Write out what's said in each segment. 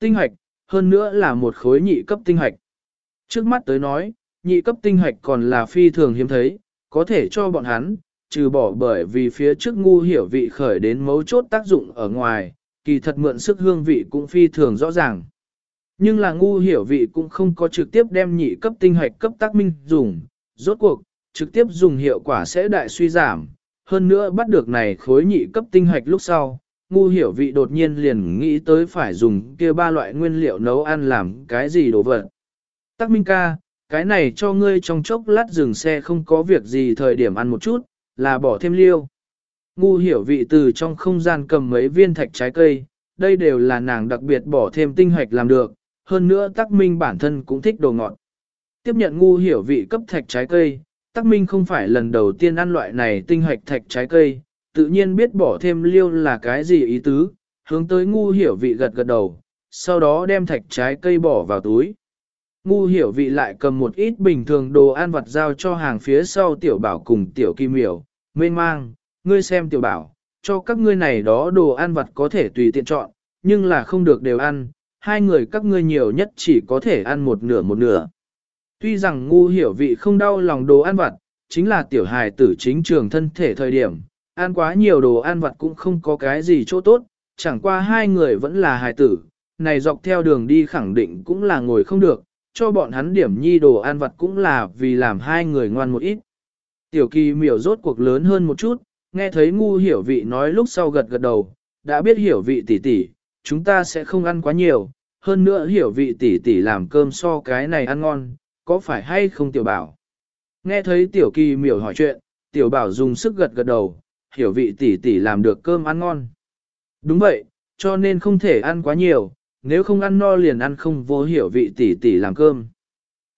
tinh hoạch, hơn nữa là một khối nhị cấp tinh hoạch. Trước mắt tới nói, nhị cấp tinh hoạch còn là phi thường hiếm thấy, có thể cho bọn hắn, trừ bỏ bởi vì phía trước ngu hiểu vị khởi đến mấu chốt tác dụng ở ngoài, kỳ thật mượn sức hương vị cũng phi thường rõ ràng. Nhưng là ngu hiểu vị cũng không có trực tiếp đem nhị cấp tinh hoạch cấp tác minh dùng, rốt cuộc, trực tiếp dùng hiệu quả sẽ đại suy giảm. Hơn nữa bắt được này khối nhị cấp tinh hoạch lúc sau, ngu hiểu vị đột nhiên liền nghĩ tới phải dùng kia ba loại nguyên liệu nấu ăn làm cái gì đồ vật. Tắc Minh ca, cái này cho ngươi trong chốc lát dừng xe không có việc gì thời điểm ăn một chút, là bỏ thêm liêu. Ngu hiểu vị từ trong không gian cầm mấy viên thạch trái cây, đây đều là nàng đặc biệt bỏ thêm tinh hoạch làm được, hơn nữa Tắc Minh bản thân cũng thích đồ ngọt. Tiếp nhận ngu hiểu vị cấp thạch trái cây, Tắc Minh không phải lần đầu tiên ăn loại này tinh hoạch thạch trái cây, tự nhiên biết bỏ thêm liêu là cái gì ý tứ, hướng tới ngu hiểu vị gật gật đầu, sau đó đem thạch trái cây bỏ vào túi. Ngu hiểu vị lại cầm một ít bình thường đồ ăn vặt giao cho hàng phía sau tiểu bảo cùng tiểu kim miểu, mênh mang, ngươi xem tiểu bảo, cho các ngươi này đó đồ ăn vặt có thể tùy tiện chọn, nhưng là không được đều ăn, hai người các ngươi nhiều nhất chỉ có thể ăn một nửa một nửa. Tuy rằng ngu hiểu vị không đau lòng đồ ăn vặt, chính là tiểu hài tử chính trường thân thể thời điểm, ăn quá nhiều đồ ăn vặt cũng không có cái gì chỗ tốt, chẳng qua hai người vẫn là hài tử, này dọc theo đường đi khẳng định cũng là ngồi không được, cho bọn hắn điểm nhi đồ ăn vặt cũng là vì làm hai người ngoan một ít. Tiểu kỳ miểu rốt cuộc lớn hơn một chút, nghe thấy ngu hiểu vị nói lúc sau gật gật đầu, đã biết hiểu vị tỷ tỷ, chúng ta sẽ không ăn quá nhiều, hơn nữa hiểu vị tỷ tỷ làm cơm so cái này ăn ngon, có phải hay không tiểu bảo? Nghe thấy tiểu kỳ miểu hỏi chuyện, tiểu bảo dùng sức gật gật đầu, hiểu vị tỷ tỷ làm được cơm ăn ngon. Đúng vậy, cho nên không thể ăn quá nhiều, nếu không ăn no liền ăn không vô hiểu vị tỷ tỷ làm cơm.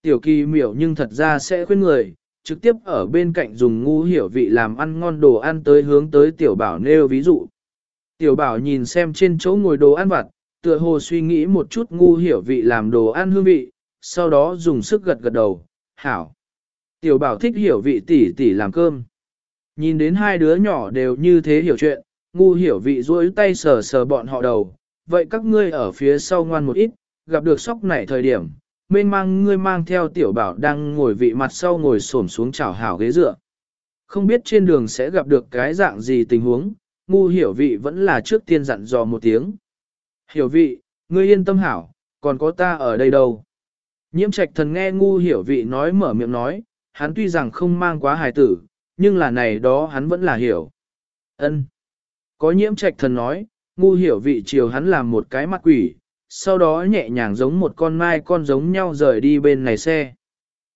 Tiểu kỳ miểu nhưng thật ra sẽ khuyên người, trực tiếp ở bên cạnh dùng ngu hiểu vị làm ăn ngon đồ ăn tới hướng tới tiểu bảo nêu ví dụ. Tiểu bảo nhìn xem trên chỗ ngồi đồ ăn vặt, tựa hồ suy nghĩ một chút ngu hiểu vị làm đồ ăn hương vị, sau đó dùng sức gật gật đầu, hảo. Tiểu bảo thích hiểu vị tỷ tỷ làm cơm. Nhìn đến hai đứa nhỏ đều như thế hiểu chuyện, ngu hiểu vị duỗi tay sờ sờ bọn họ đầu, vậy các ngươi ở phía sau ngoan một ít, gặp được sóc nảy thời điểm, mênh mang ngươi mang theo tiểu bảo đang ngồi vị mặt sau ngồi xổm xuống chảo hảo ghế dựa. Không biết trên đường sẽ gặp được cái dạng gì tình huống, ngu hiểu vị vẫn là trước tiên dặn dò một tiếng. Hiểu vị, ngươi yên tâm hảo, còn có ta ở đây đâu. Nhiễm trạch thần nghe ngu hiểu vị nói mở miệng nói, hắn tuy rằng không mang quá hài tử, nhưng là này đó hắn vẫn là hiểu. Ân. Có nhiễm trạch thần nói, ngu hiểu vị chiều hắn làm một cái mặt quỷ, sau đó nhẹ nhàng giống một con mai con giống nhau rời đi bên này xe.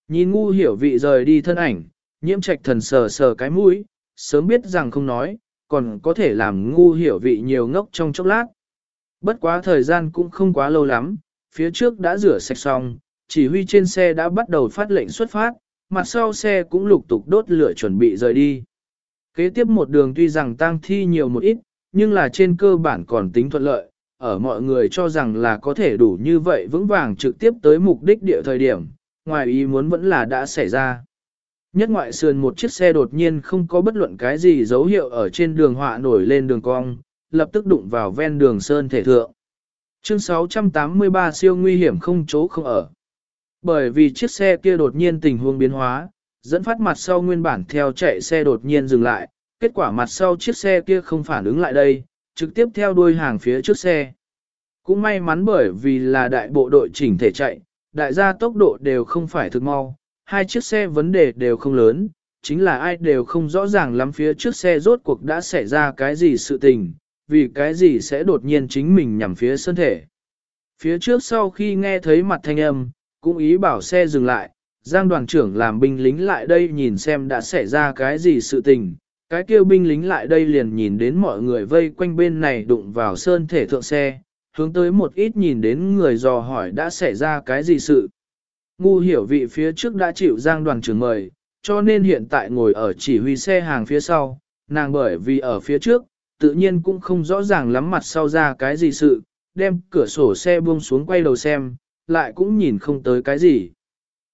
Nhìn ngu hiểu vị rời đi thân ảnh, nhiễm trạch thần sờ sờ cái mũi, sớm biết rằng không nói, còn có thể làm ngu hiểu vị nhiều ngốc trong chốc lát. Bất quá thời gian cũng không quá lâu lắm, phía trước đã rửa sạch xong, chỉ huy trên xe đã bắt đầu phát lệnh xuất phát, mặt sau xe cũng lục tục đốt lửa chuẩn bị rời đi. Kế tiếp một đường tuy rằng tang thi nhiều một ít, nhưng là trên cơ bản còn tính thuận lợi, ở mọi người cho rằng là có thể đủ như vậy vững vàng trực tiếp tới mục đích địa thời điểm, ngoài ý muốn vẫn là đã xảy ra. Nhất ngoại sườn một chiếc xe đột nhiên không có bất luận cái gì dấu hiệu ở trên đường họa nổi lên đường cong, lập tức đụng vào ven đường sơn thể thượng. Chương 683 siêu nguy hiểm không chỗ không ở. Bởi vì chiếc xe kia đột nhiên tình huống biến hóa, dẫn phát mặt sau nguyên bản theo chạy xe đột nhiên dừng lại, kết quả mặt sau chiếc xe kia không phản ứng lại đây, trực tiếp theo đuôi hàng phía trước xe. Cũng may mắn bởi vì là đại bộ đội chỉnh thể chạy, đại gia tốc độ đều không phải thực mau, hai chiếc xe vấn đề đều không lớn, chính là ai đều không rõ ràng lắm phía trước xe rốt cuộc đã xảy ra cái gì sự tình, vì cái gì sẽ đột nhiên chính mình nhằm phía sân thể. Phía trước sau khi nghe thấy mặt thanh âm, cũng ý bảo xe dừng lại, Giang đoàn trưởng làm binh lính lại đây nhìn xem đã xảy ra cái gì sự tình. Cái kêu binh lính lại đây liền nhìn đến mọi người vây quanh bên này đụng vào sơn thể thượng xe, hướng tới một ít nhìn đến người dò hỏi đã xảy ra cái gì sự. Ngu hiểu vị phía trước đã chịu Giang đoàn trưởng mời, cho nên hiện tại ngồi ở chỉ huy xe hàng phía sau, nàng bởi vì ở phía trước, tự nhiên cũng không rõ ràng lắm mặt sau ra cái gì sự, đem cửa sổ xe buông xuống quay đầu xem, lại cũng nhìn không tới cái gì.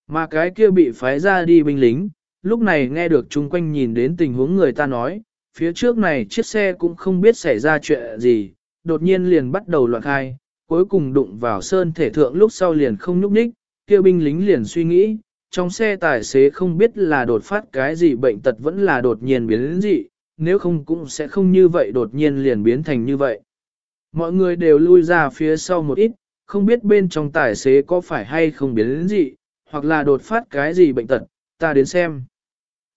Mà cái kia bị phái ra đi binh lính, lúc này nghe được chung quanh nhìn đến tình huống người ta nói, phía trước này chiếc xe cũng không biết xảy ra chuyện gì, đột nhiên liền bắt đầu loạn khai, cuối cùng đụng vào sơn thể thượng lúc sau liền không nhúc nhích, kia binh lính liền suy nghĩ, trong xe tài xế không biết là đột phát cái gì bệnh tật vẫn là đột nhiên biến đến gì, nếu không cũng sẽ không như vậy đột nhiên liền biến thành như vậy. Mọi người đều lui ra phía sau một ít, không biết bên trong tài xế có phải hay không biến đến gì, hoặc là đột phát cái gì bệnh tật, ta đến xem.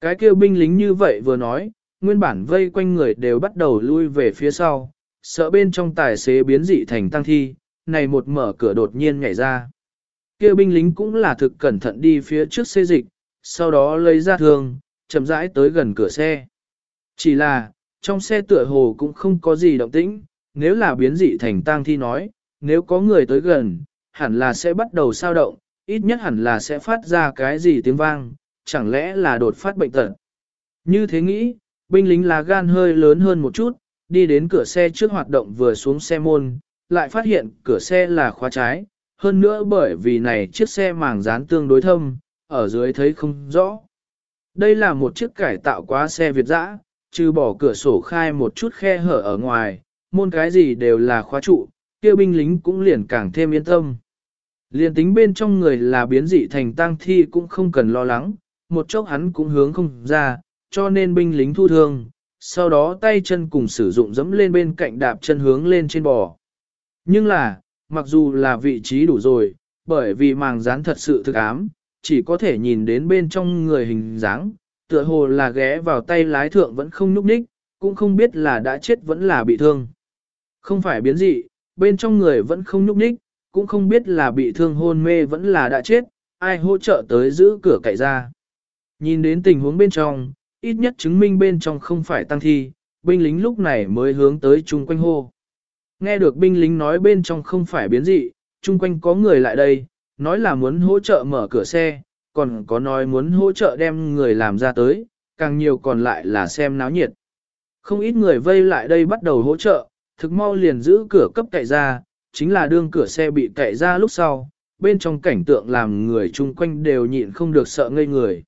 Cái kêu binh lính như vậy vừa nói, nguyên bản vây quanh người đều bắt đầu lui về phía sau, sợ bên trong tài xế biến dị thành tăng thi, này một mở cửa đột nhiên nhảy ra. Kêu binh lính cũng là thực cẩn thận đi phía trước xe dịch, sau đó lấy ra thương, chậm rãi tới gần cửa xe. Chỉ là, trong xe tựa hồ cũng không có gì động tĩnh, nếu là biến dị thành tang thi nói, nếu có người tới gần, hẳn là sẽ bắt đầu sao động, ít nhất hẳn là sẽ phát ra cái gì tiếng vang, chẳng lẽ là đột phát bệnh tật. Như thế nghĩ, binh lính là gan hơi lớn hơn một chút, đi đến cửa xe trước hoạt động vừa xuống xe môn, lại phát hiện cửa xe là khóa trái, hơn nữa bởi vì này chiếc xe màng dán tương đối thâm, ở dưới thấy không rõ. Đây là một chiếc cải tạo quá xe Việt dã, trừ bỏ cửa sổ khai một chút khe hở ở ngoài, môn cái gì đều là khóa trụ, kia binh lính cũng liền càng thêm yên tâm. liền tính bên trong người là biến dị thành tang thi cũng không cần lo lắng, một chốc hắn cũng hướng không ra, cho nên binh lính thu thương, sau đó tay chân cùng sử dụng dẫm lên bên cạnh đạp chân hướng lên trên bò. Nhưng là, mặc dù là vị trí đủ rồi, bởi vì màng dán thật sự thực ám, chỉ có thể nhìn đến bên trong người hình dáng, tựa hồ là ghé vào tay lái thượng vẫn không nhúc nhích, cũng không biết là đã chết vẫn là bị thương. Không phải biến dị, bên trong người vẫn không nhúc nhích, cũng không biết là bị thương hôn mê vẫn là đã chết, ai hỗ trợ tới giữ cửa cậy ra. Nhìn đến tình huống bên trong, ít nhất chứng minh bên trong không phải tăng thi, binh lính lúc này mới hướng tới chung quanh hô. Nghe được binh lính nói bên trong không phải biến dị, chung quanh có người lại đây, nói là muốn hỗ trợ mở cửa xe, còn có nói muốn hỗ trợ đem người làm ra tới, càng nhiều còn lại là xem náo nhiệt. Không ít người vây lại đây bắt đầu hỗ trợ, thực mau liền giữ cửa cấp cậy ra, chính là đương cửa xe bị cậy ra lúc sau, bên trong cảnh tượng làm người chung quanh đều nhịn không được sợ ngây người.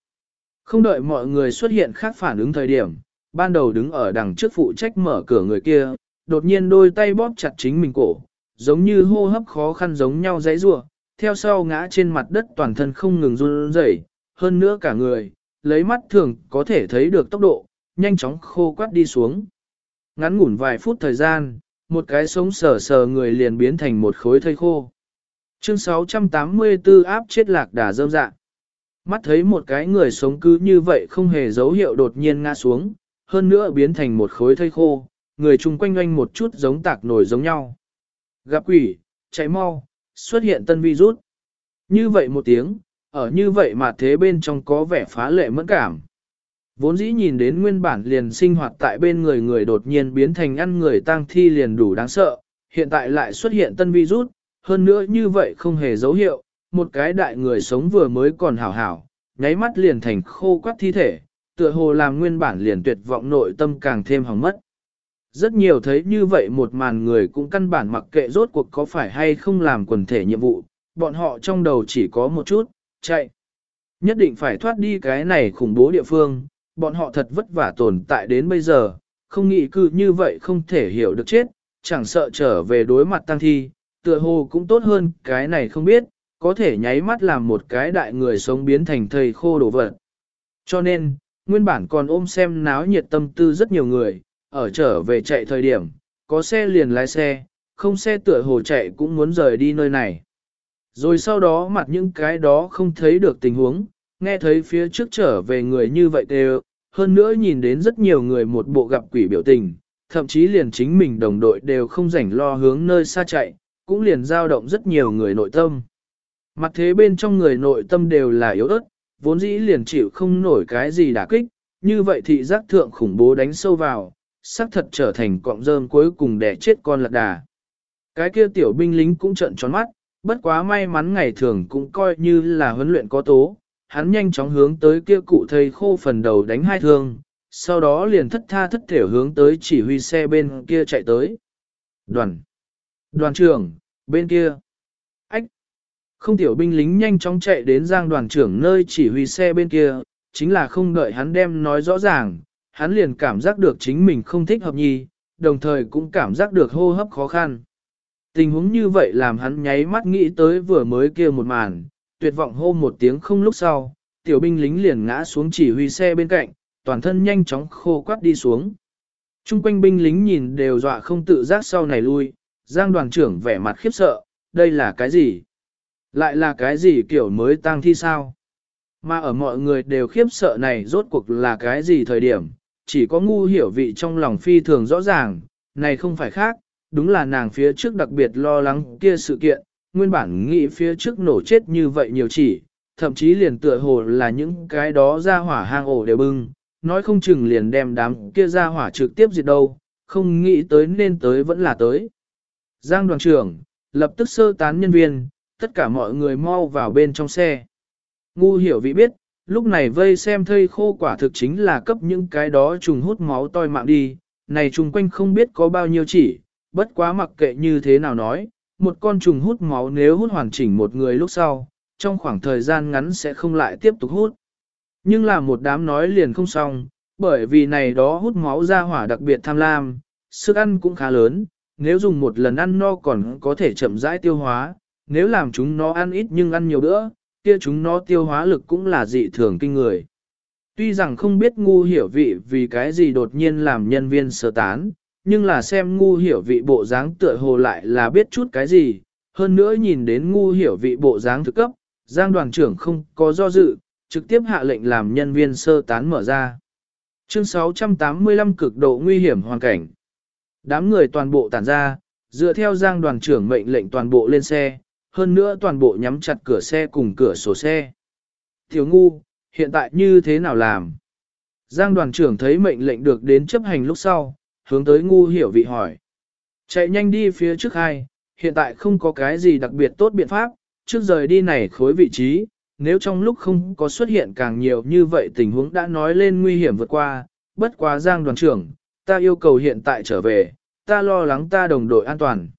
Không đợi mọi người xuất hiện khác phản ứng thời điểm, ban đầu đứng ở đằng trước phụ trách mở cửa người kia, đột nhiên đôi tay bóp chặt chính mình cổ, giống như hô hấp khó khăn giống nhau dãy rủa, theo sau ngã trên mặt đất toàn thân không ngừng run rẩy, hơn nữa cả người, lấy mắt thường có thể thấy được tốc độ, nhanh chóng khô quát đi xuống. Ngắn ngủn vài phút thời gian, một cái sống sờ sờ người liền biến thành một khối thây khô. Chương 684 áp chết lạc đà dâm dạ. Mắt thấy một cái người sống cứ như vậy không hề dấu hiệu đột nhiên ngã xuống, hơn nữa biến thành một khối thây khô, người chung quanh oanh một chút giống tạc nổi giống nhau. Gặp quỷ, chạy mau, xuất hiện tân virus. Như vậy một tiếng, ở như vậy mà thế bên trong có vẻ phá lệ mẫn cảm. Vốn dĩ nhìn đến nguyên bản liền sinh hoạt tại bên người người đột nhiên biến thành ăn người tang thi liền đủ đáng sợ, hiện tại lại xuất hiện tân virus, hơn nữa như vậy không hề dấu hiệu, một cái đại người sống vừa mới còn hảo hảo, nháy mắt liền thành khô quắt thi thể, tựa hồ làm nguyên bản liền tuyệt vọng nội tâm càng thêm hỏng mất. Rất nhiều thấy như vậy một màn người cũng căn bản mặc kệ rốt cuộc có phải hay không làm quần thể nhiệm vụ, bọn họ trong đầu chỉ có một chút, chạy. Nhất định phải thoát đi cái này khủng bố địa phương, bọn họ thật vất vả tồn tại đến bây giờ, không nghĩ cư như vậy không thể hiểu được chết, chẳng sợ trở về đối mặt tăng thi, tựa hồ cũng tốt hơn cái này không biết, có thể nháy mắt làm một cái đại người sống biến thành thầy khô đồ vật. Cho nên, nguyên bản còn ôm xem náo nhiệt tâm tư rất nhiều người, ở trở về chạy thời điểm, có xe liền lái xe, không xe tựa hồ chạy cũng muốn rời đi nơi này. Rồi sau đó mặt những cái đó không thấy được tình huống, nghe thấy phía trước trở về người như vậy đều, hơn nữa nhìn đến rất nhiều người một bộ gặp quỷ biểu tình, thậm chí liền chính mình đồng đội đều không rảnh lo hướng nơi xa chạy, cũng liền dao động rất nhiều người nội tâm. Mặt thế bên trong người nội tâm đều là yếu ớt, vốn dĩ liền chịu không nổi cái gì đả kích, như vậy thị giác thượng khủng bố đánh sâu vào, xác thật trở thành cọng rơm cuối cùng để chết con lật đà. Cái kia tiểu binh lính cũng trợn tròn mắt, bất quá may mắn ngày thường cũng coi như là huấn luyện có tố, hắn nhanh chóng hướng tới kia cụ thầy khô phần đầu đánh hai thương, sau đó liền thất tha thất thể hướng tới chỉ huy xe bên kia chạy tới. Đoàn! Đoàn trưởng, bên kia! Ách! Không tiểu binh lính nhanh chóng chạy đến giang đoàn trưởng nơi chỉ huy xe bên kia, chính là không đợi hắn đem nói rõ ràng, hắn liền cảm giác được chính mình không thích hợp nhi, đồng thời cũng cảm giác được hô hấp khó khăn. Tình huống như vậy làm hắn nháy mắt nghĩ tới vừa mới kia một màn, tuyệt vọng hô một tiếng không lúc sau, tiểu binh lính liền ngã xuống chỉ huy xe bên cạnh, toàn thân nhanh chóng khô quắt đi xuống. Trung quanh binh lính nhìn đều dọa không tự giác sau này lui, Giang đoàn trưởng vẻ mặt khiếp sợ, đây là cái gì? Lại là cái gì kiểu mới tang thi sao? Mà ở mọi người đều khiếp sợ này rốt cuộc là cái gì thời điểm, chỉ có ngu hiểu vị trong lòng phi thường rõ ràng, này không phải khác, đúng là nàng phía trước đặc biệt lo lắng kia sự kiện, nguyên bản nghĩ phía trước nổ chết như vậy nhiều chỉ, thậm chí liền tựa hồ là những cái đó ra hỏa hang ổ đều bưng, nói không chừng liền đem đám kia ra hỏa trực tiếp diệt đâu, không nghĩ tới nên tới vẫn là tới. Giang đoàn trưởng, lập tức sơ tán nhân viên, tất cả mọi người mau vào bên trong xe. Ngu hiểu vị biết, lúc này vây xem thây khô quả thực chính là cấp những cái đó trùng hút máu toi mạng đi, này trùng quanh không biết có bao nhiêu chỉ, bất quá mặc kệ như thế nào nói, một con trùng hút máu nếu hút hoàn chỉnh một người lúc sau, trong khoảng thời gian ngắn sẽ không lại tiếp tục hút. Nhưng là một đám nói liền không xong, bởi vì này đó hút máu ra hỏa đặc biệt tham lam, sức ăn cũng khá lớn, nếu dùng một lần ăn no còn có thể chậm rãi tiêu hóa, nếu làm chúng nó ăn ít nhưng ăn nhiều nữa, kia chúng nó tiêu hóa lực cũng là dị thường kinh người. Tuy rằng không biết ngu hiểu vị vì cái gì đột nhiên làm nhân viên sơ tán, nhưng là xem ngu hiểu vị bộ dáng tựa hồ lại là biết chút cái gì, hơn nữa nhìn đến ngu hiểu vị bộ dáng thực cấp, Giang đoàn trưởng không có do dự, trực tiếp hạ lệnh làm nhân viên sơ tán mở ra. Chương 685 cực độ nguy hiểm hoàn cảnh. Đám người toàn bộ tản ra, dựa theo Giang đoàn trưởng mệnh lệnh toàn bộ lên xe, hơn nữa toàn bộ nhắm chặt cửa xe cùng cửa sổ xe. Thiếu ngu, hiện tại như thế nào làm? Giang đoàn trưởng thấy mệnh lệnh được đến chấp hành lúc sau, hướng tới ngu hiểu vị hỏi. Chạy nhanh đi phía trước hai, hiện tại không có cái gì đặc biệt tốt biện pháp, trước rời đi này khối vị trí, nếu trong lúc không có xuất hiện càng nhiều như vậy tình huống đã nói lên nguy hiểm vượt qua, bất quá giang đoàn trưởng, ta yêu cầu hiện tại trở về, ta lo lắng ta đồng đội an toàn.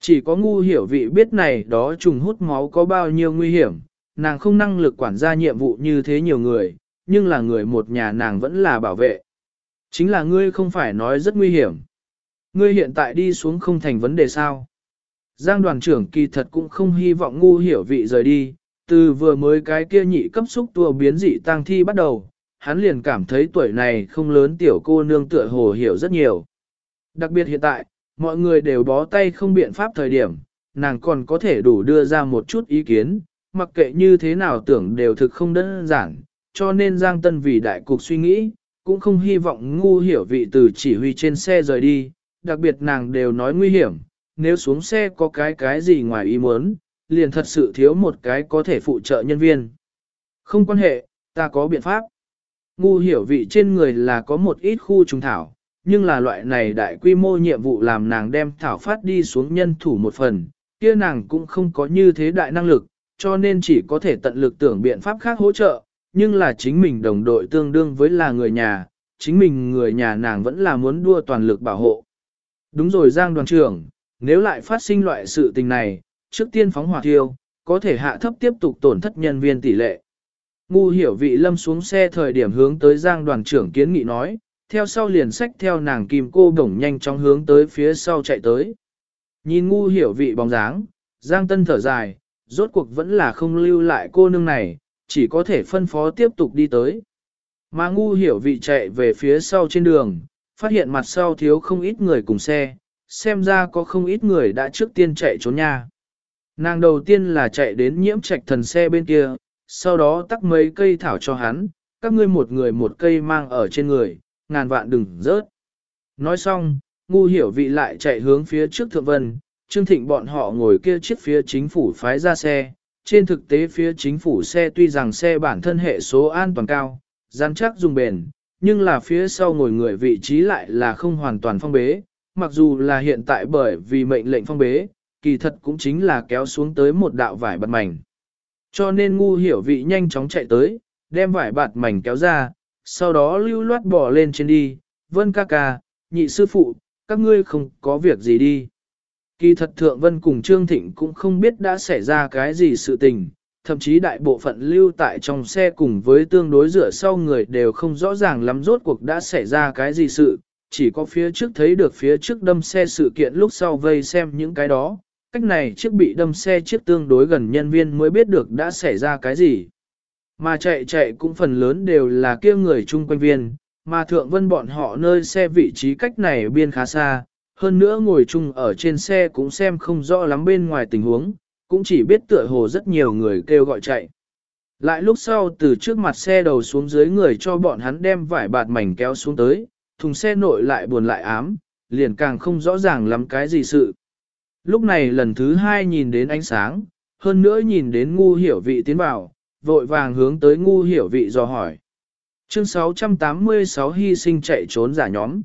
Chỉ có ngu hiểu vị biết này đó trùng hút máu có bao nhiêu nguy hiểm, nàng không năng lực quản gia nhiệm vụ như thế nhiều người, nhưng là người một nhà nàng vẫn là bảo vệ. Chính là ngươi không phải nói rất nguy hiểm. Ngươi hiện tại đi xuống không thành vấn đề sao. Giang đoàn trưởng kỳ thật cũng không hy vọng ngu hiểu vị rời đi, từ vừa mới cái kia nhị cấp xúc tua biến dị tăng thi bắt đầu, hắn liền cảm thấy tuổi này không lớn tiểu cô nương tựa hồ hiểu rất nhiều. Đặc biệt hiện tại, mọi người đều bó tay không biện pháp thời điểm, nàng còn có thể đủ đưa ra một chút ý kiến, mặc kệ như thế nào tưởng đều thực không đơn giản, cho nên Giang Tân vì đại cục suy nghĩ, cũng không hy vọng ngu hiểu vị từ chỉ huy trên xe rời đi, đặc biệt nàng đều nói nguy hiểm, nếu xuống xe có cái cái gì ngoài ý muốn, liền thật sự thiếu một cái có thể phụ trợ nhân viên. Không quan hệ, ta có biện pháp. Ngu hiểu vị trên người là có một ít khu trùng thảo, nhưng là loại này đại quy mô nhiệm vụ làm nàng đem thảo phát đi xuống nhân thủ một phần, kia nàng cũng không có như thế đại năng lực, cho nên chỉ có thể tận lực tưởng biện pháp khác hỗ trợ, nhưng là chính mình đồng đội tương đương với là người nhà, chính mình người nhà nàng vẫn là muốn đua toàn lực bảo hộ. Đúng rồi Giang đoàn trưởng, nếu lại phát sinh loại sự tình này, trước tiên phóng hỏa thiêu, có thể hạ thấp tiếp tục tổn thất nhân viên tỷ lệ. Ngu hiểu vị lâm xuống xe thời điểm hướng tới Giang đoàn trưởng kiến nghị nói, theo sau liền sách theo nàng kim cô đồng nhanh chóng hướng tới phía sau chạy tới. Nhìn ngu hiểu vị bóng dáng, Giang Tân thở dài, rốt cuộc vẫn là không lưu lại cô nương này, chỉ có thể phân phó tiếp tục đi tới. Mà ngu hiểu vị chạy về phía sau trên đường, phát hiện mặt sau thiếu không ít người cùng xe, xem ra có không ít người đã trước tiên chạy trốn nha. Nàng đầu tiên là chạy đến nhiễm trạch thần xe bên kia, sau đó tắt mấy cây thảo cho hắn, các ngươi một người một cây mang ở trên người, ngàn vạn đừng rớt. Nói xong, ngu hiểu vị lại chạy hướng phía trước thượng vân, Trương Thịnh bọn họ ngồi kia chiếc phía chính phủ phái ra xe, trên thực tế phía chính phủ xe tuy rằng xe bản thân hệ số an toàn cao, gian chắc dùng bền, nhưng là phía sau ngồi người vị trí lại là không hoàn toàn phong bế, mặc dù là hiện tại bởi vì mệnh lệnh phong bế, kỳ thật cũng chính là kéo xuống tới một đạo vải bạt mảnh. Cho nên ngu hiểu vị nhanh chóng chạy tới, đem vải bạt mảnh kéo ra, sau đó lưu loát bỏ lên trên đi, vân ca ca, nhị sư phụ, các ngươi không có việc gì đi. Kỳ thật Thượng Vân cùng Trương Thịnh cũng không biết đã xảy ra cái gì sự tình, thậm chí đại bộ phận lưu tại trong xe cùng với tương đối rửa sau người đều không rõ ràng lắm rốt cuộc đã xảy ra cái gì sự, chỉ có phía trước thấy được phía trước đâm xe sự kiện lúc sau vây xem những cái đó, cách này chiếc bị đâm xe chiếc tương đối gần nhân viên mới biết được đã xảy ra cái gì. Mà chạy chạy cũng phần lớn đều là kia người chung quanh viên, mà thượng vân bọn họ nơi xe vị trí cách này biên khá xa, hơn nữa ngồi chung ở trên xe cũng xem không rõ lắm bên ngoài tình huống, cũng chỉ biết tựa hồ rất nhiều người kêu gọi chạy. Lại lúc sau từ trước mặt xe đầu xuống dưới người cho bọn hắn đem vải bạt mảnh kéo xuống tới, thùng xe nội lại buồn lại ám, liền càng không rõ ràng lắm cái gì sự. Lúc này lần thứ hai nhìn đến ánh sáng, hơn nữa nhìn đến ngu hiểu vị tiến vào, vội vàng hướng tới ngu hiểu vị dò hỏi. Chương 686 hy sinh chạy trốn giả nhóm.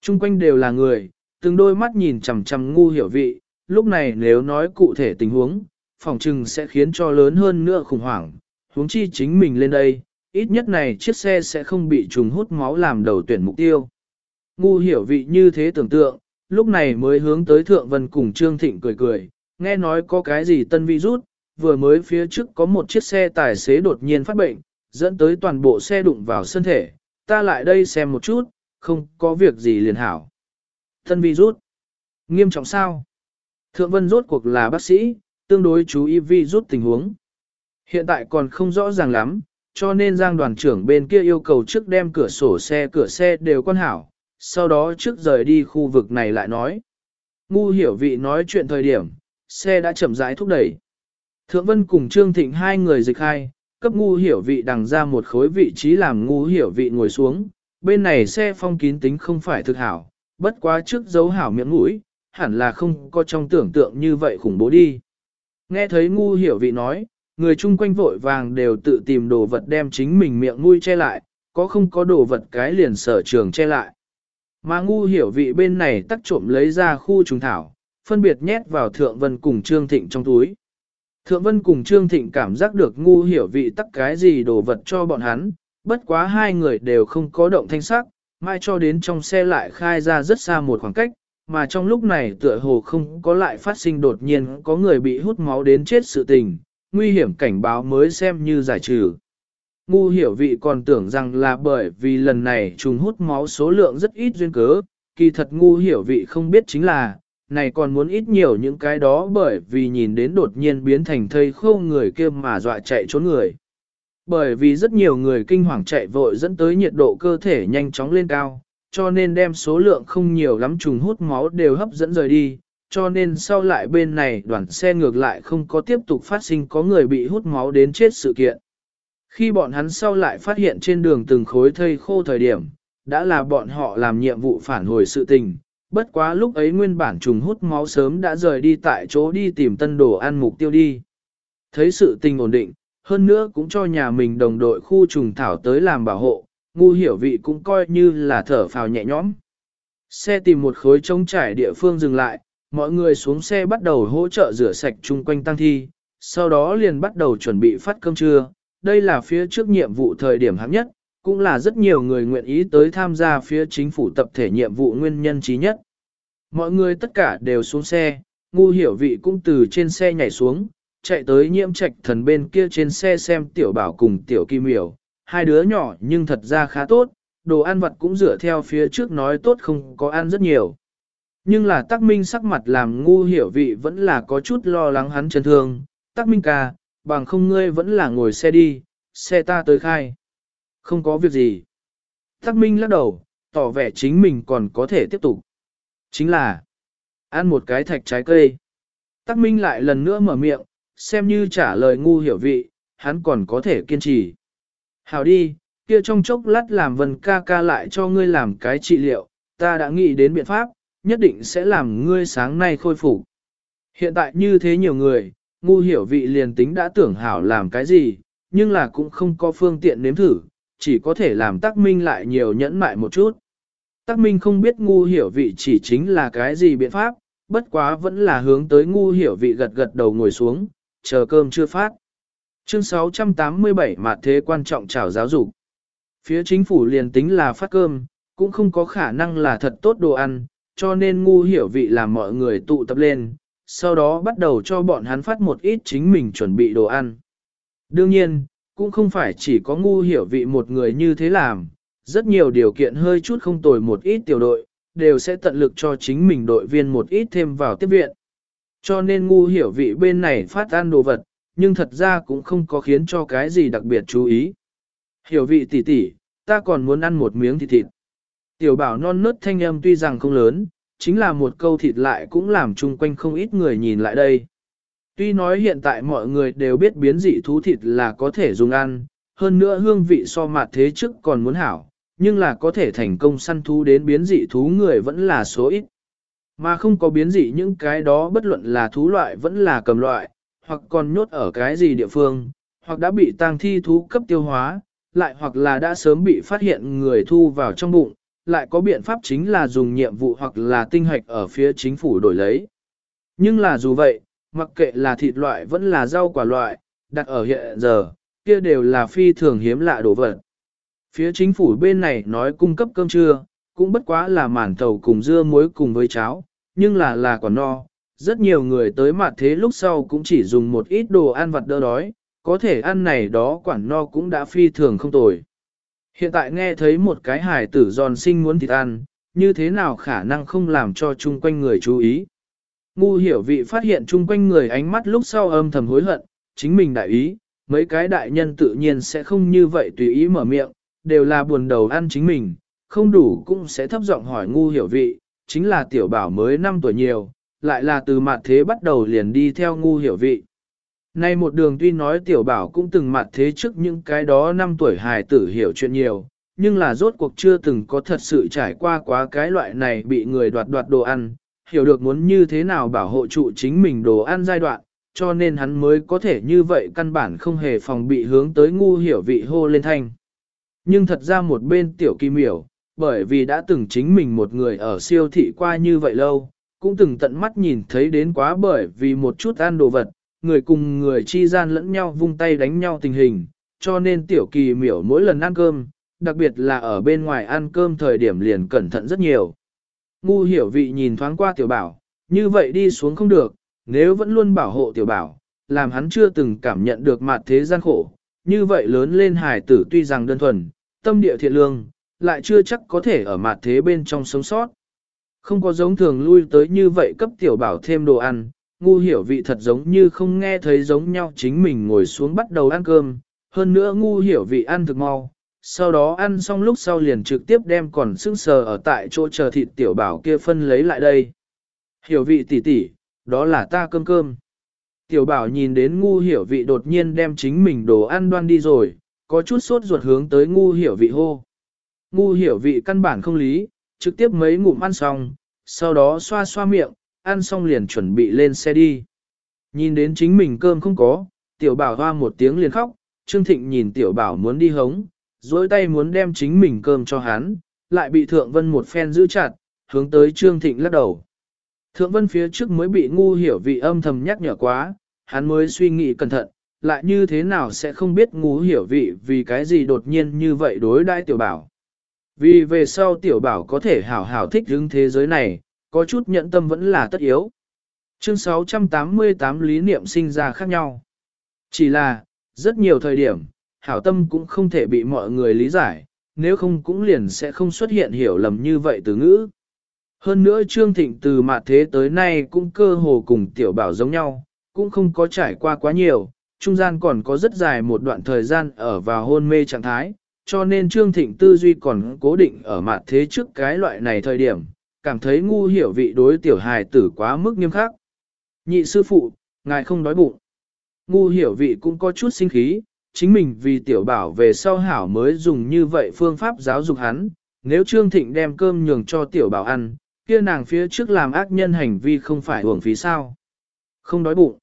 Trung quanh đều là người, từng đôi mắt nhìn chằm chằm ngu hiểu vị, lúc này nếu nói cụ thể tình huống, phòng trừng sẽ khiến cho lớn hơn nữa khủng hoảng, huống chi chính mình lên đây, ít nhất này chiếc xe sẽ không bị trùng hút máu làm đầu tuyển mục tiêu. Ngu hiểu vị như thế tưởng tượng, lúc này mới hướng tới Thượng Vân cùng Trương Thịnh cười cười, nghe nói có cái gì tân vi rút, vừa mới phía trước có một chiếc xe tài xế đột nhiên phát bệnh, dẫn tới toàn bộ xe đụng vào sân thể, ta lại đây xem một chút, không có việc gì liền hảo. Tân virus, nghiêm trọng sao? Thượng Vân rốt cuộc là bác sĩ, tương đối chú ý virus tình huống. Hiện tại còn không rõ ràng lắm, cho nên Giang đoàn trưởng bên kia yêu cầu trước đem cửa sổ xe cửa xe đều quan hảo, sau đó trước rời đi khu vực này lại nói. Ngu hiểu vị nói chuyện thời điểm, xe đã chậm rãi thúc đẩy. Thượng Vân cùng Trương Thịnh hai người dịch hai, cấp ngu hiểu vị đằng ra một khối vị trí làm ngu hiểu vị ngồi xuống. Bên này xe phong kín tính không phải thực hảo, bất quá trước dấu hảo miệng mũi, hẳn là không có trong tưởng tượng như vậy khủng bố đi. Nghe thấy ngu hiểu vị nói, người chung quanh vội vàng đều tự tìm đồ vật đem chính mình miệng mũi che lại, có không có đồ vật cái liền sở trường che lại. Mà ngu hiểu vị bên này tắt trộm lấy ra khu trùng thảo, phân biệt nhét vào Thượng Vân cùng Trương Thịnh trong túi. Thượng Vân cùng Trương Thịnh cảm giác được ngu hiểu vị tắc cái gì đồ vật cho bọn hắn, bất quá hai người đều không có động thanh sắc, mai cho đến trong xe lại khai ra rất xa một khoảng cách, mà trong lúc này tựa hồ không có lại phát sinh đột nhiên có người bị hút máu đến chết sự tình, nguy hiểm cảnh báo mới xem như giải trừ. Ngu hiểu vị còn tưởng rằng là bởi vì lần này trùng hút máu số lượng rất ít duyên cớ, kỳ thật ngu hiểu vị không biết chính là, này còn muốn ít nhiều những cái đó bởi vì nhìn đến đột nhiên biến thành thây khô người kia mà dọa chạy trốn người. Bởi vì rất nhiều người kinh hoàng chạy vội dẫn tới nhiệt độ cơ thể nhanh chóng lên cao, cho nên đem số lượng không nhiều lắm trùng hút máu đều hấp dẫn rời đi, cho nên sau lại bên này đoàn xe ngược lại không có tiếp tục phát sinh có người bị hút máu đến chết sự kiện. Khi bọn hắn sau lại phát hiện trên đường từng khối thây khô thời điểm, đã là bọn họ làm nhiệm vụ phản hồi sự tình, bất quá lúc ấy nguyên bản trùng hút máu sớm đã rời đi tại chỗ đi tìm tân đồ ăn mục tiêu đi. Thấy sự tình ổn định, hơn nữa cũng cho nhà mình đồng đội khu trùng thảo tới làm bảo hộ, ngu hiểu vị cũng coi như là thở phào nhẹ nhõm. Xe tìm một khối trống trải địa phương dừng lại, mọi người xuống xe bắt đầu hỗ trợ rửa sạch chung quanh tăng thi, sau đó liền bắt đầu chuẩn bị phát cơm trưa. Đây là phía trước nhiệm vụ thời điểm hạng nhất, cũng là rất nhiều người nguyện ý tới tham gia phía chính phủ tập thể nhiệm vụ nguyên nhân trí nhất. Mọi người tất cả đều xuống xe, ngu hiểu vị cũng từ trên xe nhảy xuống, chạy tới nhiễm trạch thần bên kia trên xe xem tiểu bảo cùng tiểu kim hiểu, hai đứa nhỏ nhưng thật ra khá tốt, đồ ăn vặt cũng dựa theo phía trước nói tốt không có ăn rất nhiều. Nhưng là Tắc Minh sắc mặt làm ngu hiểu vị vẫn là có chút lo lắng hắn chân thương. Tắc Minh ca, bằng không ngươi vẫn là ngồi xe đi, xe ta tới khai. Không có việc gì. Tắc Minh lắc đầu, tỏ vẻ chính mình còn có thể tiếp tục. Chính là, ăn một cái thạch trái cây. Tắc Minh lại lần nữa mở miệng, xem như trả lời ngu hiểu vị, hắn còn có thể kiên trì. Hảo đi, kia trong chốc lát làm vần ca ca lại cho ngươi làm cái trị liệu, ta đã nghĩ đến biện pháp, nhất định sẽ làm ngươi sáng nay khôi phục. Hiện tại như thế nhiều người, ngu hiểu vị liền tính đã tưởng hảo làm cái gì, nhưng là cũng không có phương tiện nếm thử, chỉ có thể làm Tắc minh lại nhiều nhẫn mại một chút. Tắc minh không biết ngu hiểu vị chỉ chính là cái gì biện pháp, bất quá vẫn là hướng tới ngu hiểu vị gật gật đầu ngồi xuống, chờ cơm chưa phát. Chương 687 mà thế quan trọng chào giáo dục. Phía chính phủ liền tính là phát cơm, cũng không có khả năng là thật tốt đồ ăn, cho nên ngu hiểu vị làm mọi người tụ tập lên, sau đó bắt đầu cho bọn hắn phát một ít chính mình chuẩn bị đồ ăn. Đương nhiên, cũng không phải chỉ có ngu hiểu vị một người như thế làm, rất nhiều điều kiện hơi chút không tồi một ít tiểu đội, đều sẽ tận lực cho chính mình đội viên một ít thêm vào tiếp viện. Cho nên ngu hiểu vị bên này phát ăn đồ vật, nhưng thật ra cũng không có khiến cho cái gì đặc biệt chú ý. Hiểu vị tỷ tỷ, ta còn muốn ăn một miếng thịt thịt. Tiểu bảo non nớt thanh âm tuy rằng không lớn, chính là một câu thịt lại cũng làm chung quanh không ít người nhìn lại đây. Tuy nói hiện tại mọi người đều biết biến dị thú thịt là có thể dùng ăn, hơn nữa hương vị so mặt thế trước còn muốn hảo, nhưng là có thể thành công săn thú đến biến dị thú người vẫn là số ít. Mà không có biến dị những cái đó bất luận là thú loại vẫn là cầm loại, hoặc còn nhốt ở cái gì địa phương, hoặc đã bị tang thi thú cấp tiêu hóa, lại hoặc là đã sớm bị phát hiện người thu vào trong bụng, lại có biện pháp chính là dùng nhiệm vụ hoặc là tinh hoạch ở phía chính phủ đổi lấy. Nhưng là dù vậy, mặc kệ là thịt loại vẫn là rau quả loại, đặt ở hiện giờ, kia đều là phi thường hiếm lạ đồ vật. Phía chính phủ bên này nói cung cấp cơm trưa, cũng bất quá là màn tàu cùng dưa muối cùng với cháo, nhưng là là còn no. Rất nhiều người tới mặt thế lúc sau cũng chỉ dùng một ít đồ ăn vặt đỡ đói, có thể ăn này đó quản no cũng đã phi thường không tồi. Hiện tại nghe thấy một cái hài tử giòn sinh muốn thịt ăn, như thế nào khả năng không làm cho chung quanh người chú ý. Ngu hiểu vị phát hiện chung quanh người ánh mắt lúc sau âm thầm hối hận, chính mình đại ý, mấy cái đại nhân tự nhiên sẽ không như vậy tùy ý mở miệng, đều là buồn đầu ăn chính mình, không đủ cũng sẽ thấp giọng hỏi ngu hiểu vị, chính là tiểu bảo mới 5 tuổi nhiều, lại là từ mặt thế bắt đầu liền đi theo ngu hiểu vị. Nay một đường tuy nói tiểu bảo cũng từng mặt thế trước những cái đó năm tuổi hài tử hiểu chuyện nhiều, nhưng là rốt cuộc chưa từng có thật sự trải qua quá cái loại này bị người đoạt đoạt đồ ăn, hiểu được muốn như thế nào bảo hộ trụ chính mình đồ ăn giai đoạn, cho nên hắn mới có thể như vậy căn bản không hề phòng bị hướng tới ngu hiểu vị hô lên thanh. Nhưng thật ra một bên tiểu kỳ miểu, bởi vì đã từng chính mình một người ở siêu thị qua như vậy lâu, cũng từng tận mắt nhìn thấy đến quá bởi vì một chút ăn đồ vật, người cùng người chi gian lẫn nhau vung tay đánh nhau tình hình, cho nên tiểu kỳ miểu mỗi lần ăn cơm, đặc biệt là ở bên ngoài ăn cơm thời điểm liền cẩn thận rất nhiều. Ngu hiểu vị nhìn thoáng qua tiểu bảo, như vậy đi xuống không được, nếu vẫn luôn bảo hộ tiểu bảo, làm hắn chưa từng cảm nhận được mặt thế gian khổ, như vậy lớn lên hài tử tuy rằng đơn thuần, tâm địa thiện lương, lại chưa chắc có thể ở mặt thế bên trong sống sót. Không có giống thường lui tới như vậy cấp tiểu bảo thêm đồ ăn, ngu hiểu vị thật giống như không nghe thấy giống nhau chính mình ngồi xuống bắt đầu ăn cơm, hơn nữa ngu hiểu vị ăn thực mau, sau đó ăn xong lúc sau liền trực tiếp đem còn sưng sờ ở tại chỗ chờ thịt tiểu bảo kia phân lấy lại đây. Hiểu vị tỷ tỷ, đó là ta cơm cơm. Tiểu bảo nhìn đến ngu hiểu vị đột nhiên đem chính mình đồ ăn đoan đi rồi, có chút sốt ruột hướng tới ngu hiểu vị hô. Ngu hiểu vị căn bản không lý, trực tiếp mấy ngụm ăn xong, sau đó xoa xoa miệng, ăn xong liền chuẩn bị lên xe đi. Nhìn đến chính mình cơm không có, tiểu bảo hoa một tiếng liền khóc, Trương Thịnh nhìn tiểu bảo muốn đi hống, dối tay muốn đem chính mình cơm cho hắn, lại bị Thượng Vân một phen giữ chặt, hướng tới Trương Thịnh lắc đầu. Thượng Vân phía trước mới bị ngu hiểu vị âm thầm nhắc nhở quá, hắn mới suy nghĩ cẩn thận, lại như thế nào sẽ không biết ngu hiểu vị vì cái gì đột nhiên như vậy đối đãi tiểu bảo. Vì về sau tiểu bảo có thể hảo hảo thích hướng thế giới này, có chút nhận tâm vẫn là tất yếu. Chương 688 lý niệm sinh ra khác nhau. Chỉ là, rất nhiều thời điểm, hảo tâm cũng không thể bị mọi người lý giải, nếu không cũng liền sẽ không xuất hiện hiểu lầm như vậy từ ngữ. Hơn nữa Trương Thịnh từ mạt thế tới nay cũng cơ hồ cùng tiểu bảo giống nhau, cũng không có trải qua quá nhiều, trung gian còn có rất dài một đoạn thời gian ở vào hôn mê trạng thái, cho nên Trương Thịnh tư duy còn cố định ở mặt thế trước cái loại này thời điểm, cảm thấy ngu hiểu vị đối tiểu hài tử quá mức nghiêm khắc. Nhị sư phụ, ngài không đói bụng. Ngu hiểu vị cũng có chút sinh khí, chính mình vì tiểu bảo về sau hảo mới dùng như vậy phương pháp giáo dục hắn, nếu Trương Thịnh đem cơm nhường cho tiểu bảo ăn, kia nàng phía trước làm ác nhân hành vi không phải hưởng phí sao. Không đói bụng.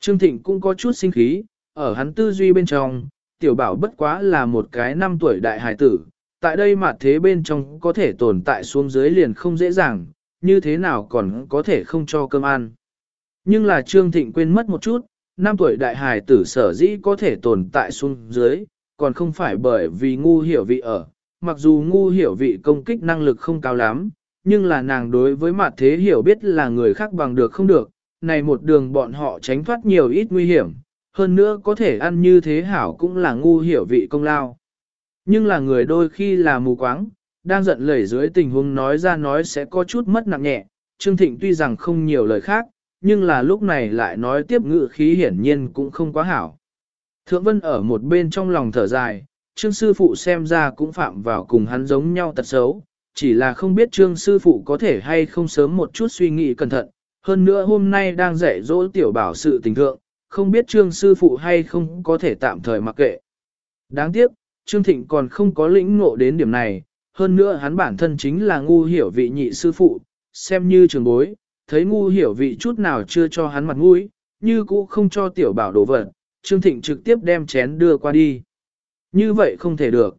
Trương Thịnh cũng có chút sinh khí, ở hắn tư duy bên trong, tiểu bảo bất quá là một cái năm tuổi đại hài tử, tại đây mà thế bên trong có thể tồn tại xuống dưới liền không dễ dàng, như thế nào còn có thể không cho cơm ăn. Nhưng là Trương Thịnh quên mất một chút, năm tuổi đại hài tử sở dĩ có thể tồn tại xuống dưới, còn không phải bởi vì ngu hiểu vị ở, mặc dù ngu hiểu vị công kích năng lực không cao lắm, nhưng là nàng đối với mặt thế hiểu biết là người khác bằng được không được, này một đường bọn họ tránh thoát nhiều ít nguy hiểm, hơn nữa có thể ăn như thế hảo cũng là ngu hiểu vị công lao. Nhưng là người đôi khi là mù quáng, đang giận lẩy dưới tình huống nói ra nói sẽ có chút mất nặng nhẹ. Trương Thịnh tuy rằng không nhiều lời khác, nhưng là lúc này lại nói tiếp ngự khí hiển nhiên cũng không quá hảo. Thượng Vân ở một bên trong lòng thở dài, Trương Sư Phụ xem ra cũng phạm vào cùng hắn giống nhau tật xấu, chỉ là không biết Trương Sư Phụ có thể hay không sớm một chút suy nghĩ cẩn thận, hơn nữa hôm nay đang dạy dỗ tiểu bảo sự tình thượng, không biết Trương Sư Phụ hay không có thể tạm thời mặc kệ. Đáng tiếc, Trương Thịnh còn không có lĩnh ngộ đến điểm này, hơn nữa hắn bản thân chính là ngu hiểu vị nhị sư phụ, xem như trường bối, thấy ngu hiểu vị chút nào chưa cho hắn mặt mũi, như cũ không cho tiểu bảo đổ vật, Trương Thịnh trực tiếp đem chén đưa qua đi. Như vậy không thể được.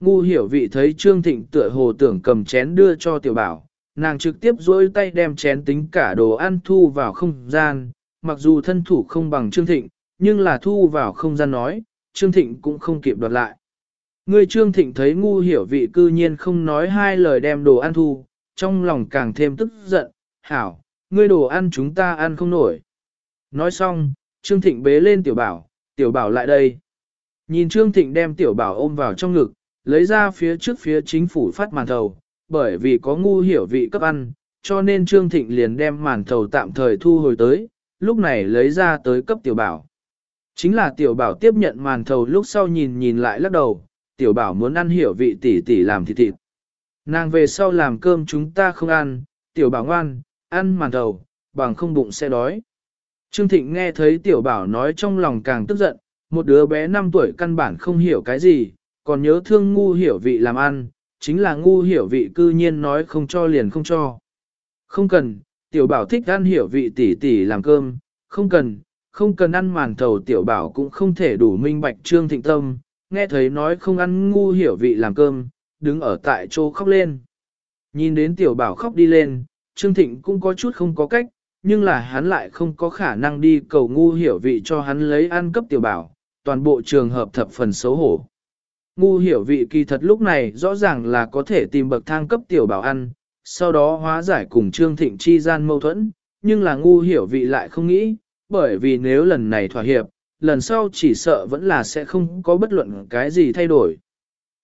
Ngu hiểu vị thấy Trương Thịnh tựa hồ tưởng cầm chén đưa cho tiểu bảo, nàng trực tiếp dối tay đem chén tính cả đồ ăn thu vào không gian, mặc dù thân thủ không bằng Trương Thịnh, nhưng là thu vào không gian nói, Trương Thịnh cũng không kịp đoạt lại. Người Trương Thịnh thấy ngu hiểu vị cư nhiên không nói hai lời đem đồ ăn thu, trong lòng càng thêm tức giận, hảo, ngươi đồ ăn chúng ta ăn không nổi. Nói xong, Trương Thịnh bế lên tiểu bảo, tiểu bảo lại đây. Nhìn Trương Thịnh đem tiểu bảo ôm vào trong ngực, lấy ra phía trước phía chính phủ phát màn thầu, bởi vì có ngu hiểu vị cấp ăn, cho nên Trương Thịnh liền đem màn thầu tạm thời thu hồi tới, lúc này lấy ra tới cấp tiểu bảo. Chính là tiểu bảo tiếp nhận màn thầu lúc sau nhìn nhìn lại lắc đầu, tiểu bảo muốn ăn hiểu vị tỷ tỷ làm thịt thịt. Nàng về sau làm cơm chúng ta không ăn, tiểu bảo ngoan, ăn màn thầu, bằng không bụng sẽ đói. Trương Thịnh nghe thấy tiểu bảo nói trong lòng càng tức giận, một đứa bé 5 tuổi căn bản không hiểu cái gì, còn nhớ thương ngu hiểu vị làm ăn, chính là ngu hiểu vị cư nhiên nói không cho liền không cho. Không cần, tiểu bảo thích ăn hiểu vị tỷ tỷ làm cơm, không cần, không cần ăn màn thầu tiểu bảo cũng không thể đủ minh bạch trương thịnh tâm, nghe thấy nói không ăn ngu hiểu vị làm cơm, đứng ở tại chỗ khóc lên. Nhìn đến tiểu bảo khóc đi lên, trương thịnh cũng có chút không có cách, nhưng là hắn lại không có khả năng đi cầu ngu hiểu vị cho hắn lấy ăn cấp tiểu bảo, toàn bộ trường hợp thập phần xấu hổ. Ngu hiểu vị kỳ thật lúc này rõ ràng là có thể tìm bậc thang cấp tiểu bảo ăn, sau đó hóa giải cùng Trương Thịnh chi gian mâu thuẫn, nhưng là ngu hiểu vị lại không nghĩ, bởi vì nếu lần này thỏa hiệp, lần sau chỉ sợ vẫn là sẽ không có bất luận cái gì thay đổi.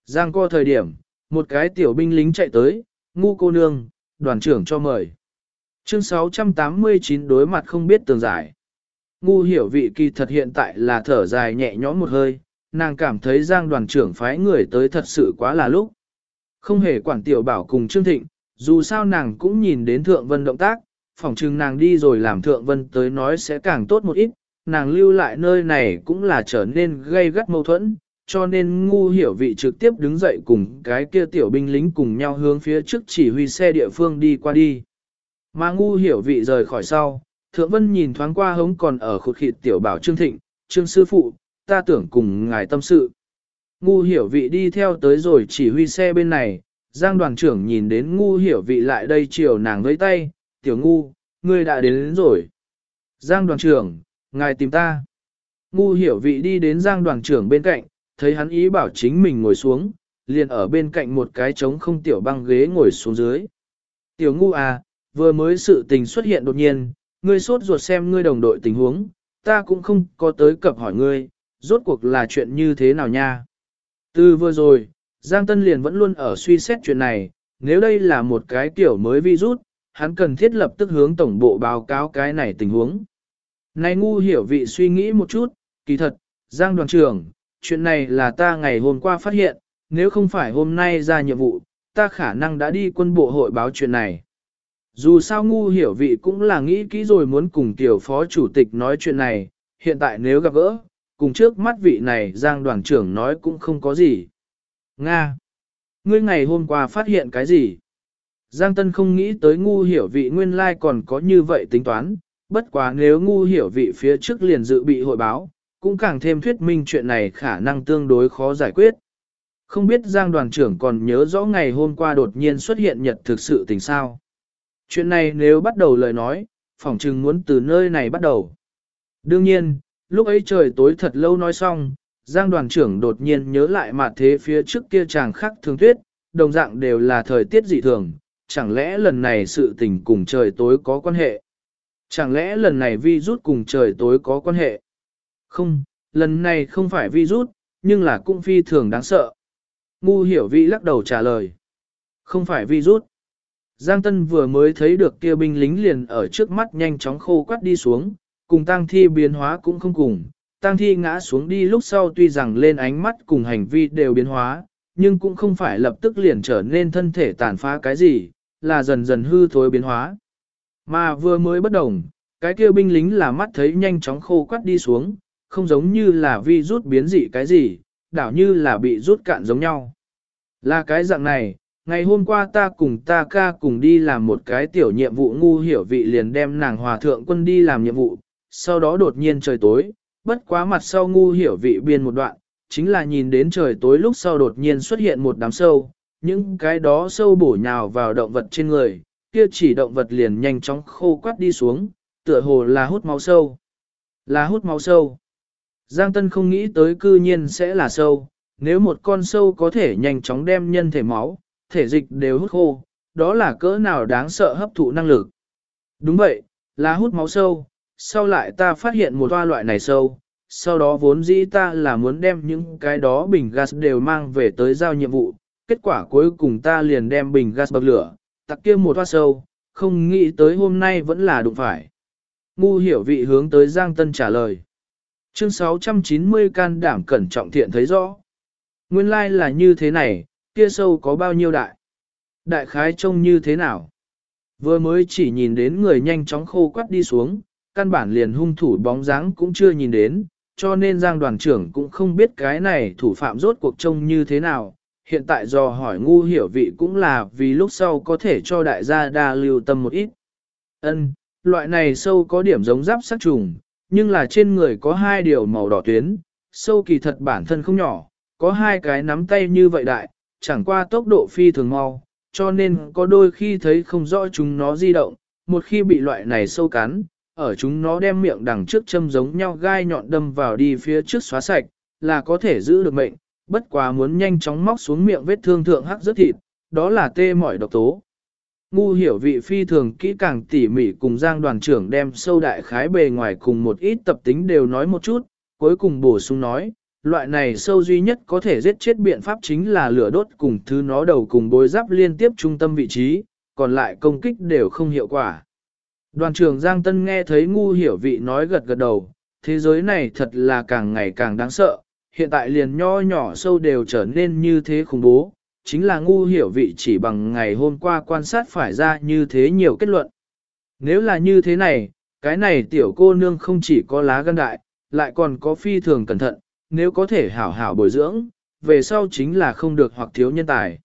Giang co thời điểm, một cái tiểu binh lính chạy tới, ngu cô nương, đoàn trưởng cho mời. Chương 689 đối mặt không biết tường giải. Ngu hiểu vị kỳ thật hiện tại là thở dài nhẹ nhõm một hơi, nàng cảm thấy giang đoàn trưởng phái người tới thật sự quá là lúc. Không hề quản tiểu bảo cùng Trương Thịnh, dù sao nàng cũng nhìn đến thượng vân động tác, phỏng chừng nàng đi rồi làm thượng vân tới nói sẽ càng tốt một ít, nàng lưu lại nơi này cũng là trở nên gây gắt mâu thuẫn, cho nên ngu hiểu vị trực tiếp đứng dậy cùng cái kia tiểu binh lính cùng nhau hướng phía trước chỉ huy xe địa phương đi qua đi. Mà ngu hiểu vị rời khỏi sau, thượng vân nhìn thoáng qua hống còn ở khụt khịt tiểu bảo Trương Thịnh, Trương Sư Phụ, ta tưởng cùng ngài tâm sự. Ngu hiểu vị đi theo tới rồi chỉ huy xe bên này, Giang đoàn trưởng nhìn đến ngu hiểu vị lại đây chiều nàng với tay, tiểu ngu, ngươi đã đến, đến rồi. Giang đoàn trưởng, ngài tìm ta. Ngu hiểu vị đi đến Giang đoàn trưởng bên cạnh, thấy hắn ý bảo chính mình ngồi xuống, liền ở bên cạnh một cái trống không tiểu băng ghế ngồi xuống dưới. Tiểu ngu à, vừa mới sự tình xuất hiện đột nhiên, ngươi sốt ruột xem ngươi đồng đội tình huống, ta cũng không có tới cập hỏi ngươi, rốt cuộc là chuyện như thế nào nha. Từ vừa rồi, Giang Tân liền vẫn luôn ở suy xét chuyện này, nếu đây là một cái kiểu mới virus, hắn cần thiết lập tức hướng tổng bộ báo cáo cái này tình huống. Này ngu hiểu vị suy nghĩ một chút, kỳ thật, Giang đoàn trưởng, chuyện này là ta ngày hôm qua phát hiện, nếu không phải hôm nay ra nhiệm vụ, ta khả năng đã đi quân bộ hội báo chuyện này. Dù sao ngu hiểu vị cũng là nghĩ kỹ rồi muốn cùng tiểu phó chủ tịch nói chuyện này, hiện tại nếu gặp gỡ, cùng trước mắt vị này Giang đoàn trưởng nói cũng không có gì. Nga! Ngươi ngày hôm qua phát hiện cái gì? Giang Tân không nghĩ tới ngu hiểu vị nguyên lai còn có như vậy tính toán, bất quá nếu ngu hiểu vị phía trước liền dự bị hội báo, cũng càng thêm thuyết minh chuyện này khả năng tương đối khó giải quyết. Không biết Giang đoàn trưởng còn nhớ rõ ngày hôm qua đột nhiên xuất hiện nhật thực sự tình sao. Chuyện này nếu bắt đầu lời nói, phỏng chừng muốn từ nơi này bắt đầu. Đương nhiên, lúc ấy trời tối thật lâu nói xong, Giang đoàn trưởng đột nhiên nhớ lại mặt thế phía trước kia chàng khắc thường tuyết, đồng dạng đều là thời tiết dị thường, chẳng lẽ lần này sự tình cùng trời tối có quan hệ? Chẳng lẽ lần này vi rút cùng trời tối có quan hệ? Không, lần này không phải vi rút, nhưng là cũng phi thường đáng sợ. Ngu hiểu vị lắc đầu trả lời. Không phải Vi rút. Giang Tân vừa mới thấy được kia binh lính liền ở trước mắt nhanh chóng khô quắt đi xuống, cùng tang thi biến hóa cũng không cùng. Tang thi ngã xuống đi lúc sau tuy rằng lên ánh mắt cùng hành vi đều biến hóa, nhưng cũng không phải lập tức liền trở nên thân thể tàn phá cái gì, là dần dần hư thối biến hóa. Mà vừa mới bất đồng, cái kia binh lính là mắt thấy nhanh chóng khô quắt đi xuống, không giống như là vi rút biến dị cái gì, đảo như là bị rút cạn giống nhau. Là cái dạng này, ngày hôm qua ta cùng ta ca cùng đi làm một cái tiểu nhiệm vụ ngu hiểu vị liền đem nàng hòa thượng quân đi làm nhiệm vụ, sau đó đột nhiên trời tối, bất quá mặt sau ngu hiểu vị biên một đoạn, chính là nhìn đến trời tối lúc sau đột nhiên xuất hiện một đám sâu, những cái đó sâu bổ nhào vào động vật trên người, kia chỉ động vật liền nhanh chóng khô quắt đi xuống, tựa hồ là hút máu sâu. Là hút máu sâu. Giang Tân không nghĩ tới cư nhiên sẽ là sâu, nếu một con sâu có thể nhanh chóng đem nhân thể máu, thể dịch đều hút khô, đó là cỡ nào đáng sợ hấp thụ năng lực. Đúng vậy, là hút máu sâu, sau lại ta phát hiện một toa loại này sâu, sau đó vốn dĩ ta là muốn đem những cái đó bình gas đều mang về tới giao nhiệm vụ, kết quả cuối cùng ta liền đem bình gas bậc lửa, tặc kia một toa sâu, không nghĩ tới hôm nay vẫn là đụng phải. Ngu hiểu vị hướng tới Giang Tân trả lời. Chương 690 can đảm cẩn trọng thiện thấy rõ. Nguyên lai like là như thế này, kia sâu có bao nhiêu đại? Đại khái trông như thế nào? Vừa mới chỉ nhìn đến người nhanh chóng khô quắt đi xuống, căn bản liền hung thủ bóng dáng cũng chưa nhìn đến, cho nên Giang đoàn trưởng cũng không biết cái này thủ phạm rốt cuộc trông như thế nào. Hiện tại do hỏi ngu hiểu vị cũng là vì lúc sau có thể cho đại gia đa lưu tâm một ít. Ân, loại này sâu có điểm giống giáp sát trùng, nhưng là trên người có hai điều màu đỏ tuyến, sâu kỳ thật bản thân không nhỏ, có hai cái nắm tay như vậy đại, chẳng qua tốc độ phi thường mau, cho nên có đôi khi thấy không rõ chúng nó di động, một khi bị loại này sâu cắn, ở chúng nó đem miệng đằng trước châm giống nhau gai nhọn đâm vào đi phía trước xóa sạch, là có thể giữ được mệnh, bất quá muốn nhanh chóng móc xuống miệng vết thương thượng hắc rất thịt, đó là tê mỏi độc tố. Ngu hiểu vị phi thường kỹ càng tỉ mỉ cùng Giang đoàn trưởng đem sâu đại khái bề ngoài cùng một ít tập tính đều nói một chút, cuối cùng bổ sung nói, loại này sâu duy nhất có thể giết chết biện pháp chính là lửa đốt cùng thứ nó đầu cùng bối giáp liên tiếp trung tâm vị trí, còn lại công kích đều không hiệu quả. Đoàn trưởng Giang Tân nghe thấy ngu hiểu vị nói gật gật đầu, thế giới này thật là càng ngày càng đáng sợ, hiện tại liền nho nhỏ sâu đều trở nên như thế khủng bố, chính là ngu hiểu vị chỉ bằng ngày hôm qua quan sát phải ra như thế nhiều kết luận. Nếu là như thế này, cái này tiểu cô nương không chỉ có lá gan đại, lại còn có phi thường cẩn thận, nếu có thể hảo hảo bồi dưỡng, về sau chính là không được hoặc thiếu nhân tài.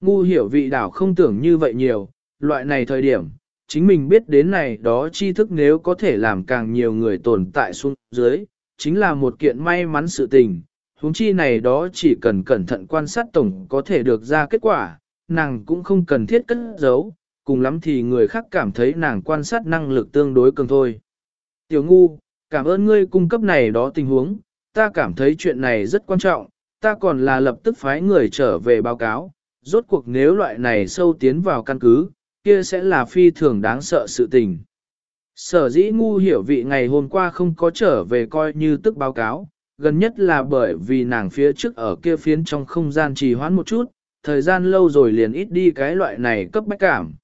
Ngu hiểu vị đảo không tưởng như vậy nhiều, loại này thời điểm, chính mình biết đến này đó tri thức nếu có thể làm càng nhiều người tồn tại xuống dưới, chính là một kiện may mắn sự tình. Húng chi này đó chỉ cần cẩn thận quan sát tổng có thể được ra kết quả, nàng cũng không cần thiết cất giấu, cùng lắm thì người khác cảm thấy nàng quan sát năng lực tương đối cường thôi. Tiểu ngu, cảm ơn ngươi cung cấp này đó tình huống, ta cảm thấy chuyện này rất quan trọng, ta còn là lập tức phái người trở về báo cáo, rốt cuộc nếu loại này sâu tiến vào căn cứ, kia sẽ là phi thường đáng sợ sự tình. Sở dĩ ngu hiểu vị ngày hôm qua không có trở về coi như tức báo cáo, gần nhất là bởi vì nàng phía trước ở kia phiến trong không gian trì hoãn một chút, thời gian lâu rồi liền ít đi cái loại này cấp bách cảm.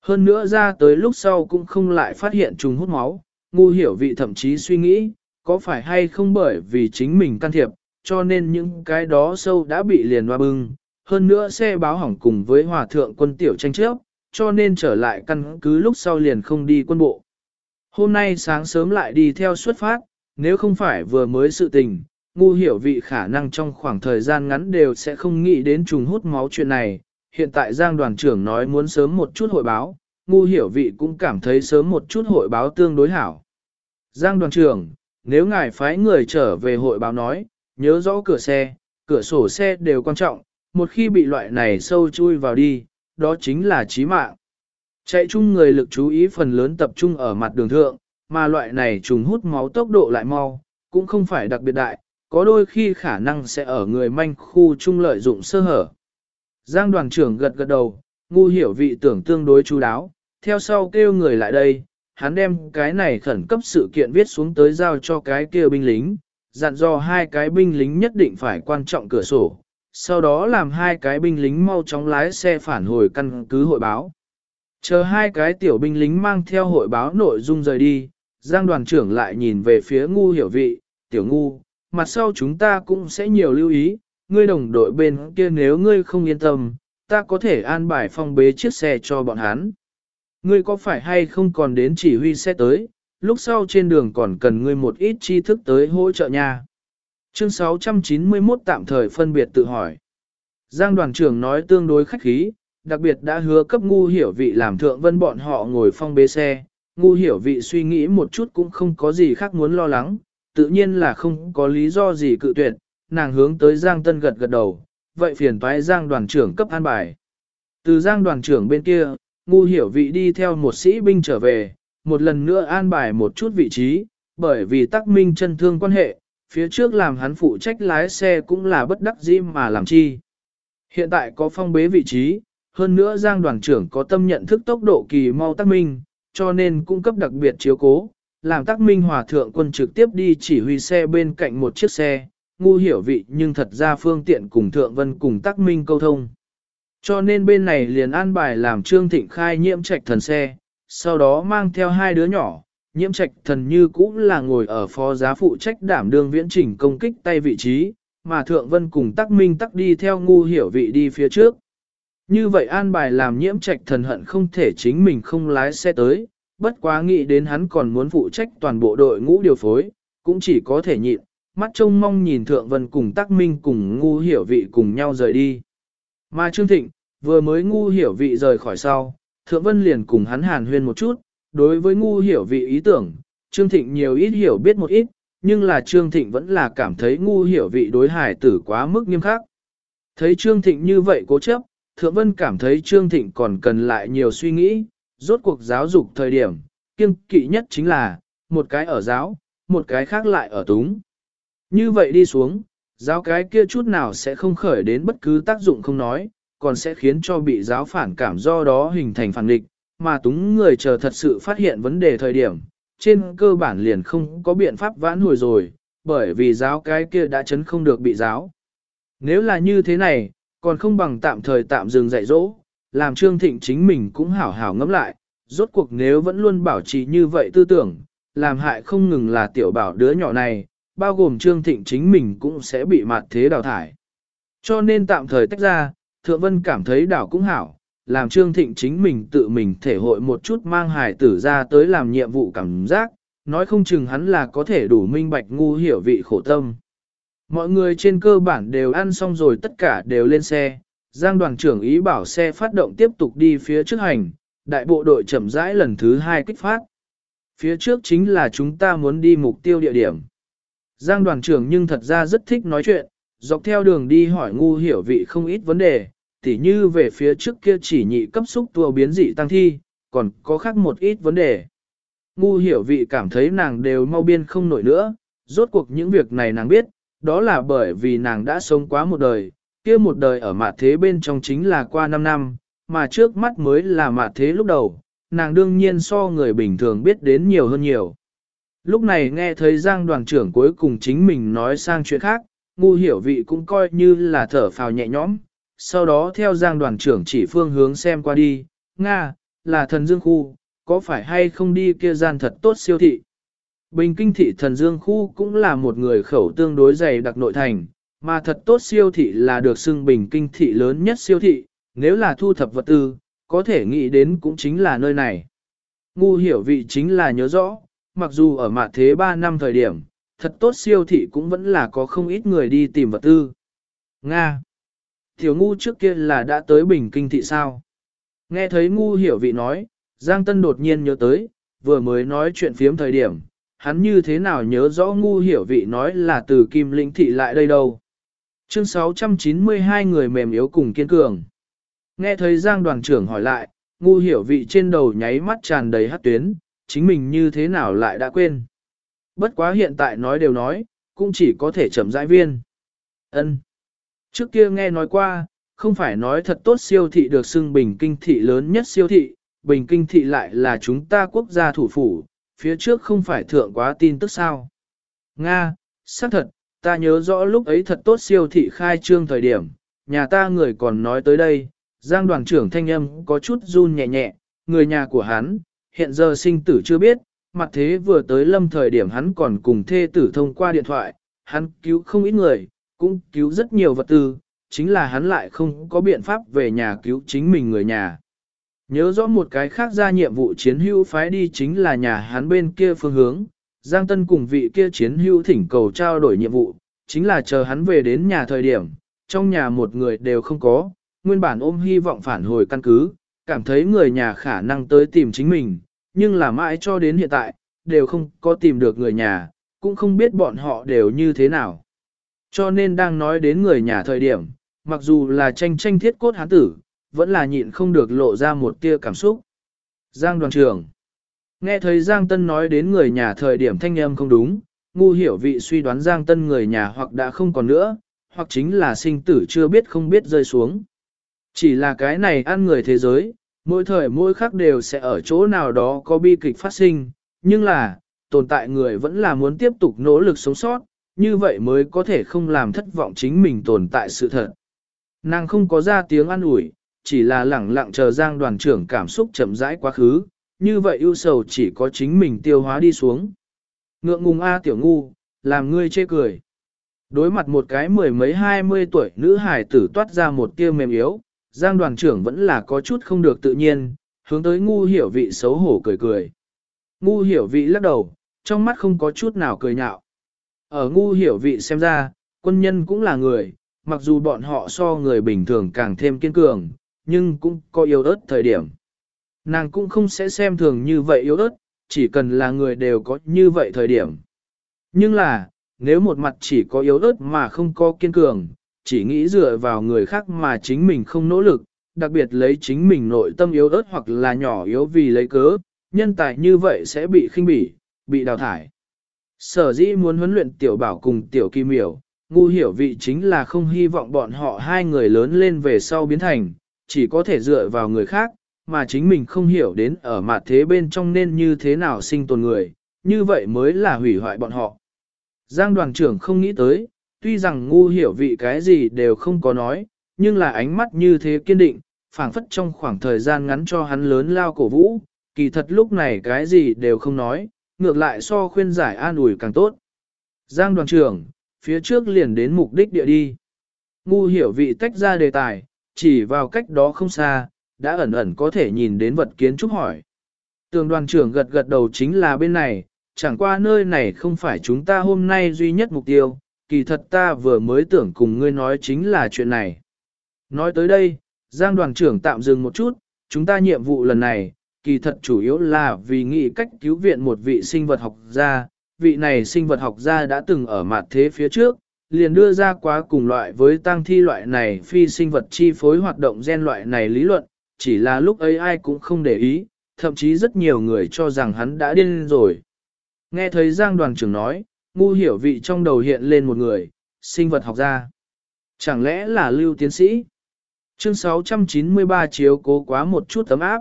Hơn nữa ra tới lúc sau cũng không lại phát hiện trùng hút máu, ngu hiểu vị thậm chí suy nghĩ, có phải hay không bởi vì chính mình can thiệp, cho nên những cái đó sâu đã bị liền hoa bưng, hơn nữa xe báo hỏng cùng với hòa thượng quân tiểu tranh chấp, cho nên trở lại căn cứ lúc sau liền không đi quân bộ. Hôm nay sáng sớm lại đi theo xuất phát, nếu không phải vừa mới sự tình, ngu hiểu vị khả năng trong khoảng thời gian ngắn đều sẽ không nghĩ đến trùng hút máu chuyện này. Hiện tại Giang đoàn trưởng nói muốn sớm một chút hội báo, ngu hiểu vị cũng cảm thấy sớm một chút hội báo tương đối hảo. Giang đoàn trưởng, nếu ngài phái người trở về hội báo nói, nhớ rõ cửa xe, cửa sổ xe đều quan trọng, một khi bị loại này sâu chui vào đi, đó chính là chí mạng. Chạy chung người lực chú ý phần lớn tập trung ở mặt đường thượng, mà loại này trùng hút máu tốc độ lại mau, cũng không phải đặc biệt đại, có đôi khi khả năng sẽ ở người manh khu chung lợi dụng sơ hở. Giang đoàn trưởng gật gật đầu, ngu hiểu vị tưởng tương đối chú đáo, theo sau kêu người lại đây, hắn đem cái này khẩn cấp sự kiện viết xuống tới giao cho cái kia binh lính, dặn dò hai cái binh lính nhất định phải quan trọng cửa sổ, sau đó làm hai cái binh lính mau chóng lái xe phản hồi căn cứ hội báo. Chờ hai cái tiểu binh lính mang theo hội báo nội dung rời đi, Giang đoàn trưởng lại nhìn về phía ngu hiểu vị, tiểu ngu, mặt sau chúng ta cũng sẽ nhiều lưu ý, ngươi đồng đội bên kia nếu ngươi không yên tâm, ta có thể an bài phong bế chiếc xe cho bọn hắn. Ngươi có phải hay không còn đến chỉ huy xe tới, lúc sau trên đường còn cần ngươi một ít tri thức tới hỗ trợ nha. Chương 691 tạm thời phân biệt tự hỏi. Giang đoàn trưởng nói tương đối khách khí, đặc biệt đã hứa cấp ngu hiểu vị làm thượng vân bọn họ ngồi phong bế xe. Ngu hiểu vị suy nghĩ một chút cũng không có gì khác muốn lo lắng, tự nhiên là không có lý do gì cự tuyệt, nàng hướng tới Giang Tân gật gật đầu, vậy phiền toái Giang đoàn trưởng cấp an bài. Từ Giang đoàn trưởng bên kia, ngu hiểu vị đi theo một sĩ binh trở về, một lần nữa an bài một chút vị trí, bởi vì tắc minh chân thương quan hệ, phía trước làm hắn phụ trách lái xe cũng là bất đắc dĩ mà làm chi. Hiện tại có phong bế vị trí, hơn nữa Giang đoàn trưởng có tâm nhận thức tốc độ kỳ mau tắc minh, cho nên cung cấp đặc biệt chiếu cố, làm tắc minh hòa thượng quân trực tiếp đi chỉ huy xe bên cạnh một chiếc xe, ngu hiểu vị nhưng thật ra phương tiện cùng thượng vân cùng tắc minh câu thông. Cho nên bên này liền an bài làm Trương Thịnh khai nhiễm trạch thần xe, sau đó mang theo hai đứa nhỏ, nhiễm trạch thần như cũng là ngồi ở phó giá phụ trách đảm đương viễn trình công kích tay vị trí, mà Thượng Vân cùng Tắc Minh tắc đi theo ngu hiểu vị đi phía trước. Như vậy an bài làm nhiễm trạch thần hận không thể chính mình không lái xe tới, bất quá nghĩ đến hắn còn muốn phụ trách toàn bộ đội ngũ điều phối, cũng chỉ có thể nhịn, mắt trông mong nhìn Thượng Vân cùng Tắc Minh cùng ngu hiểu vị cùng nhau rời đi. Mà Trương Thịnh, vừa mới ngu hiểu vị rời khỏi sau, Thượng Vân liền cùng hắn hàn huyên một chút, đối với ngu hiểu vị ý tưởng, Trương Thịnh nhiều ít hiểu biết một ít, nhưng là Trương Thịnh vẫn là cảm thấy ngu hiểu vị đối hải tử quá mức nghiêm khắc. Thấy Trương Thịnh như vậy cố chấp, Thượng Vân cảm thấy Trương Thịnh còn cần lại nhiều suy nghĩ, rốt cuộc giáo dục thời điểm, kiêng kỵ nhất chính là, một cái ở giáo, một cái khác lại ở túng. Như vậy đi xuống, giáo cái kia chút nào sẽ không khởi đến bất cứ tác dụng không nói, còn sẽ khiến cho bị giáo phản cảm do đó hình thành phản định mà túng người chờ thật sự phát hiện vấn đề thời điểm, trên cơ bản liền không có biện pháp vãn hồi rồi, bởi vì giáo cái kia đã chấn không được bị giáo. Nếu là như thế này, còn không bằng tạm thời tạm dừng dạy dỗ, làm Trương Thịnh chính mình cũng hảo hảo ngẫm lại, rốt cuộc nếu vẫn luôn bảo trì như vậy tư tưởng, làm hại không ngừng là tiểu bảo đứa nhỏ này, bao gồm Trương Thịnh chính mình cũng sẽ bị mặt thế đào thải. Cho nên tạm thời tách ra, Thượng Vân cảm thấy đảo cũng hảo, làm Trương Thịnh chính mình tự mình thể hội một chút mang hài tử ra tới làm nhiệm vụ cảm giác, nói không chừng hắn là có thể đủ minh bạch ngu hiểu vị khổ tâm. Mọi người trên cơ bản đều ăn xong rồi tất cả đều lên xe, Giang đoàn trưởng ý bảo xe phát động tiếp tục đi phía trước hành, đại bộ đội chậm rãi lần thứ hai kích phát. Phía trước chính là chúng ta muốn đi mục tiêu địa điểm. Giang đoàn trưởng nhưng thật ra rất thích nói chuyện, dọc theo đường đi hỏi ngu hiểu vị không ít vấn đề, tỉ như về phía trước kia chỉ nhị cấp xúc tua biến dị tăng thi, còn có khác một ít vấn đề. Ngu hiểu vị cảm thấy nàng đều mau biên không nổi nữa, rốt cuộc những việc này nàng biết, đó là bởi vì nàng đã sống quá một đời, kia một đời ở mạt thế bên trong chính là qua 5 năm, mà trước mắt mới là mạt thế lúc đầu, nàng đương nhiên so người bình thường biết đến nhiều hơn nhiều. Lúc này nghe thấy Giang đoàn trưởng cuối cùng chính mình nói sang chuyện khác, ngu hiểu vị cũng coi như là thở phào nhẹ nhõm, sau đó theo Giang đoàn trưởng chỉ phương hướng xem qua đi, Nga, là thần dương khu, có phải hay không đi kia gian thật tốt siêu thị. Bình kinh thị thần dương khu cũng là một người khẩu tương đối dày đặc nội thành, mà thật tốt siêu thị là được xưng bình kinh thị lớn nhất siêu thị, nếu là thu thập vật tư, có thể nghĩ đến cũng chính là nơi này. Ngu hiểu vị chính là nhớ rõ, mặc dù ở mặt thế 3 năm thời điểm, thật tốt siêu thị cũng vẫn là có không ít người đi tìm vật tư. Nga Tiểu ngu trước kia là đã tới bình kinh thị sao? Nghe thấy ngu hiểu vị nói, Giang Tân đột nhiên nhớ tới, vừa mới nói chuyện phiếm thời điểm, hắn như thế nào nhớ rõ ngu hiểu vị nói là từ kim lĩnh thị lại đây đâu. Chương 692 người mềm yếu cùng kiên cường. Nghe thấy Giang đoàn trưởng hỏi lại, ngu hiểu vị trên đầu nháy mắt tràn đầy hát tuyến, chính mình như thế nào lại đã quên. Bất quá hiện tại nói đều nói, cũng chỉ có thể chậm rãi viên. ân Trước kia nghe nói qua, không phải nói thật tốt siêu thị được xưng bình kinh thị lớn nhất siêu thị, bình kinh thị lại là chúng ta quốc gia thủ phủ, phía trước không phải thượng quá tin tức sao. Nga, xác thật, ta nhớ rõ lúc ấy thật tốt siêu thị khai trương thời điểm, nhà ta người còn nói tới đây, Giang đoàn trưởng thanh âm có chút run nhẹ nhẹ, người nhà của hắn, hiện giờ sinh tử chưa biết, mặt thế vừa tới lâm thời điểm hắn còn cùng thê tử thông qua điện thoại, hắn cứu không ít người, cũng cứu rất nhiều vật tư, chính là hắn lại không có biện pháp về nhà cứu chính mình người nhà. Nhớ rõ một cái khác ra nhiệm vụ chiến hữu phái đi chính là nhà hắn bên kia phương hướng, Giang Tân cùng vị kia chiến hữu thỉnh cầu trao đổi nhiệm vụ, chính là chờ hắn về đến nhà thời điểm, trong nhà một người đều không có, nguyên bản ôm hy vọng phản hồi căn cứ, cảm thấy người nhà khả năng tới tìm chính mình, nhưng là mãi cho đến hiện tại, đều không có tìm được người nhà, cũng không biết bọn họ đều như thế nào. Cho nên đang nói đến người nhà thời điểm, mặc dù là tranh tranh thiết cốt hán tử, vẫn là nhịn không được lộ ra một tia cảm xúc. Giang đoàn trưởng Nghe thấy Giang Tân nói đến người nhà thời điểm thanh âm không đúng, ngu hiểu vị suy đoán Giang Tân người nhà hoặc đã không còn nữa, hoặc chính là sinh tử chưa biết không biết rơi xuống. Chỉ là cái này ăn người thế giới, mỗi thời mỗi khắc đều sẽ ở chỗ nào đó có bi kịch phát sinh, nhưng là, tồn tại người vẫn là muốn tiếp tục nỗ lực sống sót, như vậy mới có thể không làm thất vọng chính mình tồn tại sự thật. Nàng không có ra tiếng an ủi, chỉ là lẳng lặng chờ Giang đoàn trưởng cảm xúc chậm rãi quá khứ, như vậy ưu sầu chỉ có chính mình tiêu hóa đi xuống. Ngượng ngùng A tiểu ngu, làm ngươi chê cười. Đối mặt một cái mười mấy hai mươi tuổi nữ hải tử toát ra một tia mềm yếu, Giang đoàn trưởng vẫn là có chút không được tự nhiên, hướng tới ngu hiểu vị xấu hổ cười cười. Ngu hiểu vị lắc đầu, trong mắt không có chút nào cười nhạo. Ở ngu hiểu vị xem ra, quân nhân cũng là người, mặc dù bọn họ so người bình thường càng thêm kiên cường, nhưng cũng có yếu ớt thời điểm. Nàng cũng không sẽ xem thường như vậy yếu ớt, chỉ cần là người đều có như vậy thời điểm. Nhưng là, nếu một mặt chỉ có yếu ớt mà không có kiên cường, chỉ nghĩ dựa vào người khác mà chính mình không nỗ lực, đặc biệt lấy chính mình nội tâm yếu ớt hoặc là nhỏ yếu vì lấy cớ, nhân tài như vậy sẽ bị khinh bỉ, bị đào thải. Sở dĩ muốn huấn luyện tiểu bảo cùng tiểu kim miểu, ngu hiểu vị chính là không hy vọng bọn họ hai người lớn lên về sau biến thành, chỉ có thể dựa vào người khác, mà chính mình không hiểu đến ở mặt thế bên trong nên như thế nào sinh tồn người, như vậy mới là hủy hoại bọn họ. Giang đoàn trưởng không nghĩ tới, tuy rằng ngu hiểu vị cái gì đều không có nói, nhưng là ánh mắt như thế kiên định, phảng phất trong khoảng thời gian ngắn cho hắn lớn lao cổ vũ, kỳ thật lúc này cái gì đều không nói, ngược lại so khuyên giải an ủi càng tốt. Giang đoàn trưởng, phía trước liền đến mục đích địa đi. Ngu hiểu vị tách ra đề tài, chỉ vào cách đó không xa, đã ẩn ẩn có thể nhìn đến vật kiến trúc hỏi. Tường đoàn trưởng gật gật đầu chính là bên này, chẳng qua nơi này không phải chúng ta hôm nay duy nhất mục tiêu, kỳ thật ta vừa mới tưởng cùng ngươi nói chính là chuyện này. Nói tới đây, Giang đoàn trưởng tạm dừng một chút, chúng ta nhiệm vụ lần này, kỳ thật chủ yếu là vì nghĩ cách cứu viện một vị sinh vật học gia, vị này sinh vật học gia đã từng ở mặt thế phía trước, liền đưa ra quá cùng loại với tăng thi loại này phi sinh vật chi phối hoạt động gen loại này lý luận, chỉ là lúc ấy ai cũng không để ý, thậm chí rất nhiều người cho rằng hắn đã điên rồi. Nghe thấy Giang đoàn trưởng nói, ngu hiểu vị trong đầu hiện lên một người, sinh vật học gia. Chẳng lẽ là lưu tiến sĩ? Chương 693 chiếu cố quá một chút tấm áp.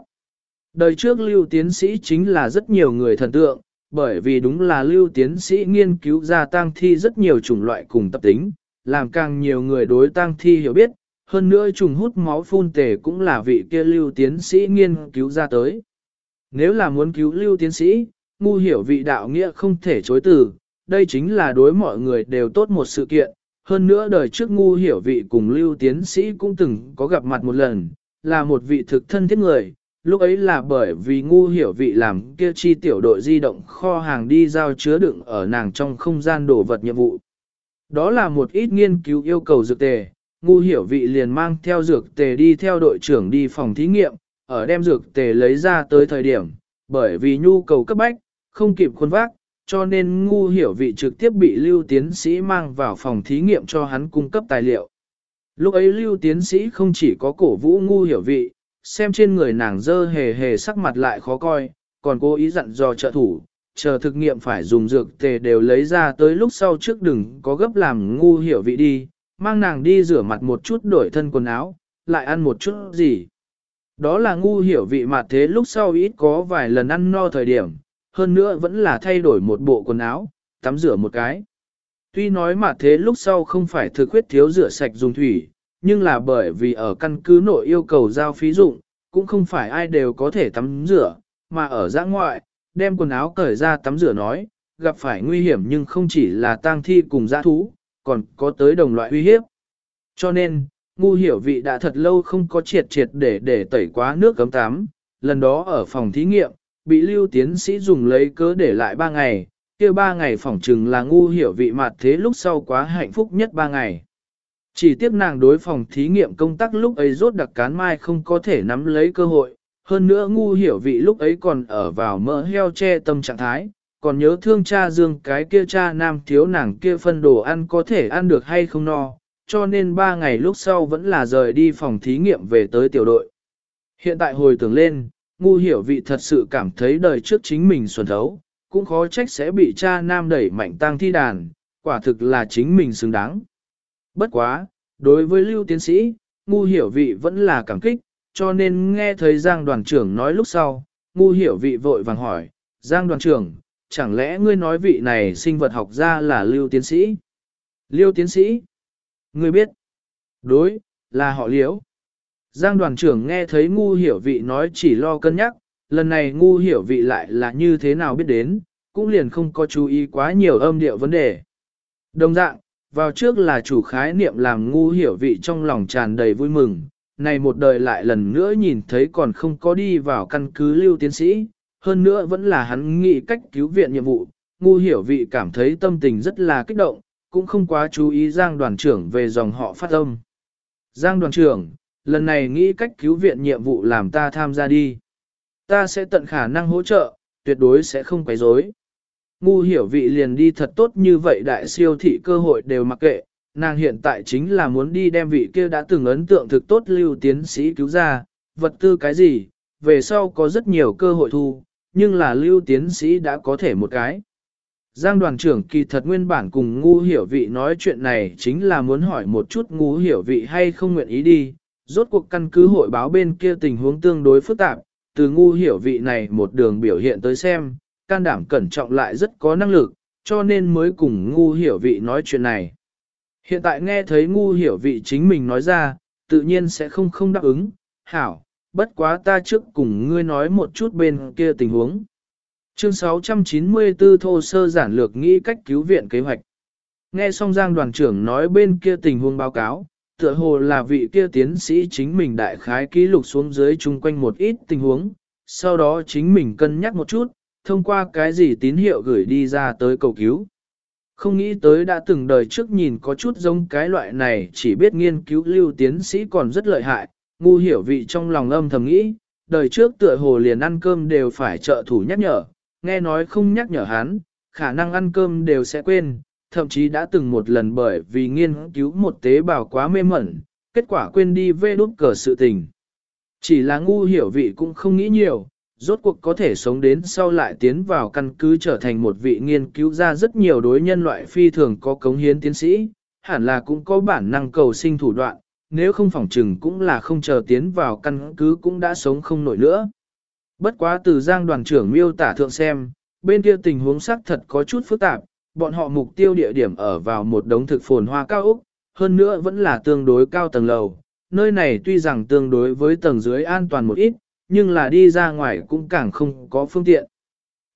Đời trước lưu tiến sĩ chính là rất nhiều người thần tượng, bởi vì đúng là lưu tiến sĩ nghiên cứu ra tang thi rất nhiều chủng loại cùng tập tính, làm càng nhiều người đối tang thi hiểu biết, hơn nữa trùng hút máu phun tề cũng là vị kia lưu tiến sĩ nghiên cứu ra tới. Nếu là muốn cứu lưu tiến sĩ, ngu hiểu vị đạo nghĩa không thể chối từ, đây chính là đối mọi người đều tốt một sự kiện. Hơn nữa đời trước ngu hiểu vị cùng lưu tiến sĩ cũng từng có gặp mặt một lần, là một vị thực thân thiết người, lúc ấy là bởi vì ngu hiểu vị làm kia chi tiểu đội di động kho hàng đi giao chứa đựng ở nàng trong không gian đồ vật nhiệm vụ. Đó là một ít nghiên cứu yêu cầu dược tề, ngu hiểu vị liền mang theo dược tề đi theo đội trưởng đi phòng thí nghiệm, ở đem dược tề lấy ra tới thời điểm, bởi vì nhu cầu cấp bách, không kịp khuôn vác, cho nên ngu hiểu vị trực tiếp bị lưu tiến sĩ mang vào phòng thí nghiệm cho hắn cung cấp tài liệu. Lúc ấy lưu tiến sĩ không chỉ có cổ vũ ngu hiểu vị, xem trên người nàng dơ hề hề sắc mặt lại khó coi, còn cố ý dặn dò trợ thủ, chờ thực nghiệm phải dùng dược tề đều lấy ra tới lúc sau trước đừng có gấp làm ngu hiểu vị đi, mang nàng đi rửa mặt một chút đổi thân quần áo, lại ăn một chút gì. Đó là ngu hiểu vị mặt thế lúc sau ít có vài lần ăn no thời điểm, hơn nữa vẫn là thay đổi một bộ quần áo, tắm rửa một cái. Tuy nói mà thế lúc sau không phải thực huyết thiếu rửa sạch dùng thủy, nhưng là bởi vì ở căn cứ nội yêu cầu giao phí dụng, cũng không phải ai đều có thể tắm rửa, mà ở giã ngoại, đem quần áo cởi ra tắm rửa nói, gặp phải nguy hiểm nhưng không chỉ là tang thi cùng giã thú, còn có tới đồng loại uy hiếp. Cho nên, ngu hiểu vị đã thật lâu không có triệt triệt để để tẩy quá nước cấm tắm, lần đó ở phòng thí nghiệm, bị lưu tiến sĩ dùng lấy cớ để lại 3 ngày, kia 3 ngày phỏng trừng là ngu hiểu vị mặt thế lúc sau quá hạnh phúc nhất 3 ngày. Chỉ tiếc nàng đối phòng thí nghiệm công tác lúc ấy rốt đặc cán mai không có thể nắm lấy cơ hội, hơn nữa ngu hiểu vị lúc ấy còn ở vào mỡ heo che tâm trạng thái, còn nhớ thương cha dương cái kia cha nam thiếu nàng kia phân đồ ăn có thể ăn được hay không no, cho nên ba ngày lúc sau vẫn là rời đi phòng thí nghiệm về tới tiểu đội. Hiện tại hồi tưởng lên, ngu hiểu vị thật sự cảm thấy đời trước chính mình xuân thấu, cũng khó trách sẽ bị cha nam đẩy mạnh tăng thi đàn, quả thực là chính mình xứng đáng. Bất quá, đối với lưu tiến sĩ, ngu hiểu vị vẫn là cảm kích, cho nên nghe thấy Giang đoàn trưởng nói lúc sau, ngu hiểu vị vội vàng hỏi, Giang đoàn trưởng, chẳng lẽ ngươi nói vị này sinh vật học ra là lưu tiến sĩ? Lưu tiến sĩ? Ngươi biết? Đối, là họ liễu. Giang đoàn trưởng nghe thấy ngu hiểu vị nói chỉ lo cân nhắc, lần này ngu hiểu vị lại là như thế nào biết đến, cũng liền không có chú ý quá nhiều âm điệu vấn đề. Đồng dạng, vào trước là chủ khái niệm làm ngu hiểu vị trong lòng tràn đầy vui mừng, này một đời lại lần nữa nhìn thấy còn không có đi vào căn cứ lưu tiến sĩ, hơn nữa vẫn là hắn nghĩ cách cứu viện nhiệm vụ, ngu hiểu vị cảm thấy tâm tình rất là kích động, cũng không quá chú ý Giang đoàn trưởng về dòng họ phát âm. Giang đoàn trưởng, lần này nghĩ cách cứu viện nhiệm vụ làm ta tham gia đi. Ta sẽ tận khả năng hỗ trợ, tuyệt đối sẽ không quấy rối. Ngu hiểu vị liền đi thật tốt như vậy đại siêu thị cơ hội đều mặc kệ, nàng hiện tại chính là muốn đi đem vị kia đã từng ấn tượng thực tốt lưu tiến sĩ cứu ra, vật tư cái gì, về sau có rất nhiều cơ hội thu, nhưng là lưu tiến sĩ đã có thể một cái. Giang đoàn trưởng kỳ thật nguyên bản cùng ngu hiểu vị nói chuyện này chính là muốn hỏi một chút ngu hiểu vị hay không nguyện ý đi, rốt cuộc căn cứ hội báo bên kia tình huống tương đối phức tạp, từ ngu hiểu vị này một đường biểu hiện tới xem, can đảm cẩn trọng lại rất có năng lực, cho nên mới cùng ngu hiểu vị nói chuyện này. Hiện tại nghe thấy ngu hiểu vị chính mình nói ra, tự nhiên sẽ không không đáp ứng, hảo, bất quá ta trước cùng ngươi nói một chút bên kia tình huống. Chương 694 thô sơ giản lược nghĩ cách cứu viện kế hoạch. Nghe xong Giang đoàn trưởng nói bên kia tình huống báo cáo, tựa hồ là vị kia tiến sĩ chính mình đại khái ký lục xuống dưới chung quanh một ít tình huống, sau đó chính mình cân nhắc một chút, thông qua cái gì tín hiệu gửi đi ra tới cầu cứu. Không nghĩ tới đã từng đời trước nhìn có chút giống cái loại này chỉ biết nghiên cứu lưu tiến sĩ còn rất lợi hại, ngu hiểu vị trong lòng âm thầm nghĩ, đời trước tựa hồ liền ăn cơm đều phải trợ thủ nhắc nhở, nghe nói không nhắc nhở hắn, khả năng ăn cơm đều sẽ quên, thậm chí đã từng một lần bởi vì nghiên cứu một tế bào quá mê mẩn, kết quả quên đi vê đốt cờ sự tình. Chỉ là ngu hiểu vị cũng không nghĩ nhiều, rốt cuộc có thể sống đến sau lại tiến vào căn cứ trở thành một vị nghiên cứu ra rất nhiều đối nhân loại phi thường có cống hiến tiến sĩ, hẳn là cũng có bản năng cầu sinh thủ đoạn, nếu không phỏng trừng cũng là không chờ tiến vào căn cứ cũng đã sống không nổi nữa. Bất quá từ giang đoàn trưởng miêu tả thượng xem, bên kia tình huống xác thật có chút phức tạp, bọn họ mục tiêu địa điểm ở vào một đống thực phồn hoa cao úc, hơn nữa vẫn là tương đối cao tầng lầu. Nơi này tuy rằng tương đối với tầng dưới an toàn một ít, nhưng là đi ra ngoài cũng càng không có phương tiện.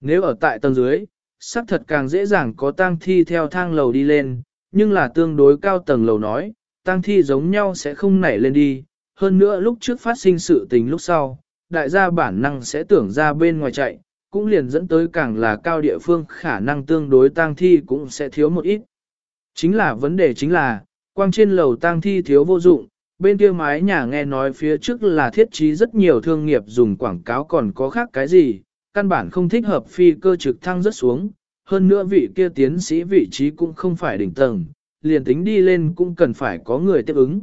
Nếu ở tại tầng dưới, xác thật càng dễ dàng có tang thi theo thang lầu đi lên, nhưng là tương đối cao tầng lầu nói, tang thi giống nhau sẽ không nảy lên đi. Hơn nữa lúc trước phát sinh sự tình lúc sau, đại gia bản năng sẽ tưởng ra bên ngoài chạy, cũng liền dẫn tới càng là cao địa phương khả năng tương đối tang thi cũng sẽ thiếu một ít. Chính là vấn đề chính là, quang trên lầu tang thi thiếu vô dụng, bên kia mái nhà nghe nói phía trước là thiết trí rất nhiều thương nghiệp dùng quảng cáo còn có khác cái gì, căn bản không thích hợp phi cơ trực thăng rất xuống, hơn nữa vị kia tiến sĩ vị trí cũng không phải đỉnh tầng, liền tính đi lên cũng cần phải có người tiếp ứng.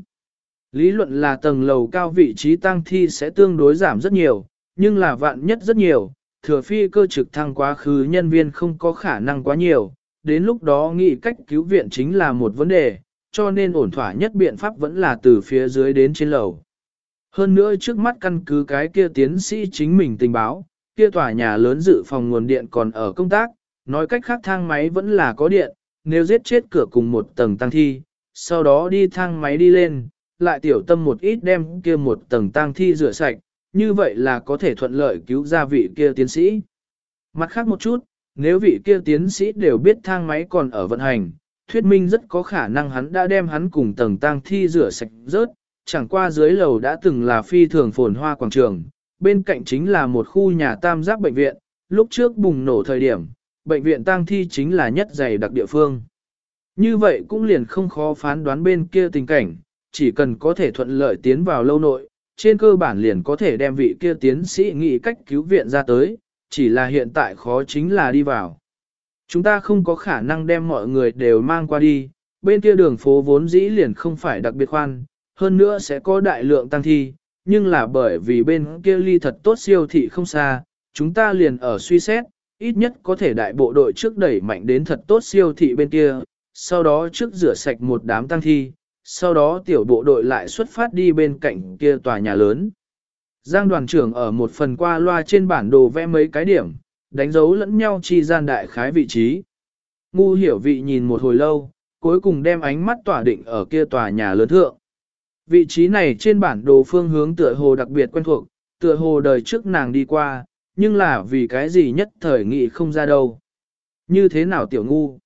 Lý luận là tầng lầu cao vị trí tăng thi sẽ tương đối giảm rất nhiều, nhưng là vạn nhất rất nhiều, thừa phi cơ trực thăng quá khứ nhân viên không có khả năng quá nhiều, đến lúc đó nghĩ cách cứu viện chính là một vấn đề, cho nên ổn thỏa nhất biện pháp vẫn là từ phía dưới đến trên lầu. Hơn nữa trước mắt căn cứ cái kia tiến sĩ chính mình tình báo, kia tòa nhà lớn dự phòng nguồn điện còn ở công tác, nói cách khác thang máy vẫn là có điện, nếu giết chết cửa cùng một tầng tăng thi, sau đó đi thang máy đi lên, lại tiểu tâm một ít đem kia một tầng tang thi rửa sạch, như vậy là có thể thuận lợi cứu ra vị kia tiến sĩ. Mặt khác một chút, nếu vị kia tiến sĩ đều biết thang máy còn ở vận hành, thuyết minh rất có khả năng hắn đã đem hắn cùng tầng tang thi rửa sạch rớt, chẳng qua dưới lầu đã từng là phi thường phồn hoa quảng trường, bên cạnh chính là một khu nhà tam giác bệnh viện, lúc trước bùng nổ thời điểm, bệnh viện tang thi chính là nhất dày đặc địa phương. Như vậy cũng liền không khó phán đoán bên kia tình cảnh, chỉ cần có thể thuận lợi tiến vào lâu nội, trên cơ bản liền có thể đem vị kia tiến sĩ nghĩ cách cứu viện ra tới, chỉ là hiện tại khó chính là đi vào. Chúng ta không có khả năng đem mọi người đều mang qua đi, bên kia đường phố vốn dĩ liền không phải đặc biệt khoan, hơn nữa sẽ có đại lượng tăng thi, nhưng là bởi vì bên kia ly thật tốt siêu thị không xa, chúng ta liền ở suy xét, ít nhất có thể đại bộ đội trước đẩy mạnh đến thật tốt siêu thị bên kia, sau đó trước rửa sạch một đám tăng thi, sau đó tiểu bộ đội lại xuất phát đi bên cạnh kia tòa nhà lớn. Giang đoàn trưởng ở một phần qua loa trên bản đồ vẽ mấy cái điểm, đánh dấu lẫn nhau chi gian đại khái vị trí. Ngu hiểu vị nhìn một hồi lâu, cuối cùng đem ánh mắt tỏa định ở kia tòa nhà lớn thượng. Vị trí này trên bản đồ phương hướng tựa hồ đặc biệt quen thuộc, tựa hồ đời trước nàng đi qua, nhưng là vì cái gì nhất thời nghị không ra đâu. Như thế nào tiểu ngu?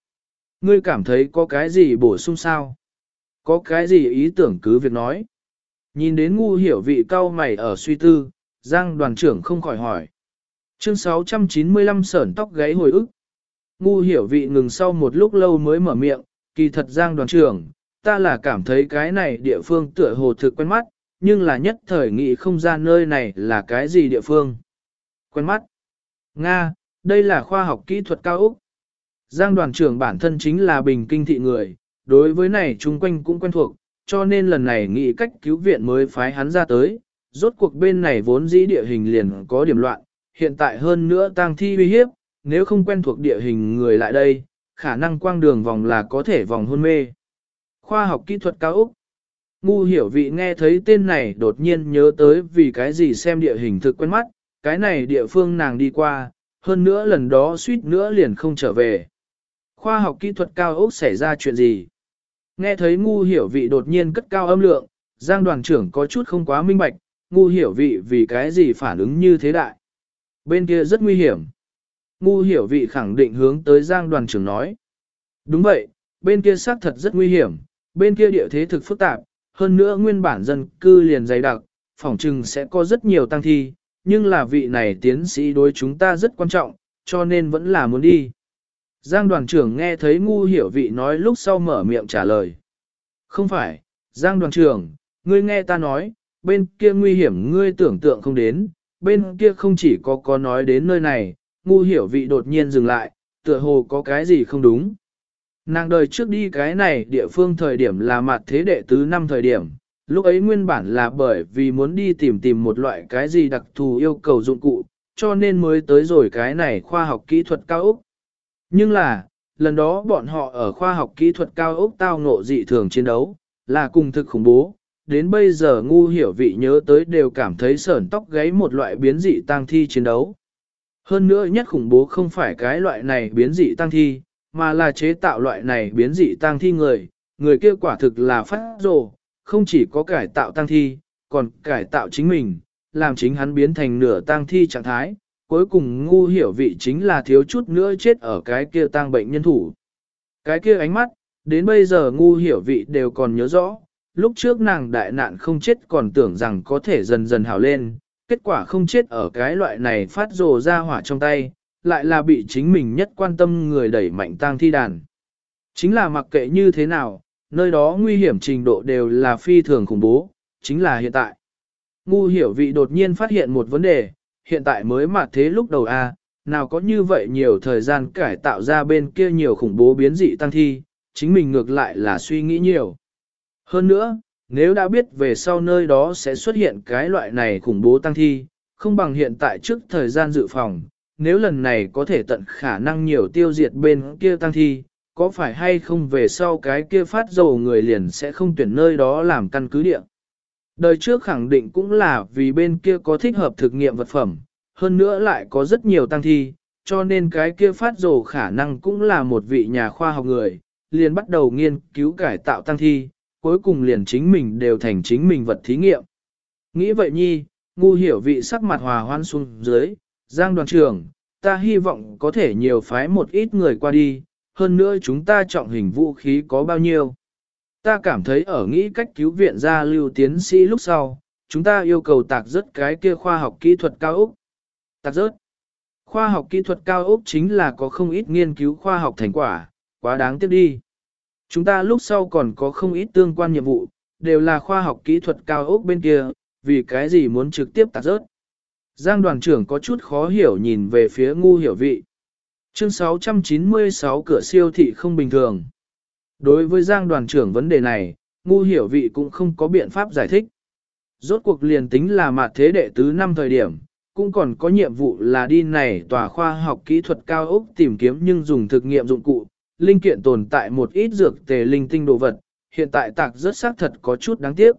Ngươi cảm thấy có cái gì bổ sung sao? Có cái gì ý tưởng cứ việc nói. Nhìn đến ngu hiểu vị cao mày ở suy tư, Giang đoàn trưởng không khỏi hỏi. Chương 695 sởn tóc gáy hồi ức. Ngu hiểu vị ngừng sau một lúc lâu mới mở miệng, kỳ thật Giang đoàn trưởng, ta là cảm thấy cái này địa phương tựa hồ thực quen mắt, nhưng là nhất thời nghĩ không ra nơi này là cái gì địa phương. Quen mắt. Nga, đây là khoa học kỹ thuật cao Úc. Giang đoàn trưởng bản thân chính là bình kinh thị người, đối với này chung quanh cũng quen thuộc, cho nên lần này nghĩ cách cứu viện mới phái hắn ra tới. Rốt cuộc bên này vốn dĩ địa hình liền có điểm loạn, hiện tại hơn nữa tang thi uy hiếp, nếu không quen thuộc địa hình người lại đây, khả năng quang đường vòng là có thể vòng hôn mê. Khoa học kỹ thuật cao Úc Ngu hiểu vị nghe thấy tên này đột nhiên nhớ tới vì cái gì xem địa hình thực quen mắt, cái này địa phương nàng đi qua, hơn nữa lần đó suýt nữa liền không trở về. Khoa học kỹ thuật cao úc xảy ra chuyện gì? Nghe thấy ngu hiểu vị đột nhiên cất cao âm lượng, Giang đoàn trưởng có chút không quá minh bạch, ngu hiểu vị vì cái gì phản ứng như thế đại. Bên kia rất nguy hiểm. Ngu hiểu vị khẳng định hướng tới Giang đoàn trưởng nói. Đúng vậy, bên kia xác thật rất nguy hiểm, bên kia địa thế thực phức tạp, hơn nữa nguyên bản dân cư liền dày đặc, phỏng chừng sẽ có rất nhiều tăng thi, nhưng là vị này tiến sĩ đối chúng ta rất quan trọng, cho nên vẫn là muốn đi. Giang đoàn trưởng nghe thấy ngu hiểu vị nói lúc sau mở miệng trả lời. Không phải, Giang đoàn trưởng, ngươi nghe ta nói, bên kia nguy hiểm ngươi tưởng tượng không đến, bên kia không chỉ có có nói đến nơi này, ngu hiểu vị đột nhiên dừng lại, tựa hồ có cái gì không đúng. Nàng đời trước đi cái này địa phương thời điểm là mặt thế đệ tứ năm thời điểm, lúc ấy nguyên bản là bởi vì muốn đi tìm tìm một loại cái gì đặc thù yêu cầu dụng cụ, cho nên mới tới rồi cái này khoa học kỹ thuật cao Úc. Nhưng là, lần đó bọn họ ở khoa học kỹ thuật cao Úc tao ngộ dị thường chiến đấu, là cùng thực khủng bố, đến bây giờ ngu hiểu vị nhớ tới đều cảm thấy sởn tóc gáy một loại biến dị tăng thi chiến đấu. Hơn nữa nhất khủng bố không phải cái loại này biến dị tăng thi, mà là chế tạo loại này biến dị tăng thi người, người kia quả thực là phát rồ, không chỉ có cải tạo tăng thi, còn cải tạo chính mình, làm chính hắn biến thành nửa tăng thi trạng thái, cuối cùng ngu hiểu vị chính là thiếu chút nữa chết ở cái kia tăng bệnh nhân thủ. Cái kia ánh mắt, đến bây giờ ngu hiểu vị đều còn nhớ rõ, lúc trước nàng đại nạn không chết còn tưởng rằng có thể dần dần hảo lên, kết quả không chết ở cái loại này phát rồ ra hỏa trong tay, lại là bị chính mình nhất quan tâm người đẩy mạnh tang thi đàn. Chính là mặc kệ như thế nào, nơi đó nguy hiểm trình độ đều là phi thường khủng bố, chính là hiện tại. Ngu hiểu vị đột nhiên phát hiện một vấn đề, hiện tại mới mà thế lúc đầu a, nào có như vậy nhiều thời gian cải tạo ra bên kia nhiều khủng bố biến dị tăng thi, chính mình ngược lại là suy nghĩ nhiều. Hơn nữa, nếu đã biết về sau nơi đó sẽ xuất hiện cái loại này khủng bố tăng thi, không bằng hiện tại trước thời gian dự phòng, nếu lần này có thể tận khả năng nhiều tiêu diệt bên kia tăng thi, có phải hay không về sau cái kia phát dầu người liền sẽ không tuyển nơi đó làm căn cứ địa. Đời trước khẳng định cũng là vì bên kia có thích hợp thực nghiệm vật phẩm, hơn nữa lại có rất nhiều tăng thi, cho nên cái kia phát dầu khả năng cũng là một vị nhà khoa học người, liền bắt đầu nghiên cứu cải tạo tăng thi, cuối cùng liền chính mình đều thành chính mình vật thí nghiệm. Nghĩ vậy nhi, ngu hiểu vị sắc mặt hòa hoan xuống dưới, giang đoàn trưởng, ta hy vọng có thể nhiều phái một ít người qua đi, hơn nữa chúng ta trọng hình vũ khí có bao nhiêu. Ta cảm thấy ở nghĩ cách cứu viện ra lưu tiến sĩ lúc sau, chúng ta yêu cầu tạc rớt cái kia khoa học kỹ thuật cao Úc. Tạc rớt. Khoa học kỹ thuật cao Úc chính là có không ít nghiên cứu khoa học thành quả, quá đáng tiếc đi. Chúng ta lúc sau còn có không ít tương quan nhiệm vụ, đều là khoa học kỹ thuật cao Úc bên kia, vì cái gì muốn trực tiếp tạt rớt. Giang đoàn trưởng có chút khó hiểu nhìn về phía ngu hiểu vị. Chương 696 cửa siêu thị không bình thường. Đối với Giang đoàn trưởng vấn đề này, ngu hiểu vị cũng không có biện pháp giải thích. Rốt cuộc liền tính là mặt thế đệ tứ năm thời điểm, cũng còn có nhiệm vụ là đi này tòa khoa học kỹ thuật cao ốc tìm kiếm nhưng dùng thực nghiệm dụng cụ, linh kiện tồn tại một ít dược tề linh tinh đồ vật, hiện tại tạc rất xác thật có chút đáng tiếc.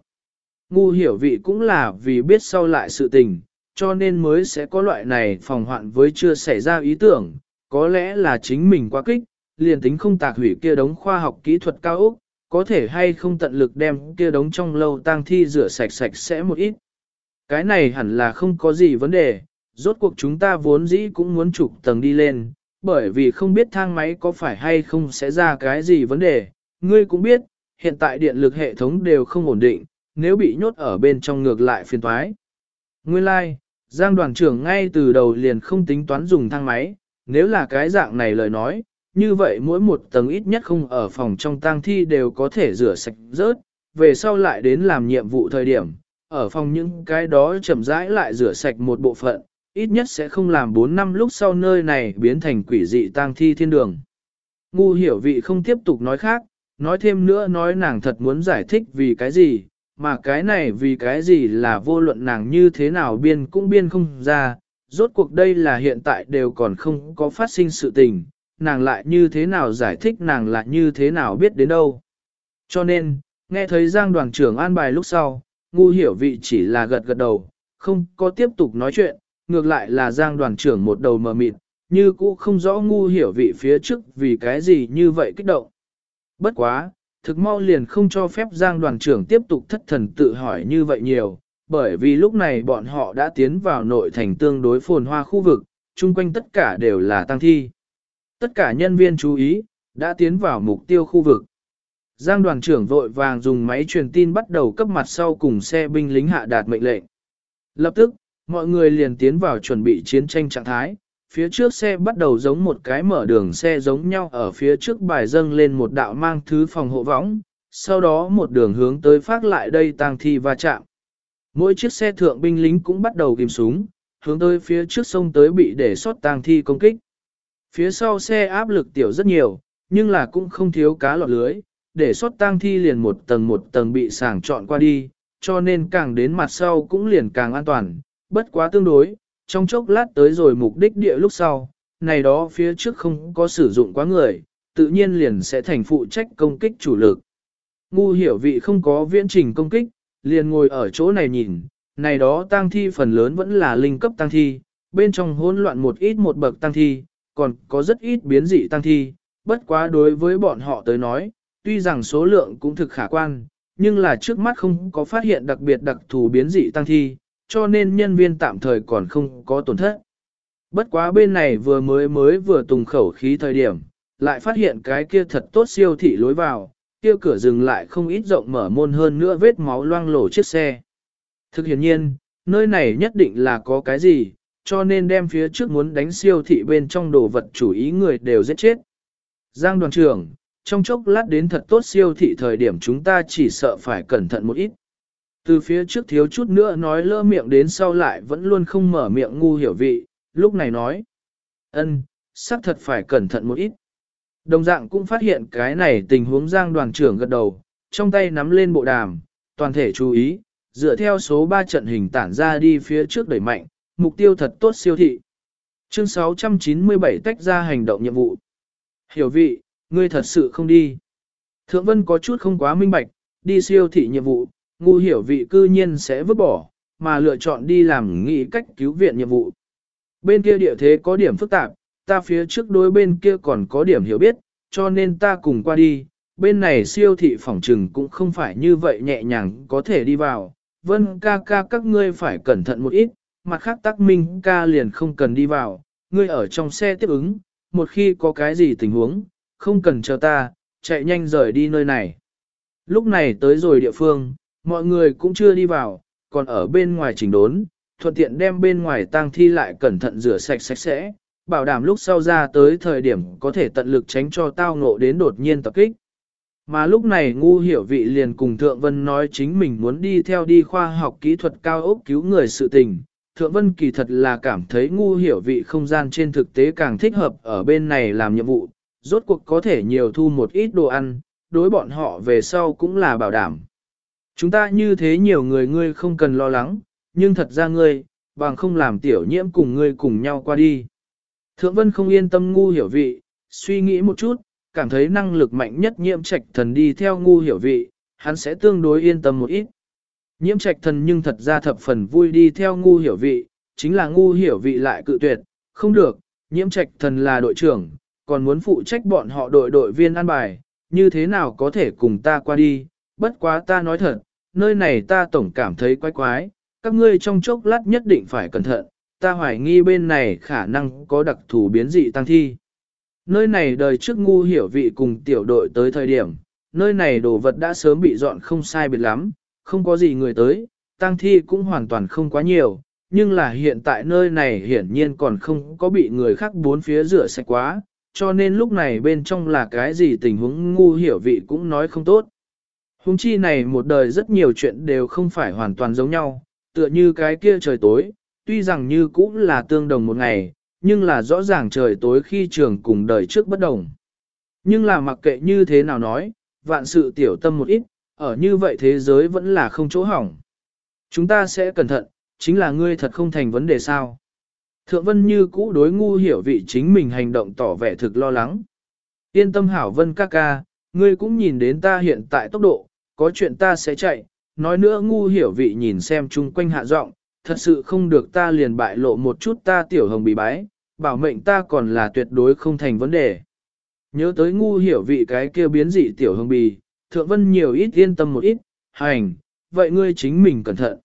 Ngu hiểu vị cũng là vì biết sau lại sự tình, cho nên mới sẽ có loại này phòng hoạn với chưa xảy ra ý tưởng, có lẽ là chính mình quá kích, liền tính không tạc hủy kia đống khoa học kỹ thuật cao ốc, có thể hay không tận lực đem kia đống trong lâu tang thi rửa sạch sạch sẽ một ít. Cái này hẳn là không có gì vấn đề, rốt cuộc chúng ta vốn dĩ cũng muốn chụp tầng đi lên, bởi vì không biết thang máy có phải hay không sẽ ra cái gì vấn đề. Ngươi cũng biết, hiện tại điện lực hệ thống đều không ổn định, nếu bị nhốt ở bên trong ngược lại phiền toái. Nguyên lai, like, Giang đoàn trưởng ngay từ đầu liền không tính toán dùng thang máy, nếu là cái dạng này lời nói, như vậy mỗi một tầng ít nhất không ở phòng trong tang thi đều có thể rửa sạch rớt, về sau lại đến làm nhiệm vụ thời điểm, ở phòng những cái đó chậm rãi lại rửa sạch một bộ phận, ít nhất sẽ không làm 4 năm lúc sau nơi này biến thành quỷ dị tang thi thiên đường. Ngu hiểu vị không tiếp tục nói khác, nói thêm nữa nói nàng thật muốn giải thích vì cái gì, mà cái này vì cái gì là vô luận nàng như thế nào biên cũng biên không ra, rốt cuộc đây là hiện tại đều còn không có phát sinh sự tình, nàng lại như thế nào giải thích nàng lại như thế nào biết đến đâu. Cho nên, nghe thấy Giang đoàn trưởng an bài lúc sau, ngu hiểu vị chỉ là gật gật đầu, không có tiếp tục nói chuyện, ngược lại là Giang đoàn trưởng một đầu mờ mịt, như cũ không rõ ngu hiểu vị phía trước vì cái gì như vậy kích động. Bất quá, thực mau liền không cho phép Giang đoàn trưởng tiếp tục thất thần tự hỏi như vậy nhiều, bởi vì lúc này bọn họ đã tiến vào nội thành tương đối phồn hoa khu vực, chung quanh tất cả đều là tăng thi. Tất cả nhân viên chú ý, đã tiến vào mục tiêu khu vực. Giang đoàn trưởng vội vàng dùng máy truyền tin bắt đầu cấp mặt sau cùng xe binh lính hạ đạt mệnh lệnh. Lập tức, mọi người liền tiến vào chuẩn bị chiến tranh trạng thái. Phía trước xe bắt đầu giống một cái mở đường xe giống nhau ở phía trước bài dâng lên một đạo mang thứ phòng hộ võng, sau đó một đường hướng tới phát lại đây tang thi va chạm. Mỗi chiếc xe thượng binh lính cũng bắt đầu kìm súng, hướng tới phía trước sông tới bị để sót tang thi công kích. Phía sau xe áp lực tiểu rất nhiều, nhưng là cũng không thiếu cá lọt lưới, để sót tang thi liền một tầng một tầng bị sàng chọn qua đi, cho nên càng đến mặt sau cũng liền càng an toàn, bất quá tương đối, trong chốc lát tới rồi mục đích địa lúc sau, này đó phía trước không có sử dụng quá người, tự nhiên liền sẽ thành phụ trách công kích chủ lực. Ngu hiểu vị không có viễn trình công kích, liền ngồi ở chỗ này nhìn, này đó tang thi phần lớn vẫn là linh cấp tang thi, bên trong hỗn loạn một ít một bậc tang thi, còn có rất ít biến dị tang thi, bất quá đối với bọn họ tới nói, tuy rằng số lượng cũng thực khả quan, nhưng là trước mắt không có phát hiện đặc biệt đặc thù biến dị tăng thi, cho nên nhân viên tạm thời còn không có tổn thất. Bất quá bên này vừa mới mới vừa tùng khẩu khí thời điểm, lại phát hiện cái kia thật tốt siêu thị lối vào, kia cửa dừng lại không ít rộng mở môn hơn nữa vết máu loang lổ chiếc xe. Thực hiện nhiên, nơi này nhất định là có cái gì, cho nên đem phía trước muốn đánh siêu thị bên trong đồ vật chủ ý người đều giết chết. Giang đoàn trưởng, trong chốc lát đến thật tốt siêu thị thời điểm chúng ta chỉ sợ phải cẩn thận một ít. Từ phía trước thiếu chút nữa nói lỡ miệng đến sau lại vẫn luôn không mở miệng ngu hiểu vị, lúc này nói. ân, xác thật phải cẩn thận một ít. Đồng dạng cũng phát hiện cái này tình huống giang đoàn trưởng gật đầu, trong tay nắm lên bộ đàm, toàn thể chú ý, dựa theo số 3 trận hình tản ra đi phía trước đẩy mạnh, mục tiêu thật tốt siêu thị. Chương 697 tách ra hành động nhiệm vụ. Hiểu vị, ngươi thật sự không đi. Thượng Vân có chút không quá minh bạch, đi siêu thị nhiệm vụ, ngu hiểu vị cư nhiên sẽ vứt bỏ, mà lựa chọn đi làm nghị cách cứu viện nhiệm vụ. Bên kia địa thế có điểm phức tạp, ta phía trước đối bên kia còn có điểm hiểu biết, cho nên ta cùng qua đi, bên này siêu thị phòng trừng cũng không phải như vậy nhẹ nhàng có thể đi vào. Vân ca ca các ngươi phải cẩn thận một ít, mặt khác tắc minh ca liền không cần đi vào, ngươi ở trong xe tiếp ứng, một khi có cái gì tình huống, không cần chờ ta, chạy nhanh rời đi nơi này. Lúc này tới rồi địa phương, mọi người cũng chưa đi vào, còn ở bên ngoài chỉnh đốn, thuận tiện đem bên ngoài tang thi lại cẩn thận rửa sạch sạch sẽ, bảo đảm lúc sau ra tới thời điểm có thể tận lực tránh cho tao ngộ đến đột nhiên tập kích. Mà lúc này ngu hiểu vị liền cùng Thượng Vân nói chính mình muốn đi theo đi khoa học kỹ thuật cao ốc cứu người sự tình. Thượng Vân kỳ thật là cảm thấy ngu hiểu vị không gian trên thực tế càng thích hợp ở bên này làm nhiệm vụ, rốt cuộc có thể nhiều thu một ít đồ ăn, đối bọn họ về sau cũng là bảo đảm. Chúng ta như thế nhiều người ngươi không cần lo lắng, nhưng thật ra ngươi, bằng không làm tiểu nhiễm cùng ngươi cùng nhau qua đi. Thượng Vân không yên tâm ngu hiểu vị, suy nghĩ một chút, cảm thấy năng lực mạnh nhất nhiễm trạch thần đi theo ngu hiểu vị, hắn sẽ tương đối yên tâm một ít. Nhiễm trạch thần nhưng thật ra thập phần vui đi theo ngu hiểu vị, chính là ngu hiểu vị lại cự tuyệt, không được, nhiễm trạch thần là đội trưởng, còn muốn phụ trách bọn họ đội đội viên an bài, như thế nào có thể cùng ta qua đi, bất quá ta nói thật, nơi này ta tổng cảm thấy quái quái, các ngươi trong chốc lát nhất định phải cẩn thận, ta hoài nghi bên này khả năng có đặc thù biến dị tăng thi. Nơi này đời trước ngu hiểu vị cùng tiểu đội tới thời điểm, nơi này đồ vật đã sớm bị dọn không sai biệt lắm, không có gì người tới, tăng thi cũng hoàn toàn không quá nhiều, nhưng là hiện tại nơi này hiển nhiên còn không có bị người khác bốn phía rửa sạch quá, cho nên lúc này bên trong là cái gì tình huống ngu hiểu vị cũng nói không tốt. Hùng chi này một đời rất nhiều chuyện đều không phải hoàn toàn giống nhau, tựa như cái kia trời tối, tuy rằng như cũng là tương đồng một ngày, nhưng là rõ ràng trời tối khi trường cùng đời trước bất đồng. Nhưng là mặc kệ như thế nào nói, vạn sự tiểu tâm một ít, ở như vậy thế giới vẫn là không chỗ hỏng. Chúng ta sẽ cẩn thận, chính là ngươi thật không thành vấn đề sao. Thượng Vân như cũ đối ngu hiểu vị chính mình hành động tỏ vẻ thực lo lắng. Yên tâm hảo Vân ca ca, ngươi cũng nhìn đến ta hiện tại tốc độ, có chuyện ta sẽ chạy, nói nữa ngu hiểu vị nhìn xem chung quanh hạ giọng, thật sự không được ta liền bại lộ một chút ta tiểu hồng bị bái, bảo mệnh ta còn là tuyệt đối không thành vấn đề. Nhớ tới ngu hiểu vị cái kia biến dị tiểu hồng bì, thượng vân nhiều ít yên tâm một ít, hành, vậy ngươi chính mình cẩn thận.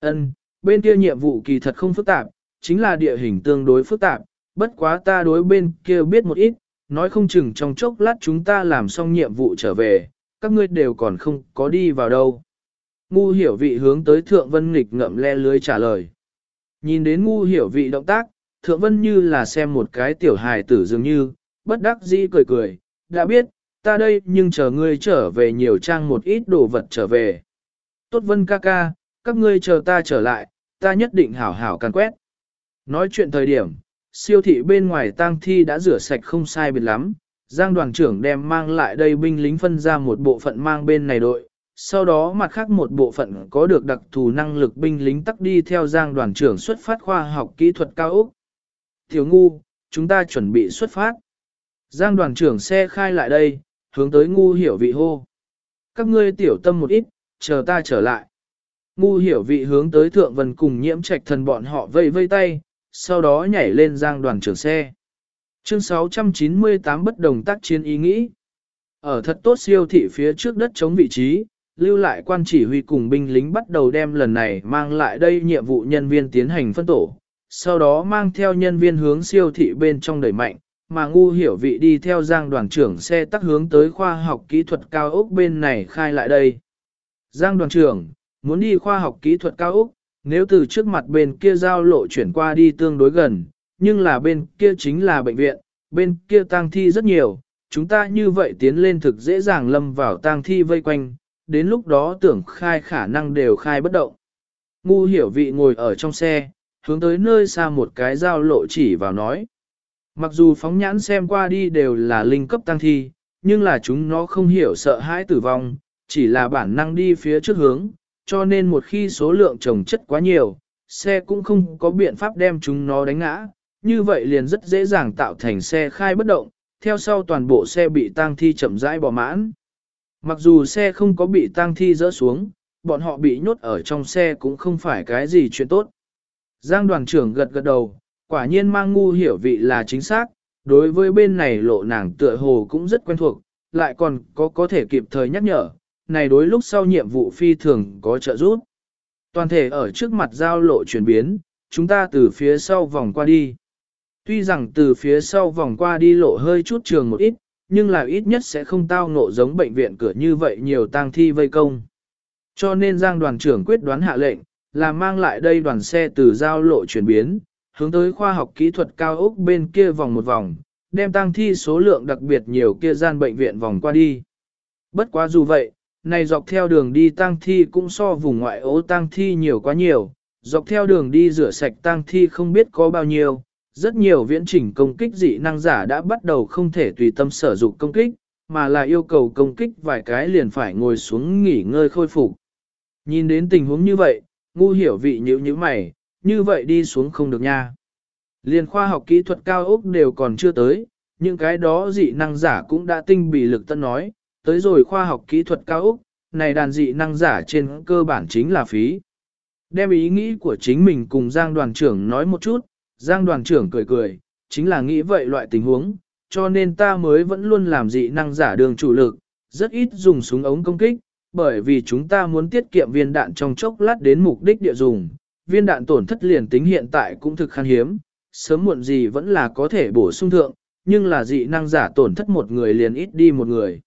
Ân, bên kia nhiệm vụ kỳ thật không phức tạp, chính là địa hình tương đối phức tạp, bất quá ta đối bên kia biết một ít, nói không chừng trong chốc lát chúng ta làm xong nhiệm vụ trở về, các ngươi đều còn không có đi vào đâu. Ngu hiểu vị hướng tới thượng vân nghịch ngậm le lưới trả lời. Nhìn đến ngu hiểu vị động tác, thượng vân như là xem một cái tiểu hài tử dường như, bất đắc dĩ cười cười, đã biết, ta đây nhưng chờ ngươi trở về nhiều trang một ít đồ vật trở về. Tốt vân ca ca, các ngươi chờ ta trở lại, ta nhất định hảo hảo càn quét. Nói chuyện thời điểm, siêu thị bên ngoài tang thi đã rửa sạch không sai biệt lắm, Giang đoàn trưởng đem mang lại đây binh lính phân ra một bộ phận mang bên này đội, sau đó mặt khác một bộ phận có được đặc thù năng lực binh lính tắc đi theo Giang đoàn trưởng xuất phát khoa học kỹ thuật cao Úc. Thiếu ngu, chúng ta chuẩn bị xuất phát. Giang đoàn trưởng xe khai lại đây, hướng tới ngu hiểu vị hô. Các ngươi tiểu tâm một ít, chờ ta trở lại. Ngu hiểu vị hướng tới thượng vân cùng nhiễm trạch thần bọn họ vây vây tay, sau đó nhảy lên giang đoàn trưởng xe. Chương 698 bất đồng tác chiến ý nghĩ. Ở thật tốt siêu thị phía trước đất chống vị trí, lưu lại quan chỉ huy cùng binh lính bắt đầu đem lần này mang lại đây nhiệm vụ nhân viên tiến hành phân tổ, sau đó mang theo nhân viên hướng siêu thị bên trong đẩy mạnh, mà ngu hiểu vị đi theo giang đoàn trưởng xe tắc hướng tới khoa học kỹ thuật cao ốc bên này khai lại đây. Giang đoàn trưởng, muốn đi khoa học kỹ thuật cao ốc, nếu từ trước mặt bên kia giao lộ chuyển qua đi tương đối gần, nhưng là bên kia chính là bệnh viện, bên kia tang thi rất nhiều, chúng ta như vậy tiến lên thực dễ dàng lâm vào tang thi vây quanh, đến lúc đó tưởng khai khả năng đều khai bất động. Ngu hiểu vị ngồi ở trong xe, hướng tới nơi xa một cái giao lộ chỉ vào nói. Mặc dù phóng nhãn xem qua đi đều là linh cấp tăng thi, nhưng là chúng nó không hiểu sợ hãi tử vong, chỉ là bản năng đi phía trước hướng, cho nên một khi số lượng trồng chất quá nhiều, xe cũng không có biện pháp đem chúng nó đánh ngã, như vậy liền rất dễ dàng tạo thành xe khai bất động, theo sau toàn bộ xe bị tang thi chậm rãi bỏ mãn. Mặc dù xe không có bị tang thi dỡ xuống, bọn họ bị nhốt ở trong xe cũng không phải cái gì chuyện tốt. Giang đoàn trưởng gật gật đầu, quả nhiên mang ngu hiểu vị là chính xác, đối với bên này lộ nàng tựa hồ cũng rất quen thuộc, lại còn có có thể kịp thời nhắc nhở, này đối lúc sau nhiệm vụ phi thường có trợ giúp. Toàn thể ở trước mặt giao lộ chuyển biến, chúng ta từ phía sau vòng qua đi. Tuy rằng từ phía sau vòng qua đi lộ hơi chút trường một ít, nhưng là ít nhất sẽ không tao ngộ giống bệnh viện cửa như vậy nhiều tang thi vây công. Cho nên Giang đoàn trưởng quyết đoán hạ lệnh, là mang lại đây đoàn xe từ giao lộ chuyển biến, hướng tới khoa học kỹ thuật cao ốc bên kia vòng một vòng, đem tang thi số lượng đặc biệt nhiều kia gian bệnh viện vòng qua đi. Bất quá dù vậy, này dọc theo đường đi tang thi cũng so vùng ngoại ố tang thi nhiều quá nhiều, dọc theo đường đi rửa sạch tang thi không biết có bao nhiêu, rất nhiều viễn chỉnh công kích dị năng giả đã bắt đầu không thể tùy tâm sở dụng công kích, mà là yêu cầu công kích vài cái liền phải ngồi xuống nghỉ ngơi khôi phục. Nhìn đến tình huống như vậy, ngu hiểu vị nhữ như mày, như vậy đi xuống không được nha. Liên khoa học kỹ thuật cao ốc đều còn chưa tới, những cái đó dị năng giả cũng đã tinh bị lực tân nói, tới rồi khoa học kỹ thuật cao ốc, này đàn dị năng giả trên cơ bản chính là phí. Đem ý nghĩ của chính mình cùng Giang đoàn trưởng nói một chút, Giang đoàn trưởng cười cười, chính là nghĩ vậy loại tình huống, cho nên ta mới vẫn luôn làm dị năng giả đường chủ lực, rất ít dùng súng ống công kích, bởi vì chúng ta muốn tiết kiệm viên đạn trong chốc lát đến mục đích địa dùng. Viên đạn tổn thất liền tính hiện tại cũng thực khan hiếm, sớm muộn gì vẫn là có thể bổ sung thượng, nhưng là dị năng giả tổn thất một người liền ít đi một người.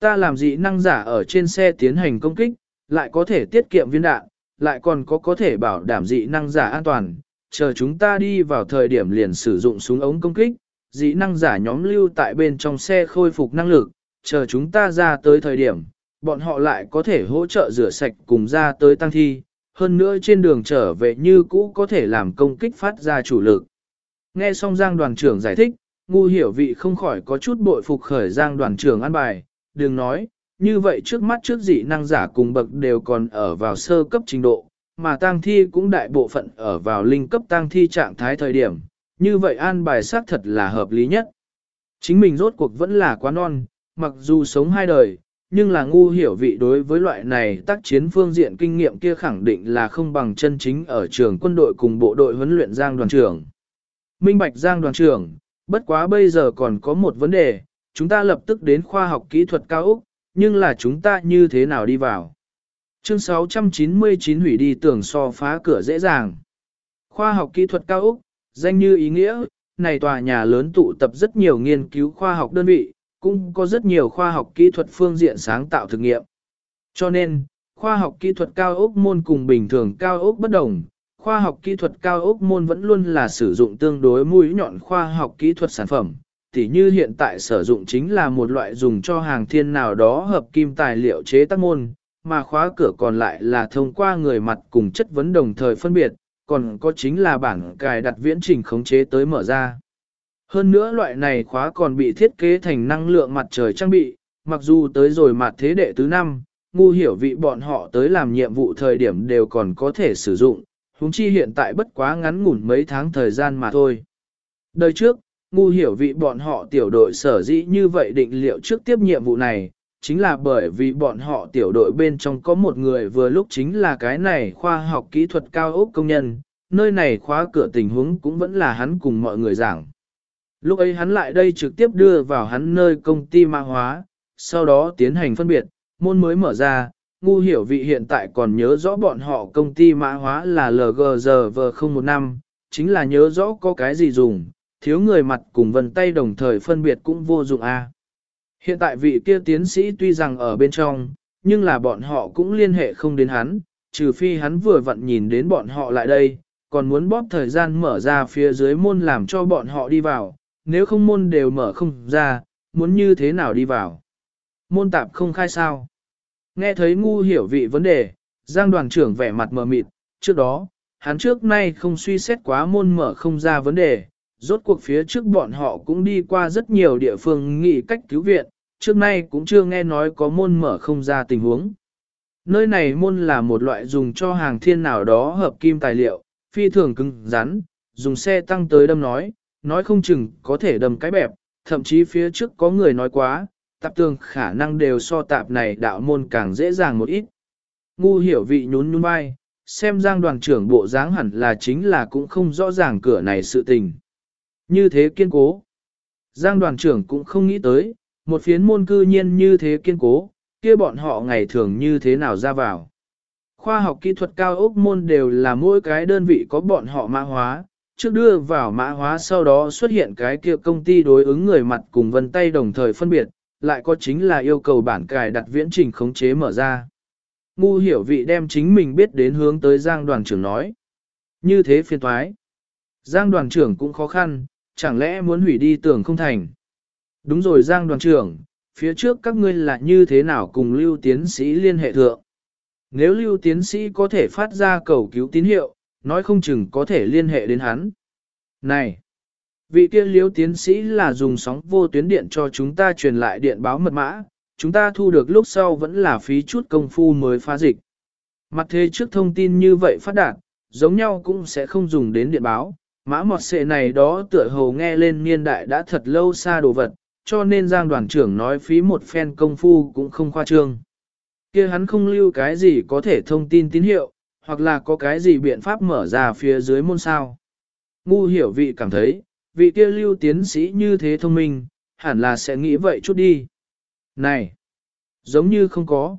Ta làm dị năng giả ở trên xe tiến hành công kích, lại có thể tiết kiệm viên đạn, lại còn có có thể bảo đảm dị năng giả an toàn, chờ chúng ta đi vào thời điểm liền sử dụng súng ống công kích, dị năng giả nhóm lưu tại bên trong xe khôi phục năng lực, chờ chúng ta ra tới thời điểm, bọn họ lại có thể hỗ trợ rửa sạch cùng ra tới tăng thi, hơn nữa trên đường trở về như cũ có thể làm công kích phát ra chủ lực. Nghe xong Giang đoàn trưởng giải thích, ngu hiểu vị không khỏi có chút bội phục khởi Giang đoàn trưởng ăn bài, đừng nói, như vậy trước mắt trước dị năng giả cùng bậc đều còn ở vào sơ cấp trình độ, mà tang thi cũng đại bộ phận ở vào linh cấp tang thi trạng thái thời điểm, như vậy an bài xác thật là hợp lý nhất. Chính mình rốt cuộc vẫn là quá non, mặc dù sống hai đời, nhưng là ngu hiểu vị đối với loại này tác chiến phương diện kinh nghiệm kia khẳng định là không bằng chân chính ở trường quân đội cùng bộ đội huấn luyện Giang đoàn trưởng. Minh Bạch Giang đoàn trưởng, bất quá bây giờ còn có một vấn đề, chúng ta lập tức đến khoa học kỹ thuật cao Úc, nhưng là chúng ta như thế nào đi vào? Chương 699 hủy đi tưởng so phá cửa dễ dàng. Khoa học kỹ thuật cao Úc, danh như ý nghĩa, này tòa nhà lớn tụ tập rất nhiều nghiên cứu khoa học đơn vị, cũng có rất nhiều khoa học kỹ thuật phương diện sáng tạo thực nghiệm. Cho nên, khoa học kỹ thuật cao ốc môn cùng bình thường cao ốc bất đồng, khoa học kỹ thuật cao ốc môn vẫn luôn là sử dụng tương đối mũi nhọn khoa học kỹ thuật sản phẩm, tỉ như hiện tại sử dụng chính là một loại dùng cho hàng thiên nào đó hợp kim tài liệu chế tác môn, mà khóa cửa còn lại là thông qua người mặt cùng chất vấn đồng thời phân biệt, còn có chính là bảng cài đặt viễn trình khống chế tới mở ra. Hơn nữa loại này khóa còn bị thiết kế thành năng lượng mặt trời trang bị, mặc dù tới rồi mặt thế đệ tứ năm, ngu hiểu vị bọn họ tới làm nhiệm vụ thời điểm đều còn có thể sử dụng, huống chi hiện tại bất quá ngắn ngủn mấy tháng thời gian mà thôi. Đời trước, ngu hiểu vị bọn họ tiểu đội sở dĩ như vậy định liệu trước tiếp nhiệm vụ này, chính là bởi vì bọn họ tiểu đội bên trong có một người vừa lúc chính là cái này khoa học kỹ thuật cao ốc công nhân, nơi này khóa cửa tình huống cũng vẫn là hắn cùng mọi người giảng. Lúc ấy hắn lại đây trực tiếp đưa vào hắn nơi công ty mã hóa, sau đó tiến hành phân biệt, môn mới mở ra, ngu hiểu vị hiện tại còn nhớ rõ bọn họ công ty mã hóa là LGGV015, chính là nhớ rõ có cái gì dùng, thiếu người mặt cùng vân tay đồng thời phân biệt cũng vô dụng a. Hiện tại vị kia tiến sĩ tuy rằng ở bên trong, nhưng là bọn họ cũng liên hệ không đến hắn, trừ phi hắn vừa vặn nhìn đến bọn họ lại đây, còn muốn bóp thời gian mở ra phía dưới môn làm cho bọn họ đi vào, nếu không môn đều mở không ra, muốn như thế nào đi vào. Môn tạp không khai sao. Nghe thấy ngu hiểu vị vấn đề, Giang đoàn trưởng vẻ mặt mờ mịt, trước đó, hắn trước nay không suy xét quá môn mở không ra vấn đề, rốt cuộc phía trước bọn họ cũng đi qua rất nhiều địa phương nghị cách cứu viện, trước nay cũng chưa nghe nói có môn mở không ra tình huống. Nơi này môn là một loại dùng cho hàng thiên nào đó hợp kim tài liệu, phi thường cứng rắn, dùng xe tăng tới đâm nói, nói không chừng có thể đâm cái bẹp, thậm chí phía trước có người nói quá, tạp tường khả năng đều so tạp này đạo môn càng dễ dàng một ít. Ngu hiểu vị nhún nhún vai, xem giang đoàn trưởng bộ dáng hẳn là chính là cũng không rõ ràng cửa này sự tình. Như thế kiên cố. Giang đoàn trưởng cũng không nghĩ tới, một phiến môn cư nhiên như thế kiên cố, kia bọn họ ngày thường như thế nào ra vào. Khoa học kỹ thuật cao ốc môn đều là mỗi cái đơn vị có bọn họ mã hóa, trước đưa vào mã hóa sau đó xuất hiện cái kia công ty đối ứng người mặt cùng vân tay đồng thời phân biệt, lại có chính là yêu cầu bản cài đặt viễn trình khống chế mở ra. Ngu hiểu vị đem chính mình biết đến hướng tới Giang đoàn trưởng nói. Như thế phiền thoái. Giang đoàn trưởng cũng khó khăn, chẳng lẽ muốn hủy đi tưởng không thành. Đúng rồi Giang đoàn trưởng, phía trước các ngươi là như thế nào cùng lưu tiến sĩ liên hệ thượng. Nếu lưu tiến sĩ có thể phát ra cầu cứu tín hiệu, nói không chừng có thể liên hệ đến hắn. Này! Vị kia lưu tiến sĩ là dùng sóng vô tuyến điện cho chúng ta truyền lại điện báo mật mã, chúng ta thu được lúc sau vẫn là phí chút công phu mới phá dịch. Mặt thế trước thông tin như vậy phát đạt, giống nhau cũng sẽ không dùng đến điện báo, mã mọt xệ này đó tựa hồ nghe lên niên đại đã thật lâu xa đồ vật, cho nên Giang đoàn trưởng nói phí một phen công phu cũng không khoa trương. kia hắn không lưu cái gì có thể thông tin tín hiệu, hoặc là có cái gì biện pháp mở ra phía dưới môn sao. Ngu hiểu vị cảm thấy, vị kia lưu tiến sĩ như thế thông minh, hẳn là sẽ nghĩ vậy chút đi. Này, giống như không có.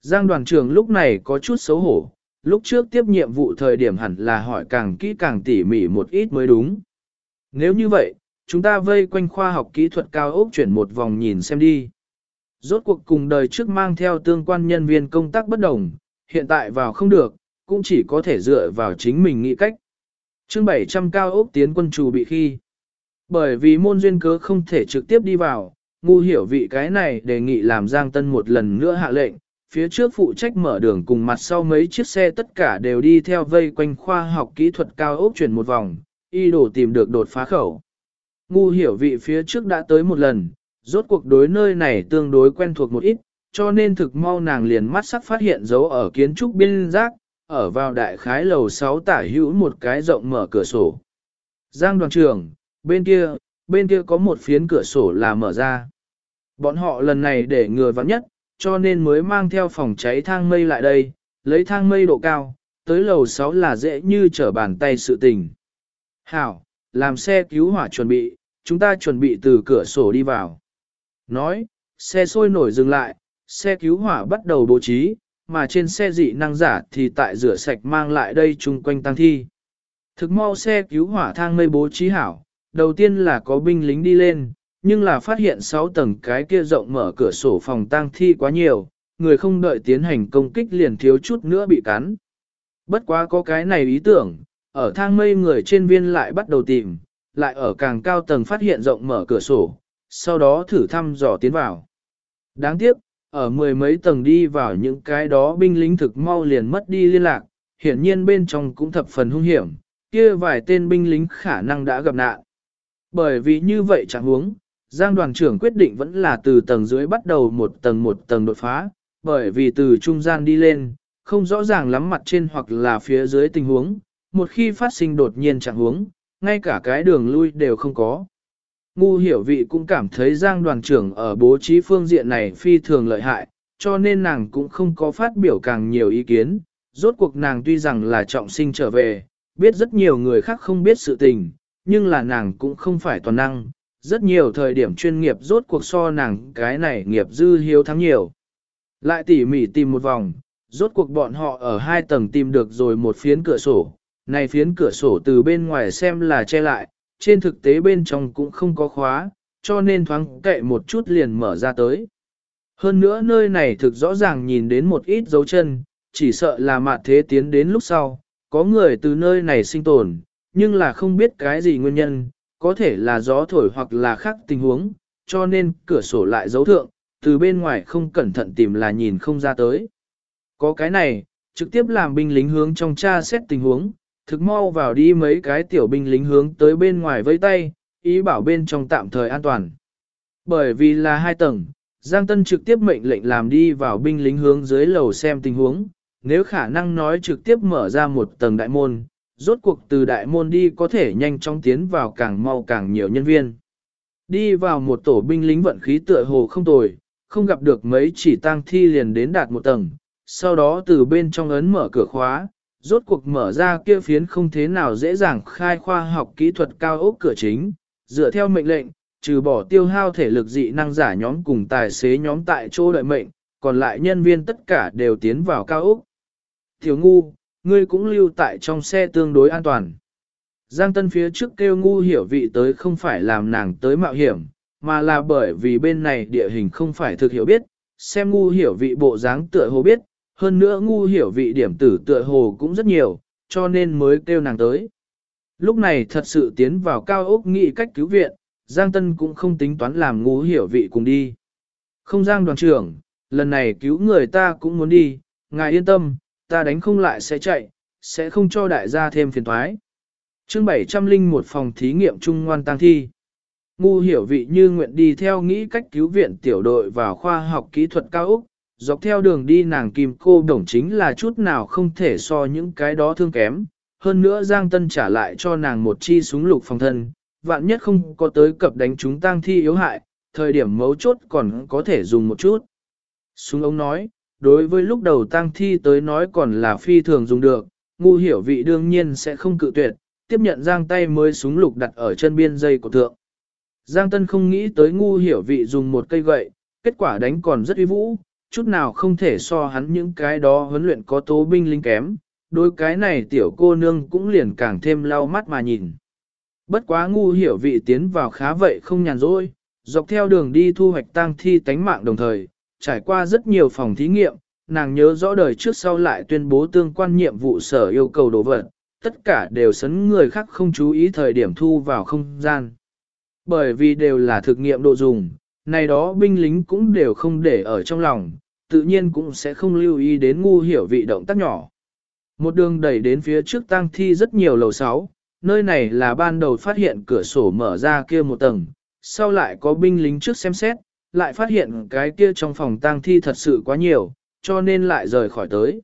Giang đoàn trưởng lúc này có chút xấu hổ, lúc trước tiếp nhiệm vụ thời điểm hẳn là hỏi càng kỹ càng tỉ mỉ một ít mới đúng. Nếu như vậy, chúng ta vây quanh khoa học kỹ thuật cao ốc chuyển một vòng nhìn xem đi. Rốt cuộc cùng đời trước mang theo tương quan nhân viên công tác bất đồng, hiện tại vào không được, cũng chỉ có thể dựa vào chính mình nghĩ cách. chương 700 cao ốc tiến quân chủ bị khi. Bởi vì môn duyên cớ không thể trực tiếp đi vào, ngu hiểu vị cái này đề nghị làm Giang Tân một lần nữa hạ lệnh, phía trước phụ trách mở đường cùng mặt sau mấy chiếc xe tất cả đều đi theo vây quanh khoa học kỹ thuật cao ốc chuyển một vòng, y đổ tìm được đột phá khẩu. Ngu hiểu vị phía trước đã tới một lần, rốt cuộc đối nơi này tương đối quen thuộc một ít, cho nên thực mau nàng liền mắt sắc phát hiện dấu ở kiến trúc biên giác, ở vào đại khái lầu 6 tả hữu một cái rộng mở cửa sổ. Giang đoàn trưởng, bên kia, bên kia có một phiến cửa sổ là mở ra. Bọn họ lần này để ngừa vắng nhất, cho nên mới mang theo phòng cháy thang mây lại đây, lấy thang mây độ cao, tới lầu 6 là dễ như trở bàn tay sự tình. Hảo, làm xe cứu hỏa chuẩn bị, chúng ta chuẩn bị từ cửa sổ đi vào. Nói, xe sôi nổi dừng lại, xe cứu hỏa bắt đầu bố trí, mà trên xe dị năng giả thì tại rửa sạch mang lại đây chung quanh tăng thi. Thực mau xe cứu hỏa thang mây bố trí hảo, đầu tiên là có binh lính đi lên, nhưng là phát hiện 6 tầng cái kia rộng mở cửa sổ phòng tăng thi quá nhiều, người không đợi tiến hành công kích liền thiếu chút nữa bị cắn. Bất quá có cái này ý tưởng, ở thang mây người trên viên lại bắt đầu tìm, lại ở càng cao tầng phát hiện rộng mở cửa sổ, sau đó thử thăm dò tiến vào. Đáng tiếc, ở mười mấy tầng đi vào những cái đó binh lính thực mau liền mất đi liên lạc, hiển nhiên bên trong cũng thập phần hung hiểm, kia vài tên binh lính khả năng đã gặp nạn. Bởi vì như vậy chẳng huống, Giang đoàn trưởng quyết định vẫn là từ tầng dưới bắt đầu một tầng một tầng đột phá, bởi vì từ trung gian đi lên, không rõ ràng lắm mặt trên hoặc là phía dưới tình huống, một khi phát sinh đột nhiên chẳng huống, ngay cả cái đường lui đều không có. Ngu hiểu vị cũng cảm thấy Giang đoàn trưởng ở bố trí phương diện này phi thường lợi hại, cho nên nàng cũng không có phát biểu càng nhiều ý kiến. Rốt cuộc nàng tuy rằng là trọng sinh trở về, biết rất nhiều người khác không biết sự tình, nhưng là nàng cũng không phải toàn năng. Rất nhiều thời điểm chuyên nghiệp rốt cuộc so nàng cái này nghiệp dư hiếu thắng nhiều. Lại tỉ mỉ tìm một vòng, rốt cuộc bọn họ ở hai tầng tìm được rồi một phiến cửa sổ. Này phiến cửa sổ từ bên ngoài xem là che lại, trên thực tế bên trong cũng không có khóa, cho nên thoáng kệ một chút liền mở ra tới. Hơn nữa nơi này thực rõ ràng nhìn đến một ít dấu chân, chỉ sợ là mạt thế tiến đến lúc sau, có người từ nơi này sinh tồn, nhưng là không biết cái gì nguyên nhân, có thể là gió thổi hoặc là khác tình huống, cho nên cửa sổ lại dấu thượng, từ bên ngoài không cẩn thận tìm là nhìn không ra tới. Có cái này, trực tiếp làm binh lính hướng trong tra xét tình huống, thực mau vào đi mấy cái tiểu binh lính hướng tới bên ngoài vây tay, ý bảo bên trong tạm thời an toàn. Bởi vì là hai tầng, Giang Tân trực tiếp mệnh lệnh làm đi vào binh lính hướng dưới lầu xem tình huống, nếu khả năng nói trực tiếp mở ra một tầng đại môn, rốt cuộc từ đại môn đi có thể nhanh chóng tiến vào càng mau càng nhiều nhân viên. Đi vào một tổ binh lính vận khí tựa hồ không tồi, không gặp được mấy chỉ tang thi liền đến đạt một tầng, sau đó từ bên trong ấn mở cửa khóa, rốt cuộc mở ra kia phiến không thế nào dễ dàng khai khoa học kỹ thuật cao ốc cửa chính, dựa theo mệnh lệnh, trừ bỏ tiêu hao thể lực dị năng giả nhóm cùng tài xế nhóm tại chỗ đợi mệnh, còn lại nhân viên tất cả đều tiến vào cao ốc. Tiểu ngu, ngươi cũng lưu tại trong xe tương đối an toàn. Giang Tân phía trước kêu ngu hiểu vị tới không phải làm nàng tới mạo hiểm, mà là bởi vì bên này địa hình không phải thực hiểu biết, xem ngu hiểu vị bộ dáng tựa hồ biết, hơn nữa ngu hiểu vị điểm tử tựa hồ cũng rất nhiều, cho nên mới kêu nàng tới. Lúc này thật sự tiến vào cao ốc nghị cách cứu viện, Giang Tân cũng không tính toán làm ngu hiểu vị cùng đi. Không Giang đoàn trưởng, lần này cứu người ta cũng muốn đi, ngài yên tâm, ta đánh không lại sẽ chạy, sẽ không cho đại gia thêm phiền thoái. chương 701 phòng thí nghiệm trung ngoan tăng thi. Ngu hiểu vị như nguyện đi theo nghĩ cách cứu viện tiểu đội vào khoa học kỹ thuật cao Úc, dọc theo đường đi nàng kim cô đồng chính là chút nào không thể so những cái đó thương kém. Hơn nữa Giang Tân trả lại cho nàng một chi súng lục phòng thân, vạn nhất không có tới cập đánh chúng tang thi yếu hại, thời điểm mấu chốt còn có thể dùng một chút. Súng ông nói, đối với lúc đầu tang thi tới nói còn là phi thường dùng được, ngu hiểu vị đương nhiên sẽ không cự tuyệt, tiếp nhận giang tay mới súng lục đặt ở chân biên dây của thượng. Giang Tân không nghĩ tới ngu hiểu vị dùng một cây gậy, kết quả đánh còn rất uy vũ, chút nào không thể so hắn những cái đó huấn luyện có tố binh linh kém, đôi cái này tiểu cô nương cũng liền càng thêm lau mắt mà nhìn. Bất quá ngu hiểu vị tiến vào khá vậy không nhàn rỗi, dọc theo đường đi thu hoạch tang thi tánh mạng đồng thời, trải qua rất nhiều phòng thí nghiệm, nàng nhớ rõ đời trước sau lại tuyên bố tương quan nhiệm vụ sở yêu cầu đồ vật, tất cả đều sấn người khác không chú ý thời điểm thu vào không gian. Bởi vì đều là thực nghiệm độ dùng, này đó binh lính cũng đều không để ở trong lòng, tự nhiên cũng sẽ không lưu ý đến ngu hiểu vị động tác nhỏ. Một đường đẩy đến phía trước tang thi rất nhiều lầu 6, nơi này là ban đầu phát hiện cửa sổ mở ra kia một tầng, sau lại có binh lính trước xem xét, lại phát hiện cái kia trong phòng tang thi thật sự quá nhiều, cho nên lại rời khỏi tới.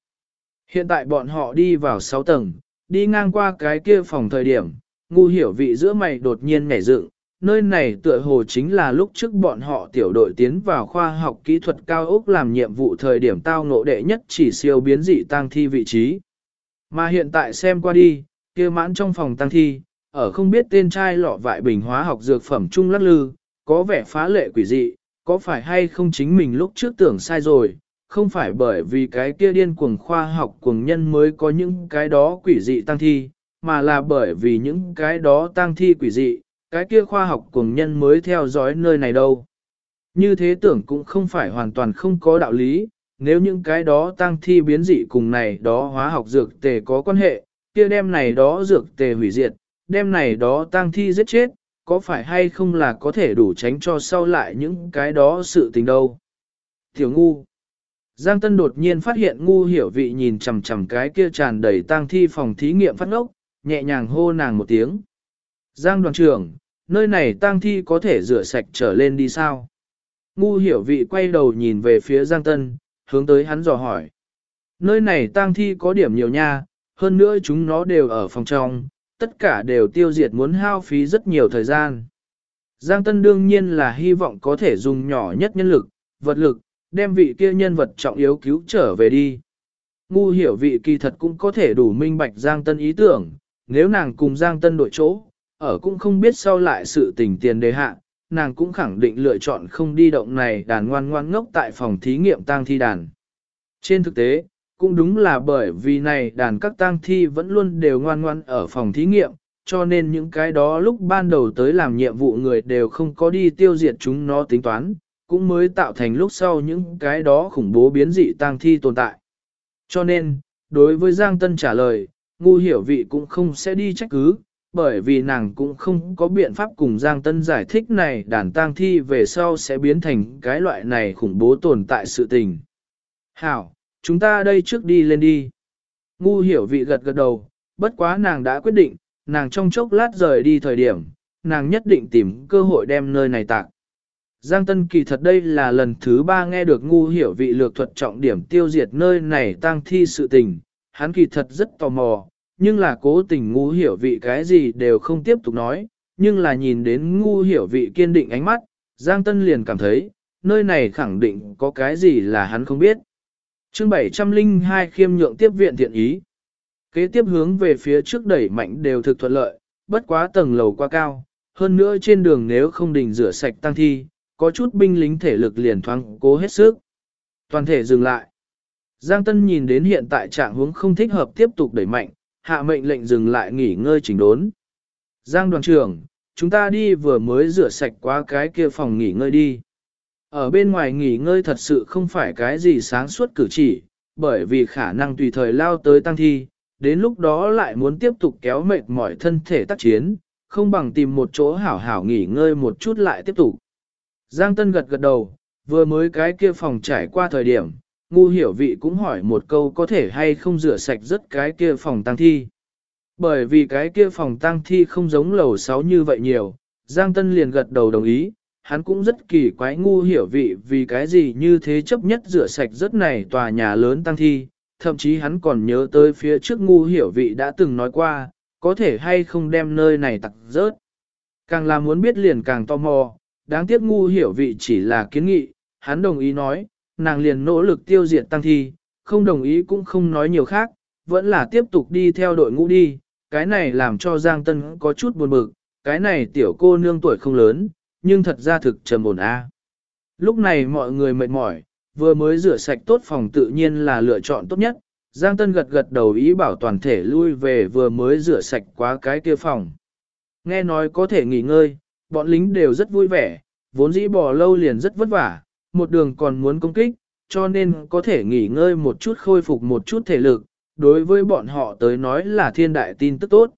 Hiện tại bọn họ đi vào 6 tầng, đi ngang qua cái kia phòng thời điểm, ngu hiểu vị giữa mày đột nhiên nhảy dựng, nơi này tựa hồ chính là lúc trước bọn họ tiểu đội tiến vào khoa học kỹ thuật cao ốc làm nhiệm vụ thời điểm tao ngộ đệ nhất chỉ siêu biến dị tăng thi vị trí. Mà hiện tại xem qua đi, kia mãn trong phòng tăng thi, ở không biết tên trai lọ vại bình hóa học dược phẩm trung lắc lư, có vẻ phá lệ quỷ dị, có phải hay không chính mình lúc trước tưởng sai rồi, không phải bởi vì cái kia điên cuồng khoa học cuồng nhân mới có những cái đó quỷ dị tăng thi, mà là bởi vì những cái đó tăng thi quỷ dị, cái kia khoa học cùng nhân mới theo dõi nơi này đâu. Như thế tưởng cũng không phải hoàn toàn không có đạo lý, nếu những cái đó tăng thi biến dị cùng này đó hóa học dược tề có quan hệ, kia đem này đó dược tề hủy diệt, đem này đó tăng thi giết chết, có phải hay không là có thể đủ tránh cho sau lại những cái đó sự tình đâu. Tiểu ngu. Giang Tân đột nhiên phát hiện ngu hiểu vị nhìn chằm chằm cái kia tràn đầy tang thi phòng thí nghiệm phát ngốc, nhẹ nhàng hô nàng một tiếng. Giang đoàn trưởng, nơi này tang thi có thể rửa sạch trở lên đi sao? Ngu hiểu vị quay đầu nhìn về phía Giang Tân, hướng tới hắn dò hỏi. Nơi này tang thi có điểm nhiều nha, hơn nữa chúng nó đều ở phòng trong, tất cả đều tiêu diệt muốn hao phí rất nhiều thời gian. Giang Tân đương nhiên là hy vọng có thể dùng nhỏ nhất nhân lực, vật lực, đem vị kia nhân vật trọng yếu cứu trở về đi. Ngu hiểu vị kỳ thật cũng có thể đủ minh bạch Giang Tân ý tưởng, nếu nàng cùng Giang Tân đổi chỗ, ở cũng không biết sau lại sự tình tiền đề hạ, nàng cũng khẳng định lựa chọn không đi động này đàn ngoan ngoan ngốc tại phòng thí nghiệm tang thi đàn. Trên thực tế, cũng đúng là bởi vì này đàn các tang thi vẫn luôn đều ngoan ngoan ở phòng thí nghiệm, cho nên những cái đó lúc ban đầu tới làm nhiệm vụ người đều không có đi tiêu diệt chúng nó tính toán, cũng mới tạo thành lúc sau những cái đó khủng bố biến dị tang thi tồn tại. Cho nên, đối với Giang Tân trả lời, ngu hiểu vị cũng không sẽ đi trách cứ, bởi vì nàng cũng không có biện pháp cùng Giang Tân giải thích này đàn tang thi về sau sẽ biến thành cái loại này khủng bố tồn tại sự tình. Hảo, chúng ta đây trước đi lên đi. Ngu hiểu vị gật gật đầu, bất quá nàng đã quyết định, nàng trong chốc lát rời đi thời điểm, nàng nhất định tìm cơ hội đem nơi này tạc. Giang Tân kỳ thật đây là lần thứ ba nghe được ngu hiểu vị lược thuật trọng điểm tiêu diệt nơi này tang thi sự tình, hắn kỳ thật rất tò mò, nhưng là cố tình ngu hiểu vị cái gì đều không tiếp tục nói, nhưng là nhìn đến ngu hiểu vị kiên định ánh mắt, Giang Tân liền cảm thấy, nơi này khẳng định có cái gì là hắn không biết. chương 702 khiêm nhượng tiếp viện thiện ý. Kế tiếp hướng về phía trước đẩy mạnh đều thực thuận lợi, bất quá tầng lầu quá cao, hơn nữa trên đường nếu không đình rửa sạch tăng thi, có chút binh lính thể lực liền thoáng cố hết sức. Toàn thể dừng lại. Giang Tân nhìn đến hiện tại trạng hướng không thích hợp tiếp tục đẩy mạnh, hạ mệnh lệnh dừng lại nghỉ ngơi chỉnh đốn. Giang đoàn trưởng, chúng ta đi vừa mới rửa sạch qua cái kia phòng nghỉ ngơi đi. Ở bên ngoài nghỉ ngơi thật sự không phải cái gì sáng suốt cử chỉ, bởi vì khả năng tùy thời lao tới tăng thi, đến lúc đó lại muốn tiếp tục kéo mệt mỏi thân thể tác chiến, không bằng tìm một chỗ hảo hảo nghỉ ngơi một chút lại tiếp tục. Giang Tân gật gật đầu, vừa mới cái kia phòng trải qua thời điểm, ngu hiểu vị cũng hỏi một câu có thể hay không rửa sạch rất cái kia phòng tăng thi. Bởi vì cái kia phòng tăng thi không giống lầu 6 như vậy nhiều, Giang Tân liền gật đầu đồng ý, hắn cũng rất kỳ quái ngu hiểu vị vì cái gì như thế chấp nhất rửa sạch rất này tòa nhà lớn tăng thi, thậm chí hắn còn nhớ tới phía trước ngu hiểu vị đã từng nói qua, có thể hay không đem nơi này tặc rớt. Càng là muốn biết liền càng tò mò, đáng tiếc ngu hiểu vị chỉ là kiến nghị, hắn đồng ý nói, nàng liền nỗ lực tiêu diệt tăng thi, không đồng ý cũng không nói nhiều khác, vẫn là tiếp tục đi theo đội ngũ đi, cái này làm cho Giang Tân có chút buồn bực, cái này tiểu cô nương tuổi không lớn, nhưng thật ra thực trầm ổn a. Lúc này mọi người mệt mỏi, vừa mới rửa sạch tốt phòng tự nhiên là lựa chọn tốt nhất, Giang Tân gật gật đầu ý bảo toàn thể lui về vừa mới rửa sạch quá cái kia phòng. Nghe nói có thể nghỉ ngơi, bọn lính đều rất vui vẻ, vốn dĩ bỏ lâu liền rất vất vả, một đường còn muốn công kích, cho nên có thể nghỉ ngơi một chút khôi phục một chút thể lực, đối với bọn họ tới nói là thiên đại tin tức tốt.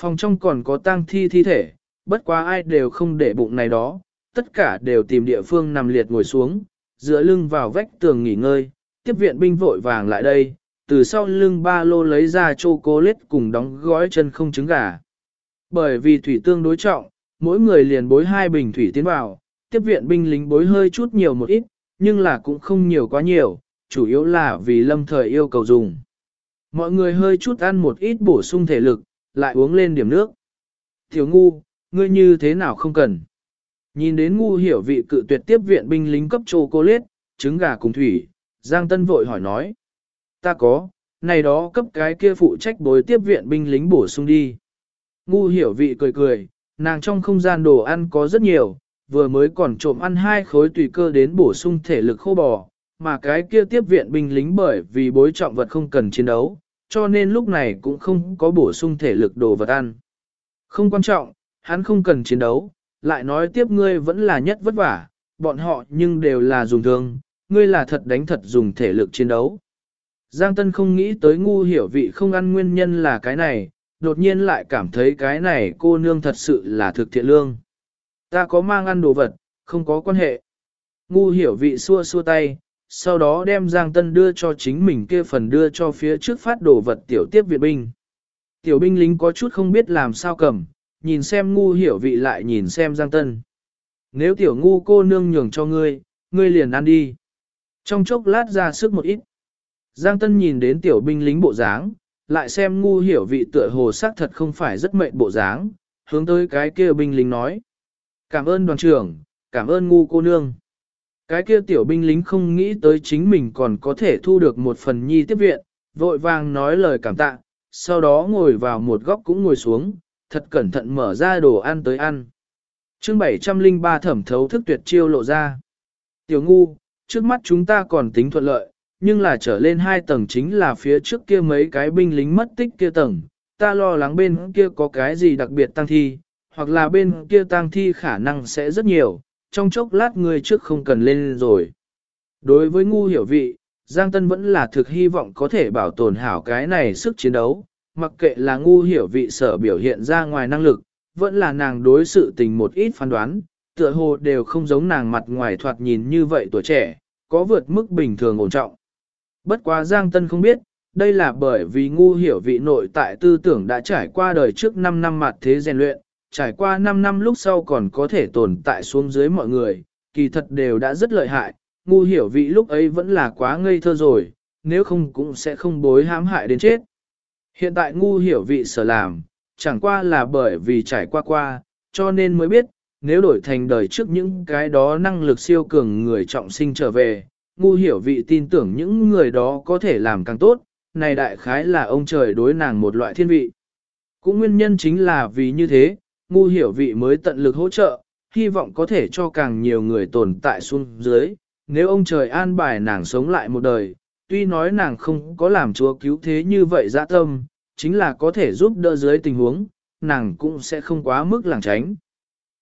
Phòng trong còn có tang thi thi thể, bất quá ai đều không để bụng này đó, tất cả đều tìm địa phương nằm liệt ngồi xuống, dựa lưng vào vách tường nghỉ ngơi, tiếp viện binh vội vàng lại đây, từ sau lưng ba lô lấy ra chocolate cùng đóng gói chân không trứng gà. Bởi vì thủy tương đối trọng, mỗi người liền bối hai bình thủy tiến vào, tiếp viện binh lính bối hơi chút nhiều một ít, nhưng là cũng không nhiều quá nhiều, chủ yếu là vì lâm thời yêu cầu dùng. Mọi người hơi chút ăn một ít bổ sung thể lực, lại uống lên điểm nước. Thiếu ngu, ngươi như thế nào không cần. Nhìn đến ngu hiểu vị cự tuyệt tiếp viện binh lính cấp châu cô liết trứng gà cùng thủy, Giang Tân vội hỏi nói. Ta có, này đó cấp cái kia phụ trách bối tiếp viện binh lính bổ sung đi. Ngu hiểu vị cười cười, nàng trong không gian đồ ăn có rất nhiều, vừa mới còn trộm ăn hai khối tùy cơ đến bổ sung thể lực khô bò, mà cái kia tiếp viện binh lính bởi vì bối trọng vật không cần chiến đấu, cho nên lúc này cũng không có bổ sung thể lực đồ vật ăn. Không quan trọng, hắn không cần chiến đấu, lại nói tiếp ngươi vẫn là nhất vất vả, bọn họ nhưng đều là dùng thương, ngươi là thật đánh thật dùng thể lực chiến đấu. Giang Tân không nghĩ tới ngu hiểu vị không ăn nguyên nhân là cái này, đột nhiên lại cảm thấy cái này cô nương thật sự là thực thiện lương. Ta có mang ăn đồ vật, không có quan hệ. Ngu hiểu vị xua xua tay, sau đó đem Giang Tân đưa cho chính mình kia phần đưa cho phía trước phát đồ vật tiểu tiếp viện binh. Tiểu binh lính có chút không biết làm sao cầm, nhìn xem ngu hiểu vị lại nhìn xem Giang Tân. Nếu tiểu ngu cô nương nhường cho ngươi, ngươi liền ăn đi. Trong chốc lát ra sức một ít. Giang Tân nhìn đến tiểu binh lính bộ dáng, lại xem ngu hiểu vị tựa hồ sắc thật không phải rất mệnh bộ dáng, hướng tới cái kia binh lính nói. Cảm ơn đoàn trưởng, cảm ơn ngu cô nương. Cái kia tiểu binh lính không nghĩ tới chính mình còn có thể thu được một phần nhi tiếp viện, vội vàng nói lời cảm tạ, sau đó ngồi vào một góc cũng ngồi xuống, thật cẩn thận mở ra đồ ăn tới ăn. chương 703 thẩm thấu thức tuyệt chiêu lộ ra. Tiểu ngu, trước mắt chúng ta còn tính thuận lợi, nhưng là trở lên hai tầng chính là phía trước kia mấy cái binh lính mất tích kia tầng, ta lo lắng bên kia có cái gì đặc biệt tăng thi, hoặc là bên kia tăng thi khả năng sẽ rất nhiều, trong chốc lát người trước không cần lên rồi. Đối với ngu hiểu vị, Giang Tân vẫn là thực hy vọng có thể bảo tồn hảo cái này sức chiến đấu, mặc kệ là ngu hiểu vị sở biểu hiện ra ngoài năng lực, vẫn là nàng đối sự tình một ít phán đoán, tựa hồ đều không giống nàng mặt ngoài thoạt nhìn như vậy tuổi trẻ, có vượt mức bình thường ổn trọng. Bất quá Giang Tân không biết, đây là bởi vì ngu hiểu vị nội tại tư tưởng đã trải qua đời trước 5 năm mặt thế rèn luyện, trải qua 5 năm lúc sau còn có thể tồn tại xuống dưới mọi người, kỳ thật đều đã rất lợi hại, ngu hiểu vị lúc ấy vẫn là quá ngây thơ rồi, nếu không cũng sẽ không bối hãm hại đến chết. Hiện tại ngu hiểu vị sở làm, chẳng qua là bởi vì trải qua qua, cho nên mới biết, nếu đổi thành đời trước những cái đó năng lực siêu cường người trọng sinh trở về, ngu hiểu vị tin tưởng những người đó có thể làm càng tốt, này đại khái là ông trời đối nàng một loại thiên vị. Cũng nguyên nhân chính là vì như thế, ngu hiểu vị mới tận lực hỗ trợ, hy vọng có thể cho càng nhiều người tồn tại xuống dưới. Nếu ông trời an bài nàng sống lại một đời, tuy nói nàng không có làm chúa cứu thế như vậy dã tâm, chính là có thể giúp đỡ dưới tình huống, nàng cũng sẽ không quá mức làng tránh.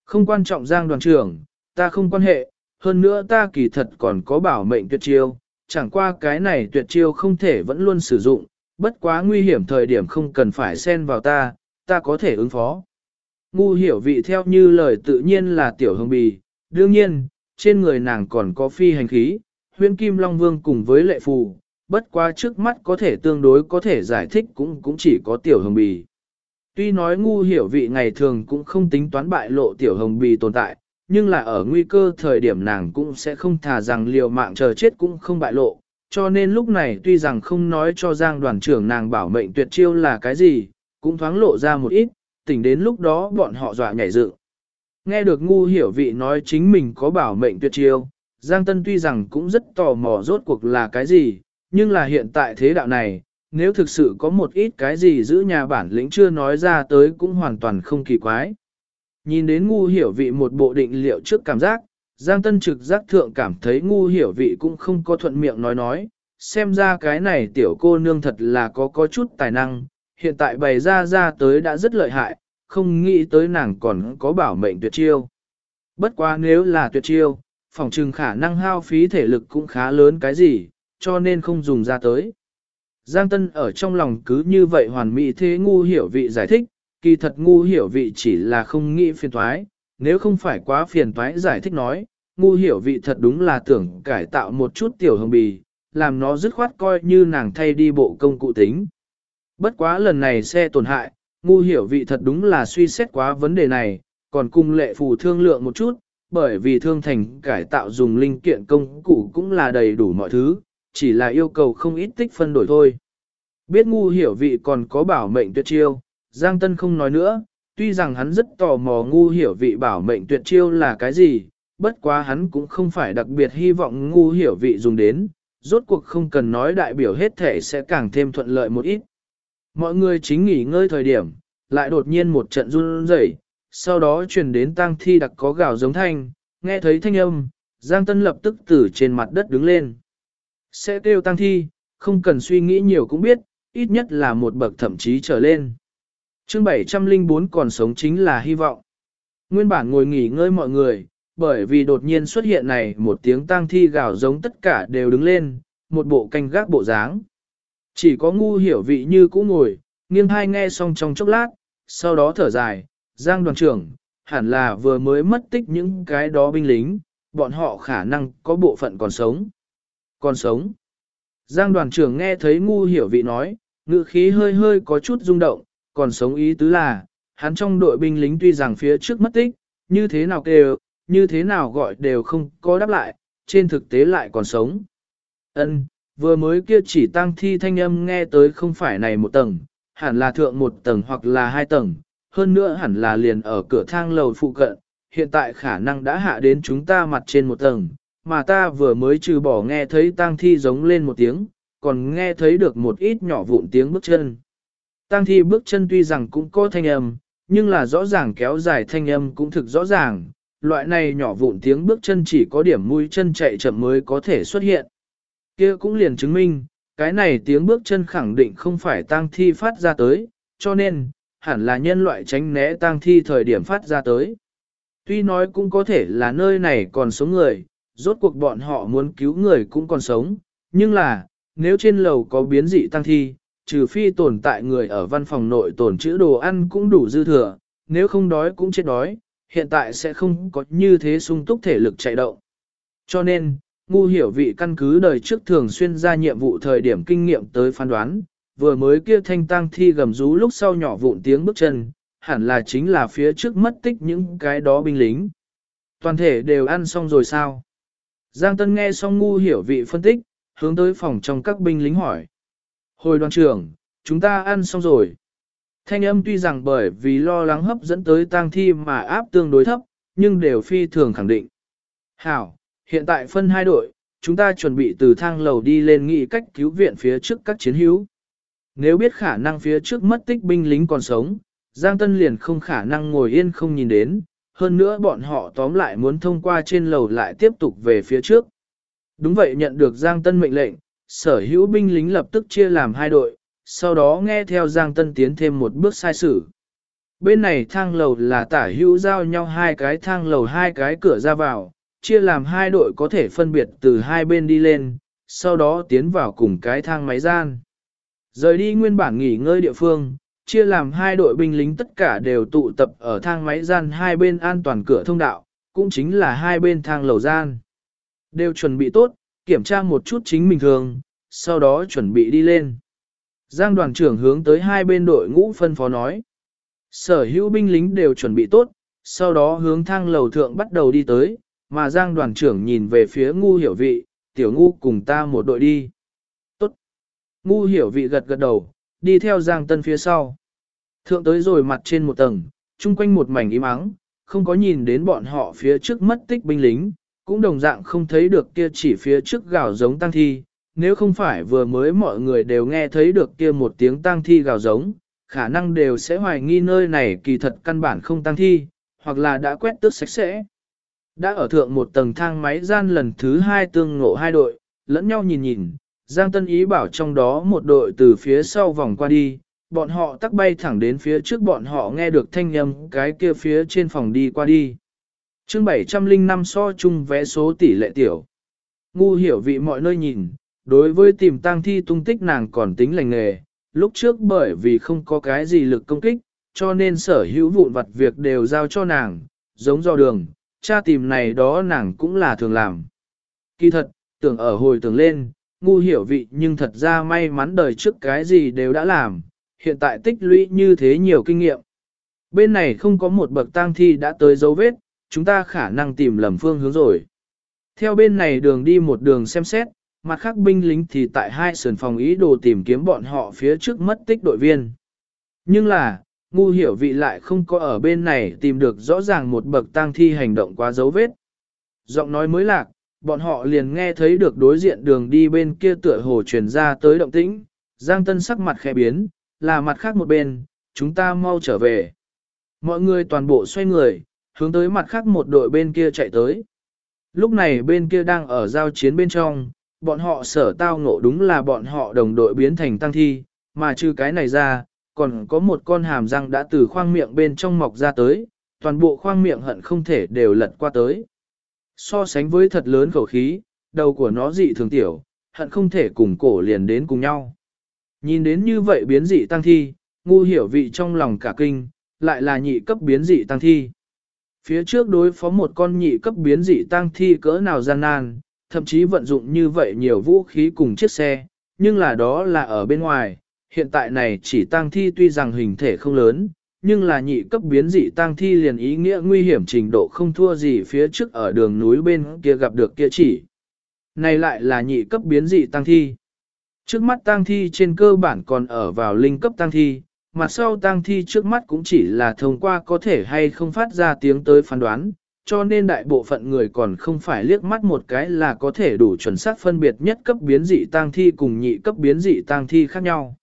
Không quan trọng giang đoàn trưởng, ta không quan hệ, hơn nữa ta kỳ thật còn có bảo mệnh tuyệt chiêu, chẳng qua cái này tuyệt chiêu không thể vẫn luôn sử dụng, bất quá nguy hiểm thời điểm không cần phải xen vào ta, ta có thể ứng phó. Ngu hiểu vị theo như lời tự nhiên là tiểu hương bì, đương nhiên, trên người nàng còn có phi hành khí, huyễn kim long vương cùng với lệ phù, bất quá trước mắt có thể tương đối có thể giải thích cũng cũng chỉ có tiểu hồng bì. Tuy nói ngu hiểu vị ngày thường cũng không tính toán bại lộ tiểu hồng bì tồn tại, nhưng là ở nguy cơ thời điểm nàng cũng sẽ không thà rằng liều mạng chờ chết cũng không bại lộ, cho nên lúc này tuy rằng không nói cho Giang đoàn trưởng nàng bảo mệnh tuyệt chiêu là cái gì, cũng thoáng lộ ra một ít, tỉnh đến lúc đó bọn họ dọa nhảy dựng. Nghe được ngu hiểu vị nói chính mình có bảo mệnh tuyệt chiêu, Giang Tân tuy rằng cũng rất tò mò rốt cuộc là cái gì, nhưng là hiện tại thế đạo này, nếu thực sự có một ít cái gì giữ nhà bản lĩnh chưa nói ra tới cũng hoàn toàn không kỳ quái. Nhìn đến ngu hiểu vị một bộ định liệu trước cảm giác, Giang Tân trực giác thượng cảm thấy ngu hiểu vị cũng không có thuận miệng nói nói, xem ra cái này tiểu cô nương thật là có có chút tài năng, hiện tại bày ra ra tới đã rất lợi hại, không nghĩ tới nàng còn có bảo mệnh tuyệt chiêu. Bất quá nếu là tuyệt chiêu, phòng trừng khả năng hao phí thể lực cũng khá lớn cái gì, cho nên không dùng ra tới. Giang Tân ở trong lòng cứ như vậy hoàn mỹ thế ngu hiểu vị giải thích, kỳ thật ngu hiểu vị chỉ là không nghĩ phiền toái, nếu không phải quá phiền toái giải thích nói, ngu hiểu vị thật đúng là tưởng cải tạo một chút tiểu hồng bì, làm nó dứt khoát coi như nàng thay đi bộ công cụ tính. Bất quá lần này xe tổn hại, ngu hiểu vị thật đúng là suy xét quá vấn đề này, còn cùng lệ phù thương lượng một chút, bởi vì thương thành cải tạo dùng linh kiện công cụ cũng là đầy đủ mọi thứ, chỉ là yêu cầu không ít tích phân đổi thôi. Biết ngu hiểu vị còn có bảo mệnh tuyệt chiêu, Giang Tân không nói nữa, tuy rằng hắn rất tò mò ngu hiểu vị bảo mệnh tuyệt chiêu là cái gì, bất quá hắn cũng không phải đặc biệt hy vọng ngu hiểu vị dùng đến, rốt cuộc không cần nói đại biểu hết thể sẽ càng thêm thuận lợi một ít. Mọi người chính nghỉ ngơi thời điểm, lại đột nhiên một trận run rẩy, sau đó truyền đến tang thi đặc có gào giống thanh, nghe thấy thanh âm, Giang Tân lập tức từ trên mặt đất đứng lên. Sẽ kêu tang thi, không cần suy nghĩ nhiều cũng biết, ít nhất là một bậc thậm chí trở lên. chương 704 còn sống chính là hy vọng. Nguyên bản ngồi nghỉ ngơi mọi người, bởi vì đột nhiên xuất hiện này một tiếng tang thi gào giống tất cả đều đứng lên, một bộ canh gác bộ dáng. Chỉ có ngu hiểu vị như cũ ngồi, nghiêng hai nghe xong trong chốc lát, sau đó thở dài, Giang đoàn trưởng, hẳn là vừa mới mất tích những cái đó binh lính, bọn họ khả năng có bộ phận còn sống. Còn sống. Giang đoàn trưởng nghe thấy ngu hiểu vị nói, ngữ khí hơi hơi có chút rung động, còn sống ý tứ là, hắn trong đội binh lính tuy rằng phía trước mất tích, như thế nào kêu, như thế nào gọi đều không có đáp lại, trên thực tế lại còn sống. Ân, vừa mới kia chỉ tăng thi thanh âm nghe tới không phải này một tầng, hẳn là thượng một tầng hoặc là hai tầng, hơn nữa hẳn là liền ở cửa thang lầu phụ cận, hiện tại khả năng đã hạ đến chúng ta mặt trên một tầng, mà ta vừa mới trừ bỏ nghe thấy tang thi giống lên một tiếng, còn nghe thấy được một ít nhỏ vụn tiếng bước chân. Tang thi bước chân tuy rằng cũng có thanh âm, nhưng là rõ ràng kéo dài thanh âm cũng thực rõ ràng, loại này nhỏ vụn tiếng bước chân chỉ có điểm mũi chân chạy chậm mới có thể xuất hiện kia cũng liền chứng minh, cái này tiếng bước chân khẳng định không phải tang thi phát ra tới, cho nên, hẳn là nhân loại tránh né tang thi thời điểm phát ra tới. Tuy nói cũng có thể là nơi này còn sống người, rốt cuộc bọn họ muốn cứu người cũng còn sống, nhưng là, nếu trên lầu có biến dị tăng thi, trừ phi tồn tại người ở văn phòng nội tồn trữ đồ ăn cũng đủ dư thừa, nếu không đói cũng chết đói, hiện tại sẽ không có như thế sung túc thể lực chạy động. Cho nên, ngu hiểu vị căn cứ đời trước thường xuyên ra nhiệm vụ thời điểm kinh nghiệm tới phán đoán, vừa mới kia thanh tang thi gầm rú lúc sau nhỏ vụn tiếng bước chân, hẳn là chính là phía trước mất tích những cái đó binh lính. Toàn thể đều ăn xong rồi sao? Giang Tân nghe xong ngu hiểu vị phân tích, hướng tới phòng trong các binh lính hỏi. Hồi đoàn trưởng, chúng ta ăn xong rồi. Thanh âm tuy rằng bởi vì lo lắng hấp dẫn tới tang thi mà áp tương đối thấp, nhưng đều phi thường khẳng định. Hảo, hiện tại phân hai đội, chúng ta chuẩn bị từ thang lầu đi lên nghị cách cứu viện phía trước các chiến hữu. Nếu biết khả năng phía trước mất tích binh lính còn sống, Giang Tân liền không khả năng ngồi yên không nhìn đến, hơn nữa bọn họ tóm lại muốn thông qua trên lầu lại tiếp tục về phía trước. Đúng vậy nhận được Giang Tân mệnh lệnh, sở hữu binh lính lập tức chia làm hai đội, sau đó nghe theo Giang Tân tiến thêm một bước sai sử. Bên này thang lầu là tả hữu giao nhau hai cái thang lầu hai cái cửa ra vào, chia làm hai đội có thể phân biệt từ hai bên đi lên, sau đó tiến vào cùng cái thang máy gian. Rời đi nguyên bản nghỉ ngơi địa phương, chia làm hai đội binh lính tất cả đều tụ tập ở thang máy gian hai bên an toàn cửa thông đạo, cũng chính là hai bên thang lầu gian. Đều chuẩn bị tốt, kiểm tra một chút chính mình thường, sau đó chuẩn bị đi lên. Giang đoàn trưởng hướng tới hai bên đội ngũ phân phó nói. Sở hữu binh lính đều chuẩn bị tốt, sau đó hướng thang lầu thượng bắt đầu đi tới, mà Giang đoàn trưởng nhìn về phía ngu hiểu vị, tiểu ngu cùng ta một đội đi. Tốt. Ngu hiểu vị gật gật đầu, đi theo Giang Tân phía sau. Thượng tới rồi mặt trên một tầng, chung quanh một mảnh im ắng, không có nhìn đến bọn họ phía trước mất tích binh lính, cũng đồng dạng không thấy được kia chỉ phía trước gào giống tăng thi. Nếu không phải vừa mới mọi người đều nghe thấy được kia một tiếng tăng thi gào giống, khả năng đều sẽ hoài nghi nơi này kỳ thật căn bản không tăng thi, hoặc là đã quét tước sạch sẽ. Đã ở thượng một tầng thang máy gian lần thứ hai tương ngộ hai đội, lẫn nhau nhìn nhìn, Giang Tân Ý bảo trong đó một đội từ phía sau vòng qua đi, bọn họ tắc bay thẳng đến phía trước bọn họ nghe được thanh âm cái kia phía trên phòng đi qua đi. chương 705 so chung vẽ số tỷ lệ tiểu. Ngu hiểu vị mọi nơi nhìn, đối với tìm tang thi tung tích nàng còn tính lành nghề, lúc trước bởi vì không có cái gì lực công kích, cho nên sở hữu vụn vặt việc đều giao cho nàng, giống do đường, cha tìm này đó nàng cũng là thường làm. Kỳ thật, tưởng ở hồi tưởng lên, ngu hiểu vị nhưng thật ra may mắn đời trước cái gì đều đã làm, hiện tại tích lũy như thế nhiều kinh nghiệm. Bên này không có một bậc tang thi đã tới dấu vết, chúng ta khả năng tìm lầm phương hướng rồi. Theo bên này đường đi một đường xem xét, mặt khác binh lính thì tại hai sườn phòng ý đồ tìm kiếm bọn họ phía trước mất tích đội viên. Nhưng là, ngu hiểu vị lại không có ở bên này tìm được rõ ràng một bậc tang thi hành động quá dấu vết. Giọng nói mới lạc, bọn họ liền nghe thấy được đối diện đường đi bên kia tựa hồ truyền ra tới động tĩnh, Giang Tân sắc mặt khẽ biến, là mặt khác một bên, chúng ta mau trở về. Mọi người toàn bộ xoay người, hướng tới mặt khác một đội bên kia chạy tới. Lúc này bên kia đang ở giao chiến bên trong, bọn họ sở tao ngộ đúng là bọn họ đồng đội biến thành tăng thi, mà trừ cái này ra, còn có một con hàm răng đã từ khoang miệng bên trong mọc ra tới, toàn bộ khoang miệng hận không thể đều lật qua tới. So sánh với thật lớn khẩu khí, đầu của nó dị thường tiểu, hận không thể cùng cổ liền đến cùng nhau. Nhìn đến như vậy biến dị tăng thi, ngu hiểu vị trong lòng cả kinh, lại là nhị cấp biến dị tăng thi. Phía trước đối phó một con nhị cấp biến dị tăng thi cỡ nào gian nan, thậm chí vận dụng như vậy nhiều vũ khí cùng chiếc xe, nhưng là đó là ở bên ngoài, hiện tại này chỉ tang thi tuy rằng hình thể không lớn, nhưng là nhị cấp biến dị tang thi liền ý nghĩa nguy hiểm trình độ không thua gì phía trước ở đường núi bên kia gặp được kia chỉ. Này lại là nhị cấp biến dị tang thi. Trước mắt tang thi trên cơ bản còn ở vào linh cấp tang thi, mặt sau tang thi trước mắt cũng chỉ là thông qua có thể hay không phát ra tiếng tới phán đoán, cho nên đại bộ phận người còn không phải liếc mắt một cái là có thể đủ chuẩn xác phân biệt nhất cấp biến dị tang thi cùng nhị cấp biến dị tang thi khác nhau.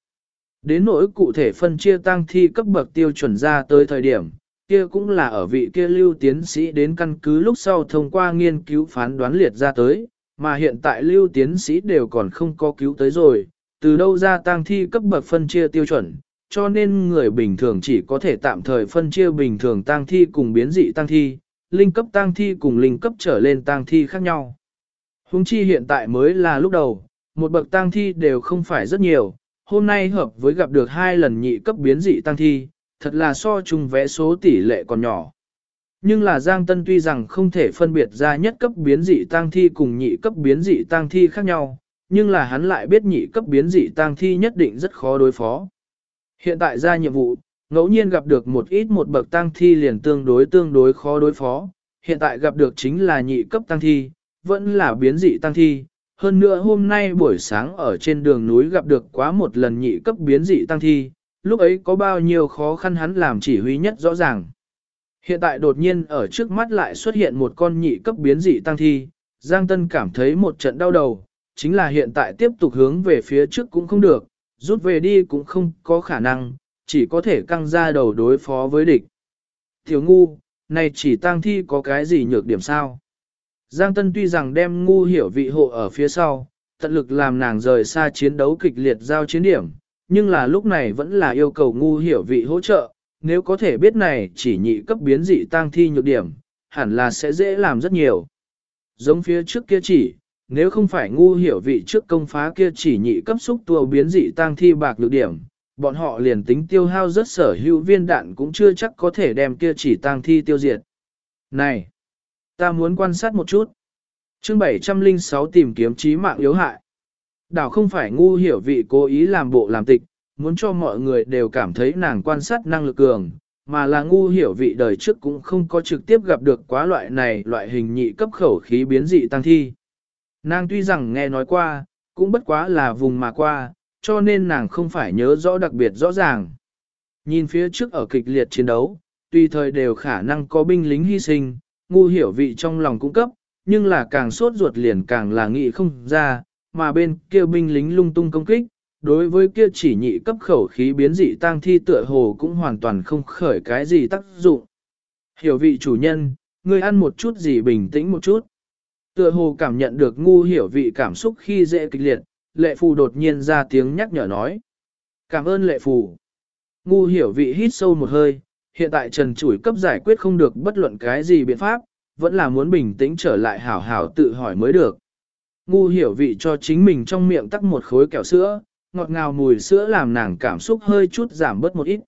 Đến nỗi cụ thể phân chia tăng thi cấp bậc tiêu chuẩn ra tới thời điểm, kia cũng là ở vị kia lưu tiến sĩ đến căn cứ lúc sau thông qua nghiên cứu phán đoán liệt ra tới, mà hiện tại lưu tiến sĩ đều còn không có cứu tới rồi, từ đâu ra tăng thi cấp bậc phân chia tiêu chuẩn, cho nên người bình thường chỉ có thể tạm thời phân chia bình thường tăng thi cùng biến dị tăng thi, linh cấp tăng thi cùng linh cấp trở lên tăng thi khác nhau. Hùng chi hiện tại mới là lúc đầu, một bậc tăng thi đều không phải rất nhiều, hôm nay hợp với gặp được hai lần nhị cấp biến dị tăng thi, thật là so chung vẽ số tỷ lệ còn nhỏ. Nhưng là Giang Tân tuy rằng không thể phân biệt ra nhất cấp biến dị tăng thi cùng nhị cấp biến dị tăng thi khác nhau, nhưng là hắn lại biết nhị cấp biến dị tăng thi nhất định rất khó đối phó. Hiện tại ra nhiệm vụ, ngẫu nhiên gặp được một ít một bậc tăng thi liền tương đối tương đối khó đối phó, hiện tại gặp được chính là nhị cấp tăng thi, vẫn là biến dị tăng thi. Hơn nữa hôm nay buổi sáng ở trên đường núi gặp được quá một lần nhị cấp biến dị tăng thi, lúc ấy có bao nhiêu khó khăn hắn làm chỉ huy nhất rõ ràng. Hiện tại đột nhiên ở trước mắt lại xuất hiện một con nhị cấp biến dị tăng thi, Giang Tân cảm thấy một trận đau đầu, chính là hiện tại tiếp tục hướng về phía trước cũng không được, rút về đi cũng không có khả năng, chỉ có thể căng ra đầu đối phó với địch. Thiếu ngu, này chỉ tăng thi có cái gì nhược điểm sao? Giang Tân tuy rằng đem ngu hiểu vị hộ ở phía sau, tận lực làm nàng rời xa chiến đấu kịch liệt giao chiến điểm, nhưng là lúc này vẫn là yêu cầu ngu hiểu vị hỗ trợ, nếu có thể biết này chỉ nhị cấp biến dị tang thi nhược điểm, hẳn là sẽ dễ làm rất nhiều. Giống phía trước kia chỉ, nếu không phải ngu hiểu vị trước công phá kia chỉ nhị cấp xúc tua biến dị tang thi bạc nhược điểm, bọn họ liền tính tiêu hao rất sở hữu viên đạn cũng chưa chắc có thể đem kia chỉ tang thi tiêu diệt. Này, ta muốn quan sát một chút. Chương 706 tìm kiếm trí mạng yếu hại. Đảo không phải ngu hiểu vị cố ý làm bộ làm tịch, muốn cho mọi người đều cảm thấy nàng quan sát năng lực cường, mà là ngu hiểu vị đời trước cũng không có trực tiếp gặp được quá loại này loại hình nhị cấp khẩu khí biến dị tăng thi. Nàng tuy rằng nghe nói qua, cũng bất quá là vùng mà qua, cho nên nàng không phải nhớ rõ đặc biệt rõ ràng. Nhìn phía trước ở kịch liệt chiến đấu, tùy thời đều khả năng có binh lính hy sinh, ngu hiểu vị trong lòng cung cấp, nhưng là càng sốt ruột liền càng là nghị không ra, mà bên kia binh lính lung tung công kích, đối với kia chỉ nhị cấp khẩu khí biến dị tang thi tựa hồ cũng hoàn toàn không khởi cái gì tác dụng. Hiểu vị chủ nhân, ngươi ăn một chút gì bình tĩnh một chút. Tựa hồ cảm nhận được ngu hiểu vị cảm xúc khi dễ kịch liệt, lệ phù đột nhiên ra tiếng nhắc nhở nói. Cảm ơn lệ phù. Ngu hiểu vị hít sâu một hơi, hiện tại trần chủi cấp giải quyết không được bất luận cái gì biện pháp, vẫn là muốn bình tĩnh trở lại hảo hảo tự hỏi mới được. Ngu hiểu vị cho chính mình trong miệng tắc một khối kẹo sữa, ngọt ngào mùi sữa làm nàng cảm xúc hơi chút giảm bớt một ít.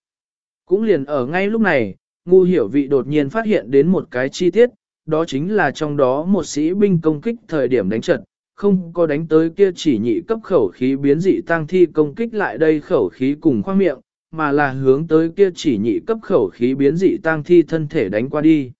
Cũng liền ở ngay lúc này, ngu hiểu vị đột nhiên phát hiện đến một cái chi tiết, đó chính là trong đó một sĩ binh công kích thời điểm đánh trận, không có đánh tới kia chỉ nhị cấp khẩu khí biến dị tăng thi công kích lại đây khẩu khí cùng khoang miệng, mà là hướng tới kia chỉ nhị cấp khẩu khí biến dị tăng thi thân thể đánh qua đi.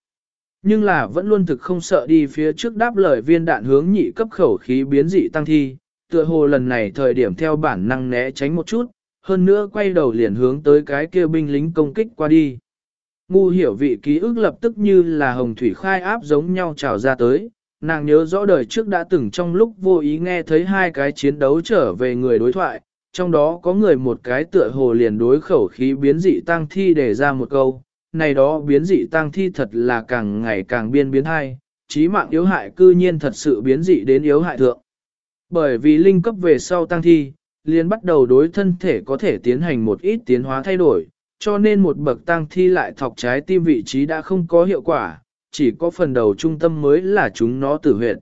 Nhưng là vẫn luôn thực không sợ đi phía trước đáp lời viên đạn hướng nhị cấp khẩu khí biến dị tăng thi, tựa hồ lần này thời điểm theo bản năng né tránh một chút, hơn nữa quay đầu liền hướng tới cái kia binh lính công kích qua đi. Ngu hiểu vị ký ức lập tức như là hồng thủy khai áp giống nhau trào ra tới, nàng nhớ rõ đời trước đã từng trong lúc vô ý nghe thấy hai cái chiến đấu trở về người đối thoại, trong đó có người một cái tựa hồ liền đối khẩu khí biến dị tăng thi để ra một câu, này đó biến dị tăng thi thật là càng ngày càng biên biến hay, trí mạng yếu hại cư nhiên thật sự biến dị đến yếu hại thượng. Bởi vì linh cấp về sau tăng thi, liền bắt đầu đối thân thể có thể tiến hành một ít tiến hóa thay đổi, cho nên một bậc tăng thi lại thọc trái tim vị trí đã không có hiệu quả, chỉ có phần đầu trung tâm mới là chúng nó tử huyệt.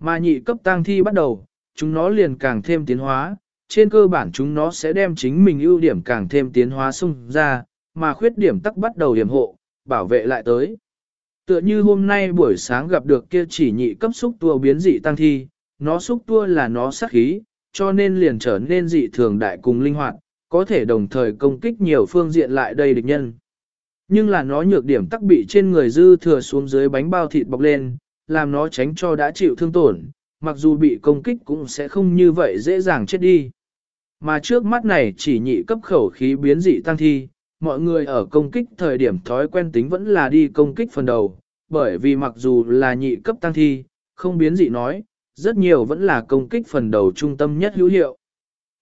Mà nhị cấp tăng thi bắt đầu, chúng nó liền càng thêm tiến hóa, trên cơ bản chúng nó sẽ đem chính mình ưu điểm càng thêm tiến hóa xung ra, mà khuyết điểm tắc bắt đầu hiểm hộ, bảo vệ lại tới. Tựa như hôm nay buổi sáng gặp được kia chỉ nhị cấp xúc tua biến dị tăng thi, nó xúc tua là nó sát khí, cho nên liền trở nên dị thường đại cùng linh hoạt, có thể đồng thời công kích nhiều phương diện lại đây địch nhân. Nhưng là nó nhược điểm tắc bị trên người dư thừa xuống dưới bánh bao thịt bọc lên, làm nó tránh cho đã chịu thương tổn, mặc dù bị công kích cũng sẽ không như vậy dễ dàng chết đi. Mà trước mắt này chỉ nhị cấp khẩu khí biến dị tăng thi, mọi người ở công kích thời điểm thói quen tính vẫn là đi công kích phần đầu, bởi vì mặc dù là nhị cấp tăng thi, không biến dị nói, rất nhiều vẫn là công kích phần đầu trung tâm nhất hữu hiệu.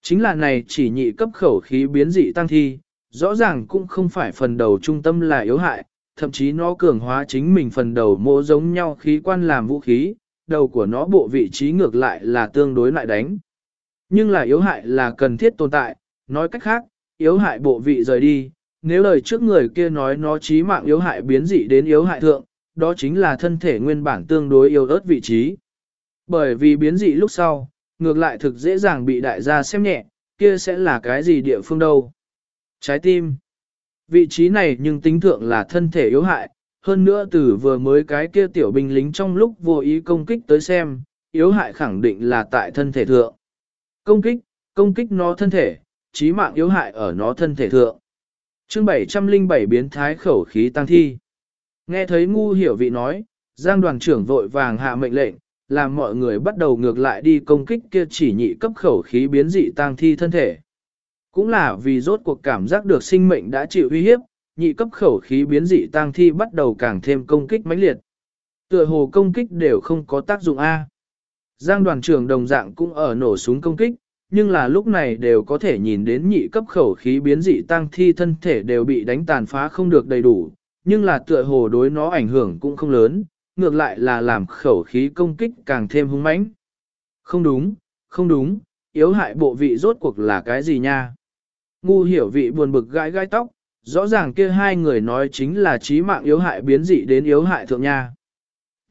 Chính là này chỉ nhị cấp khẩu khí biến dị tăng thi, rõ ràng cũng không phải phần đầu trung tâm là yếu hại, thậm chí nó cường hóa chính mình phần đầu mô giống nhau khí quan làm vũ khí, đầu của nó bộ vị trí ngược lại là tương đối lại đánh. Nhưng là yếu hại là cần thiết tồn tại, nói cách khác, yếu hại bộ vị rời đi, nếu lời trước người kia nói nó trí mạng yếu hại biến dị đến yếu hại thượng, đó chính là thân thể nguyên bản tương đối yếu ớt vị trí. Bởi vì biến dị lúc sau, ngược lại thực dễ dàng bị đại gia xem nhẹ, kia sẽ là cái gì địa phương đâu. Trái tim. Vị trí này nhưng tính thượng là thân thể yếu hại, hơn nữa từ vừa mới cái kia tiểu binh lính trong lúc vô ý công kích tới xem, yếu hại khẳng định là tại thân thể thượng. Công kích, công kích nó thân thể, chí mạng yếu hại ở nó thân thể thượng. chương 707 biến thái khẩu khí tăng thi. Nghe thấy ngu hiểu vị nói, Giang đoàn trưởng vội vàng hạ mệnh lệnh, làm mọi người bắt đầu ngược lại đi công kích kia chỉ nhị cấp khẩu khí biến dị tăng thi thân thể. Cũng là vì rốt cuộc cảm giác được sinh mệnh đã chịu uy hiếp, nhị cấp khẩu khí biến dị tăng thi bắt đầu càng thêm công kích mãnh liệt. Tựa hồ công kích đều không có tác dụng A. Giang đoàn trưởng đồng dạng cũng ở nổ súng công kích, nhưng là lúc này đều có thể nhìn đến nhị cấp khẩu khí biến dị tăng thi thân thể đều bị đánh tàn phá không được đầy đủ, nhưng là tựa hồ đối nó ảnh hưởng cũng không lớn, ngược lại là làm khẩu khí công kích càng thêm hung mãnh. Không đúng, không đúng, yếu hại bộ vị rốt cuộc là cái gì nha? Ngu hiểu vị buồn bực gãi gai tóc, rõ ràng kia hai người nói chính là trí mạng yếu hại biến dị đến yếu hại thượng nha.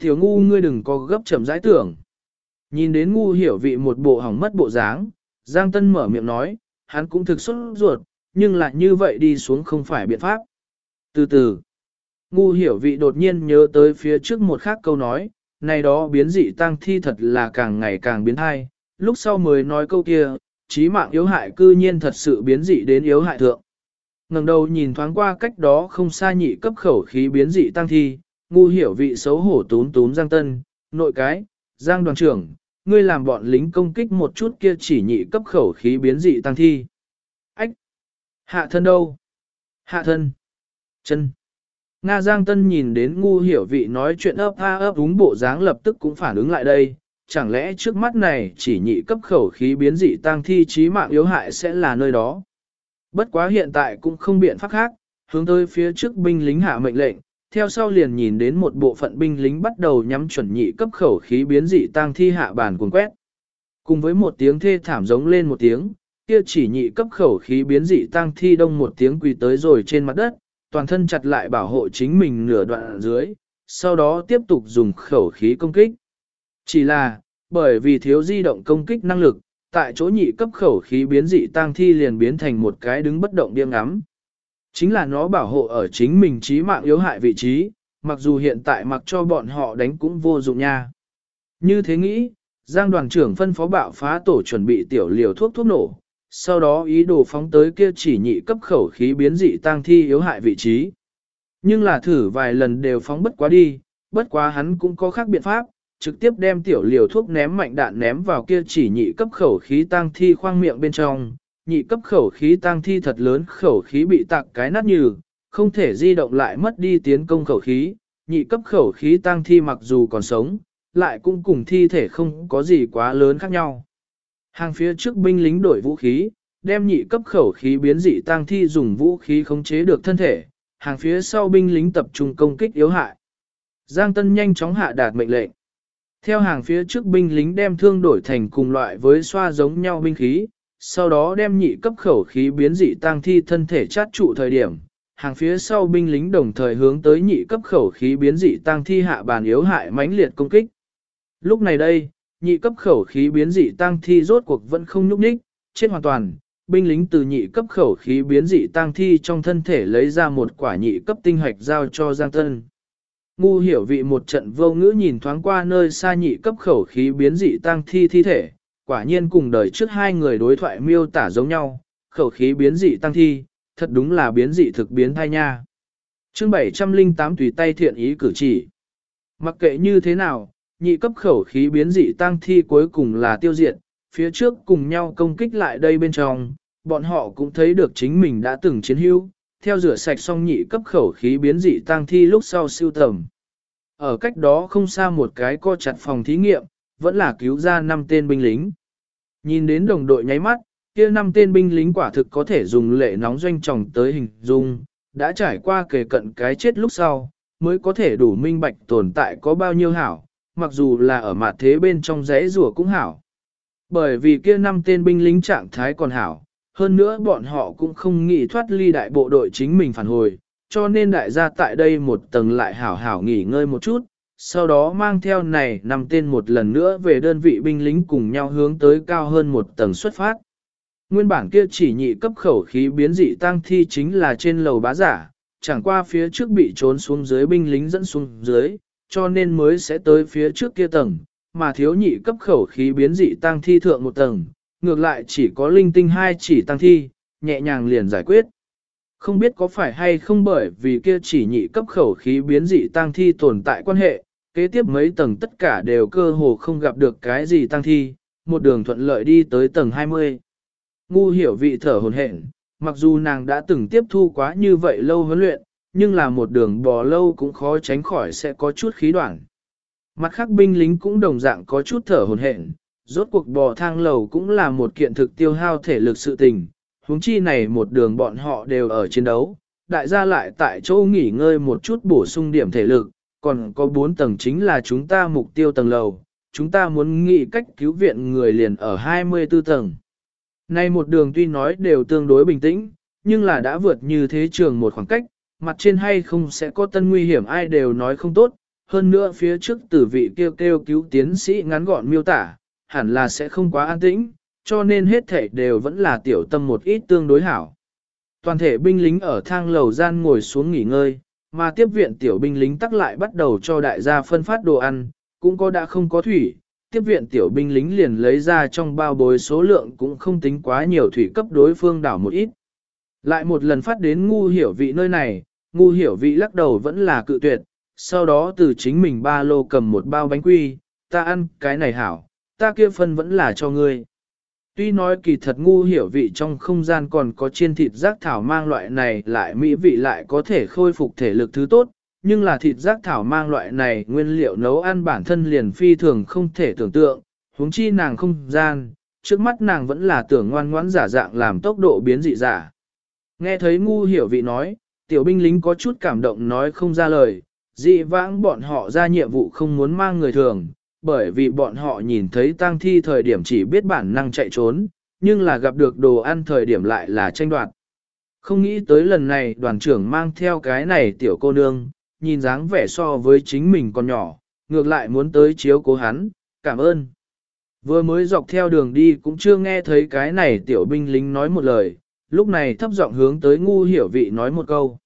Tiểu ngu ngươi đừng có gấp chậm giải tưởng. Nhìn đến ngu hiểu vị một bộ hỏng mất bộ dáng, Giang Tân mở miệng nói, hắn cũng thực xuất ruột, nhưng lại như vậy đi xuống không phải biện pháp. Từ từ, ngu hiểu vị đột nhiên nhớ tới phía trước một khác câu nói, này đó biến dị tăng thi thật là càng ngày càng biến hay, lúc sau mới nói câu kia, trí mạng yếu hại cư nhiên thật sự biến dị đến yếu hại thượng. ngẩng đầu nhìn thoáng qua cách đó không xa nhị cấp khẩu khí biến dị tăng thi, ngu hiểu vị xấu hổ tún tún Giang Tân, nội cái, Giang đoàn trưởng, ngươi làm bọn lính công kích một chút kia chỉ nhị cấp khẩu khí biến dị tăng thi. Ách! Hạ thân đâu? Hạ thân! Chân! Nga Giang Tân nhìn đến ngu hiểu vị nói chuyện ấp a ấp đúng bộ dáng lập tức cũng phản ứng lại đây, chẳng lẽ trước mắt này chỉ nhị cấp khẩu khí biến dị tăng thi trí mạng yếu hại sẽ là nơi đó. Bất quá hiện tại cũng không biện pháp khác, hướng tới phía trước binh lính hạ mệnh lệnh, theo sau liền nhìn đến một bộ phận binh lính bắt đầu nhắm chuẩn nhị cấp khẩu khí biến dị tăng thi hạ bàn cuồng quét. Cùng với một tiếng thê thảm giống lên một tiếng, kia chỉ nhị cấp khẩu khí biến dị tăng thi đông một tiếng quỳ tới rồi trên mặt đất, toàn thân chặt lại bảo hộ chính mình nửa đoạn dưới, sau đó tiếp tục dùng khẩu khí công kích. Chỉ là, bởi vì thiếu di động công kích năng lực, tại chỗ nhị cấp khẩu khí biến dị tăng thi liền biến thành một cái đứng bất động điên ngắm. Chính là nó bảo hộ ở chính mình trí mạng yếu hại vị trí, mặc dù hiện tại mặc cho bọn họ đánh cũng vô dụng nha. Như thế nghĩ, Giang đoàn trưởng phân phó bạo phá tổ chuẩn bị tiểu liều thuốc thuốc nổ, sau đó ý đồ phóng tới kia chỉ nhị cấp khẩu khí biến dị tăng thi yếu hại vị trí. Nhưng là thử vài lần đều phóng bất quá đi, bất quá hắn cũng có khác biện pháp, trực tiếp đem tiểu liều thuốc ném mạnh đạn ném vào kia chỉ nhị cấp khẩu khí tăng thi khoang miệng bên trong, nhị cấp khẩu khí tăng thi thật lớn khẩu khí bị tạc cái nát như, không thể di động lại mất đi tiến công khẩu khí, nhị cấp khẩu khí tăng thi mặc dù còn sống, lại cũng cùng thi thể không có gì quá lớn khác nhau. Hàng phía trước binh lính đổi vũ khí, đem nhị cấp khẩu khí biến dị tăng thi dùng vũ khí khống chế được thân thể, hàng phía sau binh lính tập trung công kích yếu hại. Giang Tân nhanh chóng hạ đạt mệnh lệnh. Theo hàng phía trước binh lính đem thương đổi thành cùng loại với xoa giống nhau binh khí, sau đó đem nhị cấp khẩu khí biến dị tăng thi thân thể chát trụ thời điểm, hàng phía sau binh lính đồng thời hướng tới nhị cấp khẩu khí biến dị tăng thi hạ bàn yếu hại mãnh liệt công kích. Lúc này đây, nhị cấp khẩu khí biến dị tăng thi rốt cuộc vẫn không nhúc nhích, chết hoàn toàn. Binh lính từ nhị cấp khẩu khí biến dị tăng thi trong thân thể lấy ra một quả nhị cấp tinh hạch giao cho Giang Tân. Ngu hiểu vị một trận vô ngữ nhìn thoáng qua nơi xa nhị cấp khẩu khí biến dị tăng thi thi thể, quả nhiên cùng đời trước hai người đối thoại miêu tả giống nhau, khẩu khí biến dị tăng thi, thật đúng là biến dị thực biến thai nha. chương 708 tùy tay thiện ý cử chỉ. Mặc kệ như thế nào, nhị cấp khẩu khí biến dị tăng thi cuối cùng là tiêu diệt, phía trước cùng nhau công kích lại đây bên trong, bọn họ cũng thấy được chính mình đã từng chiến hữu, theo rửa sạch xong nhị cấp khẩu khí biến dị tăng thi lúc sau siêu tầm. Ở cách đó không xa một cái co chặt phòng thí nghiệm, vẫn là cứu ra năm tên binh lính. Nhìn đến đồng đội nháy mắt, kia năm tên binh lính quả thực có thể dùng lệ nóng doanh tròng tới hình dung, đã trải qua kề cận cái chết lúc sau, mới có thể đủ minh bạch tồn tại có bao nhiêu hảo, mặc dù là ở mặt thế bên trong rẽ rùa cũng hảo. Bởi vì kia năm tên binh lính trạng thái còn hảo, hơn nữa bọn họ cũng không nghĩ thoát ly đại bộ đội chính mình phản hồi, cho nên đại gia tại đây một tầng lại hảo hảo nghỉ ngơi một chút, sau đó mang theo này nằm tên một lần nữa về đơn vị binh lính cùng nhau hướng tới cao hơn một tầng xuất phát. Nguyên bản kia chỉ nhị cấp khẩu khí biến dị tăng thi chính là trên lầu bá giả, chẳng qua phía trước bị trốn xuống dưới binh lính dẫn xuống dưới, cho nên mới sẽ tới phía trước kia tầng, mà thiếu nhị cấp khẩu khí biến dị tăng thi thượng một tầng, ngược lại chỉ có linh tinh hai chỉ tăng thi, nhẹ nhàng liền giải quyết. Không biết có phải hay không bởi vì kia chỉ nhị cấp khẩu khí biến dị tăng thi tồn tại quan hệ, kế tiếp mấy tầng tất cả đều cơ hồ không gặp được cái gì tăng thi, một đường thuận lợi đi tới tầng 20. Ngu hiểu vị thở hồn hển, mặc dù nàng đã từng tiếp thu quá như vậy lâu huấn luyện, nhưng là một đường bò lâu cũng khó tránh khỏi sẽ có chút khí đoạn. Mặt khác binh lính cũng đồng dạng có chút thở hồn hển, Rốt cuộc bò thang lầu cũng là một kiện thực tiêu hao thể lực sự tình, huống chi này một đường bọn họ đều ở chiến đấu, đại gia lại tại chỗ nghỉ ngơi một chút bổ sung điểm thể lực, còn có bốn tầng chính là chúng ta mục tiêu tầng lầu, chúng ta muốn nghĩ cách cứu viện người liền ở 24 tầng. Nay một đường tuy nói đều tương đối bình tĩnh, nhưng là đã vượt như thế trường một khoảng cách, mặt trên hay không sẽ có tân nguy hiểm ai đều nói không tốt, hơn nữa phía trước tử vị kêu kêu cứu tiến sĩ ngắn gọn miêu tả, hẳn là sẽ không quá an tĩnh, cho nên hết thể đều vẫn là tiểu tâm một ít tương đối hảo. Toàn thể binh lính ở thang lầu gian ngồi xuống nghỉ ngơi, mà tiếp viện tiểu binh lính tắc lại bắt đầu cho đại gia phân phát đồ ăn, cũng có đã không có thủy, tiếp viện tiểu binh lính liền lấy ra trong bao bối số lượng cũng không tính quá nhiều thủy cấp đối phương đảo một ít. Lại một lần phát đến ngu hiểu vị nơi này, ngu hiểu vị lắc đầu vẫn là cự tuyệt, sau đó từ chính mình ba lô cầm một bao bánh quy, ta ăn cái này hảo, ta kia phân vẫn là cho ngươi. Tuy nói kỳ thật ngu hiểu vị trong không gian còn có chiên thịt giác thảo mang loại này lại mỹ vị lại có thể khôi phục thể lực thứ tốt, nhưng là thịt giác thảo mang loại này nguyên liệu nấu ăn bản thân liền phi thường không thể tưởng tượng, huống chi nàng không gian, trước mắt nàng vẫn là tưởng ngoan ngoãn giả dạng làm tốc độ biến dị giả. Nghe thấy ngu hiểu vị nói, tiểu binh lính có chút cảm động nói không ra lời, dị vãng bọn họ ra nhiệm vụ không muốn mang người thường, bởi vì bọn họ nhìn thấy tang thi thời điểm chỉ biết bản năng chạy trốn, nhưng là gặp được đồ ăn thời điểm lại là tranh đoạt. Không nghĩ tới lần này đoàn trưởng mang theo cái này tiểu cô nương, nhìn dáng vẻ so với chính mình còn nhỏ, ngược lại muốn tới chiếu cố hắn, cảm ơn. Vừa mới dọc theo đường đi cũng chưa nghe thấy cái này tiểu binh lính nói một lời, lúc này thấp giọng hướng tới ngu hiểu vị nói một câu.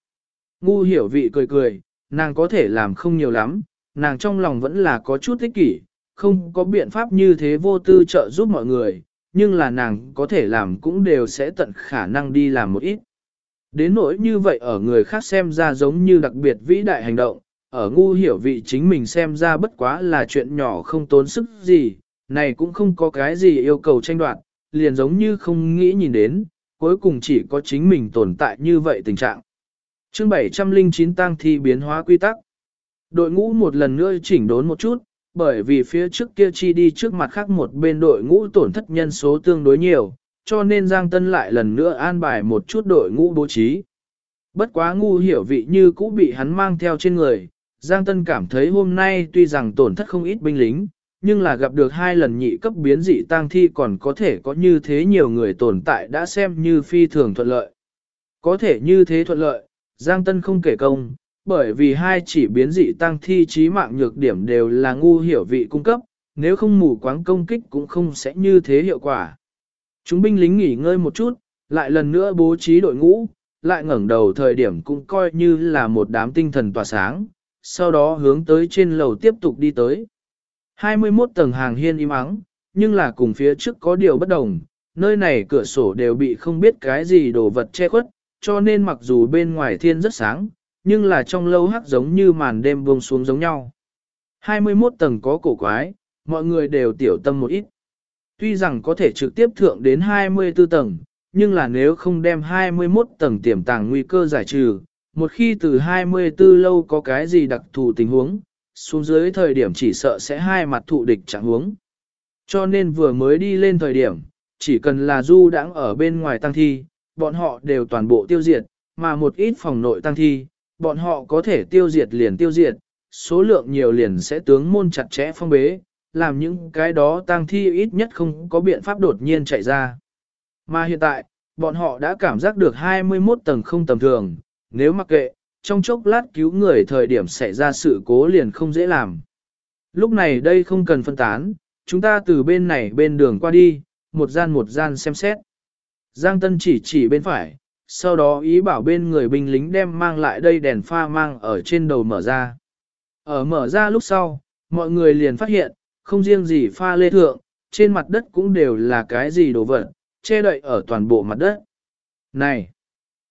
Ngu hiểu vị cười cười, nàng có thể làm không nhiều lắm, nàng trong lòng vẫn là có chút ích kỷ, không có biện pháp như thế vô tư trợ giúp mọi người, nhưng là nàng có thể làm cũng đều sẽ tận khả năng đi làm một ít. Đến nỗi như vậy ở người khác xem ra giống như đặc biệt vĩ đại hành động, ở ngu hiểu vị chính mình xem ra bất quá là chuyện nhỏ không tốn sức gì, này cũng không có cái gì yêu cầu tranh đoạt, liền giống như không nghĩ nhìn đến, cuối cùng chỉ có chính mình tồn tại như vậy tình trạng. Chương 709 tăng thi biến hóa quy tắc. Đội ngũ một lần nữa chỉnh đốn một chút, bởi vì phía trước kia chi đi trước mặt khác một bên đội ngũ tổn thất nhân số tương đối nhiều, cho nên Giang Tân lại lần nữa an bài một chút đội ngũ bố trí. Bất quá ngu hiểu vị như cũ bị hắn mang theo trên người, Giang Tân cảm thấy hôm nay tuy rằng tổn thất không ít binh lính, nhưng là gặp được hai lần nhị cấp biến dị tang thi còn có thể có như thế nhiều người tồn tại đã xem như phi thường thuận lợi. Có thể như thế thuận lợi, Giang Tân không kể công, bởi vì hai chỉ biến dị tăng thi trí mạng nhược điểm đều là ngu hiểu vị cung cấp, nếu không mù quáng công kích cũng không sẽ như thế hiệu quả. Chúng binh lính nghỉ ngơi một chút, lại lần nữa bố trí đội ngũ, lại ngẩng đầu thời điểm cũng coi như là một đám tinh thần tỏa sáng, sau đó hướng tới trên lầu tiếp tục đi tới. 21 tầng hàng hiên im ắng, nhưng là cùng phía trước có điều bất đồng, nơi này cửa sổ đều bị không biết cái gì đồ vật che khuất, cho nên mặc dù bên ngoài thiên rất sáng, nhưng là trong lâu hắc giống như màn đêm buông xuống giống nhau. 21 tầng có cổ quái, mọi người đều tiểu tâm một ít. Tuy rằng có thể trực tiếp thượng đến 24 tầng, nhưng là nếu không đem 21 tầng tiềm tàng nguy cơ giải trừ, một khi từ 24 lâu có cái gì đặc thù tình huống, xuống dưới thời điểm chỉ sợ sẽ hai mặt thụ địch chẳng huống. Cho nên vừa mới đi lên thời điểm, chỉ cần là du đãng ở bên ngoài tăng thi, bọn họ đều toàn bộ tiêu diệt, mà một ít phòng nội tăng thi, bọn họ có thể tiêu diệt liền tiêu diệt, số lượng nhiều liền sẽ tướng môn chặt chẽ phong bế, làm những cái đó tăng thi ít nhất không có biện pháp đột nhiên chạy ra. Mà hiện tại, bọn họ đã cảm giác được 21 tầng không tầm thường, nếu mặc kệ, trong chốc lát cứu người thời điểm xảy ra sự cố liền không dễ làm. Lúc này đây không cần phân tán, chúng ta từ bên này bên đường qua đi, một gian một gian xem xét. Giang Tân chỉ chỉ bên phải, sau đó ý bảo bên người binh lính đem mang lại đây đèn pha mang ở trên đầu mở ra. Ở mở ra lúc sau, mọi người liền phát hiện, không riêng gì pha lê thượng, trên mặt đất cũng đều là cái gì đồ vật, che đậy ở toàn bộ mặt đất. Này!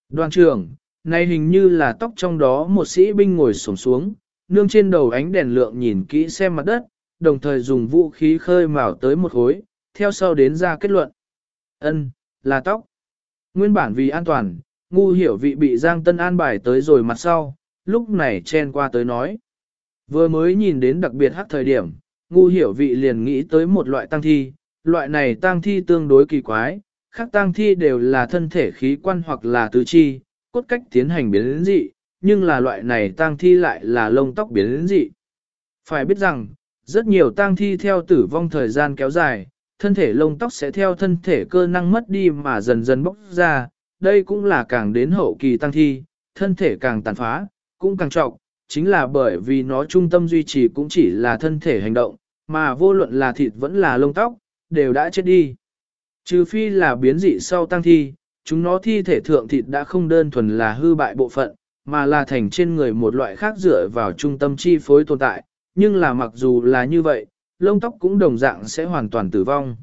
Đoàn trưởng, này hình như là tóc trong đó một sĩ binh ngồi sổng xuống, nương trên đầu ánh đèn lượng nhìn kỹ xem mặt đất, đồng thời dùng vũ khí khơi mào tới một khối, theo sau đến ra kết luận. Ân, là tóc. Nguyên bản vì an toàn, ngu hiểu vị bị Giang Tân an bài tới rồi mặt sau, lúc này chen qua tới nói. Vừa mới nhìn đến đặc biệt hắc thời điểm, ngu hiểu vị liền nghĩ tới một loại tăng thi, loại này tang thi tương đối kỳ quái, khác tang thi đều là thân thể khí quan hoặc là tứ chi, cốt cách tiến hành biến dị, nhưng là loại này tang thi lại là lông tóc biến dị. Phải biết rằng, rất nhiều tang thi theo tử vong thời gian kéo dài, thân thể lông tóc sẽ theo thân thể cơ năng mất đi mà dần dần bốc ra, đây cũng là càng đến hậu kỳ tăng thi, thân thể càng tàn phá, cũng càng trọng, chính là bởi vì nó trung tâm duy trì cũng chỉ là thân thể hành động, mà vô luận là thịt vẫn là lông tóc, đều đã chết đi. Trừ phi là biến dị sau tăng thi, chúng nó thi thể thượng thịt đã không đơn thuần là hư bại bộ phận, mà là thành trên người một loại khác dựa vào trung tâm chi phối tồn tại, nhưng là mặc dù là như vậy, lông tóc cũng đồng dạng sẽ hoàn toàn tử vong.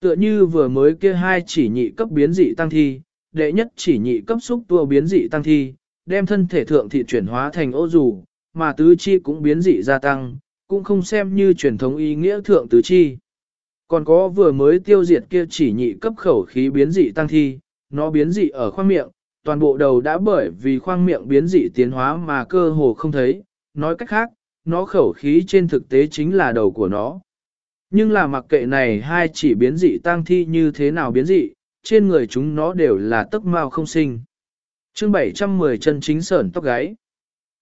Tựa như vừa mới kia hai chỉ nhị cấp biến dị tăng thi, đệ nhất chỉ nhị cấp xúc tua biến dị tăng thi, đem thân thể thượng thị chuyển hóa thành ô dù, mà tứ chi cũng biến dị gia tăng, cũng không xem như truyền thống ý nghĩa thượng tứ chi. Còn có vừa mới tiêu diệt kia chỉ nhị cấp khẩu khí biến dị tăng thi, nó biến dị ở khoang miệng, toàn bộ đầu đã bởi vì khoang miệng biến dị tiến hóa mà cơ hồ không thấy, nói cách khác, nó khẩu khí trên thực tế chính là đầu của nó. Nhưng là mặc kệ này hai chỉ biến dị tang thi như thế nào biến dị, trên người chúng nó đều là tấc mao không sinh. Chương 710 chân chính sởn tóc gáy.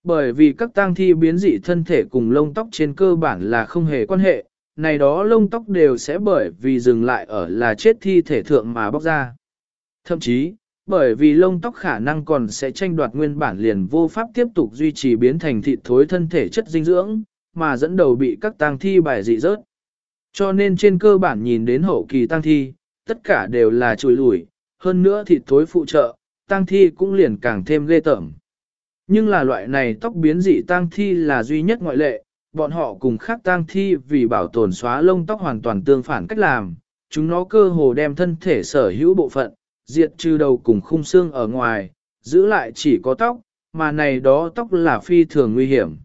Bởi vì các tang thi biến dị thân thể cùng lông tóc trên cơ bản là không hề quan hệ, này đó lông tóc đều sẽ bởi vì dừng lại ở là chết thi thể thượng mà bóc ra. Thậm chí, bởi vì lông tóc khả năng còn sẽ tranh đoạt nguyên bản liền vô pháp tiếp tục duy trì biến thành thịt thối thân thể chất dinh dưỡng, mà dẫn đầu bị các tang thi bài dị rớt. Cho nên trên cơ bản nhìn đến hậu kỳ tang thi, tất cả đều là chùi lủi, hơn nữa thịt thối phụ trợ, tang thi cũng liền càng thêm ghê tởm. Nhưng là loại này tóc biến dị tang thi là duy nhất ngoại lệ, bọn họ cùng khác tang thi vì bảo tồn xóa lông tóc hoàn toàn tương phản cách làm, chúng nó cơ hồ đem thân thể sở hữu bộ phận, diệt trừ đầu cùng khung xương ở ngoài, giữ lại chỉ có tóc, mà này đó tóc là phi thường nguy hiểm.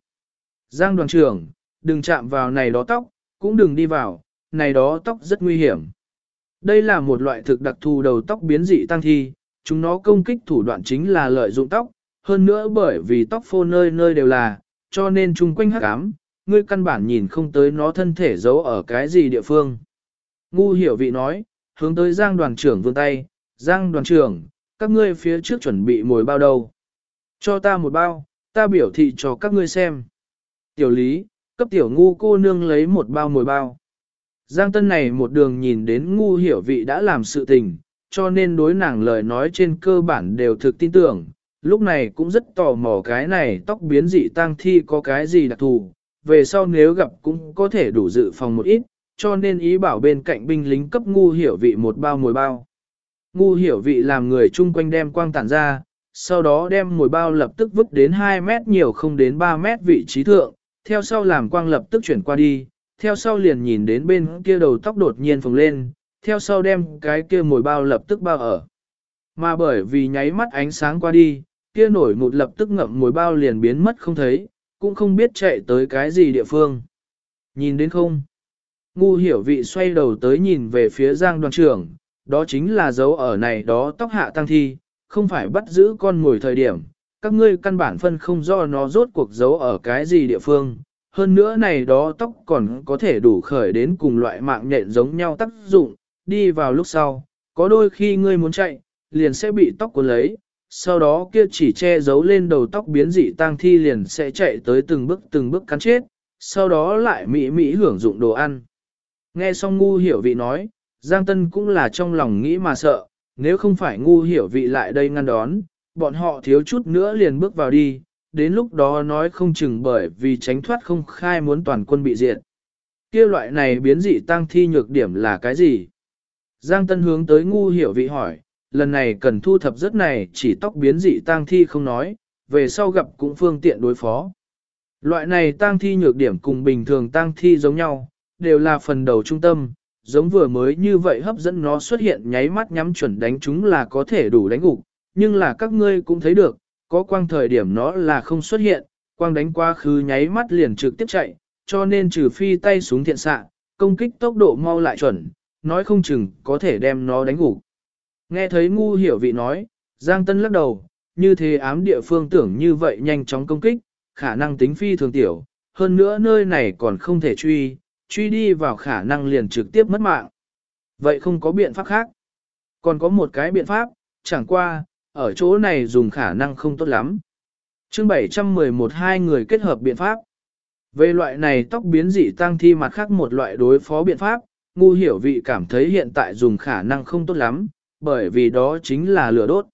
Giang đoàn trưởng, đừng chạm vào này đó tóc, cũng đừng đi vào, này đó tóc rất nguy hiểm. Đây là một loại thực đặc thù đầu tóc biến dị tăng thi, chúng nó công kích thủ đoạn chính là lợi dụng tóc, hơn nữa bởi vì tóc phô nơi nơi đều là, cho nên chung quanh hắc ám, ngươi căn bản nhìn không tới nó thân thể giấu ở cái gì địa phương. Ngu hiểu vị nói, hướng tới Giang đoàn trưởng vươn tay, Giang đoàn trưởng, các ngươi phía trước chuẩn bị mồi bao đâu. Cho ta một bao, ta biểu thị cho các ngươi xem. Tiểu lý, cấp tiểu ngu cô nương lấy một bao mồi bao. Giang tân này một đường nhìn đến ngu hiểu vị đã làm sự tình, cho nên đối nàng lời nói trên cơ bản đều thực tin tưởng, lúc này cũng rất tò mò cái này tóc biến dị tang thi có cái gì đặc thù, về sau nếu gặp cũng có thể đủ dự phòng một ít, cho nên ý bảo bên cạnh binh lính cấp ngu hiểu vị một bao mồi bao. Ngu hiểu vị làm người chung quanh đem quang tản ra, sau đó đem mồi bao lập tức vứt đến 2 mét nhiều không đến 3 mét vị trí thượng, theo sau làm quang lập tức chuyển qua đi, theo sau liền nhìn đến bên kia đầu tóc đột nhiên phồng lên, theo sau đem cái kia mồi bao lập tức bao ở. Mà bởi vì nháy mắt ánh sáng qua đi, kia nổi một lập tức ngậm mồi bao liền biến mất không thấy, cũng không biết chạy tới cái gì địa phương. Nhìn đến không? Ngu hiểu vị xoay đầu tới nhìn về phía giang đoàn trưởng, đó chính là dấu ở này đó tóc hạ tăng thi, không phải bắt giữ con mồi thời điểm, các ngươi căn bản phân không do nó rốt cuộc dấu ở cái gì địa phương. Hơn nữa này đó tóc còn có thể đủ khởi đến cùng loại mạng nhện giống nhau tác dụng, đi vào lúc sau, có đôi khi ngươi muốn chạy, liền sẽ bị tóc cuốn lấy, sau đó kia chỉ che giấu lên đầu tóc biến dị tang thi liền sẽ chạy tới từng bước từng bước cắn chết, sau đó lại mỹ mỹ hưởng dụng đồ ăn. Nghe xong ngu hiểu vị nói, Giang Tân cũng là trong lòng nghĩ mà sợ, nếu không phải ngu hiểu vị lại đây ngăn đón, bọn họ thiếu chút nữa liền bước vào đi, đến lúc đó nói không chừng bởi vì tránh thoát không khai muốn toàn quân bị diệt. Kia loại này biến dị tăng thi nhược điểm là cái gì? Giang Tân hướng tới ngu hiểu vị hỏi, lần này cần thu thập rất này chỉ tóc biến dị tăng thi không nói, về sau gặp cũng phương tiện đối phó. Loại này tăng thi nhược điểm cùng bình thường tăng thi giống nhau, đều là phần đầu trung tâm, giống vừa mới như vậy hấp dẫn nó xuất hiện nháy mắt nhắm chuẩn đánh chúng là có thể đủ đánh gục, nhưng là các ngươi cũng thấy được, có quang thời điểm nó là không xuất hiện, quang đánh quá khứ nháy mắt liền trực tiếp chạy, cho nên trừ phi tay xuống thiện xạ, công kích tốc độ mau lại chuẩn, nói không chừng có thể đem nó đánh gục. Nghe thấy ngu hiểu vị nói, Giang Tân lắc đầu, như thế ám địa phương tưởng như vậy nhanh chóng công kích, khả năng tính phi thường tiểu, hơn nữa nơi này còn không thể truy, truy đi vào khả năng liền trực tiếp mất mạng. Vậy không có biện pháp khác. Còn có một cái biện pháp, chẳng qua, ở chỗ này dùng khả năng không tốt lắm. chương 711 hai người kết hợp biện pháp. Về loại này tóc biến dị tăng thi mặt khác một loại đối phó biện pháp, ngu hiểu vị cảm thấy hiện tại dùng khả năng không tốt lắm, bởi vì đó chính là lửa đốt.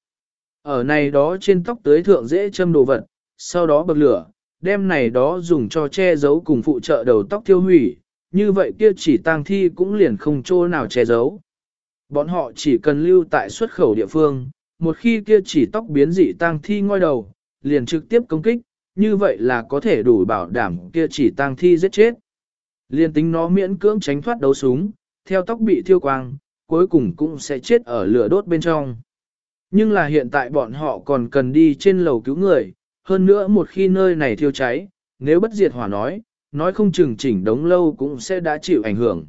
Ở này đó trên tóc tới thượng dễ châm đồ vật, sau đó bật lửa, đem này đó dùng cho che giấu cùng phụ trợ đầu tóc thiêu hủy, như vậy kia chỉ tang thi cũng liền không chỗ nào che giấu. Bọn họ chỉ cần lưu tại xuất khẩu địa phương, một khi kia chỉ tóc biến dị tang thi ngoi đầu, liền trực tiếp công kích, như vậy là có thể đủ bảo đảm kia chỉ tang thi giết chết. Liên tính nó miễn cưỡng tránh thoát đấu súng, theo tóc bị thiêu quang, cuối cùng cũng sẽ chết ở lửa đốt bên trong. Nhưng là hiện tại bọn họ còn cần đi trên lầu cứu người, hơn nữa một khi nơi này thiêu cháy, nếu bất diệt hỏa nói, nói không chừng chỉnh đống lâu cũng sẽ đã chịu ảnh hưởng.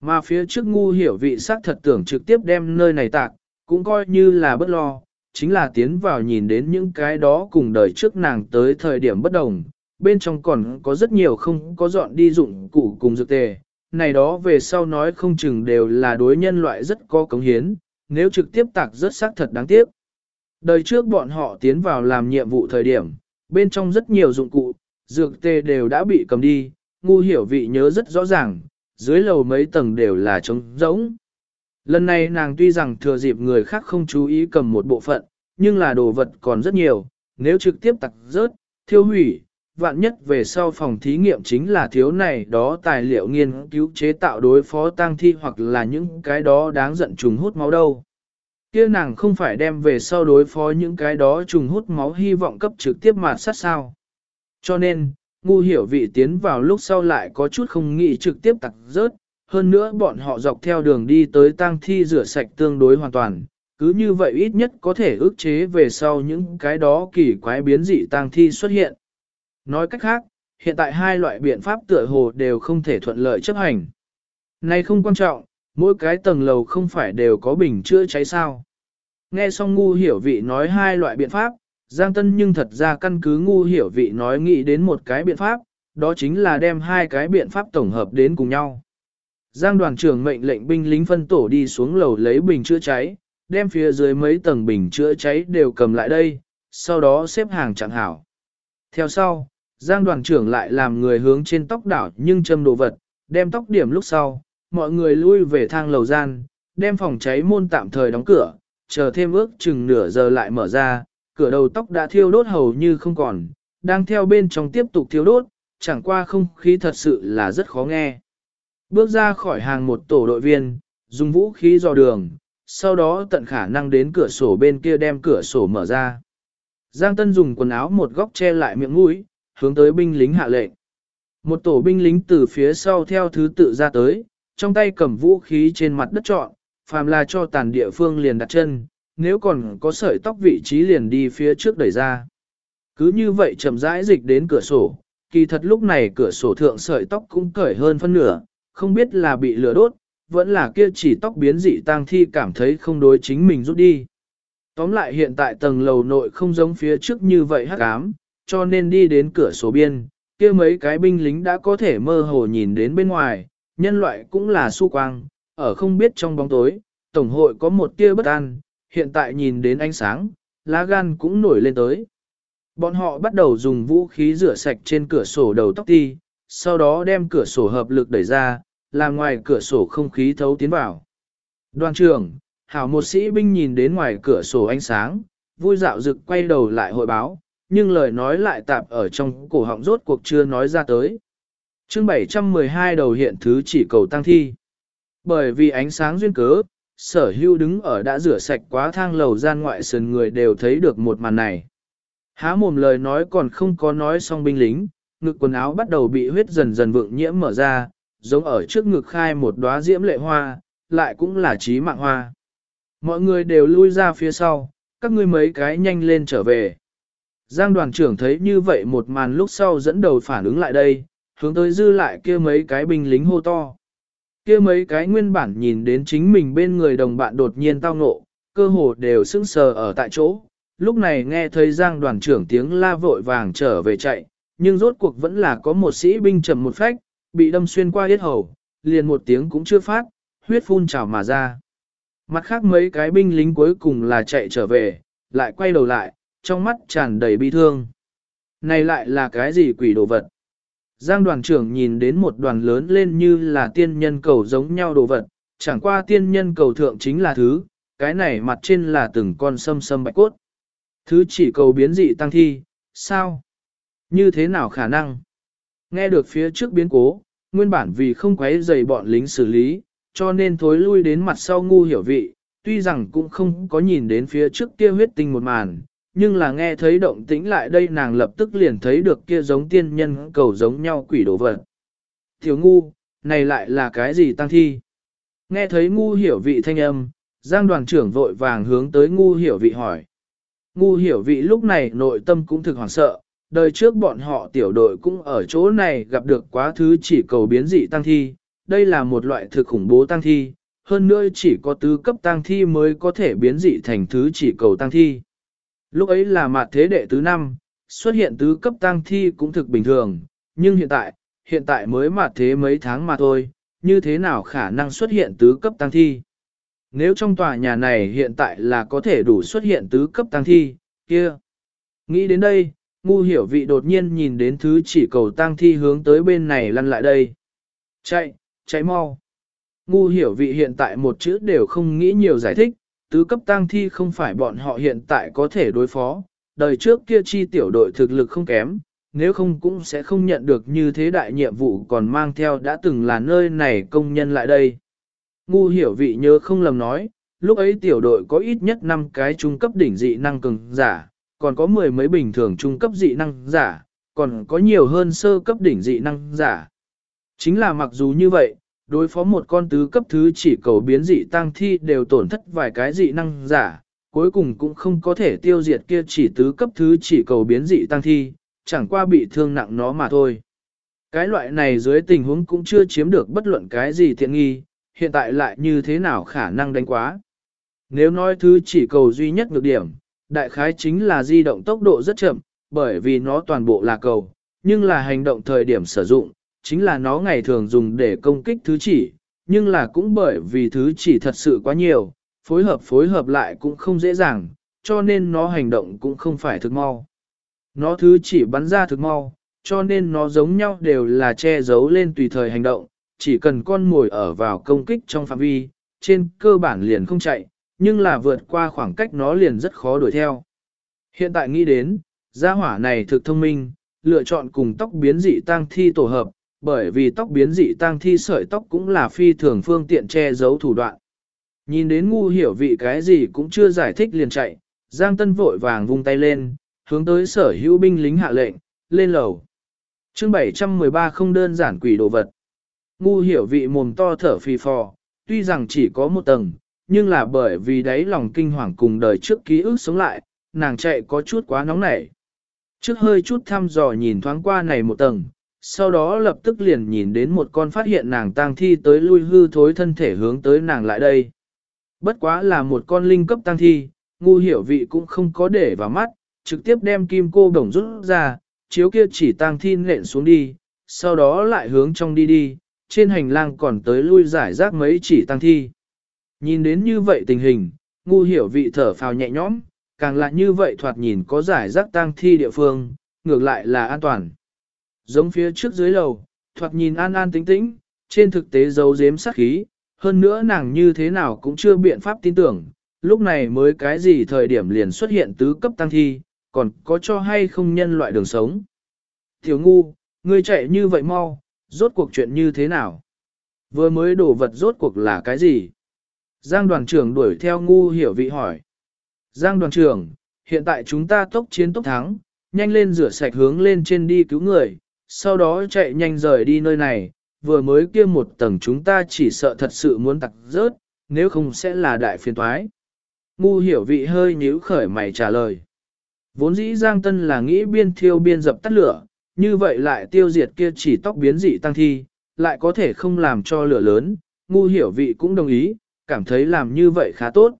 Mà phía trước ngu hiểu vị sắc thật tưởng trực tiếp đem nơi này tạc, cũng coi như là bất lo, chính là tiến vào nhìn đến những cái đó cùng đời trước nàng tới thời điểm bất đồng, bên trong còn có rất nhiều không có dọn đi dụng cụ cùng dược tề, này đó về sau nói không chừng đều là đối nhân loại rất có cống hiến, nếu trực tiếp tạc rất xác thật đáng tiếc. Đời trước bọn họ tiến vào làm nhiệm vụ thời điểm, bên trong rất nhiều dụng cụ, dược tê đều đã bị cầm đi, ngu hiểu vị nhớ rất rõ ràng, dưới lầu mấy tầng đều là trống rỗng. Lần này nàng tuy rằng thừa dịp người khác không chú ý cầm một bộ phận, nhưng là đồ vật còn rất nhiều, nếu trực tiếp tặc rớt, thiêu hủy, vạn nhất về sau phòng thí nghiệm chính là thiếu này đó tài liệu nghiên cứu chế tạo đối phó tang thi hoặc là những cái đó đáng giận trùng hút máu đâu. Kia nàng không phải đem về sau đối phó những cái đó trùng hút máu hy vọng cấp trực tiếp mà sát sao. Cho nên, ngu hiểu vị tiến vào lúc sau lại có chút không nghĩ trực tiếp tặc rớt, hơn nữa bọn họ dọc theo đường đi tới tang thi rửa sạch tương đối hoàn toàn, cứ như vậy ít nhất có thể ức chế về sau những cái đó kỳ quái biến dị tang thi xuất hiện. Nói cách khác, hiện tại hai loại biện pháp tựa hồ đều không thể thuận lợi chấp hành. Này không quan trọng, mỗi cái tầng lầu không phải đều có bình chữa cháy sao. Nghe xong ngu hiểu vị nói hai loại biện pháp, Giang Tân nhưng thật ra căn cứ ngu hiểu vị nói nghĩ đến một cái biện pháp, đó chính là đem hai cái biện pháp tổng hợp đến cùng nhau. Giang đoàn trưởng mệnh lệnh binh lính phân tổ đi xuống lầu lấy bình chữa cháy, đem phía dưới mấy tầng bình chữa cháy đều cầm lại đây, sau đó xếp hàng chẳng hảo. Theo sau, Giang đoàn trưởng lại làm người hướng trên tóc đảo nhưng châm đồ vật, đem tóc điểm lúc sau, mọi người lui về thang lầu gian, đem phòng cháy môn tạm thời đóng cửa, chờ thêm ước chừng nửa giờ lại mở ra, cửa đầu tóc đã thiêu đốt hầu như không còn, đang theo bên trong tiếp tục thiêu đốt, chẳng qua không khí thật sự là rất khó nghe. Bước ra khỏi hàng một tổ đội viên, dùng vũ khí dò đường, sau đó tận khả năng đến cửa sổ bên kia đem cửa sổ mở ra. Giang Tân dùng quần áo một góc che lại miệng mũi, hướng tới binh lính hạ lệnh. Một tổ binh lính từ phía sau theo thứ tự ra tới, trong tay cầm vũ khí trên mặt đất trọn, phàm là cho tàn địa phương liền đặt chân, nếu còn có sợi tóc vị trí liền đi phía trước đẩy ra. Cứ như vậy chậm rãi dịch đến cửa sổ, kỳ thật lúc này cửa sổ thượng sợi tóc cũng cởi hơn phân nửa, không biết là bị lửa đốt, vẫn là kia chỉ tóc biến dị tang thi cảm thấy không đối chính mình rút đi. Tóm lại hiện tại tầng lầu nội không giống phía trước như vậy hắc ám, cho nên đi đến cửa sổ biên, kia mấy cái binh lính đã có thể mơ hồ nhìn đến bên ngoài, nhân loại cũng là su quang, ở không biết trong bóng tối, tổng hội có một tia bất an, hiện tại nhìn đến ánh sáng, lá gan cũng nổi lên tới. Bọn họ bắt đầu dùng vũ khí rửa sạch trên cửa sổ đầu tóc ti, sau đó đem cửa sổ hợp lực đẩy ra, làm ngoài cửa sổ không khí thấu tiến vào. Đoàn trưởng, hảo một sĩ binh nhìn đến ngoài cửa sổ ánh sáng, vui dạo rực quay đầu lại hội báo, nhưng lời nói lại tạp ở trong cổ họng rốt cuộc chưa nói ra tới. chương 712 đầu hiện thứ chỉ cầu tăng thi. Bởi vì ánh sáng duyên cớ, sở hưu đứng ở đã rửa sạch quá thang lầu gian ngoại sườn người đều thấy được một màn này. Há mồm lời nói còn không có nói xong binh lính, ngực quần áo bắt đầu bị huyết dần dần vượng nhiễm mở ra, giống ở trước ngực khai một đóa diễm lệ hoa, lại cũng là trí mạng hoa. Mọi người đều lui ra phía sau, các ngươi mấy cái nhanh lên trở về. Giang đoàn trưởng thấy như vậy một màn lúc sau dẫn đầu phản ứng lại đây, hướng tới dư lại kia mấy cái binh lính hô to. Kia mấy cái nguyên bản nhìn đến chính mình bên người đồng bạn đột nhiên tao ngộ, cơ hồ đều sững sờ ở tại chỗ. Lúc này nghe thấy Giang đoàn trưởng tiếng la vội vàng trở về chạy, nhưng rốt cuộc vẫn là có một sĩ binh trầm một phách, bị đâm xuyên qua yết hầu, liền một tiếng cũng chưa phát, huyết phun trào mà ra. Mặt khác mấy cái binh lính cuối cùng là chạy trở về, lại quay đầu lại, trong mắt tràn đầy bi thương. Này lại là cái gì quỷ đồ vật? Giang đoàn trưởng nhìn đến một đoàn lớn lên như là tiên nhân cầu giống nhau đồ vật, chẳng qua tiên nhân cầu thượng chính là thứ, cái này mặt trên là từng con sâm sâm bạch cốt. Thứ chỉ cầu biến dị tăng thi, sao? Như thế nào khả năng? Nghe được phía trước biến cố, nguyên bản vì không quấy dày bọn lính xử lý, cho nên thối lui đến mặt sau ngu hiểu vị, tuy rằng cũng không có nhìn đến phía trước kia huyết tinh một màn, nhưng là nghe thấy động tĩnh lại đây nàng lập tức liền thấy được kia giống tiên nhân cầu giống nhau quỷ đồ vật. thiếu ngu, này lại là cái gì tăng thi? Nghe thấy ngu hiểu vị thanh âm, giang đoàn trưởng vội vàng hướng tới ngu hiểu vị hỏi. Ngu hiểu vị lúc này nội tâm cũng thực hoảng sợ, đời trước bọn họ tiểu đội cũng ở chỗ này gặp được quá thứ chỉ cầu biến dị tăng thi, đây là một loại thực khủng bố tăng thi, hơn nữa chỉ có tứ cấp tăng thi mới có thể biến dị thành thứ chỉ cầu tăng thi. Lúc ấy là mạt thế đệ tứ năm, xuất hiện tứ cấp tăng thi cũng thực bình thường, nhưng hiện tại, hiện tại mới mạt thế mấy tháng mà thôi, như thế nào khả năng xuất hiện tứ cấp tăng thi? Nếu trong tòa nhà này hiện tại là có thể đủ xuất hiện tứ cấp tăng thi, kia. Nghĩ đến đây, ngu hiểu vị đột nhiên nhìn đến thứ chỉ cầu tăng thi hướng tới bên này lăn lại đây. Chạy, chạy mau. Ngu hiểu vị hiện tại một chữ đều không nghĩ nhiều giải thích, tứ cấp tang thi không phải bọn họ hiện tại có thể đối phó, đời trước kia chi tiểu đội thực lực không kém, nếu không cũng sẽ không nhận được như thế đại nhiệm vụ còn mang theo đã từng là nơi này công nhân lại đây. Ngu hiểu vị nhớ không lầm nói, lúc ấy tiểu đội có ít nhất 5 cái trung cấp đỉnh dị năng cường giả, còn có mười mấy bình thường trung cấp dị năng giả, còn có nhiều hơn sơ cấp đỉnh dị năng giả. Chính là mặc dù như vậy, đối phó một con tứ cấp thứ chỉ cầu biến dị tăng thi đều tổn thất vài cái dị năng giả, cuối cùng cũng không có thể tiêu diệt kia chỉ tứ cấp thứ chỉ cầu biến dị tăng thi, chẳng qua bị thương nặng nó mà thôi. Cái loại này dưới tình huống cũng chưa chiếm được bất luận cái gì thiện nghi, hiện tại lại như thế nào khả năng đánh quá. Nếu nói thứ chỉ cầu duy nhất ngược điểm, đại khái chính là di động tốc độ rất chậm, bởi vì nó toàn bộ là cầu, nhưng là hành động thời điểm sử dụng, chính là nó ngày thường dùng để công kích thứ chỉ, nhưng là cũng bởi vì thứ chỉ thật sự quá nhiều, phối hợp phối hợp lại cũng không dễ dàng, cho nên nó hành động cũng không phải thực mau. Nó thứ chỉ bắn ra thực mau, cho nên nó giống nhau đều là che giấu lên tùy thời hành động, chỉ cần con mồi ở vào công kích trong phạm vi, trên cơ bản liền không chạy, nhưng là vượt qua khoảng cách nó liền rất khó đuổi theo. Hiện tại nghĩ đến, gia hỏa này thực thông minh, lựa chọn cùng tóc biến dị tăng thi tổ hợp, bởi vì tóc biến dị tăng thi sợi tóc cũng là phi thường phương tiện che giấu thủ đoạn. Nhìn đến ngu hiểu vị cái gì cũng chưa giải thích liền chạy, Giang Tân vội vàng vung tay lên, hướng tới sở hữu binh lính hạ lệnh, lên lầu. chương 713 không đơn giản quỷ đồ vật. Ngu hiểu vị mồm to thở phì phò, tuy rằng chỉ có một tầng, nhưng là bởi vì đấy lòng kinh hoàng cùng đời trước ký ức sống lại, nàng chạy có chút quá nóng nảy. Trước hơi chút thăm dò nhìn thoáng qua này một tầng, sau đó lập tức liền nhìn đến một con phát hiện nàng tang thi tới lui hư thối thân thể hướng tới nàng lại đây. Bất quá là một con linh cấp tang thi, ngu hiểu vị cũng không có để vào mắt, trực tiếp đem kim cô đồng rút ra, chiếu kia chỉ tang thi nện xuống đi, sau đó lại hướng trong đi đi, trên hành lang còn tới lui giải rác mấy chỉ tang thi. Nhìn đến như vậy tình hình, ngu hiểu vị thở phào nhẹ nhõm, càng là như vậy thoạt nhìn có giải rác tang thi địa phương, ngược lại là an toàn. Giống phía trước dưới lầu, thoạt nhìn an an tĩnh tĩnh, trên thực tế giấu giếm sát khí, hơn nữa nàng như thế nào cũng chưa biện pháp tin tưởng, lúc này mới cái gì thời điểm liền xuất hiện tứ cấp tăng thi, còn có cho hay không nhân loại đường sống. Thiếu ngu, ngươi chạy như vậy mau, rốt cuộc chuyện như thế nào? Vừa mới đổ vật rốt cuộc là cái gì? Giang đoàn trưởng đuổi theo ngu hiểu vị hỏi. Giang đoàn trưởng, hiện tại chúng ta tốc chiến tốc thắng, nhanh lên rửa sạch hướng lên trên đi cứu người, sau đó chạy nhanh rời đi nơi này, vừa mới kia một tầng chúng ta chỉ sợ thật sự muốn tặc rớt, nếu không sẽ là đại phiền toái. Ngu hiểu vị hơi nhíu khởi mày trả lời. Vốn dĩ Giang Tân là nghĩ biên thiêu biên dập tắt lửa, như vậy lại tiêu diệt kia chỉ tóc biến dị tăng thi, lại có thể không làm cho lửa lớn, ngu hiểu vị cũng đồng ý, cảm thấy làm như vậy khá tốt.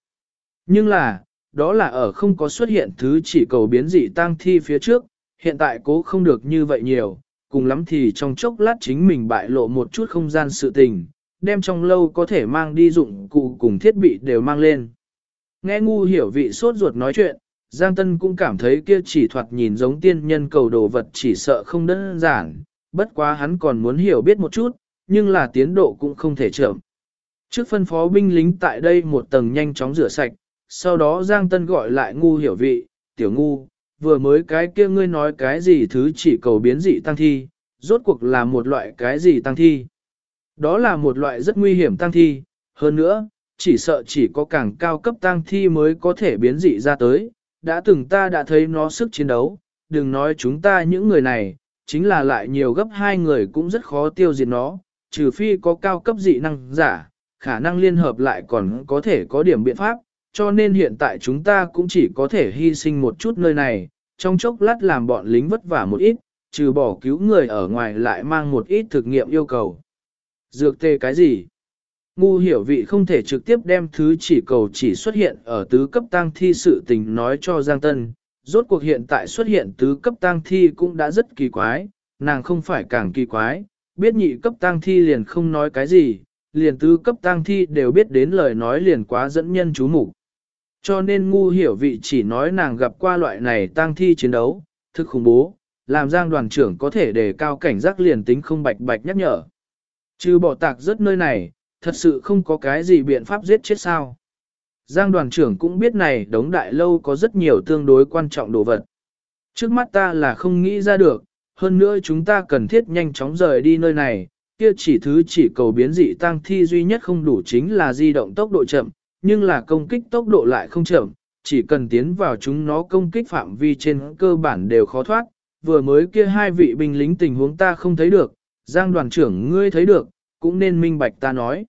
Nhưng là, đó là ở không có xuất hiện thứ chỉ cầu biến dị tăng thi phía trước, hiện tại cố không được như vậy nhiều, cùng lắm thì trong chốc lát chính mình bại lộ một chút không gian sự tình, đem trong lâu có thể mang đi dụng cụ cùng thiết bị đều mang lên. Nghe ngu hiểu vị sốt ruột nói chuyện, Giang Tân cũng cảm thấy kia chỉ thoạt nhìn giống tiên nhân cầu đồ vật chỉ sợ không đơn giản, bất quá hắn còn muốn hiểu biết một chút, nhưng là tiến độ cũng không thể chậm. Trước phân phó binh lính tại đây một tầng nhanh chóng rửa sạch, sau đó Giang Tân gọi lại ngu hiểu vị, tiểu ngu, vừa mới cái kia ngươi nói cái gì thứ chỉ cầu biến dị tăng thi, rốt cuộc là một loại cái gì tăng thi. Đó là một loại rất nguy hiểm tăng thi, hơn nữa, chỉ sợ chỉ có càng cao cấp tăng thi mới có thể biến dị ra tới, đã từng ta đã thấy nó sức chiến đấu, đừng nói chúng ta những người này, chính là lại nhiều gấp hai người cũng rất khó tiêu diệt nó, trừ phi có cao cấp dị năng giả, khả năng liên hợp lại còn có thể có điểm biện pháp, cho nên hiện tại chúng ta cũng chỉ có thể hy sinh một chút nơi này, trong chốc lát làm bọn lính vất vả một ít, trừ bỏ cứu người ở ngoài lại mang một ít thực nghiệm yêu cầu. Dược tê cái gì? Ngu hiểu vị không thể trực tiếp đem thứ chỉ cầu chỉ xuất hiện ở tứ cấp tăng thi sự tình nói cho Giang Tân. Rốt cuộc hiện tại xuất hiện tứ cấp tăng thi cũng đã rất kỳ quái, nàng không phải càng kỳ quái, biết nhị cấp tăng thi liền không nói cái gì, liền tứ cấp tăng thi đều biết đến lời nói liền quá dẫn nhân chú mục cho nên ngu hiểu vị chỉ nói nàng gặp qua loại này tăng thi chiến đấu, thực khủng bố, làm giang đoàn trưởng có thể đề cao cảnh giác liền tính không bạch bạch nhắc nhở. Trừ bỏ tạc rất nơi này, thật sự không có cái gì biện pháp giết chết sao. Giang đoàn trưởng cũng biết này đống đại lâu có rất nhiều tương đối quan trọng đồ vật. Trước mắt ta là không nghĩ ra được, hơn nữa chúng ta cần thiết nhanh chóng rời đi nơi này, kia chỉ thứ chỉ cầu biến dị tăng thi duy nhất không đủ chính là di động tốc độ chậm, nhưng là công kích tốc độ lại không chậm, chỉ cần tiến vào chúng nó công kích phạm vi trên cơ bản đều khó thoát, vừa mới kia hai vị binh lính tình huống ta không thấy được, Giang đoàn trưởng ngươi thấy được, cũng nên minh bạch ta nói.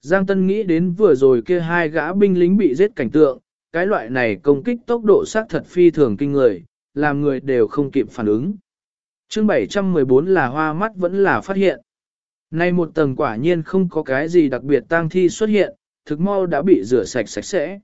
Giang Tân nghĩ đến vừa rồi kia hai gã binh lính bị giết cảnh tượng, cái loại này công kích tốc độ xác thật phi thường kinh người, làm người đều không kịp phản ứng. chương 714 là hoa mắt vẫn là phát hiện. Nay một tầng quả nhiên không có cái gì đặc biệt tang thi xuất hiện, thực mau đã bị rửa sạch sạch sẽ.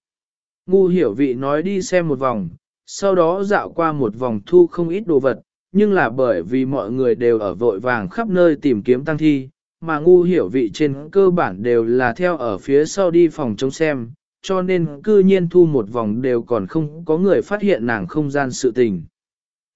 Ngu hiểu vị nói đi xem một vòng, sau đó dạo qua một vòng thu không ít đồ vật, nhưng là bởi vì mọi người đều ở vội vàng khắp nơi tìm kiếm tăng thi, mà ngu hiểu vị trên cơ bản đều là theo ở phía sau đi phòng chống xem, cho nên cư nhiên thu một vòng đều còn không có người phát hiện nàng không gian sự tình.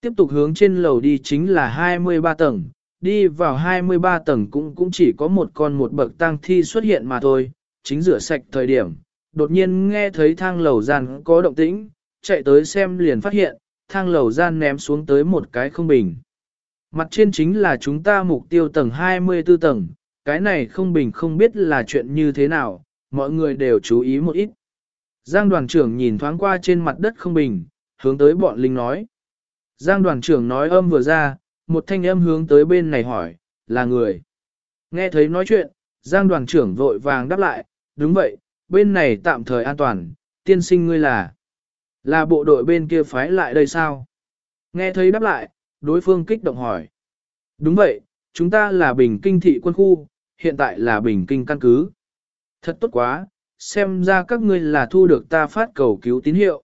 Tiếp tục hướng trên lầu đi chính là 23 tầng, đi vào 23 tầng cũng cũng chỉ có một con một bậc tăng thi xuất hiện mà thôi, chính rửa sạch thời điểm, đột nhiên nghe thấy thang lầu gian có động tĩnh, chạy tới xem liền phát hiện, thang lầu gian ném xuống tới một cái không bình. Mặt trên chính là chúng ta mục tiêu tầng 24 tầng, cái này không bình không biết là chuyện như thế nào, mọi người đều chú ý một ít. Giang đoàn trưởng nhìn thoáng qua trên mặt đất không bình, hướng tới bọn linh nói. Giang đoàn trưởng nói âm vừa ra, một thanh âm hướng tới bên này hỏi, là người. Nghe thấy nói chuyện, Giang đoàn trưởng vội vàng đáp lại, đúng vậy, bên này tạm thời an toàn, tiên sinh ngươi là. Là bộ đội bên kia phái lại đây sao? Nghe thấy đáp lại, đối phương kích động hỏi. Đúng vậy, chúng ta là Bình Kinh thị quân khu, hiện tại là Bình Kinh căn cứ. Thật tốt quá, xem ra các ngươi là thu được ta phát cầu cứu tín hiệu.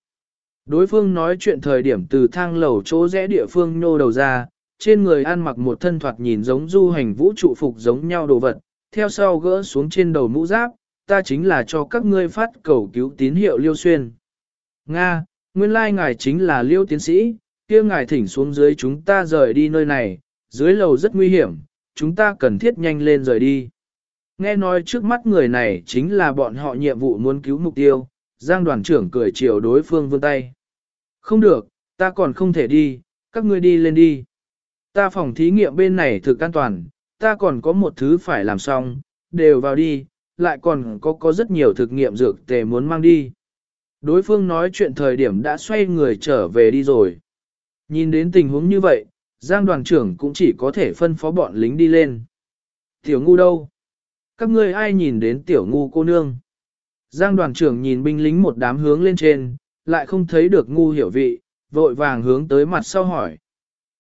Đối phương nói chuyện thời điểm từ thang lầu chỗ rẽ địa phương nhô đầu ra, trên người ăn mặc một thân thoạt nhìn giống du hành vũ trụ phục giống nhau đồ vật, theo sau gỡ xuống trên đầu mũ giáp, ta chính là cho các ngươi phát cầu cứu tín hiệu liêu xuyên. Nga, nguyên lai ngài chính là liêu tiến sĩ, kia ngài thỉnh xuống dưới chúng ta rời đi nơi này, dưới lầu rất nguy hiểm, chúng ta cần thiết nhanh lên rời đi. Nghe nói trước mắt người này chính là bọn họ nhiệm vụ muốn cứu mục tiêu, Giang đoàn trưởng cười chiều đối phương vươn tay. Không được, ta còn không thể đi, các ngươi đi lên đi. Ta phòng thí nghiệm bên này thực an toàn, ta còn có một thứ phải làm xong, đều vào đi, lại còn có có rất nhiều thực nghiệm dược tề muốn mang đi. Đối phương nói chuyện thời điểm đã xoay người trở về đi rồi. Nhìn đến tình huống như vậy, Giang đoàn trưởng cũng chỉ có thể phân phó bọn lính đi lên. Tiểu ngu đâu? Các ngươi ai nhìn đến tiểu ngu cô nương? Giang đoàn trưởng nhìn binh lính một đám hướng lên trên, lại không thấy được ngu hiểu vị, vội vàng hướng tới mặt sau hỏi.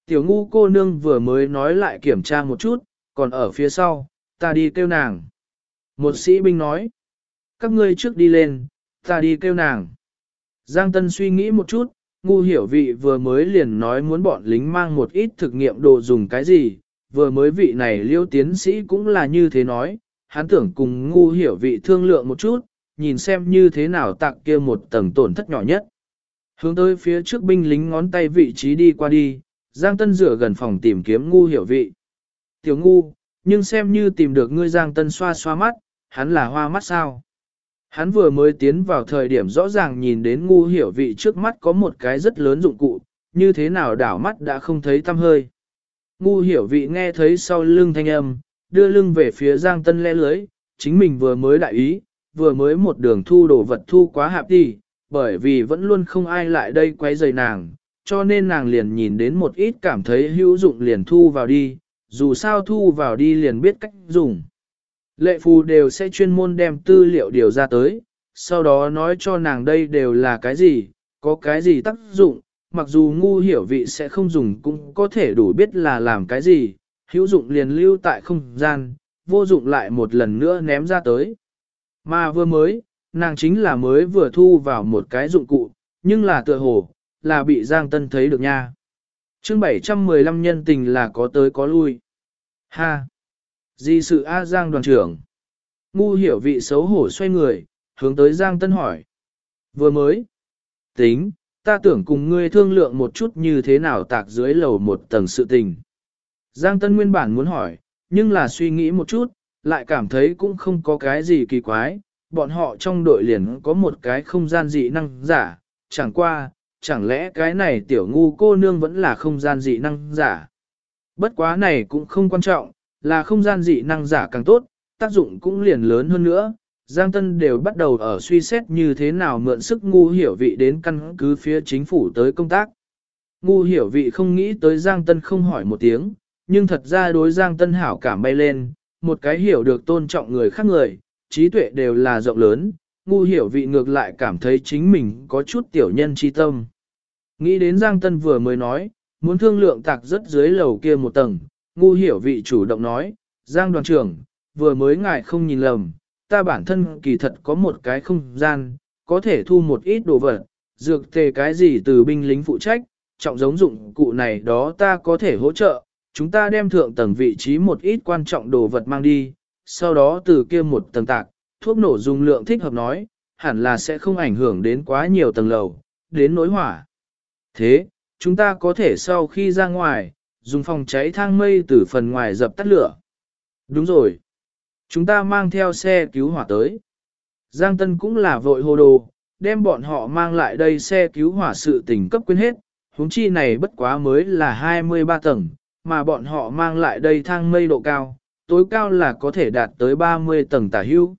Tiểu ngu cô nương vừa mới nói lại kiểm tra một chút, còn ở phía sau, ta đi kêu nàng. Một sĩ binh nói, các ngươi trước đi lên, ta đi kêu nàng. Giang Tân suy nghĩ một chút, ngu hiểu vị vừa mới liền nói muốn bọn lính mang một ít thực nghiệm đồ dùng cái gì, vừa mới vị này liêu tiến sĩ cũng là như thế nói, hắn tưởng cùng ngu hiểu vị thương lượng một chút, nhìn xem như thế nào tặng kia một tầng tổn thất nhỏ nhất. Hướng tới phía trước binh lính ngón tay vị trí đi qua đi, Giang Tân rửa gần phòng tìm kiếm ngu hiểu vị. Tiểu ngu, nhưng xem như tìm được ngươi Giang Tân xoa xoa mắt, hắn là hoa mắt sao? Hắn vừa mới tiến vào thời điểm rõ ràng nhìn đến ngu hiểu vị trước mắt có một cái rất lớn dụng cụ, như thế nào đảo mắt đã không thấy tăm hơi. Ngu hiểu vị nghe thấy sau lưng thanh âm, đưa lưng về phía Giang Tân le lưới, chính mình vừa mới đại ý, vừa mới một đường thu đồ vật thu quá hạp đi, bởi vì vẫn luôn không ai lại đây quay rời nàng, cho nên nàng liền nhìn đến một ít cảm thấy hữu dụng liền thu vào đi, dù sao thu vào đi liền biết cách dùng. Lệ phù đều sẽ chuyên môn đem tư liệu điều ra tới, sau đó nói cho nàng đây đều là cái gì, có cái gì tác dụng, mặc dù ngu hiểu vị sẽ không dùng cũng có thể đủ biết là làm cái gì, hữu dụng liền lưu tại không gian, vô dụng lại một lần nữa ném ra tới. Mà vừa mới, nàng chính là mới vừa thu vào một cái dụng cụ, nhưng là tựa hồ, là bị Giang Tân thấy được nha. chương 715 nhân tình là có tới có lui. Ha! Di sự A Giang đoàn trưởng? Ngu hiểu vị xấu hổ xoay người, hướng tới Giang Tân hỏi. Vừa mới. Tính, ta tưởng cùng ngươi thương lượng một chút như thế nào tạc dưới lầu một tầng sự tình. Giang Tân nguyên bản muốn hỏi, nhưng là suy nghĩ một chút, lại cảm thấy cũng không có cái gì kỳ quái. Bọn họ trong đội liền có một cái không gian dị năng giả, chẳng qua, chẳng lẽ cái này tiểu ngu cô nương vẫn là không gian dị năng giả. Bất quá này cũng không quan trọng, là không gian dị năng giả càng tốt, tác dụng cũng liền lớn hơn nữa. Giang Tân đều bắt đầu ở suy xét như thế nào mượn sức ngu hiểu vị đến căn cứ phía chính phủ tới công tác. Ngu hiểu vị không nghĩ tới Giang Tân không hỏi một tiếng, nhưng thật ra đối Giang Tân hảo cảm bay lên, một cái hiểu được tôn trọng người khác người, trí tuệ đều là rộng lớn, ngu hiểu vị ngược lại cảm thấy chính mình có chút tiểu nhân chi tâm. Nghĩ đến Giang Tân vừa mới nói, muốn thương lượng tạc rất dưới lầu kia một tầng, ngu hiểu vị chủ động nói, Giang đoàn trưởng, vừa mới ngài không nhìn lầm, ta bản thân kỳ thật có một cái không gian, có thể thu một ít đồ vật, dược tề cái gì từ binh lính phụ trách, trọng giống dụng cụ này đó ta có thể hỗ trợ, chúng ta đem thượng tầng vị trí một ít quan trọng đồ vật mang đi, sau đó từ kia một tầng tạc, thuốc nổ dùng lượng thích hợp nói, hẳn là sẽ không ảnh hưởng đến quá nhiều tầng lầu, đến nối hỏa. Thế, chúng ta có thể sau khi ra ngoài, dùng phòng cháy thang mây từ phần ngoài dập tắt lửa. Đúng rồi. Chúng ta mang theo xe cứu hỏa tới. Giang Tân cũng là vội hồ đồ, đem bọn họ mang lại đây xe cứu hỏa sự tình cấp quên hết, huống chi này bất quá mới là 23 tầng, mà bọn họ mang lại đây thang mây độ cao, tối cao là có thể đạt tới 30 tầng tả hưu.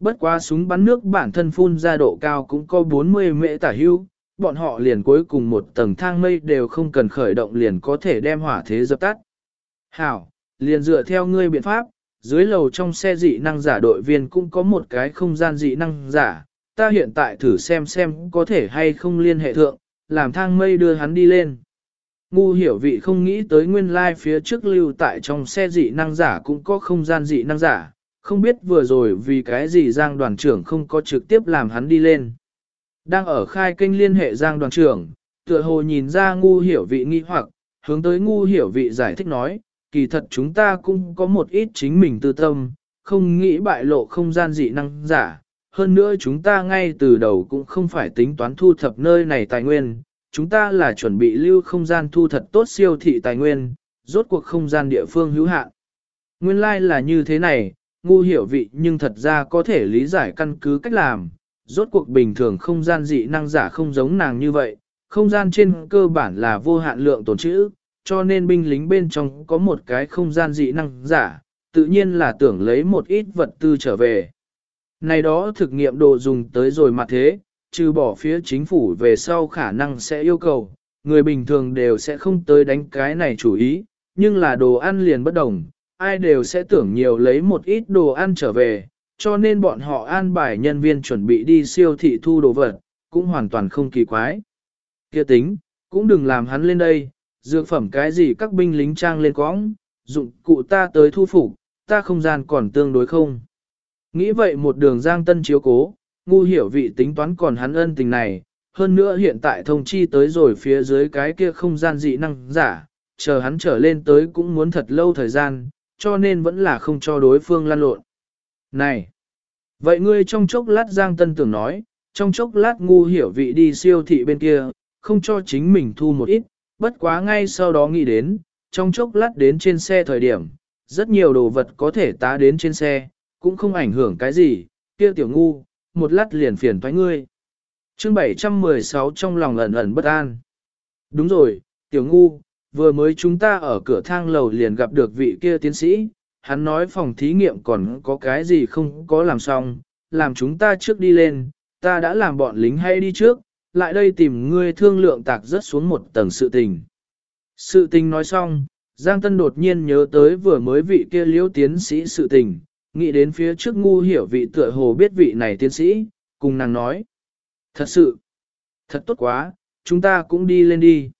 Bất quá súng bắn nước bản thân phun ra độ cao cũng có 40 mễ tả hưu, bọn họ liền cuối cùng một tầng thang mây đều không cần khởi động liền có thể đem hỏa thế dập tắt. Hảo, liền dựa theo ngươi biện pháp, dưới lầu trong xe dị năng giả đội viên cũng có một cái không gian dị năng giả, ta hiện tại thử xem xem có thể hay không liên hệ thượng, làm thang mây đưa hắn đi lên. Ngu hiểu vị không nghĩ tới nguyên lai like phía trước lưu tại trong xe dị năng giả cũng có không gian dị năng giả, không biết vừa rồi vì cái gì Giang đoàn trưởng không có trực tiếp làm hắn đi lên. Đang ở khai kênh liên hệ Giang đoàn trưởng, tựa hồ nhìn ra ngu hiểu vị nghi hoặc, hướng tới ngu hiểu vị giải thích nói, kỳ thật chúng ta cũng có một ít chính mình tư tâm, không nghĩ bại lộ không gian dị năng giả. Hơn nữa chúng ta ngay từ đầu cũng không phải tính toán thu thập nơi này tài nguyên, chúng ta là chuẩn bị lưu không gian thu thật tốt siêu thị tài nguyên, rốt cuộc không gian địa phương hữu hạn. Nguyên lai like là như thế này, ngu hiểu vị nhưng thật ra có thể lý giải căn cứ cách làm, rốt cuộc bình thường không gian dị năng giả không giống nàng như vậy, không gian trên cơ bản là vô hạn lượng tồn trữ, cho nên binh lính bên trong có một cái không gian dị năng giả, tự nhiên là tưởng lấy một ít vật tư trở về. Này đó thực nghiệm đồ dùng tới rồi mà thế, trừ bỏ phía chính phủ về sau khả năng sẽ yêu cầu, người bình thường đều sẽ không tới đánh cái này chủ ý, nhưng là đồ ăn liền bất đồng, ai đều sẽ tưởng nhiều lấy một ít đồ ăn trở về, cho nên bọn họ an bài nhân viên chuẩn bị đi siêu thị thu đồ vật, cũng hoàn toàn không kỳ quái. Kia tính, cũng đừng làm hắn lên đây, dược phẩm cái gì các binh lính trang lên quõng, dụng cụ ta tới thu phục, ta không gian còn tương đối không. Nghĩ vậy một đường giang tân chiếu cố, ngu hiểu vị tính toán còn hắn ân tình này, hơn nữa hiện tại thông chi tới rồi phía dưới cái kia không gian dị năng giả, chờ hắn trở lên tới cũng muốn thật lâu thời gian, cho nên vẫn là không cho đối phương lan lộn. Này! Vậy ngươi trong chốc lát Giang Tân tưởng nói, trong chốc lát ngu hiểu vị đi siêu thị bên kia, không cho chính mình thu một ít, bất quá ngay sau đó nghĩ đến, trong chốc lát đến trên xe thời điểm, rất nhiều đồ vật có thể tá đến trên xe, cũng không ảnh hưởng cái gì, kia tiểu ngu, một lát liền phiền thoái ngươi. Chương 716 trong lòng ẩn ẩn bất an. Đúng rồi, tiểu ngu, vừa mới chúng ta ở cửa thang lầu liền gặp được vị kia tiến sĩ, hắn nói phòng thí nghiệm còn có cái gì không có làm xong, làm chúng ta trước đi lên, ta đã làm bọn lính hay đi trước, lại đây tìm ngươi thương lượng tạc rất xuống một tầng sự tình. Sự tình nói xong, Giang Tân đột nhiên nhớ tới vừa mới vị kia liễu tiến sĩ sự tình, nghĩ đến phía trước ngu hiểu vị tựa hồ biết vị này tiến sĩ, cùng nàng nói. Thật sự, thật tốt quá, chúng ta cũng đi lên đi.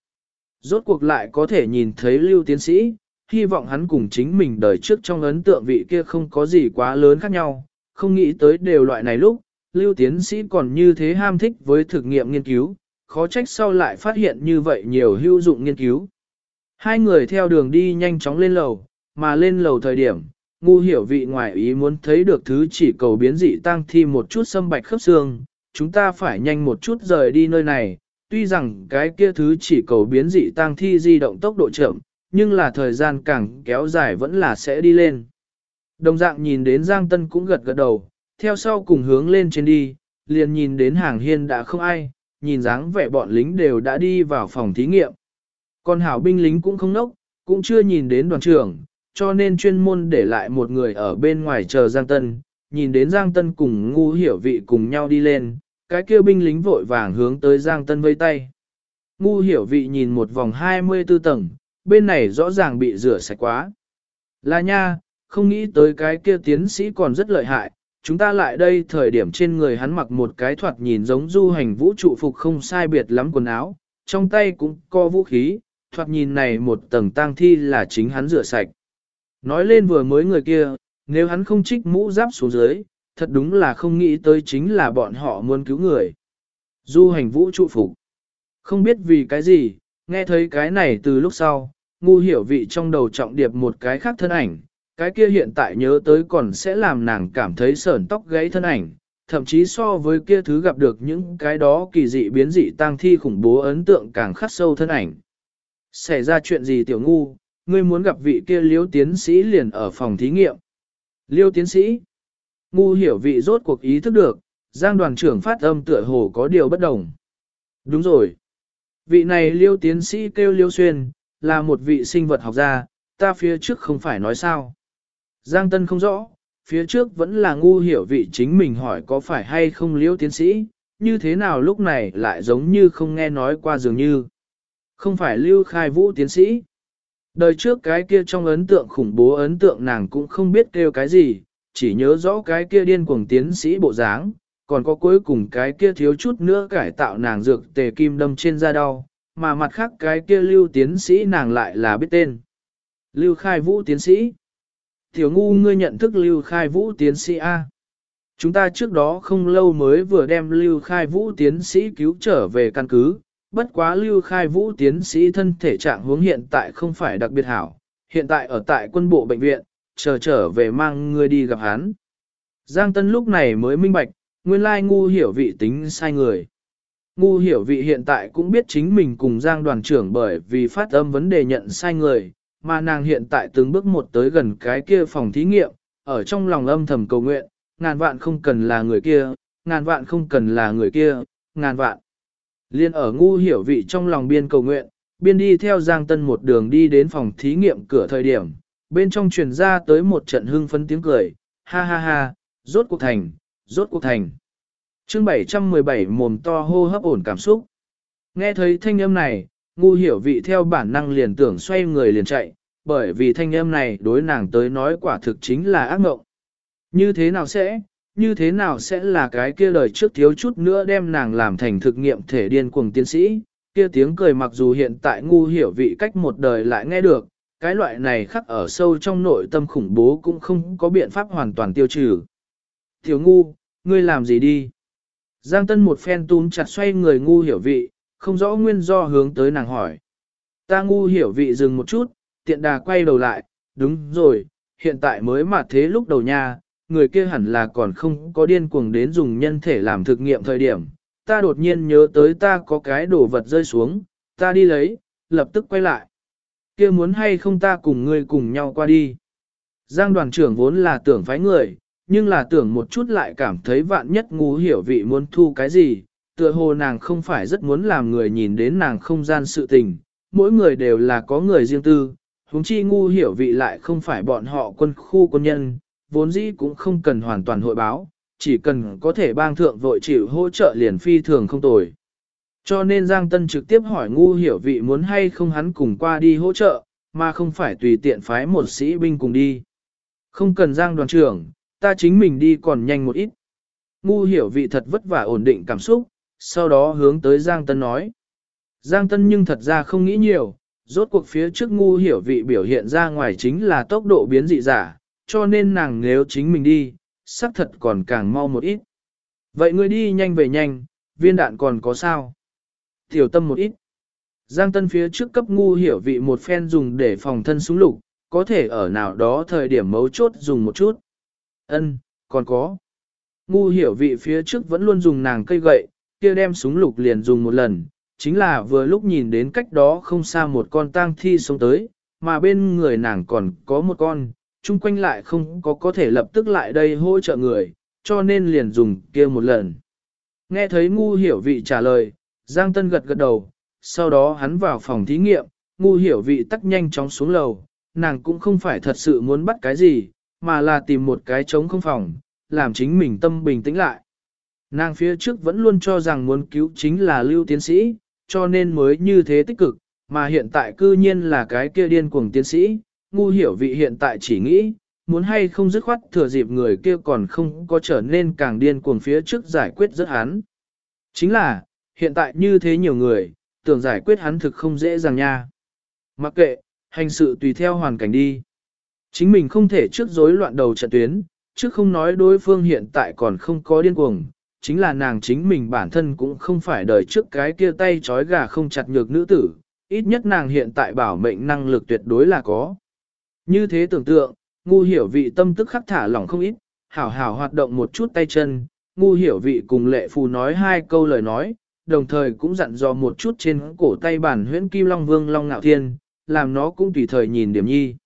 Rốt cuộc lại có thể nhìn thấy lưu tiến sĩ, hy vọng hắn cùng chính mình đời trước trong ấn tượng vị kia không có gì quá lớn khác nhau, không nghĩ tới đều loại này lúc, lưu tiến sĩ còn như thế ham thích với thực nghiệm nghiên cứu, khó trách sau lại phát hiện như vậy nhiều hữu dụng nghiên cứu. Hai người theo đường đi nhanh chóng lên lầu, mà lên lầu thời điểm, ngu hiểu vị ngoài ý muốn thấy được thứ chỉ cầu biến dị tăng thi một chút xâm bạch khớp xương, chúng ta phải nhanh một chút rời đi nơi này, tuy rằng cái kia thứ chỉ cầu biến dị tăng thi di động tốc độ chậm, nhưng là thời gian càng kéo dài vẫn là sẽ đi lên. Đồng dạng nhìn đến Giang Tân cũng gật gật đầu, theo sau cùng hướng lên trên đi, liền nhìn đến hàng hiên đã không ai, nhìn dáng vẻ bọn lính đều đã đi vào phòng thí nghiệm. Còn hảo binh lính cũng không nốc, cũng chưa nhìn đến đoàn trưởng, cho nên chuyên môn để lại một người ở bên ngoài chờ Giang Tân, nhìn đến Giang Tân cùng ngu hiểu vị cùng nhau đi lên, cái kia binh lính vội vàng hướng tới Giang Tân vây tay. Ngu hiểu vị nhìn một vòng 24 tầng, bên này rõ ràng bị rửa sạch quá. Là nha, không nghĩ tới cái kia tiến sĩ còn rất lợi hại, chúng ta lại đây thời điểm trên người hắn mặc một cái thoạt nhìn giống du hành vũ trụ phục không sai biệt lắm quần áo, trong tay cũng có vũ khí, thoạt nhìn này một tầng tang thi là chính hắn rửa sạch. Nói lên vừa mới người kia, nếu hắn không trích mũ giáp xuống dưới, thật đúng là không nghĩ tới chính là bọn họ muốn cứu người. Du hành vũ trụ phục. Không biết vì cái gì, nghe thấy cái này từ lúc sau, ngu hiểu vị trong đầu trọng điệp một cái khác thân ảnh, cái kia hiện tại nhớ tới còn sẽ làm nàng cảm thấy sởn tóc gãy thân ảnh, thậm chí so với kia thứ gặp được những cái đó kỳ dị biến dị tang thi khủng bố ấn tượng càng khắc sâu thân ảnh. Xảy ra chuyện gì tiểu ngu, ngươi muốn gặp vị kia liêu tiến sĩ liền ở phòng thí nghiệm. Liêu tiến sĩ, ngu hiểu vị rốt cuộc ý thức được, giang đoàn trưởng phát âm tựa hồ có điều bất đồng. Đúng rồi. Vị này liêu tiến sĩ kêu liêu xuyên, là một vị sinh vật học gia, ta phía trước không phải nói sao. Giang Tân không rõ, phía trước vẫn là ngu hiểu vị chính mình hỏi có phải hay không liễu tiến sĩ, như thế nào lúc này lại giống như không nghe nói qua dường như. Không phải lưu khai vũ tiến sĩ. Đời trước cái kia trong ấn tượng khủng bố ấn tượng nàng cũng không biết kêu cái gì, chỉ nhớ rõ cái kia điên cuồng tiến sĩ bộ dáng, còn có cuối cùng cái kia thiếu chút nữa cải tạo nàng dược tề kim đâm trên da đau, mà mặt khác cái kia lưu tiến sĩ nàng lại là biết tên. Lưu khai vũ tiến sĩ. Tiểu ngu ngươi nhận thức lưu khai vũ tiến sĩ A. Chúng ta trước đó không lâu mới vừa đem lưu khai vũ tiến sĩ cứu trở về căn cứ, bất quá lưu khai vũ tiến sĩ thân thể trạng hướng hiện tại không phải đặc biệt hảo, hiện tại ở tại quân bộ bệnh viện, chờ trở về mang ngươi đi gặp hắn. Giang Tân lúc này mới minh bạch, nguyên lai ngu hiểu vị tính sai người. Ngu hiểu vị hiện tại cũng biết chính mình cùng Giang đoàn trưởng bởi vì phát âm vấn đề nhận sai người, mà nàng hiện tại từng bước một tới gần cái kia phòng thí nghiệm, ở trong lòng âm thầm cầu nguyện, ngàn vạn không cần là người kia, ngàn vạn không cần là người kia, ngàn vạn. Liên ở ngu hiểu vị trong lòng biên cầu nguyện, biên đi theo Giang Tân một đường đi đến phòng thí nghiệm cửa thời điểm, bên trong truyền ra tới một trận hưng phấn tiếng cười, ha ha ha, rốt cuộc thành, rốt cuộc thành. Chương 717 mồm to hô hấp ổn cảm xúc. Nghe thấy thanh âm này, ngu hiểu vị theo bản năng liền tưởng xoay người liền chạy, bởi vì thanh âm này đối nàng tới nói quả thực chính là ác mộng. Như thế nào sẽ, như thế nào sẽ là cái kia lời trước thiếu chút nữa đem nàng làm thành thực nghiệm thể điên cuồng tiến sĩ, kia tiếng cười mặc dù hiện tại ngu hiểu vị cách một đời lại nghe được, cái loại này khắc ở sâu trong nội tâm khủng bố cũng không có biện pháp hoàn toàn tiêu trừ. Thiếu ngu, ngươi làm gì đi? Giang Tân một phen túm chặt xoay người ngu hiểu vị, không rõ nguyên do hướng tới nàng hỏi. Ta ngu hiểu vị dừng một chút, tiện đà quay đầu lại, đúng rồi, hiện tại mới mà thế lúc đầu nha, người kia hẳn là còn không có điên cuồng đến dùng nhân thể làm thực nghiệm thời điểm. Ta đột nhiên nhớ tới ta có cái đồ vật rơi xuống, ta đi lấy, lập tức quay lại. kia muốn hay không ta cùng ngươi cùng nhau qua đi. Giang đoàn trưởng vốn là tưởng phái người, nhưng là tưởng một chút lại cảm thấy vạn nhất ngu hiểu vị muốn thu cái gì, tựa hồ nàng không phải rất muốn làm người nhìn đến nàng không gian sự tình, mỗi người đều là có người riêng tư, huống chi ngu hiểu vị lại không phải bọn họ quân khu quân nhân, vốn dĩ cũng không cần hoàn toàn hội báo, chỉ cần có thể bang thượng vội chịu hỗ trợ liền phi thường không tồi. Cho nên Giang Tân trực tiếp hỏi ngu hiểu vị muốn hay không hắn cùng qua đi hỗ trợ, mà không phải tùy tiện phái một sĩ binh cùng đi. Không cần Giang đoàn trưởng, ta chính mình đi còn nhanh một ít. Ngu hiểu vị thật vất vả ổn định cảm xúc, sau đó hướng tới Giang Tân nói. Giang Tân nhưng thật ra không nghĩ nhiều, rốt cuộc phía trước ngu hiểu vị biểu hiện ra ngoài chính là tốc độ biến dị giả, cho nên nàng nếu chính mình đi, xác thật còn càng mau một ít. Vậy ngươi đi nhanh về nhanh, viên đạn còn có sao? Tiểu tâm một ít. Giang Tân phía trước cấp ngu hiểu vị một phen dùng để phòng thân súng lục, có thể ở nào đó thời điểm mấu chốt dùng một chút. Ân, còn có. Ngu hiểu vị phía trước vẫn luôn dùng nàng cây gậy, kia đem súng lục liền dùng một lần, chính là vừa lúc nhìn đến cách đó không xa một con tang thi sống tới, mà bên người nàng còn có một con, chung quanh lại không có có thể lập tức lại đây hỗ trợ người, cho nên liền dùng kia một lần. Nghe thấy ngu hiểu vị trả lời, Giang Tân gật gật đầu, sau đó hắn vào phòng thí nghiệm, ngu hiểu vị tắt nhanh chóng xuống lầu, nàng cũng không phải thật sự muốn bắt cái gì, mà là tìm một cái trống không phòng, làm chính mình tâm bình tĩnh lại. Nàng phía trước vẫn luôn cho rằng muốn cứu chính là lưu tiến sĩ, cho nên mới như thế tích cực, mà hiện tại cư nhiên là cái kia điên cuồng tiến sĩ, ngu hiểu vị hiện tại chỉ nghĩ, muốn hay không dứt khoát thừa dịp người kia còn không có trở nên càng điên cuồng phía trước giải quyết rất hắn. Chính là, hiện tại như thế nhiều người, tưởng giải quyết hắn thực không dễ dàng nha. Mặc kệ, hành sự tùy theo hoàn cảnh đi. Chính mình không thể trước rối loạn đầu trận tuyến, trước không nói đối phương hiện tại còn không có điên cuồng, chính là nàng chính mình bản thân cũng không phải đời trước cái kia tay trói gà không chặt nhược nữ tử, ít nhất nàng hiện tại bảo mệnh năng lực tuyệt đối là có. Như thế tưởng tượng, ngu hiểu vị tâm tức khắc thả lỏng không ít, hảo hảo hoạt động một chút tay chân, ngu hiểu vị cùng lệ phù nói hai câu lời nói, đồng thời cũng dặn dò một chút trên cổ tay bản huyễn kim long vương long ngạo thiên, làm nó cũng tùy thời nhìn điểm nhi.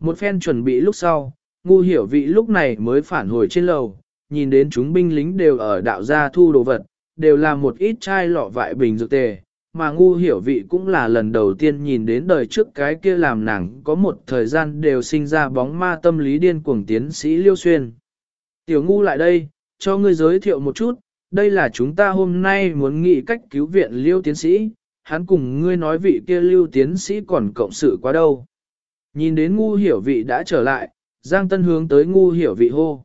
Một phen chuẩn bị lúc sau, ngu hiểu vị lúc này mới phản hồi trên lầu, nhìn đến chúng binh lính đều ở đạo gia thu đồ vật, đều là một ít chai lọ vại bình dược tề, mà ngu hiểu vị cũng là lần đầu tiên nhìn đến đời trước cái kia làm nàng có một thời gian đều sinh ra bóng ma tâm lý điên cuồng tiến sĩ Liêu Xuyên. Tiểu ngu lại đây, cho ngươi giới thiệu một chút, đây là chúng ta hôm nay muốn nghĩ cách cứu viện Liêu tiến sĩ, hắn cùng ngươi nói vị kia Liêu tiến sĩ còn cộng sự quá đâu. Nhìn đến ngu hiểu vị đã trở lại, Giang Tân hướng tới ngu hiểu vị hô.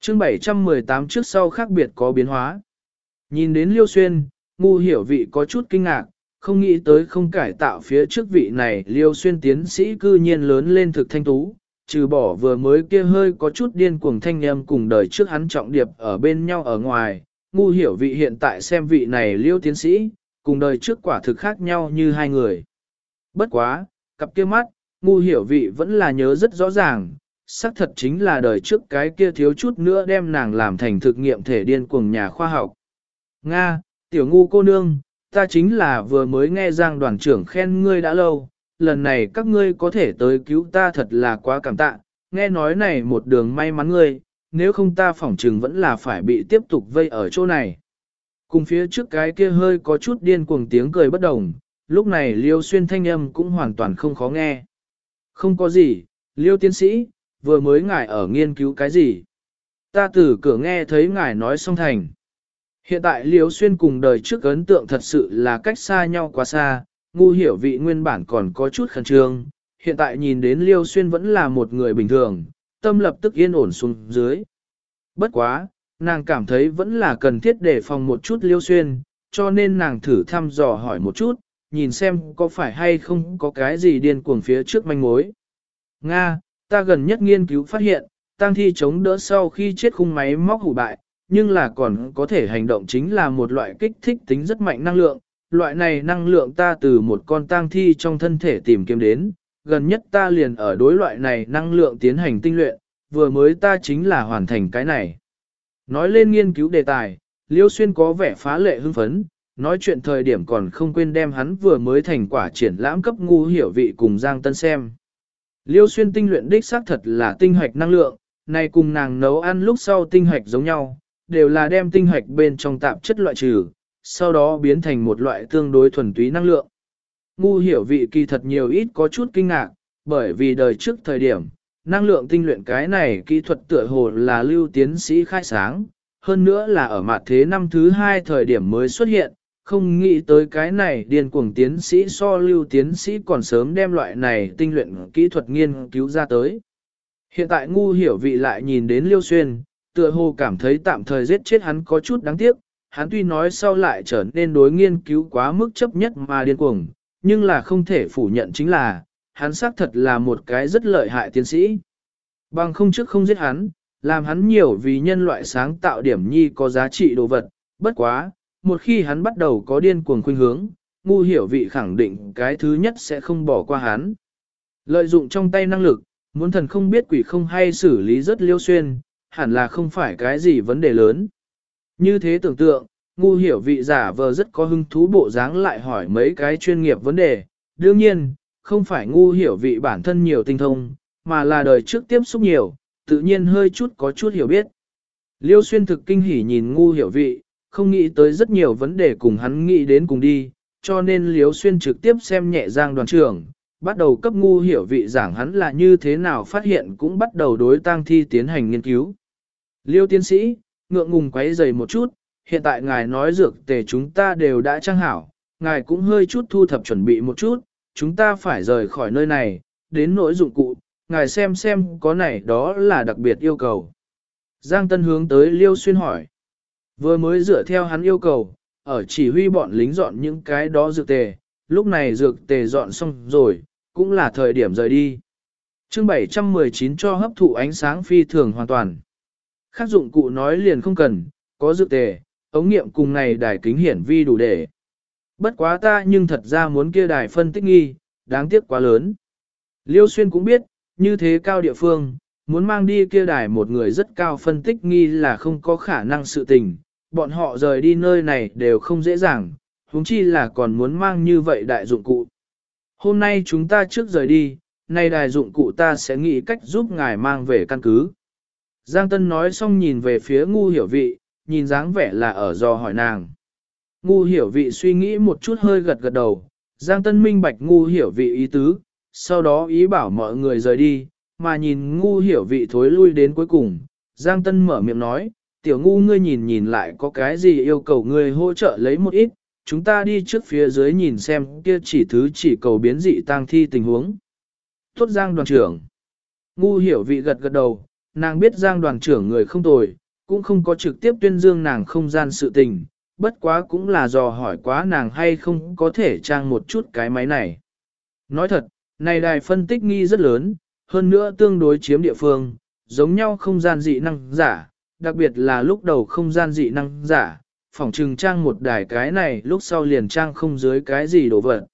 chương 718 trước sau khác biệt có biến hóa. Nhìn đến Liêu Xuyên, ngu hiểu vị có chút kinh ngạc, không nghĩ tới không cải tạo phía trước vị này Liêu Xuyên tiến sĩ cư nhiên lớn lên thực thanh tú, trừ bỏ vừa mới kia hơi có chút điên cuồng thanh em cùng đời trước hắn trọng điệp ở bên nhau ở ngoài, ngu hiểu vị hiện tại xem vị này Liêu tiến sĩ, cùng đời trước quả thực khác nhau như hai người. Bất quá, cặp kia mắt, ngu hiểu vị vẫn là nhớ rất rõ ràng, xác thật chính là đời trước cái kia thiếu chút nữa đem nàng làm thành thực nghiệm thể điên cuồng nhà khoa học. Nga, tiểu ngu cô nương, ta chính là vừa mới nghe Giang đoàn trưởng khen ngươi đã lâu, lần này các ngươi có thể tới cứu ta thật là quá cảm tạ, nghe nói này một đường may mắn ngươi, nếu không ta phỏng trừng vẫn là phải bị tiếp tục vây ở chỗ này. Cùng phía trước cái kia hơi có chút điên cuồng tiếng cười bất đồng, lúc này liêu xuyên thanh âm cũng hoàn toàn không khó nghe. Không có gì, liêu tiến sĩ, vừa mới ngài ở nghiên cứu cái gì? Ta từ cửa nghe thấy ngài nói xong thành. Hiện tại liêu xuyên cùng đời trước ấn tượng thật sự là cách xa nhau quá xa, ngu hiểu vị nguyên bản còn có chút khẩn trương, hiện tại nhìn đến liêu xuyên vẫn là một người bình thường, tâm lập tức yên ổn xuống dưới. Bất quá, nàng cảm thấy vẫn là cần thiết để phòng một chút liêu xuyên, cho nên nàng thử thăm dò hỏi một chút, nhìn xem có phải hay không có cái gì điên cuồng phía trước manh mối. Nga, ta gần nhất nghiên cứu phát hiện, tang thi chống đỡ sau khi chết khung máy móc hủ bại, nhưng là còn có thể hành động chính là một loại kích thích tính rất mạnh năng lượng. Loại này năng lượng ta từ một con tang thi trong thân thể tìm kiếm đến, gần nhất ta liền ở đối loại này năng lượng tiến hành tinh luyện, vừa mới ta chính là hoàn thành cái này. Nói lên nghiên cứu đề tài, Liêu Xuyên có vẻ phá lệ hưng phấn, nói chuyện thời điểm còn không quên đem hắn vừa mới thành quả triển lãm cấp ngu hiểu vị cùng Giang Tân xem. Liêu Xuyên tinh luyện đích xác thật là tinh hoạch năng lượng, này cùng nàng nấu ăn lúc sau tinh hoạch giống nhau, đều là đem tinh hoạch bên trong tạp chất loại trừ, sau đó biến thành một loại tương đối thuần túy năng lượng. Ngu hiểu vị kỳ thật nhiều ít có chút kinh ngạc, bởi vì đời trước thời điểm, năng lượng tinh luyện cái này kỹ thuật tựa hồ là lưu tiến sĩ khai sáng, hơn nữa là ở mặt thế năm thứ hai thời điểm mới xuất hiện, không nghĩ tới cái này điên cuồng tiến sĩ so lưu tiến sĩ còn sớm đem loại này tinh luyện kỹ thuật nghiên cứu ra tới. Hiện tại ngu hiểu vị lại nhìn đến liêu xuyên, tựa hồ cảm thấy tạm thời giết chết hắn có chút đáng tiếc, hắn tuy nói sau lại trở nên đối nghiên cứu quá mức chấp nhất mà điên cuồng, nhưng là không thể phủ nhận chính là, hắn xác thật là một cái rất lợi hại tiến sĩ. Bằng không trước không giết hắn, làm hắn nhiều vì nhân loại sáng tạo điểm nhi có giá trị đồ vật, bất quá, một khi hắn bắt đầu có điên cuồng khuynh hướng, ngu hiểu vị khẳng định cái thứ nhất sẽ không bỏ qua hắn. Lợi dụng trong tay năng lực, muốn thần không biết quỷ không hay xử lý rất liêu xuyên, hẳn là không phải cái gì vấn đề lớn. Như thế tưởng tượng, ngu hiểu vị giả vờ rất có hứng thú bộ dáng lại hỏi mấy cái chuyên nghiệp vấn đề. Đương nhiên, không phải ngu hiểu vị bản thân nhiều tinh thông, mà là đời trước tiếp xúc nhiều, tự nhiên hơi chút có chút hiểu biết. Liêu xuyên thực kinh hỉ nhìn ngu hiểu vị, không nghĩ tới rất nhiều vấn đề cùng hắn nghĩ đến cùng đi, cho nên Liếu xuyên trực tiếp xem nhẹ giang đoàn trưởng, bắt đầu cấp ngu hiểu vị giảng hắn là như thế nào phát hiện cũng bắt đầu đối tang thi tiến hành nghiên cứu. Liêu tiến sĩ, ngượng ngùng quấy dày một chút, hiện tại ngài nói dược tề chúng ta đều đã trang hảo, ngài cũng hơi chút thu thập chuẩn bị một chút, chúng ta phải rời khỏi nơi này, đến nỗi dụng cụ, ngài xem xem có này đó là đặc biệt yêu cầu. Giang Tân hướng tới Liêu Xuyên hỏi. Vừa mới dựa theo hắn yêu cầu, ở chỉ huy bọn lính dọn những cái đó dược tề, lúc này dược tề dọn xong rồi, cũng là thời điểm rời đi. chương 719 cho hấp thụ ánh sáng phi thường hoàn toàn. Khác dụng cụ nói liền không cần, có dược tề, ống nghiệm cùng này đài kính hiển vi đủ để. Bất quá ta nhưng thật ra muốn kia đài phân tích nghi, đáng tiếc quá lớn. Liêu Xuyên cũng biết, như thế cao địa phương, muốn mang đi kia đài một người rất cao phân tích nghi là không có khả năng sự tình, bọn họ rời đi nơi này đều không dễ dàng, huống chi là còn muốn mang như vậy đại dụng cụ. Hôm nay chúng ta trước rời đi, nay đại dụng cụ ta sẽ nghĩ cách giúp ngài mang về căn cứ. Giang Tân nói xong nhìn về phía ngu hiểu vị, nhìn dáng vẻ là ở do hỏi nàng. Ngu hiểu vị suy nghĩ một chút hơi gật gật đầu, Giang Tân minh bạch ngu hiểu vị ý tứ, sau đó ý bảo mọi người rời đi, mà nhìn ngu hiểu vị thối lui đến cuối cùng, Giang Tân mở miệng nói, tiểu ngu ngươi nhìn nhìn lại có cái gì yêu cầu ngươi hỗ trợ lấy một ít, chúng ta đi trước phía dưới nhìn xem kia chỉ thứ chỉ cầu biến dị tang thi tình huống. Tốt Giang đoàn trưởng. Ngu hiểu vị gật gật đầu, nàng biết Giang đoàn trưởng người không tồi, cũng không có trực tiếp tuyên dương nàng không gian sự tình, bất quá cũng là dò hỏi quá nàng hay không có thể trang một chút cái máy này. Nói thật, này đài phân tích nghi rất lớn, hơn nữa tương đối chiếm địa phương, giống nhau không gian dị năng giả, đặc biệt là lúc đầu không gian dị năng giả, phỏng trừng trang một đài cái này lúc sau liền trang không dưới cái gì đổ vật.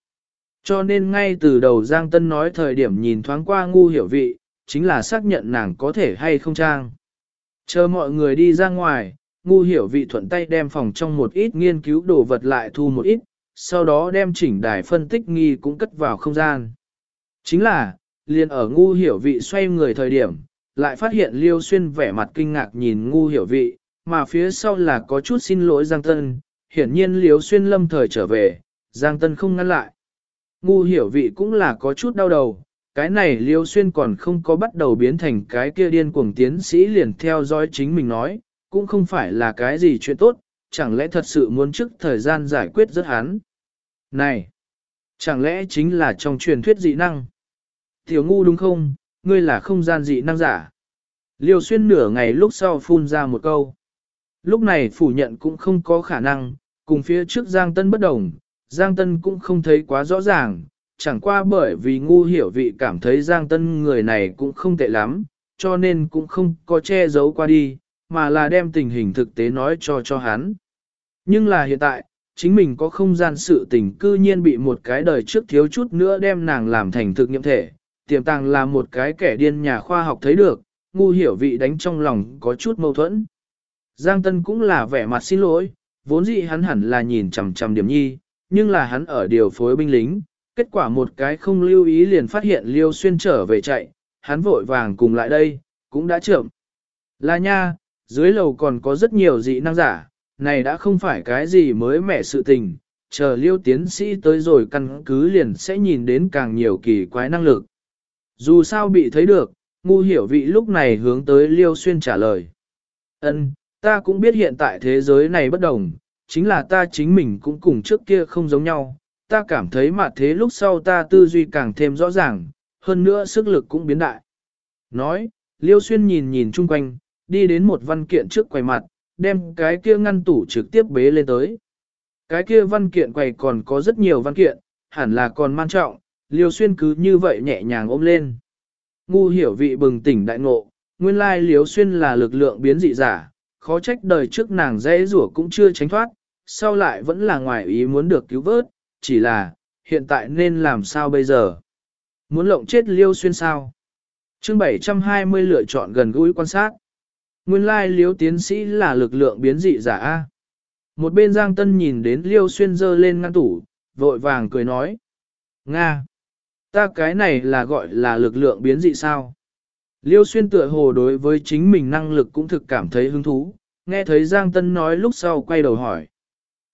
Cho nên ngay từ đầu Giang Tân nói thời điểm nhìn thoáng qua ngu hiểu vị, chính là xác nhận nàng có thể hay không trang. Chờ mọi người đi ra ngoài, ngu hiểu vị thuận tay đem phòng trong một ít nghiên cứu đồ vật lại thu một ít, sau đó đem chỉnh đài phân tích nghi cũng cất vào không gian. Chính là, liền ở ngu hiểu vị xoay người thời điểm, lại phát hiện Liêu Xuyên vẻ mặt kinh ngạc nhìn ngu hiểu vị, mà phía sau là có chút xin lỗi Giang Tân, hiển nhiên Liêu Xuyên lâm thời trở về, Giang Tân không ngăn lại. Ngu hiểu vị cũng là có chút đau đầu, cái này Liêu Xuyên còn không có bắt đầu biến thành cái kia điên cuồng tiến sĩ liền theo dõi chính mình nói, cũng không phải là cái gì chuyện tốt, chẳng lẽ thật sự muốn trước thời gian giải quyết rất hắn. Này, chẳng lẽ chính là trong truyền thuyết dị năng? Tiểu ngu đúng không, ngươi là không gian dị năng giả. Liêu xuyên nửa ngày lúc sau phun ra một câu. Lúc này phủ nhận cũng không có khả năng, cùng phía trước Giang Tân bất đồng, Giang Tân cũng không thấy quá rõ ràng, chẳng qua bởi vì ngu hiểu vị cảm thấy Giang Tân người này cũng không tệ lắm, cho nên cũng không có che giấu qua đi, mà là đem tình hình thực tế nói cho cho hắn. Nhưng là hiện tại, chính mình có không gian sự tình cư nhiên bị một cái đời trước thiếu chút nữa đem nàng làm thành thực nghiệm thể, tiềm tàng là một cái kẻ điên nhà khoa học thấy được, ngu hiểu vị đánh trong lòng có chút mâu thuẫn. Giang Tân cũng là vẻ mặt xin lỗi, vốn dĩ hắn hẳn là nhìn chằm chằm điểm nhi, nhưng là hắn ở điều phối binh lính, kết quả một cái không lưu ý liền phát hiện Liêu Xuyên trở về chạy, hắn vội vàng cùng lại đây, cũng đã chậm. Là nha, dưới lầu còn có rất nhiều dị năng giả, này đã không phải cái gì mới mẻ sự tình, chờ Liêu tiến sĩ tới rồi căn cứ liền sẽ nhìn đến càng nhiều kỳ quái năng lực. Dù sao bị thấy được, ngu hiểu vị lúc này hướng tới Liêu Xuyên trả lời. Ân, ta cũng biết hiện tại thế giới này bất đồng, chính là ta chính mình cũng cùng trước kia không giống nhau, ta cảm thấy mà thế lúc sau ta tư duy càng thêm rõ ràng, hơn nữa sức lực cũng biến đại. Nói, Liêu Xuyên nhìn nhìn chung quanh, đi đến một văn kiện trước quầy mặt, đem cái kia ngăn tủ trực tiếp bế lên tới. Cái kia văn kiện quầy còn có rất nhiều văn kiện, hẳn là còn man trọng, Liêu Xuyên cứ như vậy nhẹ nhàng ôm lên. Ngu hiểu vị bừng tỉnh đại ngộ, nguyên lai Liêu Xuyên là lực lượng biến dị giả, khó trách đời trước nàng dễ rủa cũng chưa tránh thoát, sau lại vẫn là ngoài ý muốn được cứu vớt, chỉ là, hiện tại nên làm sao bây giờ? Muốn lộng chết liêu xuyên sao? chương 720 lựa chọn gần gũi quan sát. Nguyên lai liêu tiến sĩ là lực lượng biến dị giả A. Một bên Giang Tân nhìn đến liêu xuyên dơ lên ngăn tủ, vội vàng cười nói. Nga! Ta cái này là gọi là lực lượng biến dị sao? Liêu xuyên tựa hồ đối với chính mình năng lực cũng thực cảm thấy hứng thú, nghe thấy Giang Tân nói lúc sau quay đầu hỏi.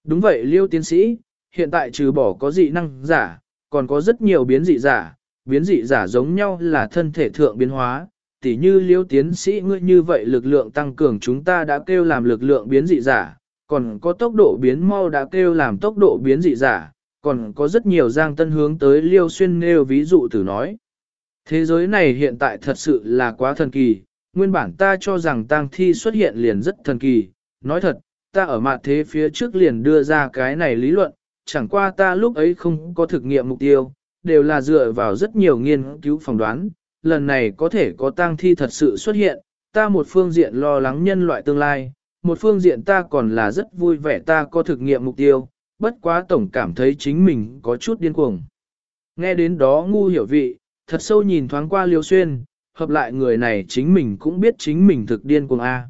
Đúng vậy Liêu tiến sĩ, hiện tại trừ bỏ có dị năng giả, còn có rất nhiều biến dị giả, biến dị giả giống nhau là thân thể thượng biến hóa, tỉ như liêu tiến sĩ ngươi như vậy lực lượng tăng cường chúng ta đã kêu làm lực lượng biến dị giả, còn có tốc độ biến mau đã kêu làm tốc độ biến dị giả, còn có rất nhiều giang tân hướng tới liêu xuyên nêu ví dụ từ nói. Thế giới này hiện tại thật sự là quá thần kỳ, nguyên bản ta cho rằng tang thi xuất hiện liền rất thần kỳ, nói thật, ta ở mặt thế phía trước liền đưa ra cái này lý luận, chẳng qua ta lúc ấy không có thực nghiệm mục tiêu, đều là dựa vào rất nhiều nghiên cứu phỏng đoán, lần này có thể có tang thi thật sự xuất hiện, ta một phương diện lo lắng nhân loại tương lai, một phương diện ta còn là rất vui vẻ ta có thực nghiệm mục tiêu, bất quá tổng cảm thấy chính mình có chút điên cuồng. Nghe đến đó ngu hiểu vị, thật sâu nhìn thoáng qua liêu xuyên, hợp lại người này chính mình cũng biết chính mình thực điên cuồng A.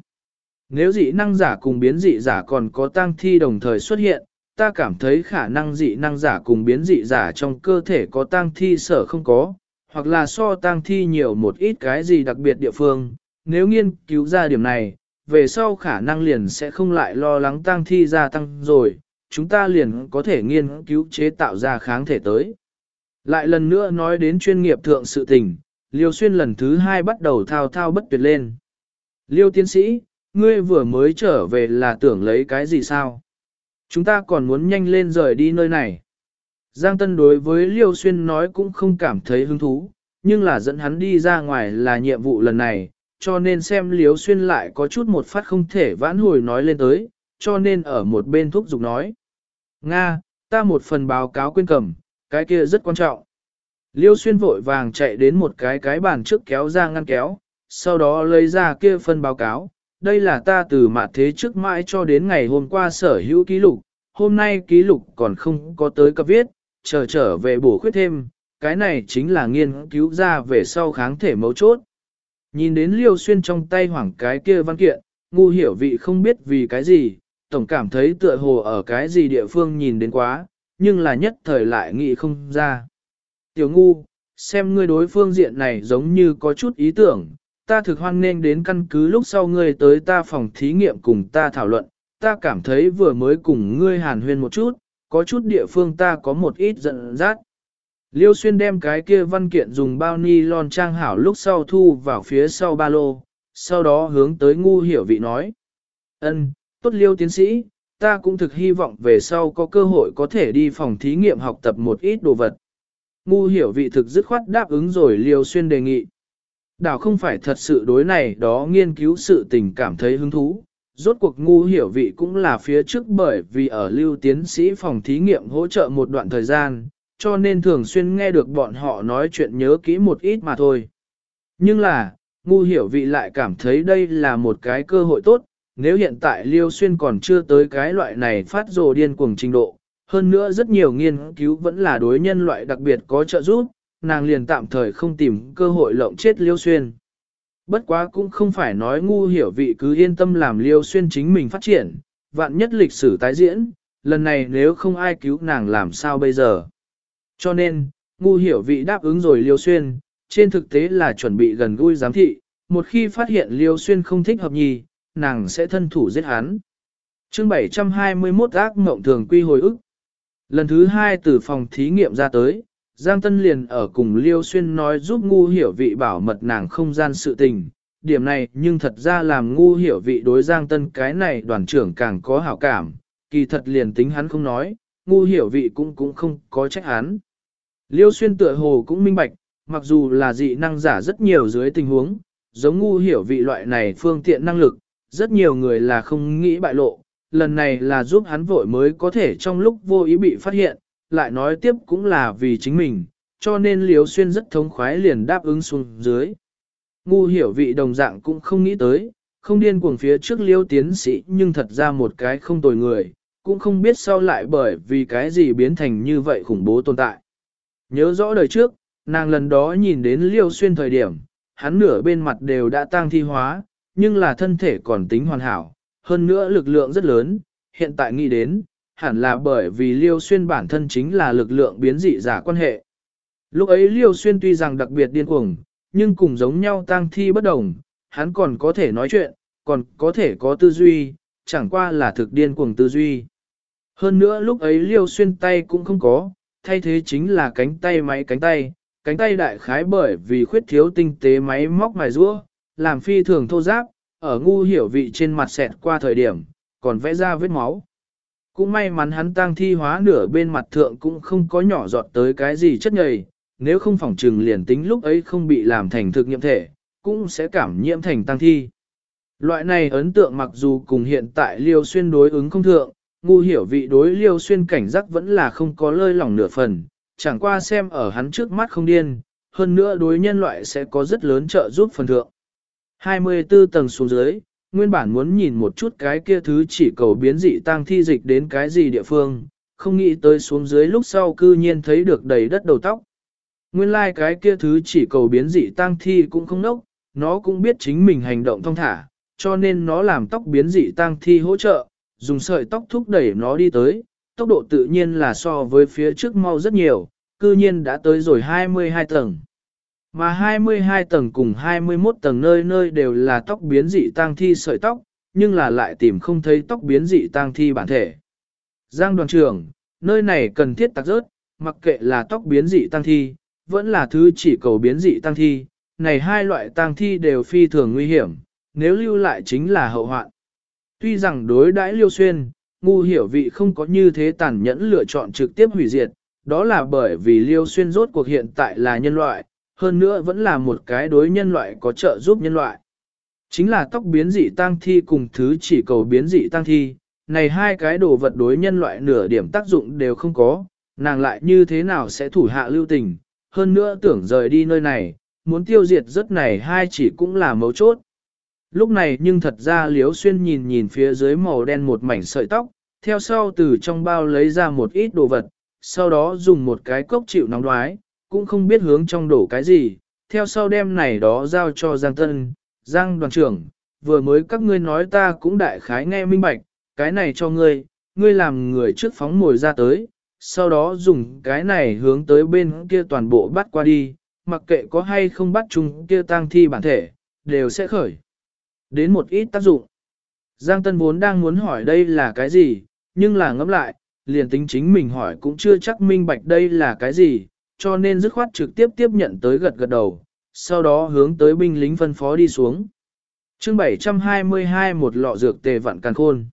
Nếu dị năng giả cùng biến dị giả còn có tang thi đồng thời xuất hiện, ta cảm thấy khả năng dị năng giả cùng biến dị giả trong cơ thể có tang thi sở không có, hoặc là so tang thi nhiều một ít cái gì đặc biệt địa phương, nếu nghiên cứu ra điểm này, về sau khả năng liền sẽ không lại lo lắng tang thi gia tăng rồi, chúng ta liền có thể nghiên cứu chế tạo ra kháng thể tới. Lại lần nữa nói đến chuyên nghiệp thượng sự tình, Liêu Xuyên lần thứ hai bắt đầu thao thao bất tuyệt lên. Liêu tiến sĩ, ngươi vừa mới trở về là tưởng lấy cái gì sao? Chúng ta còn muốn nhanh lên rời đi nơi này. Giang Tân đối với Liêu Xuyên nói cũng không cảm thấy hứng thú, nhưng là dẫn hắn đi ra ngoài là nhiệm vụ lần này, cho nên xem Liêu Xuyên lại có chút một phát không thể vãn hồi nói lên tới, cho nên ở một bên thúc giục nói. Nga, ta một phần báo cáo quên cầm, cái kia rất quan trọng. Liêu Xuyên vội vàng chạy đến một cái cái bàn trước kéo ra ngăn kéo, sau đó lấy ra kia phần báo cáo, đây là ta từ mạt thế trước mãi cho đến ngày hôm qua sở hữu ký lục, hôm nay ký lục còn không có tới cập viết, chờ trở về bổ khuyết thêm, cái này chính là nghiên cứu ra về sau kháng thể mấu chốt. Nhìn đến liêu xuyên trong tay hoảng cái kia văn kiện, ngu hiểu vị không biết vì cái gì, tổng cảm thấy tựa hồ ở cái gì địa phương nhìn đến quá, nhưng là nhất thời lại nghĩ không ra. Tiểu ngu, xem ngươi đối phương diện này giống như có chút ý tưởng, ta thực hoan nên đến căn cứ lúc sau ngươi tới ta phòng thí nghiệm cùng ta thảo luận, ta cảm thấy vừa mới cùng ngươi hàn huyên một chút, có chút địa phương ta có một ít giận dắt. Liêu xuyên đem cái kia văn kiện dùng bao ni lon trang hảo lúc sau thu vào phía sau ba lô, sau đó hướng tới ngu hiểu vị nói. ân tốt liêu tiến sĩ, ta cũng thực hy vọng về sau có cơ hội có thể đi phòng thí nghiệm học tập một ít đồ vật. Ngu hiểu vị thực dứt khoát đáp ứng rồi liêu xuyên đề nghị. Đảo không phải thật sự đối này đó nghiên cứu sự tình cảm thấy hứng thú. Rốt cuộc ngu hiểu vị cũng là phía trước bởi vì ở lưu tiến sĩ phòng thí nghiệm hỗ trợ một đoạn thời gian, cho nên thường xuyên nghe được bọn họ nói chuyện nhớ kỹ một ít mà thôi. Nhưng là, ngu hiểu vị lại cảm thấy đây là một cái cơ hội tốt, nếu hiện tại Liêu Xuyên còn chưa tới cái loại này phát rồ điên cuồng trình độ, hơn nữa rất nhiều nghiên cứu vẫn là đối nhân loại đặc biệt có trợ giúp, nàng liền tạm thời không tìm cơ hội lộng chết Liêu Xuyên. Bất quá cũng không phải nói ngu hiểu vị cứ yên tâm làm liêu xuyên chính mình phát triển, vạn nhất lịch sử tái diễn, lần này nếu không ai cứu nàng làm sao bây giờ. Cho nên, ngu hiểu vị đáp ứng rồi liêu xuyên, trên thực tế là chuẩn bị gần gũi giám thị, một khi phát hiện liêu xuyên không thích hợp nhì, nàng sẽ thân thủ giết hắn. chương 721 ác mộng thường quy hồi ức. Lần thứ hai từ phòng thí nghiệm ra tới, Giang Tân liền ở cùng Liêu Xuyên nói giúp ngu hiểu vị bảo mật nàng không gian sự tình. Điểm này nhưng thật ra làm ngu hiểu vị đối Giang Tân cái này đoàn trưởng càng có hảo cảm, kỳ thật liền tính hắn không nói, ngu hiểu vị cũng cũng không có trách hắn. Liêu Xuyên tựa hồ cũng minh bạch, mặc dù là dị năng giả rất nhiều dưới tình huống, giống ngu hiểu vị loại này phương tiện năng lực, rất nhiều người là không nghĩ bại lộ, lần này là giúp hắn vội mới có thể trong lúc vô ý bị phát hiện, lại nói tiếp cũng là vì chính mình, cho nên Liêu Xuyên rất thống khoái liền đáp ứng xuống dưới. Ngu hiểu vị đồng dạng cũng không nghĩ tới, không điên cuồng phía trước Liêu tiến sĩ nhưng thật ra một cái không tồi người, cũng không biết sau lại bởi vì cái gì biến thành như vậy khủng bố tồn tại. Nhớ rõ đời trước, nàng lần đó nhìn đến Liêu Xuyên thời điểm, hắn nửa bên mặt đều đã tang thi hóa, nhưng là thân thể còn tính hoàn hảo, hơn nữa lực lượng rất lớn, hiện tại nghĩ đến, hẳn là bởi vì Liêu Xuyên bản thân chính là lực lượng biến dị giả quan hệ. Lúc ấy Liêu Xuyên tuy rằng đặc biệt điên cuồng, nhưng cùng giống nhau tang thi bất đồng, hắn còn có thể nói chuyện, còn có thể có tư duy, chẳng qua là thực điên cuồng tư duy. Hơn nữa lúc ấy Liêu Xuyên tay cũng không có, thay thế chính là cánh tay máy cánh tay, cánh tay đại khái bởi vì khuyết thiếu tinh tế máy móc mài rũa, làm phi thường thô giáp, ở ngu hiểu vị trên mặt xẹt qua thời điểm, còn vẽ ra vết máu. Cũng may mắn hắn tang thi hóa nửa bên mặt thượng cũng không có nhỏ giọt tới cái gì chất nhầy, nếu không phỏng trừng liền tính lúc ấy không bị làm thành thực nghiệm thể, cũng sẽ cảm nhiễm thành tang thi. Loại này ấn tượng mặc dù cùng hiện tại liêu xuyên đối ứng không thượng, ngu hiểu vị đối liêu xuyên cảnh giác vẫn là không có lơi lỏng nửa phần, chẳng qua xem ở hắn trước mắt không điên, hơn nữa đối nhân loại sẽ có rất lớn trợ giúp phần thượng. 24 tầng xuống dưới, nguyên bản muốn nhìn một chút cái kia thứ chỉ cầu biến dị tăng thi dịch đến cái gì địa phương, không nghĩ tới xuống dưới lúc sau cư nhiên thấy được đầy đất đầu tóc. Nguyên lai like cái kia thứ chỉ cầu biến dị tăng thi cũng không nốc, nó cũng biết chính mình hành động thông thả, cho nên nó làm tóc biến dị tăng thi hỗ trợ, dùng sợi tóc thúc đẩy nó đi tới, tốc độ tự nhiên là so với phía trước mau rất nhiều, cư nhiên đã tới rồi 22 tầng. Mà 22 tầng cùng 21 tầng nơi nơi đều là tóc biến dị tăng thi sợi tóc, nhưng là lại tìm không thấy tóc biến dị tăng thi bản thể. Giang đoàn trưởng, nơi này cần thiết tạc rớt, mặc kệ là tóc biến dị tăng thi, vẫn là thứ chỉ cầu biến dị tăng thi, này hai loại tăng thi đều phi thường nguy hiểm, nếu lưu lại chính là hậu hoạn. Tuy rằng đối đãi liêu xuyên, ngu hiểu vị không có như thế tàn nhẫn lựa chọn trực tiếp hủy diệt, đó là bởi vì liêu xuyên rốt cuộc hiện tại là nhân loại, hơn nữa vẫn là một cái đối nhân loại có trợ giúp nhân loại. Chính là tóc biến dị tăng thi cùng thứ chỉ cầu biến dị tăng thi, này hai cái đồ vật đối nhân loại nửa điểm tác dụng đều không có, nàng lại như thế nào sẽ thủ hạ lưu tình, hơn nữa tưởng rời đi nơi này, muốn tiêu diệt rất này hai chỉ cũng là mấu chốt. Lúc này nhưng thật ra Liếu Xuyên nhìn nhìn phía dưới màu đen một mảnh sợi tóc, theo sau từ trong bao lấy ra một ít đồ vật, sau đó dùng một cái cốc chịu nóng đoái, cũng không biết hướng trong đổ cái gì, theo sau đem này đó giao cho Giang Tân, Giang đoàn trưởng, vừa mới các ngươi nói ta cũng đại khái nghe minh bạch, cái này cho ngươi, ngươi làm người trước phóng mồi ra tới, sau đó dùng cái này hướng tới bên kia toàn bộ bắt qua đi, mặc kệ có hay không bắt chung kia tang thi bản thể, đều sẽ khởi. Đến một ít tác dụng. Giang Tân vốn đang muốn hỏi đây là cái gì, nhưng là ngẫm lại, liền tính chính mình hỏi cũng chưa chắc minh bạch đây là cái gì, cho nên dứt khoát trực tiếp tiếp nhận tới gật gật đầu, sau đó hướng tới binh lính phân phó đi xuống. chương 722 một lọ dược tề vạn càn khôn.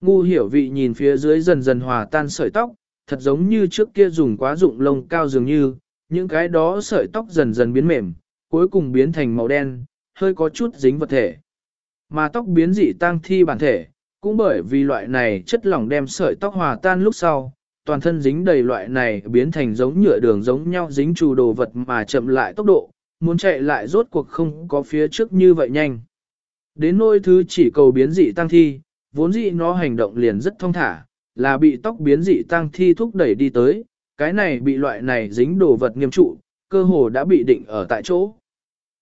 Ngu hiểu vị nhìn phía dưới dần dần hòa tan sợi tóc, thật giống như trước kia dùng quá dụng lông cao dường như, những cái đó sợi tóc dần dần biến mềm, cuối cùng biến thành màu đen, hơi có chút dính vật thể. Mà tóc biến dị tăng thi bản thể, cũng bởi vì loại này chất lỏng đem sợi tóc hòa tan lúc sau, toàn thân dính đầy loại này biến thành giống nhựa đường giống nhau dính trù đồ vật mà chậm lại tốc độ, muốn chạy lại rốt cuộc không có phía trước như vậy nhanh. Đến nôi thứ chỉ cầu biến dị tăng thi, vốn dị nó hành động liền rất thông thả, là bị tóc biến dị tăng thi thúc đẩy đi tới, cái này bị loại này dính đồ vật nghiêm trụ, cơ hồ đã bị định ở tại chỗ.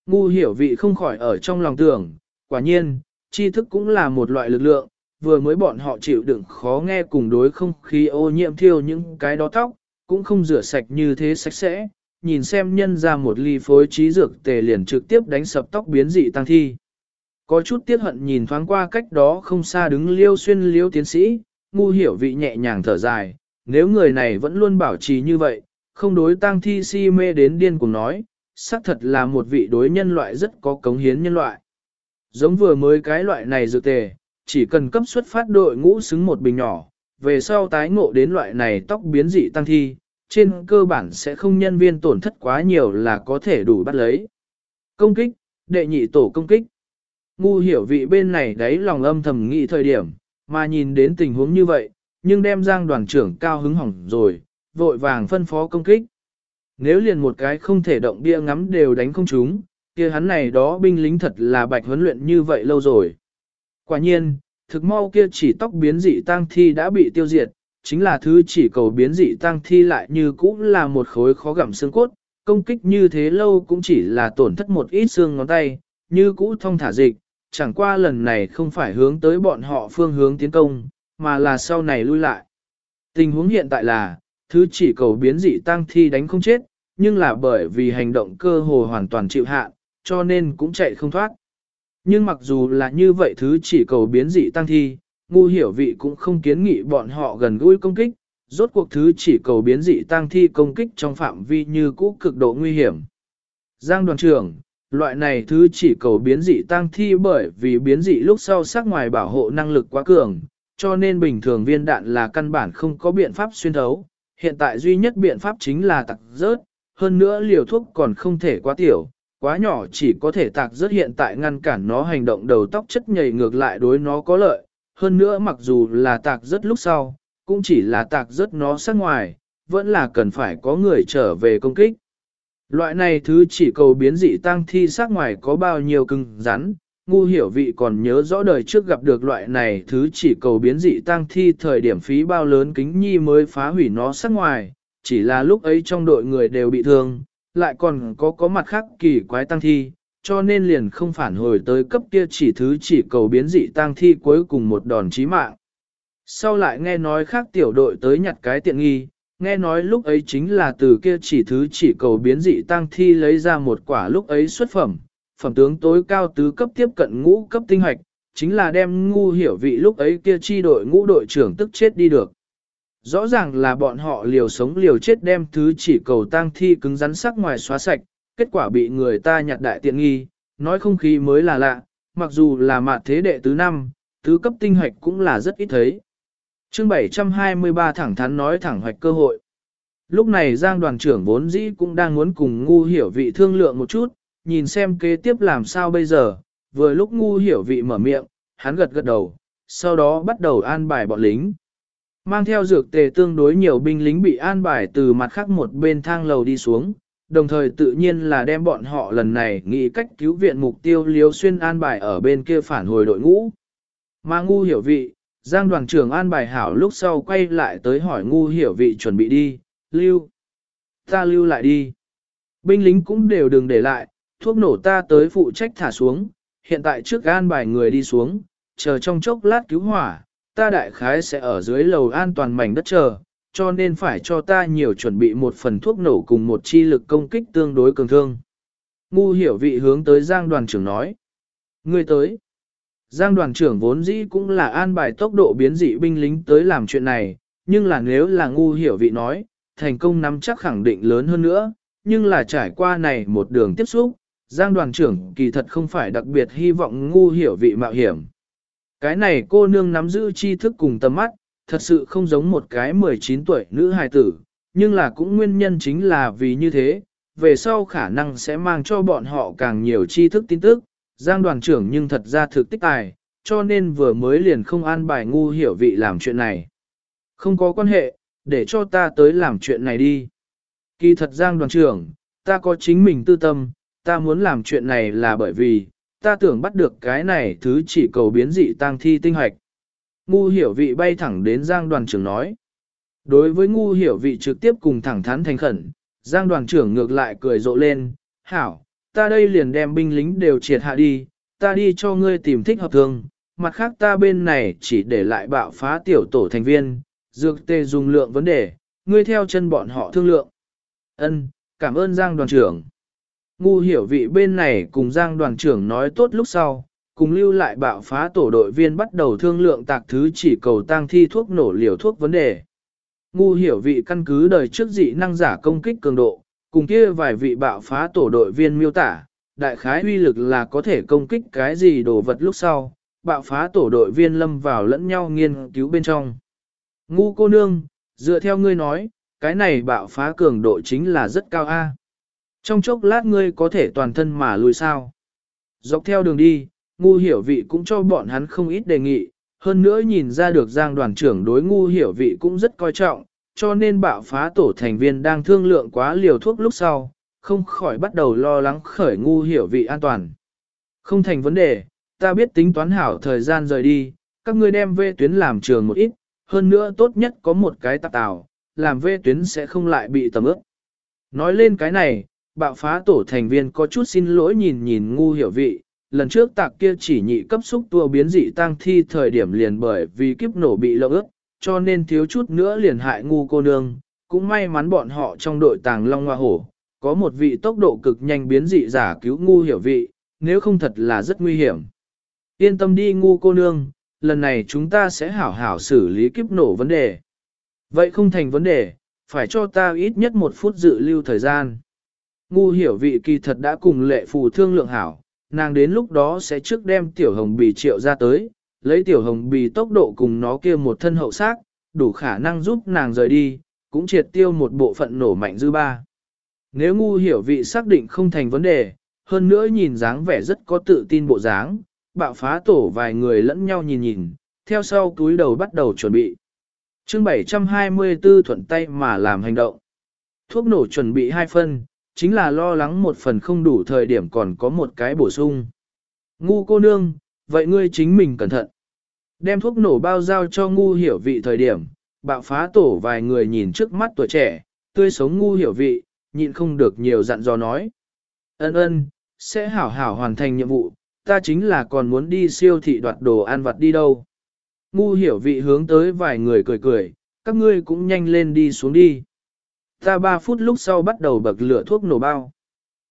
Ngu hiểu vị không khỏi ở trong lòng tưởng, quả nhiên, tri thức cũng là một loại lực lượng, vừa mới bọn họ chịu đựng khó nghe cùng đối không khí ô nhiễm thiêu những cái đó tóc, cũng không rửa sạch như thế sạch sẽ, nhìn xem nhân ra một ly phối trí dược tề liền trực tiếp đánh sập tóc biến dị tăng thi. Có chút tiếc hận nhìn thoáng qua cách đó không xa đứng liêu xuyên liêu tiến sĩ, ngu hiểu vị nhẹ nhàng thở dài, nếu người này vẫn luôn bảo trì như vậy, không đối tăng thi si mê đến điên cùng nói, xác thật là một vị đối nhân loại rất có cống hiến nhân loại. Giống vừa mới cái loại này dược tề, chỉ cần cấp xuất phát đội ngũ xứng một bình nhỏ, về sau tái ngộ đến loại này tóc biến dị tăng thi, trên cơ bản sẽ không nhân viên tổn thất quá nhiều là có thể đủ bắt lấy. Công kích, đệ nhị tổ công kích. Ngu hiểu vị bên này đấy lòng âm thầm nghĩ thời điểm, mà nhìn đến tình huống như vậy, nhưng đem giang đoàn trưởng cao hứng hỏng rồi, vội vàng phân phó công kích. Nếu liền một cái không thể động bia ngắm đều đánh không chúng, kia hắn này đó binh lính thật là bạch huấn luyện như vậy lâu rồi. Quả nhiên, thực mau kia chỉ tóc biến dị tang thi đã bị tiêu diệt, chính là thứ chỉ cầu biến dị tang thi lại như cũ là một khối khó gặm xương cốt, công kích như thế lâu cũng chỉ là tổn thất một ít xương ngón tay, như cũ thông thả dịch, chẳng qua lần này không phải hướng tới bọn họ phương hướng tiến công, mà là sau này lui lại. Tình huống hiện tại là, thứ chỉ cầu biến dị tăng thi đánh không chết, nhưng là bởi vì hành động cơ hồ hoàn toàn chịu hạn, cho nên cũng chạy không thoát. Nhưng mặc dù là như vậy thứ chỉ cầu biến dị tăng thi, ngu hiểu vị cũng không kiến nghị bọn họ gần gũi công kích, rốt cuộc thứ chỉ cầu biến dị tăng thi công kích trong phạm vi như cũ cực độ nguy hiểm. Giang đoàn trưởng, loại này thứ chỉ cầu biến dị tăng thi bởi vì biến dị lúc sau sắc ngoài bảo hộ năng lực quá cường, cho nên bình thường viên đạn là căn bản không có biện pháp xuyên thấu. Hiện tại duy nhất biện pháp chính là tặc rớt, hơn nữa liều thuốc còn không thể quá tiểu, quá nhỏ chỉ có thể tạc rất hiện tại ngăn cản nó hành động đầu tóc chất nhầy ngược lại đối nó có lợi, hơn nữa mặc dù là tạc rất lúc sau, cũng chỉ là tạc rất nó sát ngoài, vẫn là cần phải có người trở về công kích. Loại này thứ chỉ cầu biến dị tăng thi sát ngoài có bao nhiêu cưng rắn, ngu hiểu vị còn nhớ rõ đời trước gặp được loại này thứ chỉ cầu biến dị tăng thi thời điểm phí bao lớn kính nhi mới phá hủy nó sát ngoài, chỉ là lúc ấy trong đội người đều bị thương, lại còn có có mặt khác kỳ quái tăng thi, cho nên liền không phản hồi tới cấp kia chỉ thứ chỉ cầu biến dị tăng thi cuối cùng một đòn chí mạng. Sau lại nghe nói khác tiểu đội tới nhặt cái tiện nghi, nghe nói lúc ấy chính là từ kia chỉ thứ chỉ cầu biến dị tăng thi lấy ra một quả lúc ấy xuất phẩm, phẩm tướng tối cao tứ cấp tiếp cận ngũ cấp tinh hoạch, chính là đem ngu hiểu vị lúc ấy kia chi đội ngũ đội trưởng tức chết đi được. Rõ ràng là bọn họ liều sống liều chết đem thứ chỉ cầu tang thi cứng rắn sắc ngoài xóa sạch, kết quả bị người ta nhặt đại tiện nghi, nói không khí mới là lạ, mặc dù là mạt thế đệ tứ năm, tứ cấp tinh hoạch cũng là rất ít thấy. chương 723 thẳng thắn nói thẳng hoạch cơ hội. Lúc này Giang đoàn trưởng vốn dĩ cũng đang muốn cùng ngu hiểu vị thương lượng một chút, nhìn xem kế tiếp làm sao bây giờ, vừa lúc ngu hiểu vị mở miệng, hắn gật gật đầu, sau đó bắt đầu an bài bọn lính. Mang theo dược tề tương đối nhiều binh lính bị an bài từ mặt khác một bên thang lầu đi xuống, đồng thời tự nhiên là đem bọn họ lần này nghĩ cách cứu viện mục tiêu liếu xuyên an bài ở bên kia phản hồi đội ngũ. Mà ngu hiểu vị, Giang đoàn trưởng an bài hảo lúc sau quay lại tới hỏi ngu hiểu vị chuẩn bị đi, lưu. Ta lưu lại đi. Binh lính cũng đều đừng để lại, thuốc nổ ta tới phụ trách thả xuống, hiện tại trước an bài người đi xuống, chờ trong chốc lát cứu hỏa, ta đại khái sẽ ở dưới lầu an toàn mảnh đất chờ, cho nên phải cho ta nhiều chuẩn bị một phần thuốc nổ cùng một chi lực công kích tương đối cường thương. Ngu hiểu vị hướng tới Giang đoàn trưởng nói. Ngươi tới. Giang đoàn trưởng vốn dĩ cũng là an bài tốc độ biến dị binh lính tới làm chuyện này, nhưng là nếu là ngu hiểu vị nói, thành công nắm chắc khẳng định lớn hơn nữa, nhưng là trải qua này một đường tiếp xúc, Giang đoàn trưởng kỳ thật không phải đặc biệt hy vọng ngu hiểu vị mạo hiểm. Cái này cô nương nắm giữ tri thức cùng tầm mắt, thật sự không giống một cái 19 tuổi nữ hài tử, nhưng là cũng nguyên nhân chính là vì như thế, về sau khả năng sẽ mang cho bọn họ càng nhiều tri thức tin tức, Giang đoàn trưởng nhưng thật ra thực tích tài, cho nên vừa mới liền không an bài ngu hiểu vị làm chuyện này. Không có quan hệ, để cho ta tới làm chuyện này đi. Kỳ thật Giang đoàn trưởng, ta có chính mình tư tâm, ta muốn làm chuyện này là bởi vì, ta tưởng bắt được cái này thứ chỉ cầu biến dị tang thi tinh hoạch. Ngu hiểu vị bay thẳng đến Giang đoàn trưởng nói. Đối với ngu hiểu vị trực tiếp cùng thẳng thắn thành khẩn, Giang đoàn trưởng ngược lại cười rộ lên, hảo, ta đây liền đem binh lính đều triệt hạ đi, ta đi cho ngươi tìm thích hợp thương, mặt khác ta bên này chỉ để lại bạo phá tiểu tổ thành viên, dược tê dùng lượng vấn đề, ngươi theo chân bọn họ thương lượng. Ân, cảm ơn Giang đoàn trưởng. Ngu hiểu vị bên này cùng Giang đoàn trưởng nói tốt lúc sau, cùng lưu lại bạo phá tổ đội viên bắt đầu thương lượng tạc thứ chỉ cầu tăng thi thuốc nổ liều thuốc vấn đề. Ngu hiểu vị căn cứ đời trước dị năng giả công kích cường độ, cùng kia vài vị bạo phá tổ đội viên miêu tả, đại khái uy lực là có thể công kích cái gì đồ vật lúc sau, bạo phá tổ đội viên lâm vào lẫn nhau nghiên cứu bên trong. Ngu cô nương, dựa theo ngươi nói, cái này bạo phá cường độ chính là rất cao a. Trong chốc lát ngươi có thể toàn thân mà lùi sao. Dọc theo đường đi, ngu hiểu vị cũng cho bọn hắn không ít đề nghị, hơn nữa nhìn ra được giang đoàn trưởng đối ngu hiểu vị cũng rất coi trọng, cho nên bạo phá tổ thành viên đang thương lượng quá liều thuốc lúc sau, không khỏi bắt đầu lo lắng khởi ngu hiểu vị an toàn. Không thành vấn đề, ta biết tính toán hảo thời gian rời đi, các ngươi đem về tuyến làm trường một ít, hơn nữa tốt nhất có một cái tạp tàu, làm về tuyến sẽ không lại bị tầm ướp. Nói lên cái này, bạo phá tổ thành viên có chút xin lỗi nhìn nhìn ngu hiểu vị, lần trước tạc kia chỉ nhị cấp xúc tua biến dị tăng thi thời điểm liền bởi vì kiếp nổ bị lỡ ước, cho nên thiếu chút nữa liền hại ngu cô nương, cũng may mắn bọn họ trong đội tàng long hoa hổ, có một vị tốc độ cực nhanh biến dị giả cứu ngu hiểu vị, nếu không thật là rất nguy hiểm. Yên tâm đi ngu cô nương, lần này chúng ta sẽ hảo hảo xử lý kiếp nổ vấn đề. Vậy không thành vấn đề, phải cho ta ít nhất một phút dự lưu thời gian. Ngu hiểu vị kỳ thật đã cùng lệ phù thương lượng hảo, nàng đến lúc đó sẽ trước đem tiểu hồng bì triệu ra tới, lấy tiểu hồng bì tốc độ cùng nó kia một thân hậu xác, đủ khả năng giúp nàng rời đi, cũng triệt tiêu một bộ phận nổ mạnh dư ba. Nếu ngu hiểu vị xác định không thành vấn đề, hơn nữa nhìn dáng vẻ rất có tự tin bộ dáng, bạo phá tổ vài người lẫn nhau nhìn nhìn, theo sau túi đầu bắt đầu chuẩn bị. chương 724 thuận tay mà làm hành động. Thuốc nổ chuẩn bị hai phân, chính là lo lắng một phần không đủ thời điểm còn có một cái bổ sung. Ngu cô nương, vậy ngươi chính mình cẩn thận. Đem thuốc nổ bao giao cho ngu hiểu vị thời điểm, bạo phá tổ vài người nhìn trước mắt tuổi trẻ, tươi sống ngu hiểu vị, nhịn không được nhiều dặn dò nói. Ân ân, sẽ hảo hảo hoàn thành nhiệm vụ, ta chính là còn muốn đi siêu thị đoạt đồ ăn vặt đi đâu. Ngu hiểu vị hướng tới vài người cười cười, các ngươi cũng nhanh lên đi xuống đi. Ta 3 phút lúc sau bắt đầu bậc lửa thuốc nổ bao.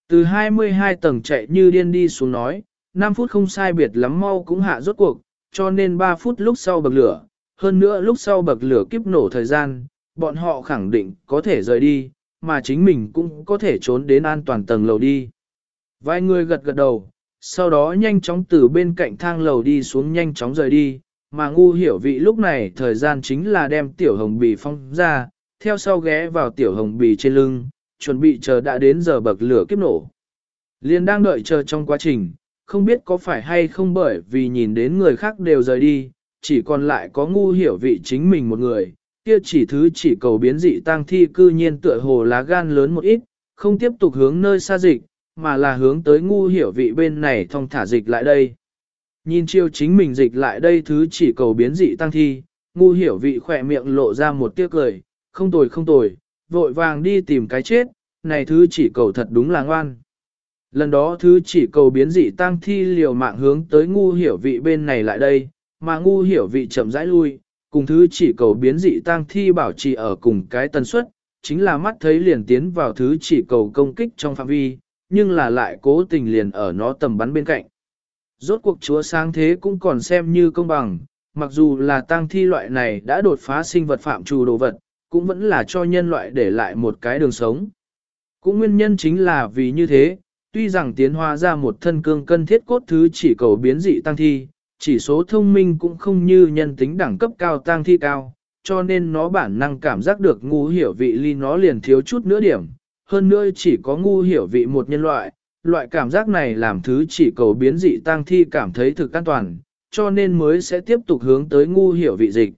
Từ 22 tầng chạy như điên đi xuống nói, 5 phút không sai biệt lắm mau cũng hạ rốt cuộc, cho nên 3 phút lúc sau bậc lửa, hơn nữa lúc sau bậc lửa kiếp nổ thời gian, bọn họ khẳng định có thể rời đi, mà chính mình cũng có thể trốn đến an toàn tầng lầu đi. Vài người gật gật đầu, sau đó nhanh chóng từ bên cạnh thang lầu đi xuống nhanh chóng rời đi, mà ngu hiểu vị lúc này thời gian chính là đem tiểu hồng bì phong ra, theo sau ghé vào tiểu hồng bì trên lưng, chuẩn bị chờ đã đến giờ bậc lửa kiếp nổ. Liên đang đợi chờ trong quá trình, không biết có phải hay không bởi vì nhìn đến người khác đều rời đi, chỉ còn lại có ngu hiểu vị chính mình một người, kia chỉ thứ chỉ cầu biến dị tăng thi cư nhiên tựa hồ lá gan lớn một ít, không tiếp tục hướng nơi xa dịch, mà là hướng tới ngu hiểu vị bên này thông thả dịch lại đây. Nhìn chiêu chính mình dịch lại đây thứ chỉ cầu biến dị tăng thi, ngu hiểu vị khỏe miệng lộ ra một tiếc cười, không tồi không tồi, vội vàng đi tìm cái chết, này thứ chỉ cầu thật đúng là ngoan. Lần đó thứ chỉ cầu biến dị tăng thi liều mạng hướng tới ngu hiểu vị bên này lại đây, mà ngu hiểu vị chậm rãi lui, cùng thứ chỉ cầu biến dị tăng thi bảo trì ở cùng cái tần suất, chính là mắt thấy liền tiến vào thứ chỉ cầu công kích trong phạm vi, nhưng là lại cố tình liền ở nó tầm bắn bên cạnh. Rốt cuộc chúa sáng thế cũng còn xem như công bằng, mặc dù là tăng thi loại này đã đột phá sinh vật phạm trù đồ vật, cũng vẫn là cho nhân loại để lại một cái đường sống. Cũng nguyên nhân chính là vì như thế, tuy rằng tiến hóa ra một thân cương cân thiết cốt thứ chỉ cầu biến dị tăng thi, chỉ số thông minh cũng không như nhân tính đẳng cấp cao tăng thi cao, cho nên nó bản năng cảm giác được ngu hiểu vị ly nó liền thiếu chút nữa điểm, hơn nữa chỉ có ngu hiểu vị một nhân loại, loại cảm giác này làm thứ chỉ cầu biến dị tăng thi cảm thấy thực an toàn, cho nên mới sẽ tiếp tục hướng tới ngu hiểu vị dịch.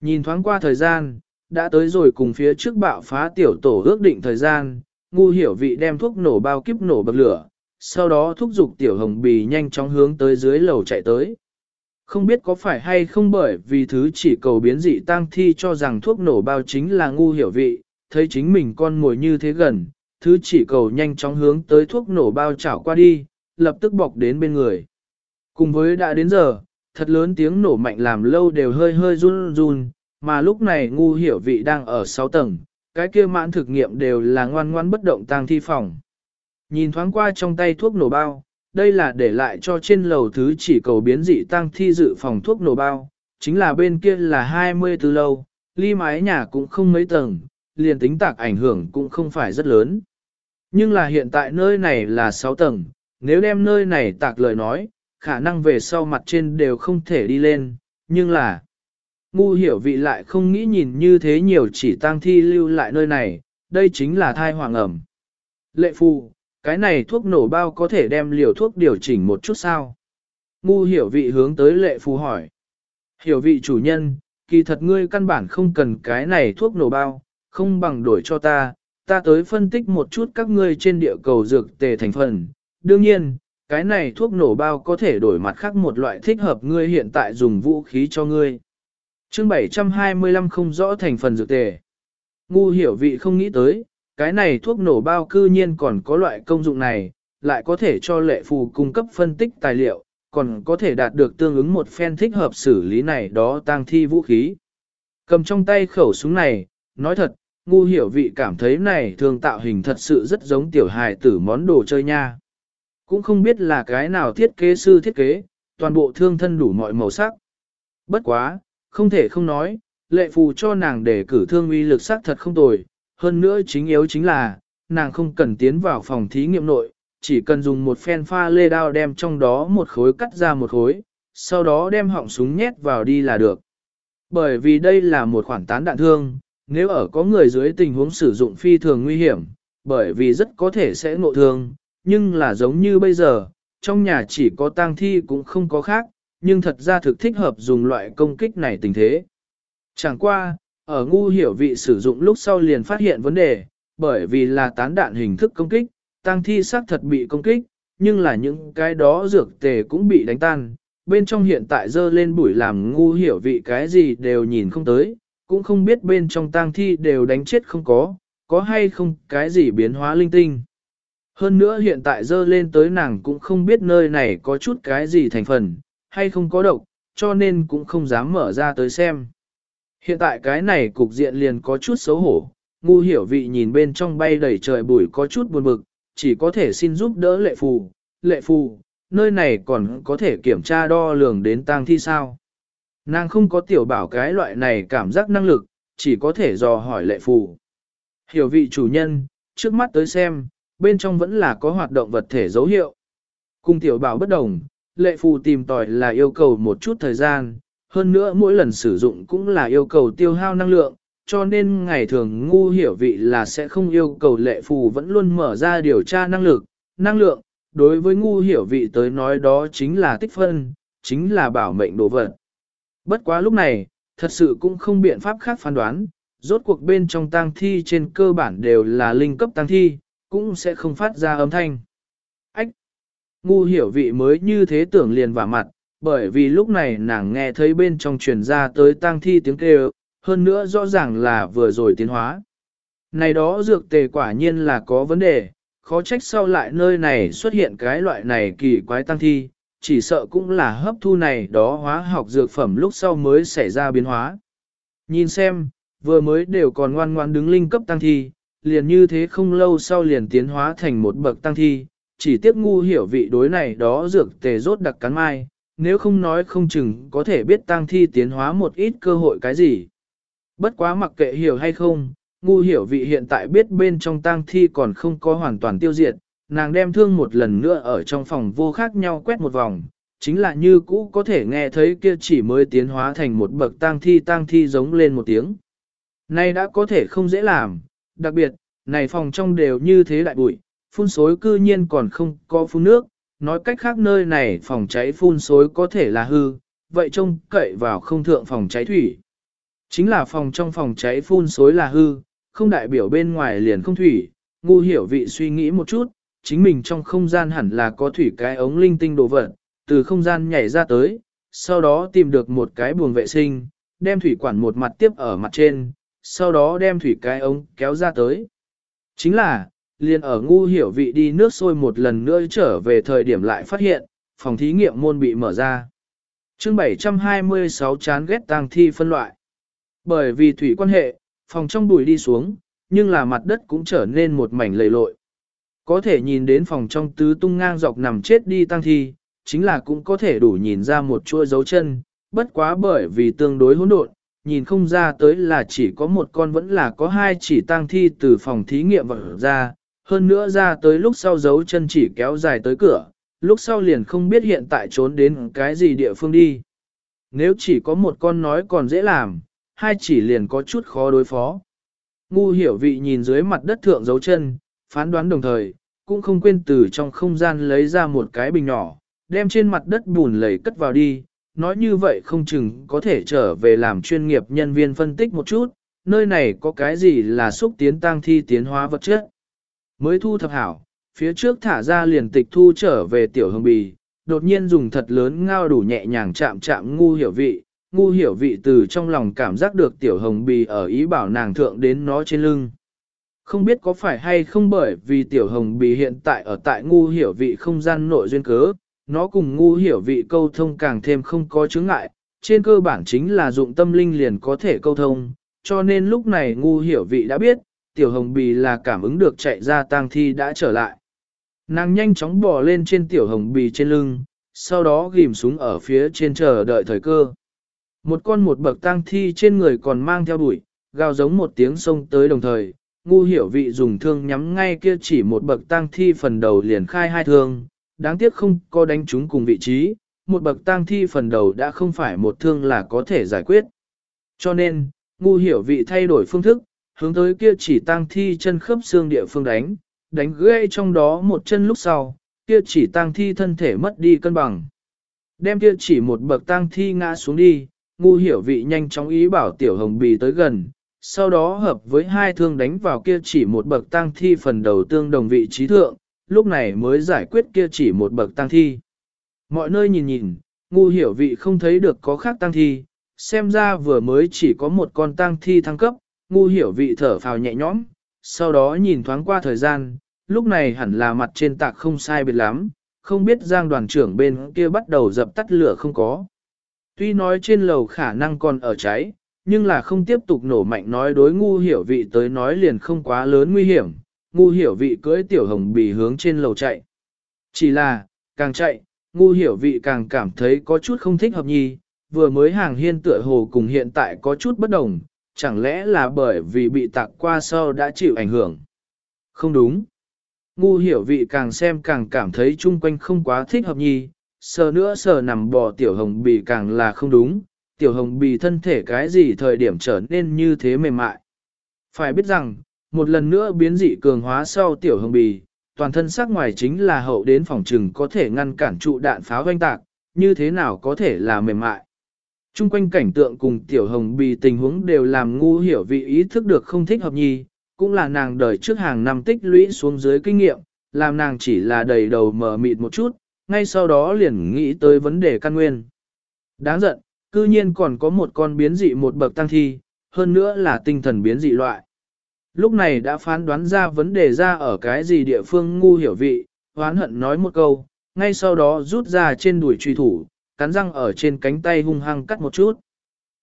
Nhìn thoáng qua thời gian, đã tới rồi cùng phía trước bạo phá tiểu tổ ước định thời gian, ngu hiểu vị đem thuốc nổ bao kiếp nổ bậc lửa, sau đó thúc giục tiểu hồng bì nhanh chóng hướng tới dưới lầu chạy tới. Không biết có phải hay không bởi vì thứ chỉ cầu biến dị tăng thi cho rằng thuốc nổ bao chính là ngu hiểu vị, thấy chính mình con ngồi như thế gần, thứ chỉ cầu nhanh chóng hướng tới thuốc nổ bao chảo qua đi, lập tức bọc đến bên người. Cùng với đã đến giờ, thật lớn tiếng nổ mạnh làm lâu đều hơi hơi run run, mà lúc này ngu hiểu vị đang ở 6 tầng, cái kia mãn thực nghiệm đều là ngoan ngoan bất động tang thi phòng. Nhìn thoáng qua trong tay thuốc nổ bao, đây là để lại cho trên lầu thứ chỉ cầu biến dị tăng thi dự phòng thuốc nổ bao, chính là bên kia là 24 lâu, ly mái nhà cũng không mấy tầng, liền tính tạc ảnh hưởng cũng không phải rất lớn. Nhưng là hiện tại nơi này là 6 tầng, nếu đem nơi này tạc lời nói, khả năng về sau mặt trên đều không thể đi lên, nhưng là ngu hiểu vị lại không nghĩ nhìn như thế nhiều chỉ tang thi lưu lại nơi này, đây chính là thai hoàng ẩm. Lệ phu, cái này thuốc nổ bao có thể đem liều thuốc điều chỉnh một chút sao? Ngu hiểu vị hướng tới lệ phù hỏi. Hiểu vị chủ nhân, kỳ thật ngươi căn bản không cần cái này thuốc nổ bao, không bằng đổi cho ta, ta tới phân tích một chút các ngươi trên địa cầu dược tề thành phần. Đương nhiên, cái này thuốc nổ bao có thể đổi mặt khác một loại thích hợp ngươi hiện tại dùng vũ khí cho ngươi chương 725 không rõ thành phần dược tề. Ngu hiểu vị không nghĩ tới, cái này thuốc nổ bao cư nhiên còn có loại công dụng này, lại có thể cho lệ phù cung cấp phân tích tài liệu, còn có thể đạt được tương ứng một phen thích hợp xử lý này đó tăng thi vũ khí. Cầm trong tay khẩu súng này, nói thật, ngu hiểu vị cảm thấy này thường tạo hình thật sự rất giống tiểu hài tử món đồ chơi nha. Cũng không biết là cái nào thiết kế sư thiết kế, toàn bộ thương thân đủ mọi màu sắc. Bất quá, không thể không nói, lệ phù cho nàng để cử thương uy lực sắc thật không tồi, hơn nữa chính yếu chính là, nàng không cần tiến vào phòng thí nghiệm nội, chỉ cần dùng một phen pha lê đao đem trong đó một khối cắt ra một khối, sau đó đem họng súng nhét vào đi là được. Bởi vì đây là một khoản tán đạn thương, nếu ở có người dưới tình huống sử dụng phi thường nguy hiểm, bởi vì rất có thể sẽ ngộ thương, nhưng là giống như bây giờ, trong nhà chỉ có tang thi cũng không có khác, nhưng thật ra thực thích hợp dùng loại công kích này tình thế. Chẳng qua, ở ngu hiểu vị sử dụng lúc sau liền phát hiện vấn đề, bởi vì là tán đạn hình thức công kích, tăng thi xác thật bị công kích, nhưng là những cái đó dược tề cũng bị đánh tan. Bên trong hiện tại dơ lên bụi làm ngu hiểu vị cái gì đều nhìn không tới, cũng không biết bên trong tang thi đều đánh chết không có, có hay không cái gì biến hóa linh tinh. Hơn nữa hiện tại dơ lên tới nàng cũng không biết nơi này có chút cái gì thành phần, hay không có độc, cho nên cũng không dám mở ra tới xem. Hiện tại cái này cục diện liền có chút xấu hổ, ngu hiểu vị nhìn bên trong bay đầy trời bụi có chút buồn bực, chỉ có thể xin giúp đỡ lệ phù. Lệ phù, nơi này còn có thể kiểm tra đo lường đến tang thi sao. Nàng không có tiểu bảo cái loại này cảm giác năng lực, chỉ có thể dò hỏi lệ phù. Hiểu vị chủ nhân, trước mắt tới xem, bên trong vẫn là có hoạt động vật thể dấu hiệu. Cùng tiểu bảo bất đồng, lệ phù tìm tòi là yêu cầu một chút thời gian, hơn nữa mỗi lần sử dụng cũng là yêu cầu tiêu hao năng lượng, cho nên ngày thường ngu hiểu vị là sẽ không yêu cầu lệ phù vẫn luôn mở ra điều tra năng lực, năng lượng, đối với ngu hiểu vị tới nói đó chính là tích phân, chính là bảo mệnh đồ vật. Bất quá lúc này, thật sự cũng không biện pháp khác phán đoán, rốt cuộc bên trong tang thi trên cơ bản đều là linh cấp tang thi, cũng sẽ không phát ra âm thanh. Ngu hiểu vị mới như thế tưởng liền vào mặt, bởi vì lúc này nàng nghe thấy bên trong truyền ra tới tang thi tiếng kêu, hơn nữa rõ ràng là vừa rồi tiến hóa. Này đó dược tề quả nhiên là có vấn đề, khó trách sau lại nơi này xuất hiện cái loại này kỳ quái tăng thi, chỉ sợ cũng là hấp thu này đó hóa học dược phẩm lúc sau mới xảy ra biến hóa. Nhìn xem, vừa mới đều còn ngoan ngoan đứng linh cấp tăng thi, liền như thế không lâu sau liền tiến hóa thành một bậc tăng thi, chỉ tiếc ngu hiểu vị đối này đó dược tề rốt đặc cắn mai, nếu không nói không chừng có thể biết tăng thi tiến hóa một ít cơ hội cái gì. Bất quá mặc kệ hiểu hay không, ngu hiểu vị hiện tại biết bên trong tang thi còn không có hoàn toàn tiêu diệt, nàng đem thương một lần nữa ở trong phòng vô khác nhau quét một vòng, chính là như cũ có thể nghe thấy kia chỉ mới tiến hóa thành một bậc tang thi tang thi giống lên một tiếng. Này đã có thể không dễ làm, đặc biệt, này phòng trong đều như thế đại bụi, phun xối cư nhiên còn không có phun nước, nói cách khác nơi này phòng cháy phun xối có thể là hư, vậy trông cậy vào không thượng phòng cháy thủy. Chính là phòng trong phòng cháy phun xối là hư, không đại biểu bên ngoài liền không thủy, ngu hiểu vị suy nghĩ một chút, chính mình trong không gian hẳn là có thủy cái ống linh tinh đồ vật, từ không gian nhảy ra tới, sau đó tìm được một cái buồng vệ sinh, đem thủy quản một mặt tiếp ở mặt trên, sau đó đem thủy cái ống kéo ra tới. Chính là, liền ở ngu hiểu vị đi nước sôi một lần nữa trở về thời điểm lại phát hiện, phòng thí nghiệm môn bị mở ra. chương 726 chán ghét tang thi phân loại. Bởi vì thủy quan hệ, phòng trong bùi đi xuống, nhưng là mặt đất cũng trở nên một mảnh lầy lội. Có thể nhìn đến phòng trong tứ tung ngang dọc nằm chết đi tăng thi, chính là cũng có thể đủ nhìn ra một chuỗi dấu chân, bất quá bởi vì tương đối hỗn độn, nhìn không ra tới là chỉ có một con vẫn là có hai chỉ tăng thi từ phòng thí nghiệm vỡ ra, hơn nữa ra tới lúc sau dấu chân chỉ kéo dài tới cửa, lúc sau liền không biết hiện tại trốn đến cái gì địa phương đi. Nếu chỉ có một con nói còn dễ làm, hai chỉ liền có chút khó đối phó. Ngu hiểu vị nhìn dưới mặt đất thượng dấu chân, phán đoán đồng thời, cũng không quên từ trong không gian lấy ra một cái bình nhỏ, đem trên mặt đất bùn lầy cất vào đi, nói như vậy không chừng có thể trở về làm chuyên nghiệp nhân viên phân tích một chút, nơi này có cái gì là xúc tiến tăng thi tiến hóa vật chất. Mới thu thập hảo, phía trước thả ra liền tịch thu trở về tiểu hồng bì, đột nhiên dùng thật lớn ngao đủ nhẹ nhàng chạm chạm ngu hiểu vị, ngu hiểu vị từ trong lòng cảm giác được tiểu hồng bì ở ý bảo nàng thượng đến nó trên lưng. Không biết có phải hay không bởi vì tiểu hồng bì hiện tại ở tại ngu hiểu vị không gian nội duyên cớ, nó cùng ngu hiểu vị câu thông càng thêm không có chứng ngại, trên cơ bản chính là dụng tâm linh liền có thể câu thông, cho nên lúc này ngu hiểu vị đã biết, tiểu hồng bì là cảm ứng được chạy ra tang thi đã trở lại. Nàng nhanh chóng bò lên trên tiểu hồng bì trên lưng, sau đó ghim xuống ở phía trên chờ đợi thời cơ. Một con một bậc tang thi trên người còn mang theo đuổi, gào giống một tiếng sông tới đồng thời, ngu hiểu vị dùng thương nhắm ngay kia chỉ một bậc tang thi phần đầu liền khai hai thương, đáng tiếc không có đánh chúng cùng vị trí, một bậc tang thi phần đầu đã không phải một thương là có thể giải quyết. Cho nên, ngu hiểu vị thay đổi phương thức, hướng tới kia chỉ tang thi chân khớp xương địa phương đánh, đánh gãy trong đó một chân lúc sau, kia chỉ tang thi thân thể mất đi cân bằng. Đem kia chỉ một bậc tang thi ngã xuống đi, ngu hiểu vị nhanh chóng ý bảo tiểu hồng bì tới gần, sau đó hợp với hai thương đánh vào kia chỉ một bậc tang thi phần đầu tương đồng vị trí thượng, lúc này mới giải quyết kia chỉ một bậc tang thi. Mọi nơi nhìn nhìn, ngu hiểu vị không thấy được có khác tang thi, xem ra vừa mới chỉ có một con tang thi thăng cấp, ngu hiểu vị thở phào nhẹ nhõm, sau đó nhìn thoáng qua thời gian, lúc này hẳn là mặt trên tạc không sai biệt lắm, không biết giang đoàn trưởng bên kia bắt đầu dập tắt lửa không có. Tuy nói trên lầu khả năng còn ở cháy, nhưng là không tiếp tục nổ mạnh nói đối ngu hiểu vị tới nói liền không quá lớn nguy hiểm, ngu hiểu vị cưỡi tiểu hồng bì hướng trên lầu chạy. Chỉ là, càng chạy, ngu hiểu vị càng cảm thấy có chút không thích hợp nhi, vừa mới hàng hiên tựa hồ cùng hiện tại có chút bất đồng, chẳng lẽ là bởi vì bị tạc qua sau đã chịu ảnh hưởng. Không đúng. Ngu hiểu vị càng xem càng cảm thấy chung quanh không quá thích hợp nhi, sờ nữa sờ nằm bò tiểu hồng bì càng là không đúng, tiểu hồng bì thân thể cái gì thời điểm trở nên như thế mềm mại. Phải biết rằng, một lần nữa biến dị cường hóa sau tiểu hồng bì, toàn thân sắc ngoài chính là hậu đến phòng trừng có thể ngăn cản trụ đạn pháo doanh tạc, như thế nào có thể là mềm mại. Trung quanh cảnh tượng cùng tiểu hồng bì tình huống đều làm ngu hiểu vị ý thức được không thích hợp nhi, cũng là nàng đời trước hàng năm tích lũy xuống dưới kinh nghiệm, làm nàng chỉ là đầy đầu mờ mịt một chút, ngay sau đó liền nghĩ tới vấn đề căn nguyên. Đáng giận, cư nhiên còn có một con biến dị một bậc tăng thi, hơn nữa là tinh thần biến dị loại. Lúc này đã phán đoán ra vấn đề ra ở cái gì địa phương ngu hiểu vị, hoán hận nói một câu, ngay sau đó rút ra trên đuổi truy thủ, cắn răng ở trên cánh tay hung hăng cắt một chút.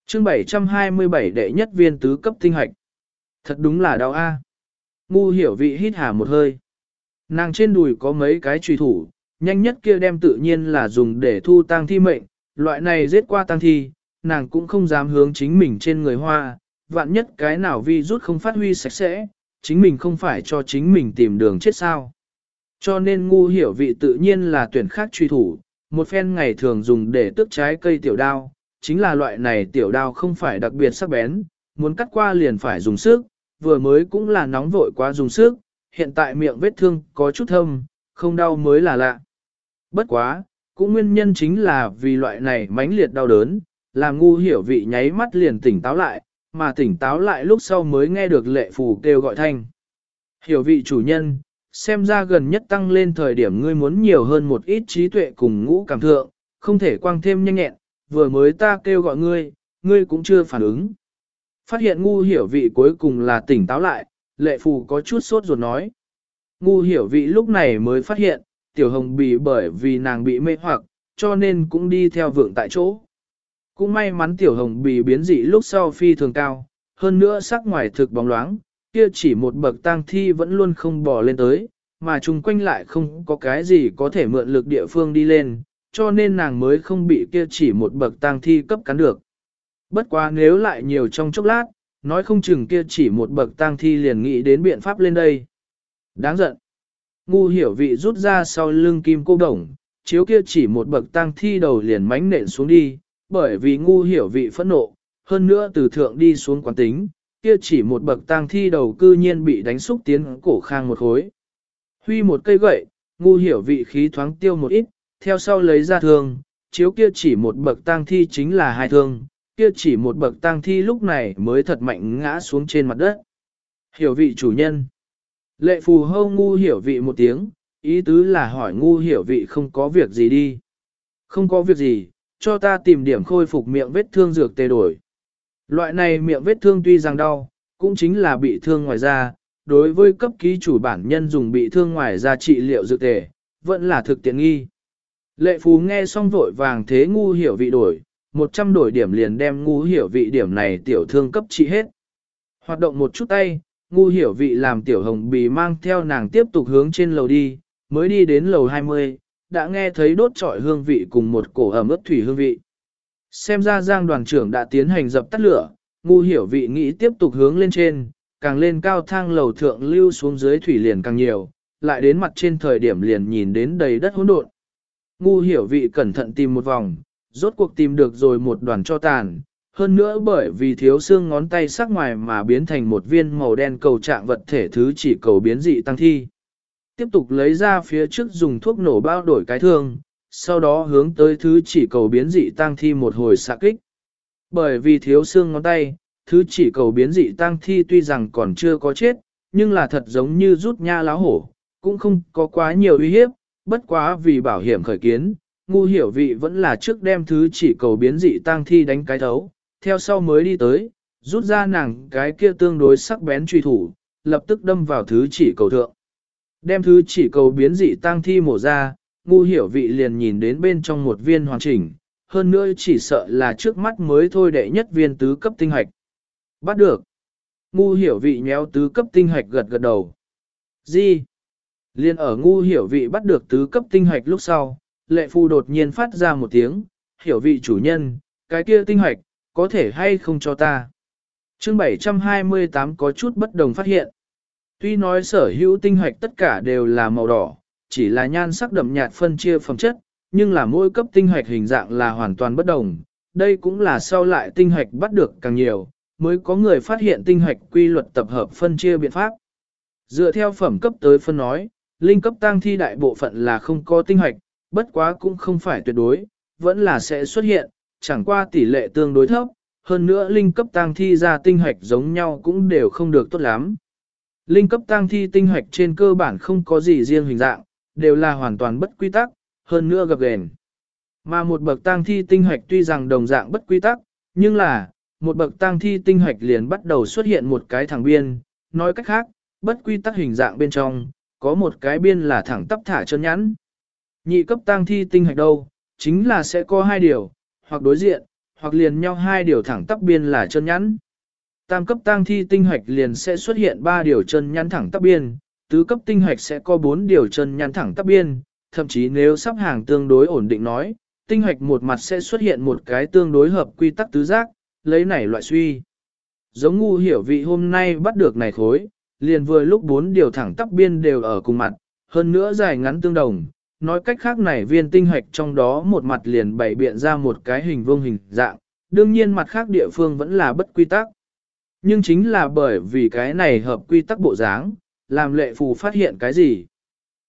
chương 727 đệ nhất viên tứ cấp tinh hạch. Thật đúng là đau a. Ngu hiểu vị hít hà một hơi. Nàng trên đùi có mấy cái truy thủ, nhanh nhất kia đem tự nhiên là dùng để thu tang thi mệnh, loại này giết qua tang thi, nàng cũng không dám hướng chính mình trên người hoa, vạn nhất cái nào vi rút không phát huy sạch sẽ, chính mình không phải cho chính mình tìm đường chết sao. Cho nên ngu hiểu vị tự nhiên là tuyển khác truy thủ, một phen ngày thường dùng để tước trái cây tiểu đao, chính là loại này tiểu đao không phải đặc biệt sắc bén, muốn cắt qua liền phải dùng sức, vừa mới cũng là nóng vội quá dùng sức, hiện tại miệng vết thương có chút thâm, không đau mới là lạ. Bất quá, cũng nguyên nhân chính là vì loại này mãnh liệt đau đớn, làm ngu hiểu vị nháy mắt liền tỉnh táo lại, mà tỉnh táo lại lúc sau mới nghe được lệ phù kêu gọi thanh. Hiểu vị chủ nhân, xem ra gần nhất tăng lên thời điểm ngươi muốn nhiều hơn một ít trí tuệ cùng ngũ cảm thượng, không thể quang thêm nhanh nhẹn, vừa mới ta kêu gọi ngươi, ngươi cũng chưa phản ứng. Phát hiện ngu hiểu vị cuối cùng là tỉnh táo lại, lệ phù có chút sốt ruột nói. Ngu hiểu vị lúc này mới phát hiện, tiểu hồng bì bởi vì nàng bị mê hoặc, cho nên cũng đi theo vượng tại chỗ. Cũng may mắn tiểu hồng bì biến dị lúc sau phi thường cao, hơn nữa sắc ngoài thực bóng loáng, kia chỉ một bậc tang thi vẫn luôn không bỏ lên tới, mà chung quanh lại không có cái gì có thể mượn lực địa phương đi lên, cho nên nàng mới không bị kia chỉ một bậc tang thi cấp cắn được. Bất quá nếu lại nhiều trong chốc lát, nói không chừng kia chỉ một bậc tang thi liền nghĩ đến biện pháp lên đây. Đáng giận. Ngu hiểu vị rút ra sau lưng kim cô đồng, chiếu kia chỉ một bậc tang thi đầu liền mánh nện xuống đi, bởi vì ngu hiểu vị phẫn nộ, hơn nữa từ thượng đi xuống quán tính, kia chỉ một bậc tang thi đầu cư nhiên bị đánh xúc tiến cổ khang một khối. Huy một cây gậy, ngu hiểu vị khí thoáng tiêu một ít, theo sau lấy ra thương, chiếu kia chỉ một bậc tang thi chính là hai thương, kia chỉ một bậc tang thi lúc này mới thật mạnh ngã xuống trên mặt đất. Hiểu vị chủ nhân. Lệ phù hâu ngu hiểu vị một tiếng, ý tứ là hỏi ngu hiểu vị không có việc gì đi. Không có việc gì, cho ta tìm điểm khôi phục miệng vết thương dược tê đổi. Loại này miệng vết thương tuy rằng đau, cũng chính là bị thương ngoài da, đối với cấp ký chủ bản nhân dùng bị thương ngoài da trị liệu dược tề, vẫn là thực tiện nghi. Lệ phù nghe xong vội vàng thế ngu hiểu vị đổi, 100 đổi điểm liền đem ngu hiểu vị điểm này tiểu thương cấp trị hết. Hoạt động một chút tay, ngu hiểu vị làm tiểu hồng bì mang theo nàng tiếp tục hướng trên lầu đi, mới đi đến lầu 20, đã nghe thấy đốt trọi hương vị cùng một cổ ẩm ướt thủy hương vị. Xem ra giang đoàn trưởng đã tiến hành dập tắt lửa, ngu hiểu vị nghĩ tiếp tục hướng lên trên, càng lên cao thang lầu thượng lưu xuống dưới thủy liền càng nhiều, lại đến mặt trên thời điểm liền nhìn đến đầy đất hỗn độn. Ngu hiểu vị cẩn thận tìm một vòng, rốt cuộc tìm được rồi một đoàn cho tàn, hơn nữa bởi vì thiếu xương ngón tay sắc ngoài mà biến thành một viên màu đen cầu trạng vật thể thứ chỉ cầu biến dị tăng thi. Tiếp tục lấy ra phía trước dùng thuốc nổ bao đổi cái thương, sau đó hướng tới thứ chỉ cầu biến dị tăng thi một hồi xạ kích. Bởi vì thiếu xương ngón tay, thứ chỉ cầu biến dị tăng thi tuy rằng còn chưa có chết, nhưng là thật giống như rút nha láo hổ, cũng không có quá nhiều uy hiếp, bất quá vì bảo hiểm khởi kiến, ngu hiểu vị vẫn là trước đem thứ chỉ cầu biến dị tăng thi đánh cái thấu, theo sau mới đi tới, rút ra nàng cái kia tương đối sắc bén truy thủ, lập tức đâm vào thứ chỉ cầu thượng. Đem thứ chỉ cầu biến dị tăng thi mổ ra, ngu hiểu vị liền nhìn đến bên trong một viên hoàn chỉnh, hơn nữa chỉ sợ là trước mắt mới thôi đệ nhất viên tứ cấp tinh hạch. Bắt được. Ngu hiểu vị nhéo tứ cấp tinh hạch gật gật đầu. Gì? Liên ở ngu hiểu vị bắt được tứ cấp tinh hạch lúc sau, lệ phu đột nhiên phát ra một tiếng, hiểu vị chủ nhân, cái kia tinh hạch, có thể hay không cho ta. chương 728 có chút bất đồng phát hiện. Tuy nói sở hữu tinh hạch tất cả đều là màu đỏ, chỉ là nhan sắc đậm nhạt phân chia phẩm chất, nhưng là mỗi cấp tinh hạch hình dạng là hoàn toàn bất đồng. Đây cũng là sau lại tinh hạch bắt được càng nhiều, mới có người phát hiện tinh hạch quy luật tập hợp phân chia biện pháp. Dựa theo phẩm cấp tới phân nói, linh cấp tăng thi đại bộ phận là không có tinh hạch, bất quá cũng không phải tuyệt đối, vẫn là sẽ xuất hiện, chẳng qua tỷ lệ tương đối thấp, hơn nữa linh cấp tăng thi ra tinh hạch giống nhau cũng đều không được tốt lắm. Linh cấp tăng thi tinh hạch trên cơ bản không có gì riêng hình dạng, đều là hoàn toàn bất quy tắc, hơn nữa gặp gền. Mà một bậc tăng thi tinh hoạch tuy rằng đồng dạng bất quy tắc, nhưng là, một bậc tăng thi tinh hoạch liền bắt đầu xuất hiện một cái thẳng biên, nói cách khác, bất quy tắc hình dạng bên trong, có một cái biên là thẳng tắp thả chân nhắn. Nhị cấp tăng thi tinh hoạch đâu, chính là sẽ có hai điều, hoặc đối diện, hoặc liền nhau hai điều thẳng tắp biên là chân nhắn. Tam cấp tăng thi tinh hoạch liền sẽ xuất hiện ba điều chân nhắn thẳng tắp biên, tứ cấp tinh hoạch sẽ có bốn điều chân nhăn thẳng tắp biên, thậm chí nếu sắp hàng tương đối ổn định nói, tinh hoạch một mặt sẽ xuất hiện một cái tương đối hợp quy tắc tứ giác, lấy này loại suy. Giống ngu hiểu vị hôm nay bắt được này khối, liền vừa lúc bốn điều thẳng tắp biên đều ở cùng mặt, hơn nữa dài ngắn tương đồng, nói cách khác này viên tinh hoạch trong đó một mặt liền bày biện ra một cái hình vuông hình dạng, đương nhiên mặt khác địa phương vẫn là bất quy tắc. Nhưng chính là bởi vì cái này hợp quy tắc bộ dáng, làm lệ phù phát hiện cái gì?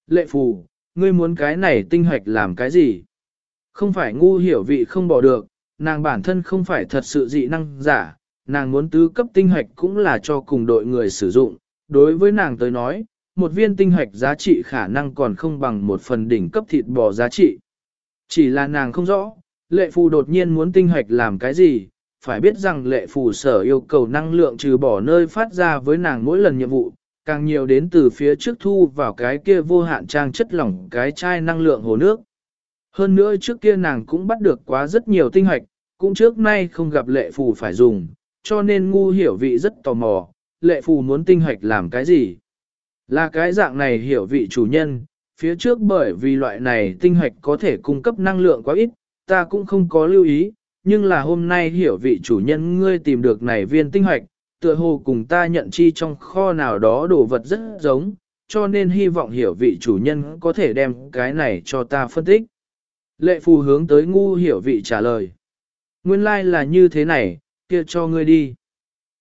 Lệ phù, ngươi muốn cái này tinh hạch làm cái gì? Không phải ngu hiểu vị không bỏ được, nàng bản thân không phải thật sự dị năng giả, nàng muốn tứ cấp tinh hạch cũng là cho cùng đội người sử dụng. Đối với nàng tới nói, một viên tinh hạch giá trị khả năng còn không bằng một phần đỉnh cấp thịt bò giá trị. Chỉ là nàng không rõ, lệ phù đột nhiên muốn tinh hạch làm cái gì, phải biết rằng lệ phù sở yêu cầu năng lượng trừ bỏ nơi phát ra với nàng mỗi lần nhiệm vụ, càng nhiều đến từ phía trước thu vào cái kia vô hạn trang chất lỏng cái chai năng lượng hồ nước. Hơn nữa trước kia nàng cũng bắt được quá rất nhiều tinh hoạch, cũng trước nay không gặp lệ phù phải dùng, cho nên ngu hiểu vị rất tò mò, lệ phù muốn tinh hoạch làm cái gì. Là cái dạng này hiểu vị chủ nhân, phía trước bởi vì loại này tinh hoạch có thể cung cấp năng lượng quá ít, ta cũng không có lưu ý, nhưng là hôm nay hiểu vị chủ nhân ngươi tìm được này viên tinh hoạch, tựa hồ cùng ta nhận chi trong kho nào đó đồ vật rất giống, cho nên hy vọng hiểu vị chủ nhân có thể đem cái này cho ta phân tích. Lệ phù hướng tới ngu hiểu vị trả lời. Nguyên lai like là như thế này, kia cho ngươi đi.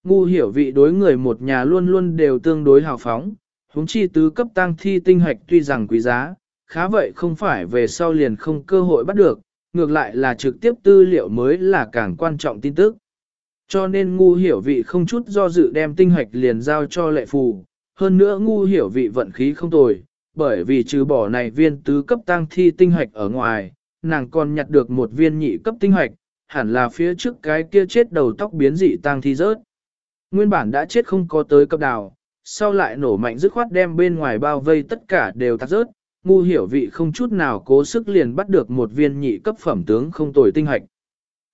Ngu hiểu vị đối người một nhà luôn luôn đều tương đối hào phóng, huống chi tứ cấp tăng thi tinh hoạch tuy rằng quý giá, khá vậy không phải về sau liền không cơ hội bắt được, ngược lại là trực tiếp tư liệu mới là càng quan trọng tin tức. Cho nên ngu hiểu vị không chút do dự đem tinh hoạch liền giao cho lệ phù, hơn nữa ngu hiểu vị vận khí không tồi, bởi vì trừ bỏ này viên tứ cấp tăng thi tinh hoạch ở ngoài, nàng còn nhặt được một viên nhị cấp tinh hoạch, hẳn là phía trước cái kia chết đầu tóc biến dị tăng thi rớt. Nguyên bản đã chết không có tới cấp đào, sau lại nổ mạnh dứt khoát đem bên ngoài bao vây tất cả đều tắt rớt, ngu hiểu vị không chút nào cố sức liền bắt được một viên nhị cấp phẩm tướng không tồi tinh hoạch.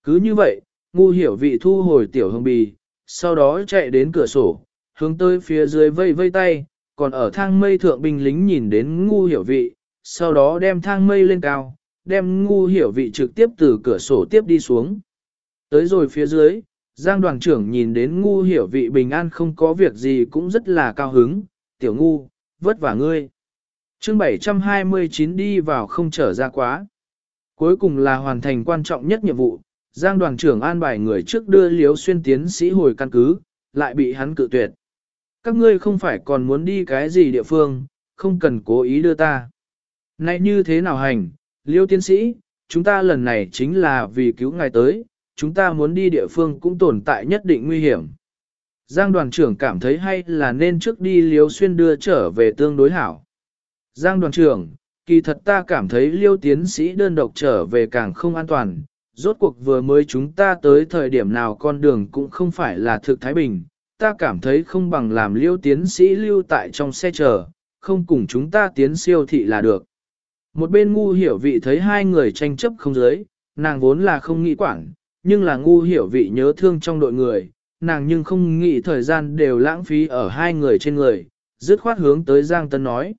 Cứ như vậy, ngu hiểu vị thu hồi tiểu hương bì, sau đó chạy đến cửa sổ, hướng tới phía dưới vây vây tay, còn ở thang mây thượng binh lính nhìn đến ngu hiểu vị, sau đó đem thang mây lên cao, đem ngu hiểu vị trực tiếp từ cửa sổ tiếp đi xuống. Tới rồi phía dưới, Giang đoàn trưởng nhìn đến ngu hiểu vị bình an không có việc gì cũng rất là cao hứng, tiểu ngu, vất vả ngươi. chương 729 đi vào không trở ra quá. Cuối cùng là hoàn thành quan trọng nhất nhiệm vụ, Giang đoàn trưởng an bài người trước đưa liếu xuyên tiến sĩ hồi căn cứ, lại bị hắn cự tuyệt. Các ngươi không phải còn muốn đi cái gì địa phương, không cần cố ý đưa ta. Này như thế nào hành, liêu tiến sĩ, chúng ta lần này chính là vì cứu ngài tới, chúng ta muốn đi địa phương cũng tồn tại nhất định nguy hiểm. Giang đoàn trưởng cảm thấy hay là nên trước đi liêu xuyên đưa trở về tương đối hảo. Giang đoàn trưởng, kỳ thật ta cảm thấy liêu tiến sĩ đơn độc trở về càng không an toàn, rốt cuộc vừa mới chúng ta tới thời điểm nào con đường cũng không phải là thực Thái Bình, ta cảm thấy không bằng làm liêu tiến sĩ lưu tại trong xe chờ, không cùng chúng ta tiến siêu thị là được. Một bên ngu hiểu vị thấy hai người tranh chấp không giới, nàng vốn là không nghĩ quản, nhưng là ngu hiểu vị nhớ thương trong đội người, nàng nhưng không nghĩ thời gian đều lãng phí ở hai người trên người, dứt khoát hướng tới Giang Tân nói.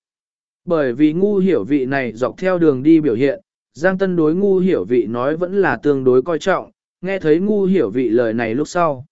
Bởi vì ngu hiểu vị này dọc theo đường đi biểu hiện, Giang Tân đối ngu hiểu vị nói vẫn là tương đối coi trọng, nghe thấy ngu hiểu vị lời này lúc sau.